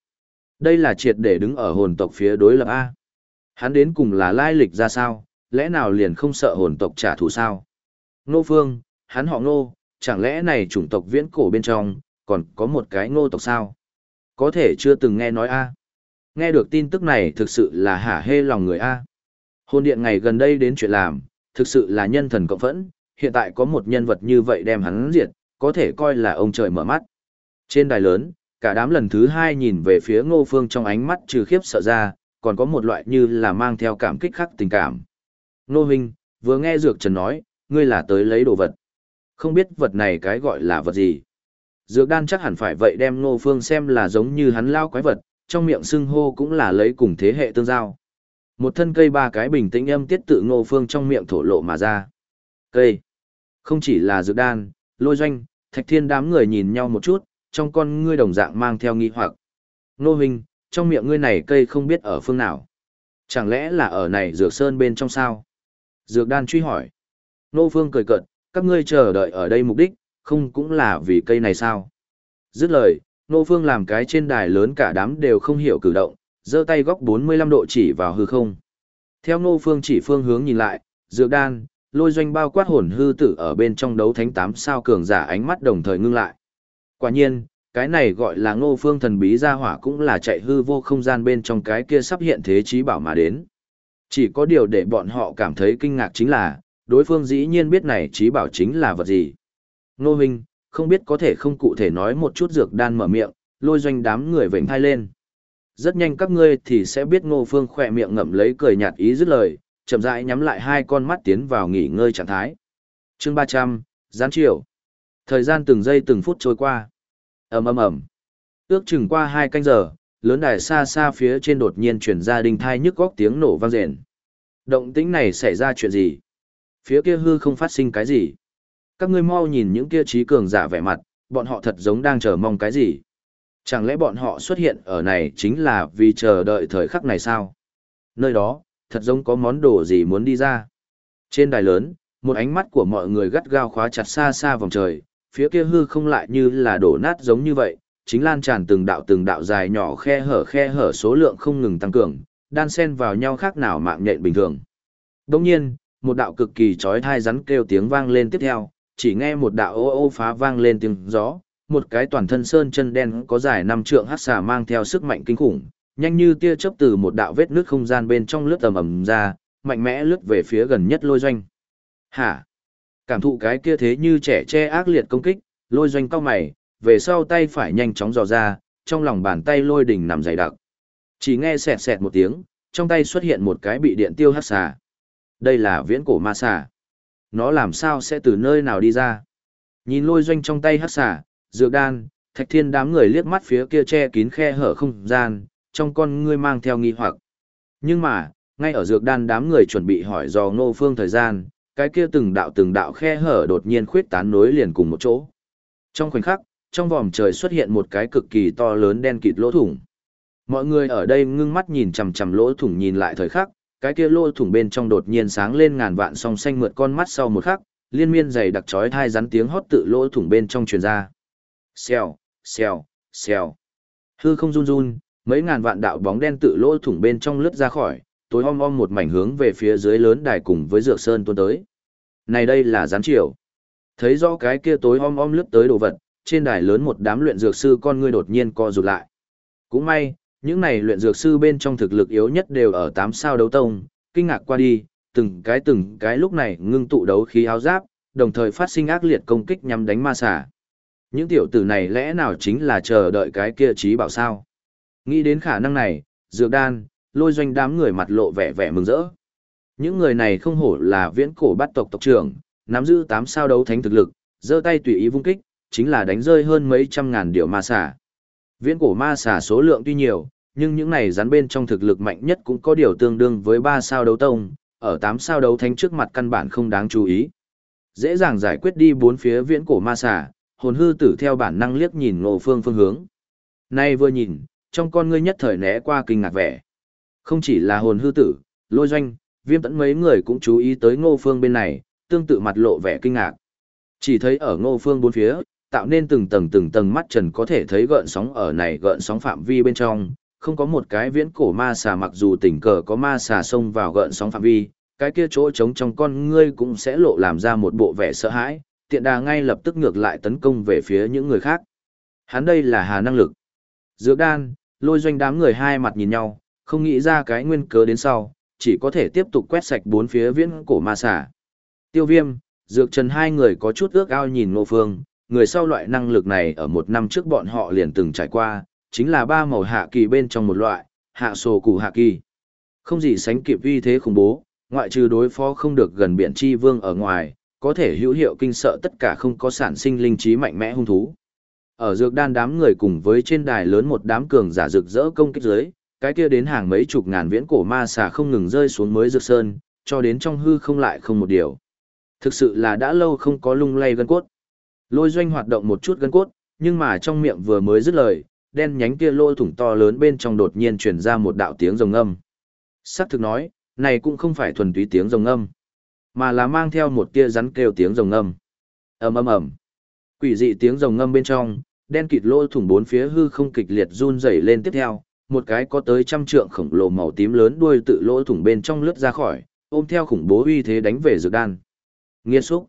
Đây là triệt để đứng ở hồn tộc phía đối lập A. Hắn đến cùng là lai lịch ra sao, lẽ nào liền không sợ hồn tộc trả thù sao? Ngô Phương, hắn họ Ngô, chẳng lẽ này chủng tộc viễn cổ bên trong, còn có một cái Ngô tộc sao? Có thể chưa từng nghe nói A. Nghe được tin tức này thực sự là hả hê lòng người A. hôn điện ngày gần đây đến chuyện làm, thực sự là nhân thần cộng phẫn, hiện tại có một nhân vật như vậy đem hắn diệt, có thể coi là ông trời mở mắt. Trên đài lớn, cả đám lần thứ hai nhìn về phía ngô phương trong ánh mắt trừ khiếp sợ ra, còn có một loại như là mang theo cảm kích khắc tình cảm. Ngô huynh, vừa nghe Dược Trần nói, ngươi là tới lấy đồ vật. Không biết vật này cái gọi là vật gì. Dược đan chắc hẳn phải vậy đem ngô phương xem là giống như hắn lao quái vật, trong miệng xưng hô cũng là lấy cùng thế hệ tương giao. Một thân cây ba cái bình tĩnh âm tiết tự ngô phương trong miệng thổ lộ mà ra. Cây. Không chỉ là dược đan, lôi doanh, thạch thiên đám người nhìn nhau một chút, trong con ngươi đồng dạng mang theo nghi hoặc. Ngô Hình, trong miệng ngươi này cây không biết ở phương nào. Chẳng lẽ là ở này dược sơn bên trong sao? Dược đan truy hỏi. Ngô phương cười cợt, các ngươi chờ đợi ở đây mục đích, không cũng là vì cây này sao? Dứt lời, nô phương làm cái trên đài lớn cả đám đều không hiểu cử động, giơ tay góc 45 độ chỉ vào hư không. Theo nô phương chỉ phương hướng nhìn lại, dược đan, lôi doanh bao quát hồn hư tử ở bên trong đấu thánh tám sao cường giả ánh mắt đồng thời ngưng lại. Quả nhiên, cái này gọi là ngô phương thần bí gia hỏa cũng là chạy hư vô không gian bên trong cái kia sắp hiện thế trí bảo mà đến. Chỉ có điều để bọn họ cảm thấy kinh ngạc chính là, đối phương dĩ nhiên biết này trí bảo chính là vật gì. Ngô huynh, không biết có thể không cụ thể nói một chút dược đan mở miệng, lôi doanh đám người vểnh thai lên. Rất nhanh các ngươi thì sẽ biết ngô phương khỏe miệng ngậm lấy cười nhạt ý dứt lời, chậm rãi nhắm lại hai con mắt tiến vào nghỉ ngơi trạng thái. Chương 300, Gián Triều. Thời gian từng giây từng phút trôi qua. ầm ầm ầm. Ước chừng qua hai canh giờ, lớn đài xa xa phía trên đột nhiên chuyển ra đình thai nhức góc tiếng nổ vang rền. Động tĩnh này xảy ra chuyện gì? Phía kia hư không phát sinh cái gì? Các ngươi mau nhìn những kia trí cường giả vẻ mặt, bọn họ thật giống đang chờ mong cái gì? Chẳng lẽ bọn họ xuất hiện ở này chính là vì chờ đợi thời khắc này sao? Nơi đó, thật giống có món đồ gì muốn đi ra. Trên đài lớn, một ánh mắt của mọi người gắt gao khóa chặt xa xa vòng trời, phía kia hư không lại như là đổ nát giống như vậy, chính lan tràn từng đạo từng đạo dài nhỏ khe hở khe hở số lượng không ngừng tăng cường, đan xen vào nhau khác nào mạng nhện bình thường. Đồng nhiên, một đạo cực kỳ chói thai rắn kêu tiếng vang lên tiếp theo, chỉ nghe một đạo ô ô phá vang lên tiếng gió, một cái toàn thân sơn chân đen có dài năm trượng hắc xà mang theo sức mạnh kinh khủng, nhanh như tia chớp từ một đạo vết nước không gian bên trong lướt tầm ầm ra, mạnh mẽ lướt về phía gần nhất lôi doanh. Hả? Cảm thụ cái kia thế như trẻ che ác liệt công kích, lôi doanh cao mày, về sau tay phải nhanh chóng dò ra, trong lòng bàn tay lôi đỉnh nằm dày đặc. Chỉ nghe sẹt sẹt một tiếng, trong tay xuất hiện một cái bị điện tiêu hắc xà. Đây là viễn cổ ma xà. Nó làm sao sẽ từ nơi nào đi ra? Nhìn lôi doanh trong tay hát xả, dược đan, thạch thiên đám người liếc mắt phía kia che kín khe hở không gian, trong con ngươi mang theo nghi hoặc. Nhưng mà, ngay ở dược đan đám người chuẩn bị hỏi do ngô phương thời gian, cái kia từng đạo từng đạo khe hở đột nhiên khuyết tán nối liền cùng một chỗ. Trong khoảnh khắc, trong vòm trời xuất hiện một cái cực kỳ to lớn đen kịt lỗ thủng. Mọi người ở đây ngưng mắt nhìn chằm chằm lỗ thủng nhìn lại thời khắc, cái kia lỗ thủng bên trong đột nhiên sáng lên ngàn vạn song xanh mượt con mắt sau một khắc, liên miên dày đặc chói thai rắn tiếng hót tự lỗ thủng bên trong truyền ra. Xèo, xèo, xèo. Hư không run run, mấy ngàn vạn đạo bóng đen tự lỗ thủng bên trong lướt ra khỏi, tối om om một mảnh hướng về phía dưới lớn đài cùng với dược sơn tuôn tới. Này đây là rắn triều. Thấy rõ cái kia tối om om lướt tới đồ vật, trên đài lớn một đám luyện dược sư con ngươi đột nhiên co rụt lại. Cũng may, những này luyện dược sư bên trong thực lực yếu nhất đều ở 8 sao đấu tông, kinh ngạc qua đi, từng cái từng cái lúc này ngưng tụ đấu khí áo giáp, đồng thời phát sinh ác liệt công kích nhằm đánh ma xà. Những tiểu tử này lẽ nào chính là chờ đợi cái kia trí bảo sao? Nghĩ đến khả năng này, dược đan, lôi doanh đám người mặt lộ vẻ vẻ mừng rỡ. Những người này không hổ là viễn cổ bắt tộc tộc trưởng, nắm giữ 8 sao đấu thánh thực lực, giơ tay tùy ý vung kích, chính là đánh rơi hơn mấy trăm ngàn điều ma xà. Viễn cổ ma xà số lượng tuy nhiều, nhưng những này rắn bên trong thực lực mạnh nhất cũng có điều tương đương với 3 sao đấu tông, ở 8 sao đấu thánh trước mặt căn bản không đáng chú ý. Dễ dàng giải quyết đi bốn phía viễn cổ ma xà, hồn hư tử theo bản năng liếc nhìn ngộ phương phương hướng. Nay vừa nhìn, trong con ngươi nhất thời né qua kinh ngạc vẻ. Không chỉ là hồn hư tử, lôi doanh, viêm tẫn mấy người cũng chú ý tới ngô phương bên này, tương tự mặt lộ vẻ kinh ngạc. Chỉ thấy ở ngô phương bốn phía, tạo nên từng tầng từng tầng mắt trần có thể thấy gợn sóng ở này gợn sóng phạm vi bên trong, không có một cái viễn cổ ma xà mặc dù tình cờ có ma xà xông vào gợn sóng phạm vi, cái kia chỗ trống trong con ngươi cũng sẽ lộ làm ra một bộ vẻ sợ hãi, tiện đà ngay lập tức ngược lại tấn công về phía những người khác. Hắn đây là hà năng lực. Dược đan, lôi doanh đám người hai mặt nhìn nhau, không nghĩ ra cái nguyên cớ đến sau, chỉ có thể tiếp tục quét sạch bốn phía viễn cổ ma xà. Tiêu viêm, dược trần hai người có chút ước ao nhìn ngô phương, người sau loại năng lực này ở một năm trước bọn họ liền từng trải qua, chính là ba màu hạ kỳ bên trong một loại, hạ sổ củ hạ kỳ. Không gì sánh kịp uy thế khủng bố, ngoại trừ đối phó không được gần biển chi vương ở ngoài, có thể hữu hiệu kinh sợ tất cả không có sản sinh linh trí mạnh mẽ hung thú. Ở dược đan đám người cùng với trên đài lớn một đám cường giả rực rỡ công kích dưới, cái kia đến hàng mấy chục ngàn viễn cổ ma xà không ngừng rơi xuống mới dược sơn, cho đến trong hư không lại không một điều. Thực sự là đã lâu không có lung lay gân cốt. Lôi doanh hoạt động một chút gân cốt, nhưng mà trong miệng vừa mới dứt lời, đen nhánh kia lôi thủng to lớn bên trong đột nhiên truyền ra một đạo tiếng rồng âm. Sắc thực nói, này cũng không phải thuần túy tiếng rồng âm, mà là mang theo một tia rắn kêu tiếng rồng âm. ầm ầm ầm. Quỷ dị tiếng rồng âm bên trong, đen kịt lôi thủng bốn phía hư không kịch liệt run rẩy lên tiếp theo, một cái có tới trăm trượng khổng lồ màu tím lớn đuôi tự lỗ thủng bên trong lướt ra khỏi, ôm theo khủng bố uy thế đánh về dược đan. Nghiên xúc.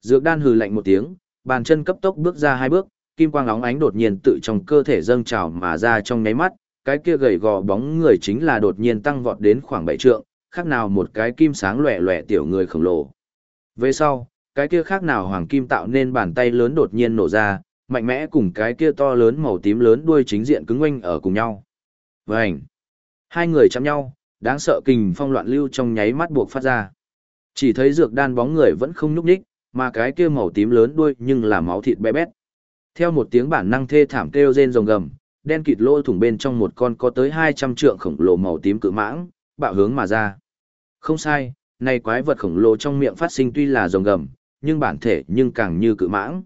Dược đan hừ lạnh một tiếng, bàn chân cấp tốc bước ra hai bước, kim quang óng ánh đột nhiên tự trong cơ thể dâng trào mà ra trong nháy mắt, cái kia gầy gò bóng người chính là đột nhiên tăng vọt đến khoảng bảy trượng, khác nào một cái kim sáng lòe lòe tiểu người khổng lồ. Về sau, cái kia khác nào hoàng kim tạo nên bàn tay lớn đột nhiên nổ ra, mạnh mẽ cùng cái kia to lớn màu tím lớn đuôi chính diện cứng oanh ở cùng nhau. Vành! Hai người chạm nhau, đáng sợ kình phong loạn lưu trong nháy mắt buộc phát ra. Chỉ thấy dược đan bóng người vẫn không nhúc nhích, mà cái kia màu tím lớn đuôi nhưng là máu thịt bé bét. Theo một tiếng bản năng thê thảm kêu rên rồng gầm, đen kịt lỗ thủng bên trong một con có tới 200 trượng khổng lồ màu tím cự mãng, bạo hướng mà ra. Không sai, này quái vật khổng lồ trong miệng phát sinh tuy là rồng gầm, nhưng bản thể nhưng càng như cự mãng.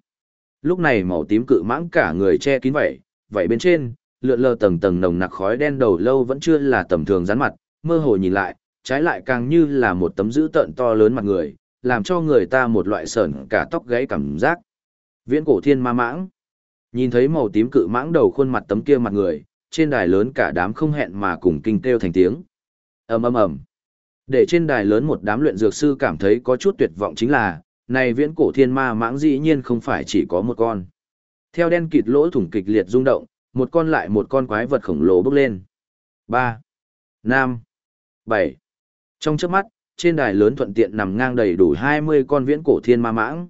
Lúc này màu tím cự mãng cả người che kín vậy, vậy bên trên, lượn lờ tầng tầng nồng nặc khói đen đầu lâu vẫn chưa là tầm thường rắn mặt, mơ hồ nhìn lại, trái lại càng như là một tấm dữ tợn to lớn mặt người, làm cho người ta một loại sởn cả tóc gáy cảm giác. Viễn cổ thiên ma mãng. Nhìn thấy màu tím cự mãng đầu khuôn mặt tấm kia mặt người, trên đài lớn cả đám không hẹn mà cùng kinh kêu thành tiếng. ầm ầm ầm. Để trên đài lớn một đám luyện dược sư cảm thấy có chút tuyệt vọng chính là, này viễn cổ thiên ma mãng dĩ nhiên không phải chỉ có một con. Theo đen kịt lỗ thủng kịch liệt rung động, một con lại một con quái vật khổng lồ bốc lên. 3. 5. 7. Trong chớp mắt, trên đài lớn thuận tiện nằm ngang đầy đủ 20 con viễn cổ thiên ma mãng.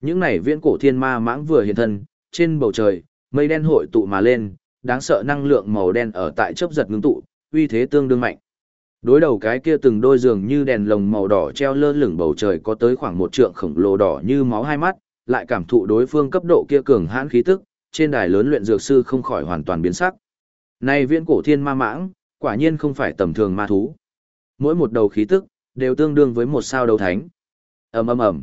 Những này viễn cổ thiên ma mãng vừa hiện thân, trên bầu trời, mây đen hội tụ mà lên, đáng sợ năng lượng màu đen ở tại chớp giật ngưng tụ, uy thế tương đương mạnh. Đối đầu cái kia từng đôi giường như đèn lồng màu đỏ treo lơ lửng bầu trời có tới khoảng một trượng khổng lồ đỏ như máu hai mắt, lại cảm thụ đối phương cấp độ kia cường hãn khí tức, trên đài lớn luyện dược sư không khỏi hoàn toàn biến sắc. Này viễn cổ thiên ma mãng, quả nhiên không phải tầm thường ma thú. Mỗi một đầu khí tức, đều tương đương với một sao đấu thánh. ầm ầm ầm,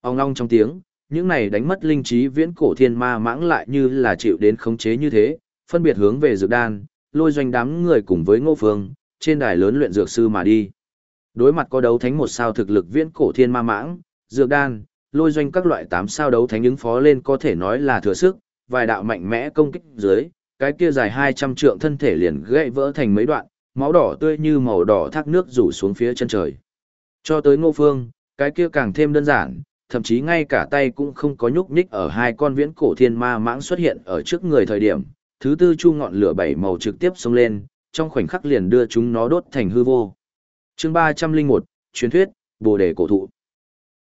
ong ong trong tiếng, những này đánh mất linh trí viễn cổ thiên ma mãng lại như là chịu đến khống chế như thế, phân biệt hướng về dược đan, lôi doanh đám người cùng với ngô phương, trên đài lớn luyện dược sư mà đi. Đối mặt có đấu thánh một sao thực lực viễn cổ thiên ma mãng, dược đan, lôi doanh các loại tám sao đấu thánh ứng phó lên có thể nói là thừa sức, vài đạo mạnh mẽ công kích dưới, cái kia dài 200 trượng thân thể liền gãy vỡ thành mấy đoạn, máu đỏ tươi như màu đỏ thác nước rủ xuống phía chân trời. Cho tới ngô phương, cái kia càng thêm đơn giản, thậm chí ngay cả tay cũng không có nhúc nhích ở hai con viễn cổ thiên ma mãng xuất hiện ở trước người thời điểm, thứ tư chu ngọn lửa bảy màu trực tiếp xông lên, trong khoảnh khắc liền đưa chúng nó đốt thành hư vô. Chương ba trăm linh một truyền thuyết, Bồ đề cổ thụ.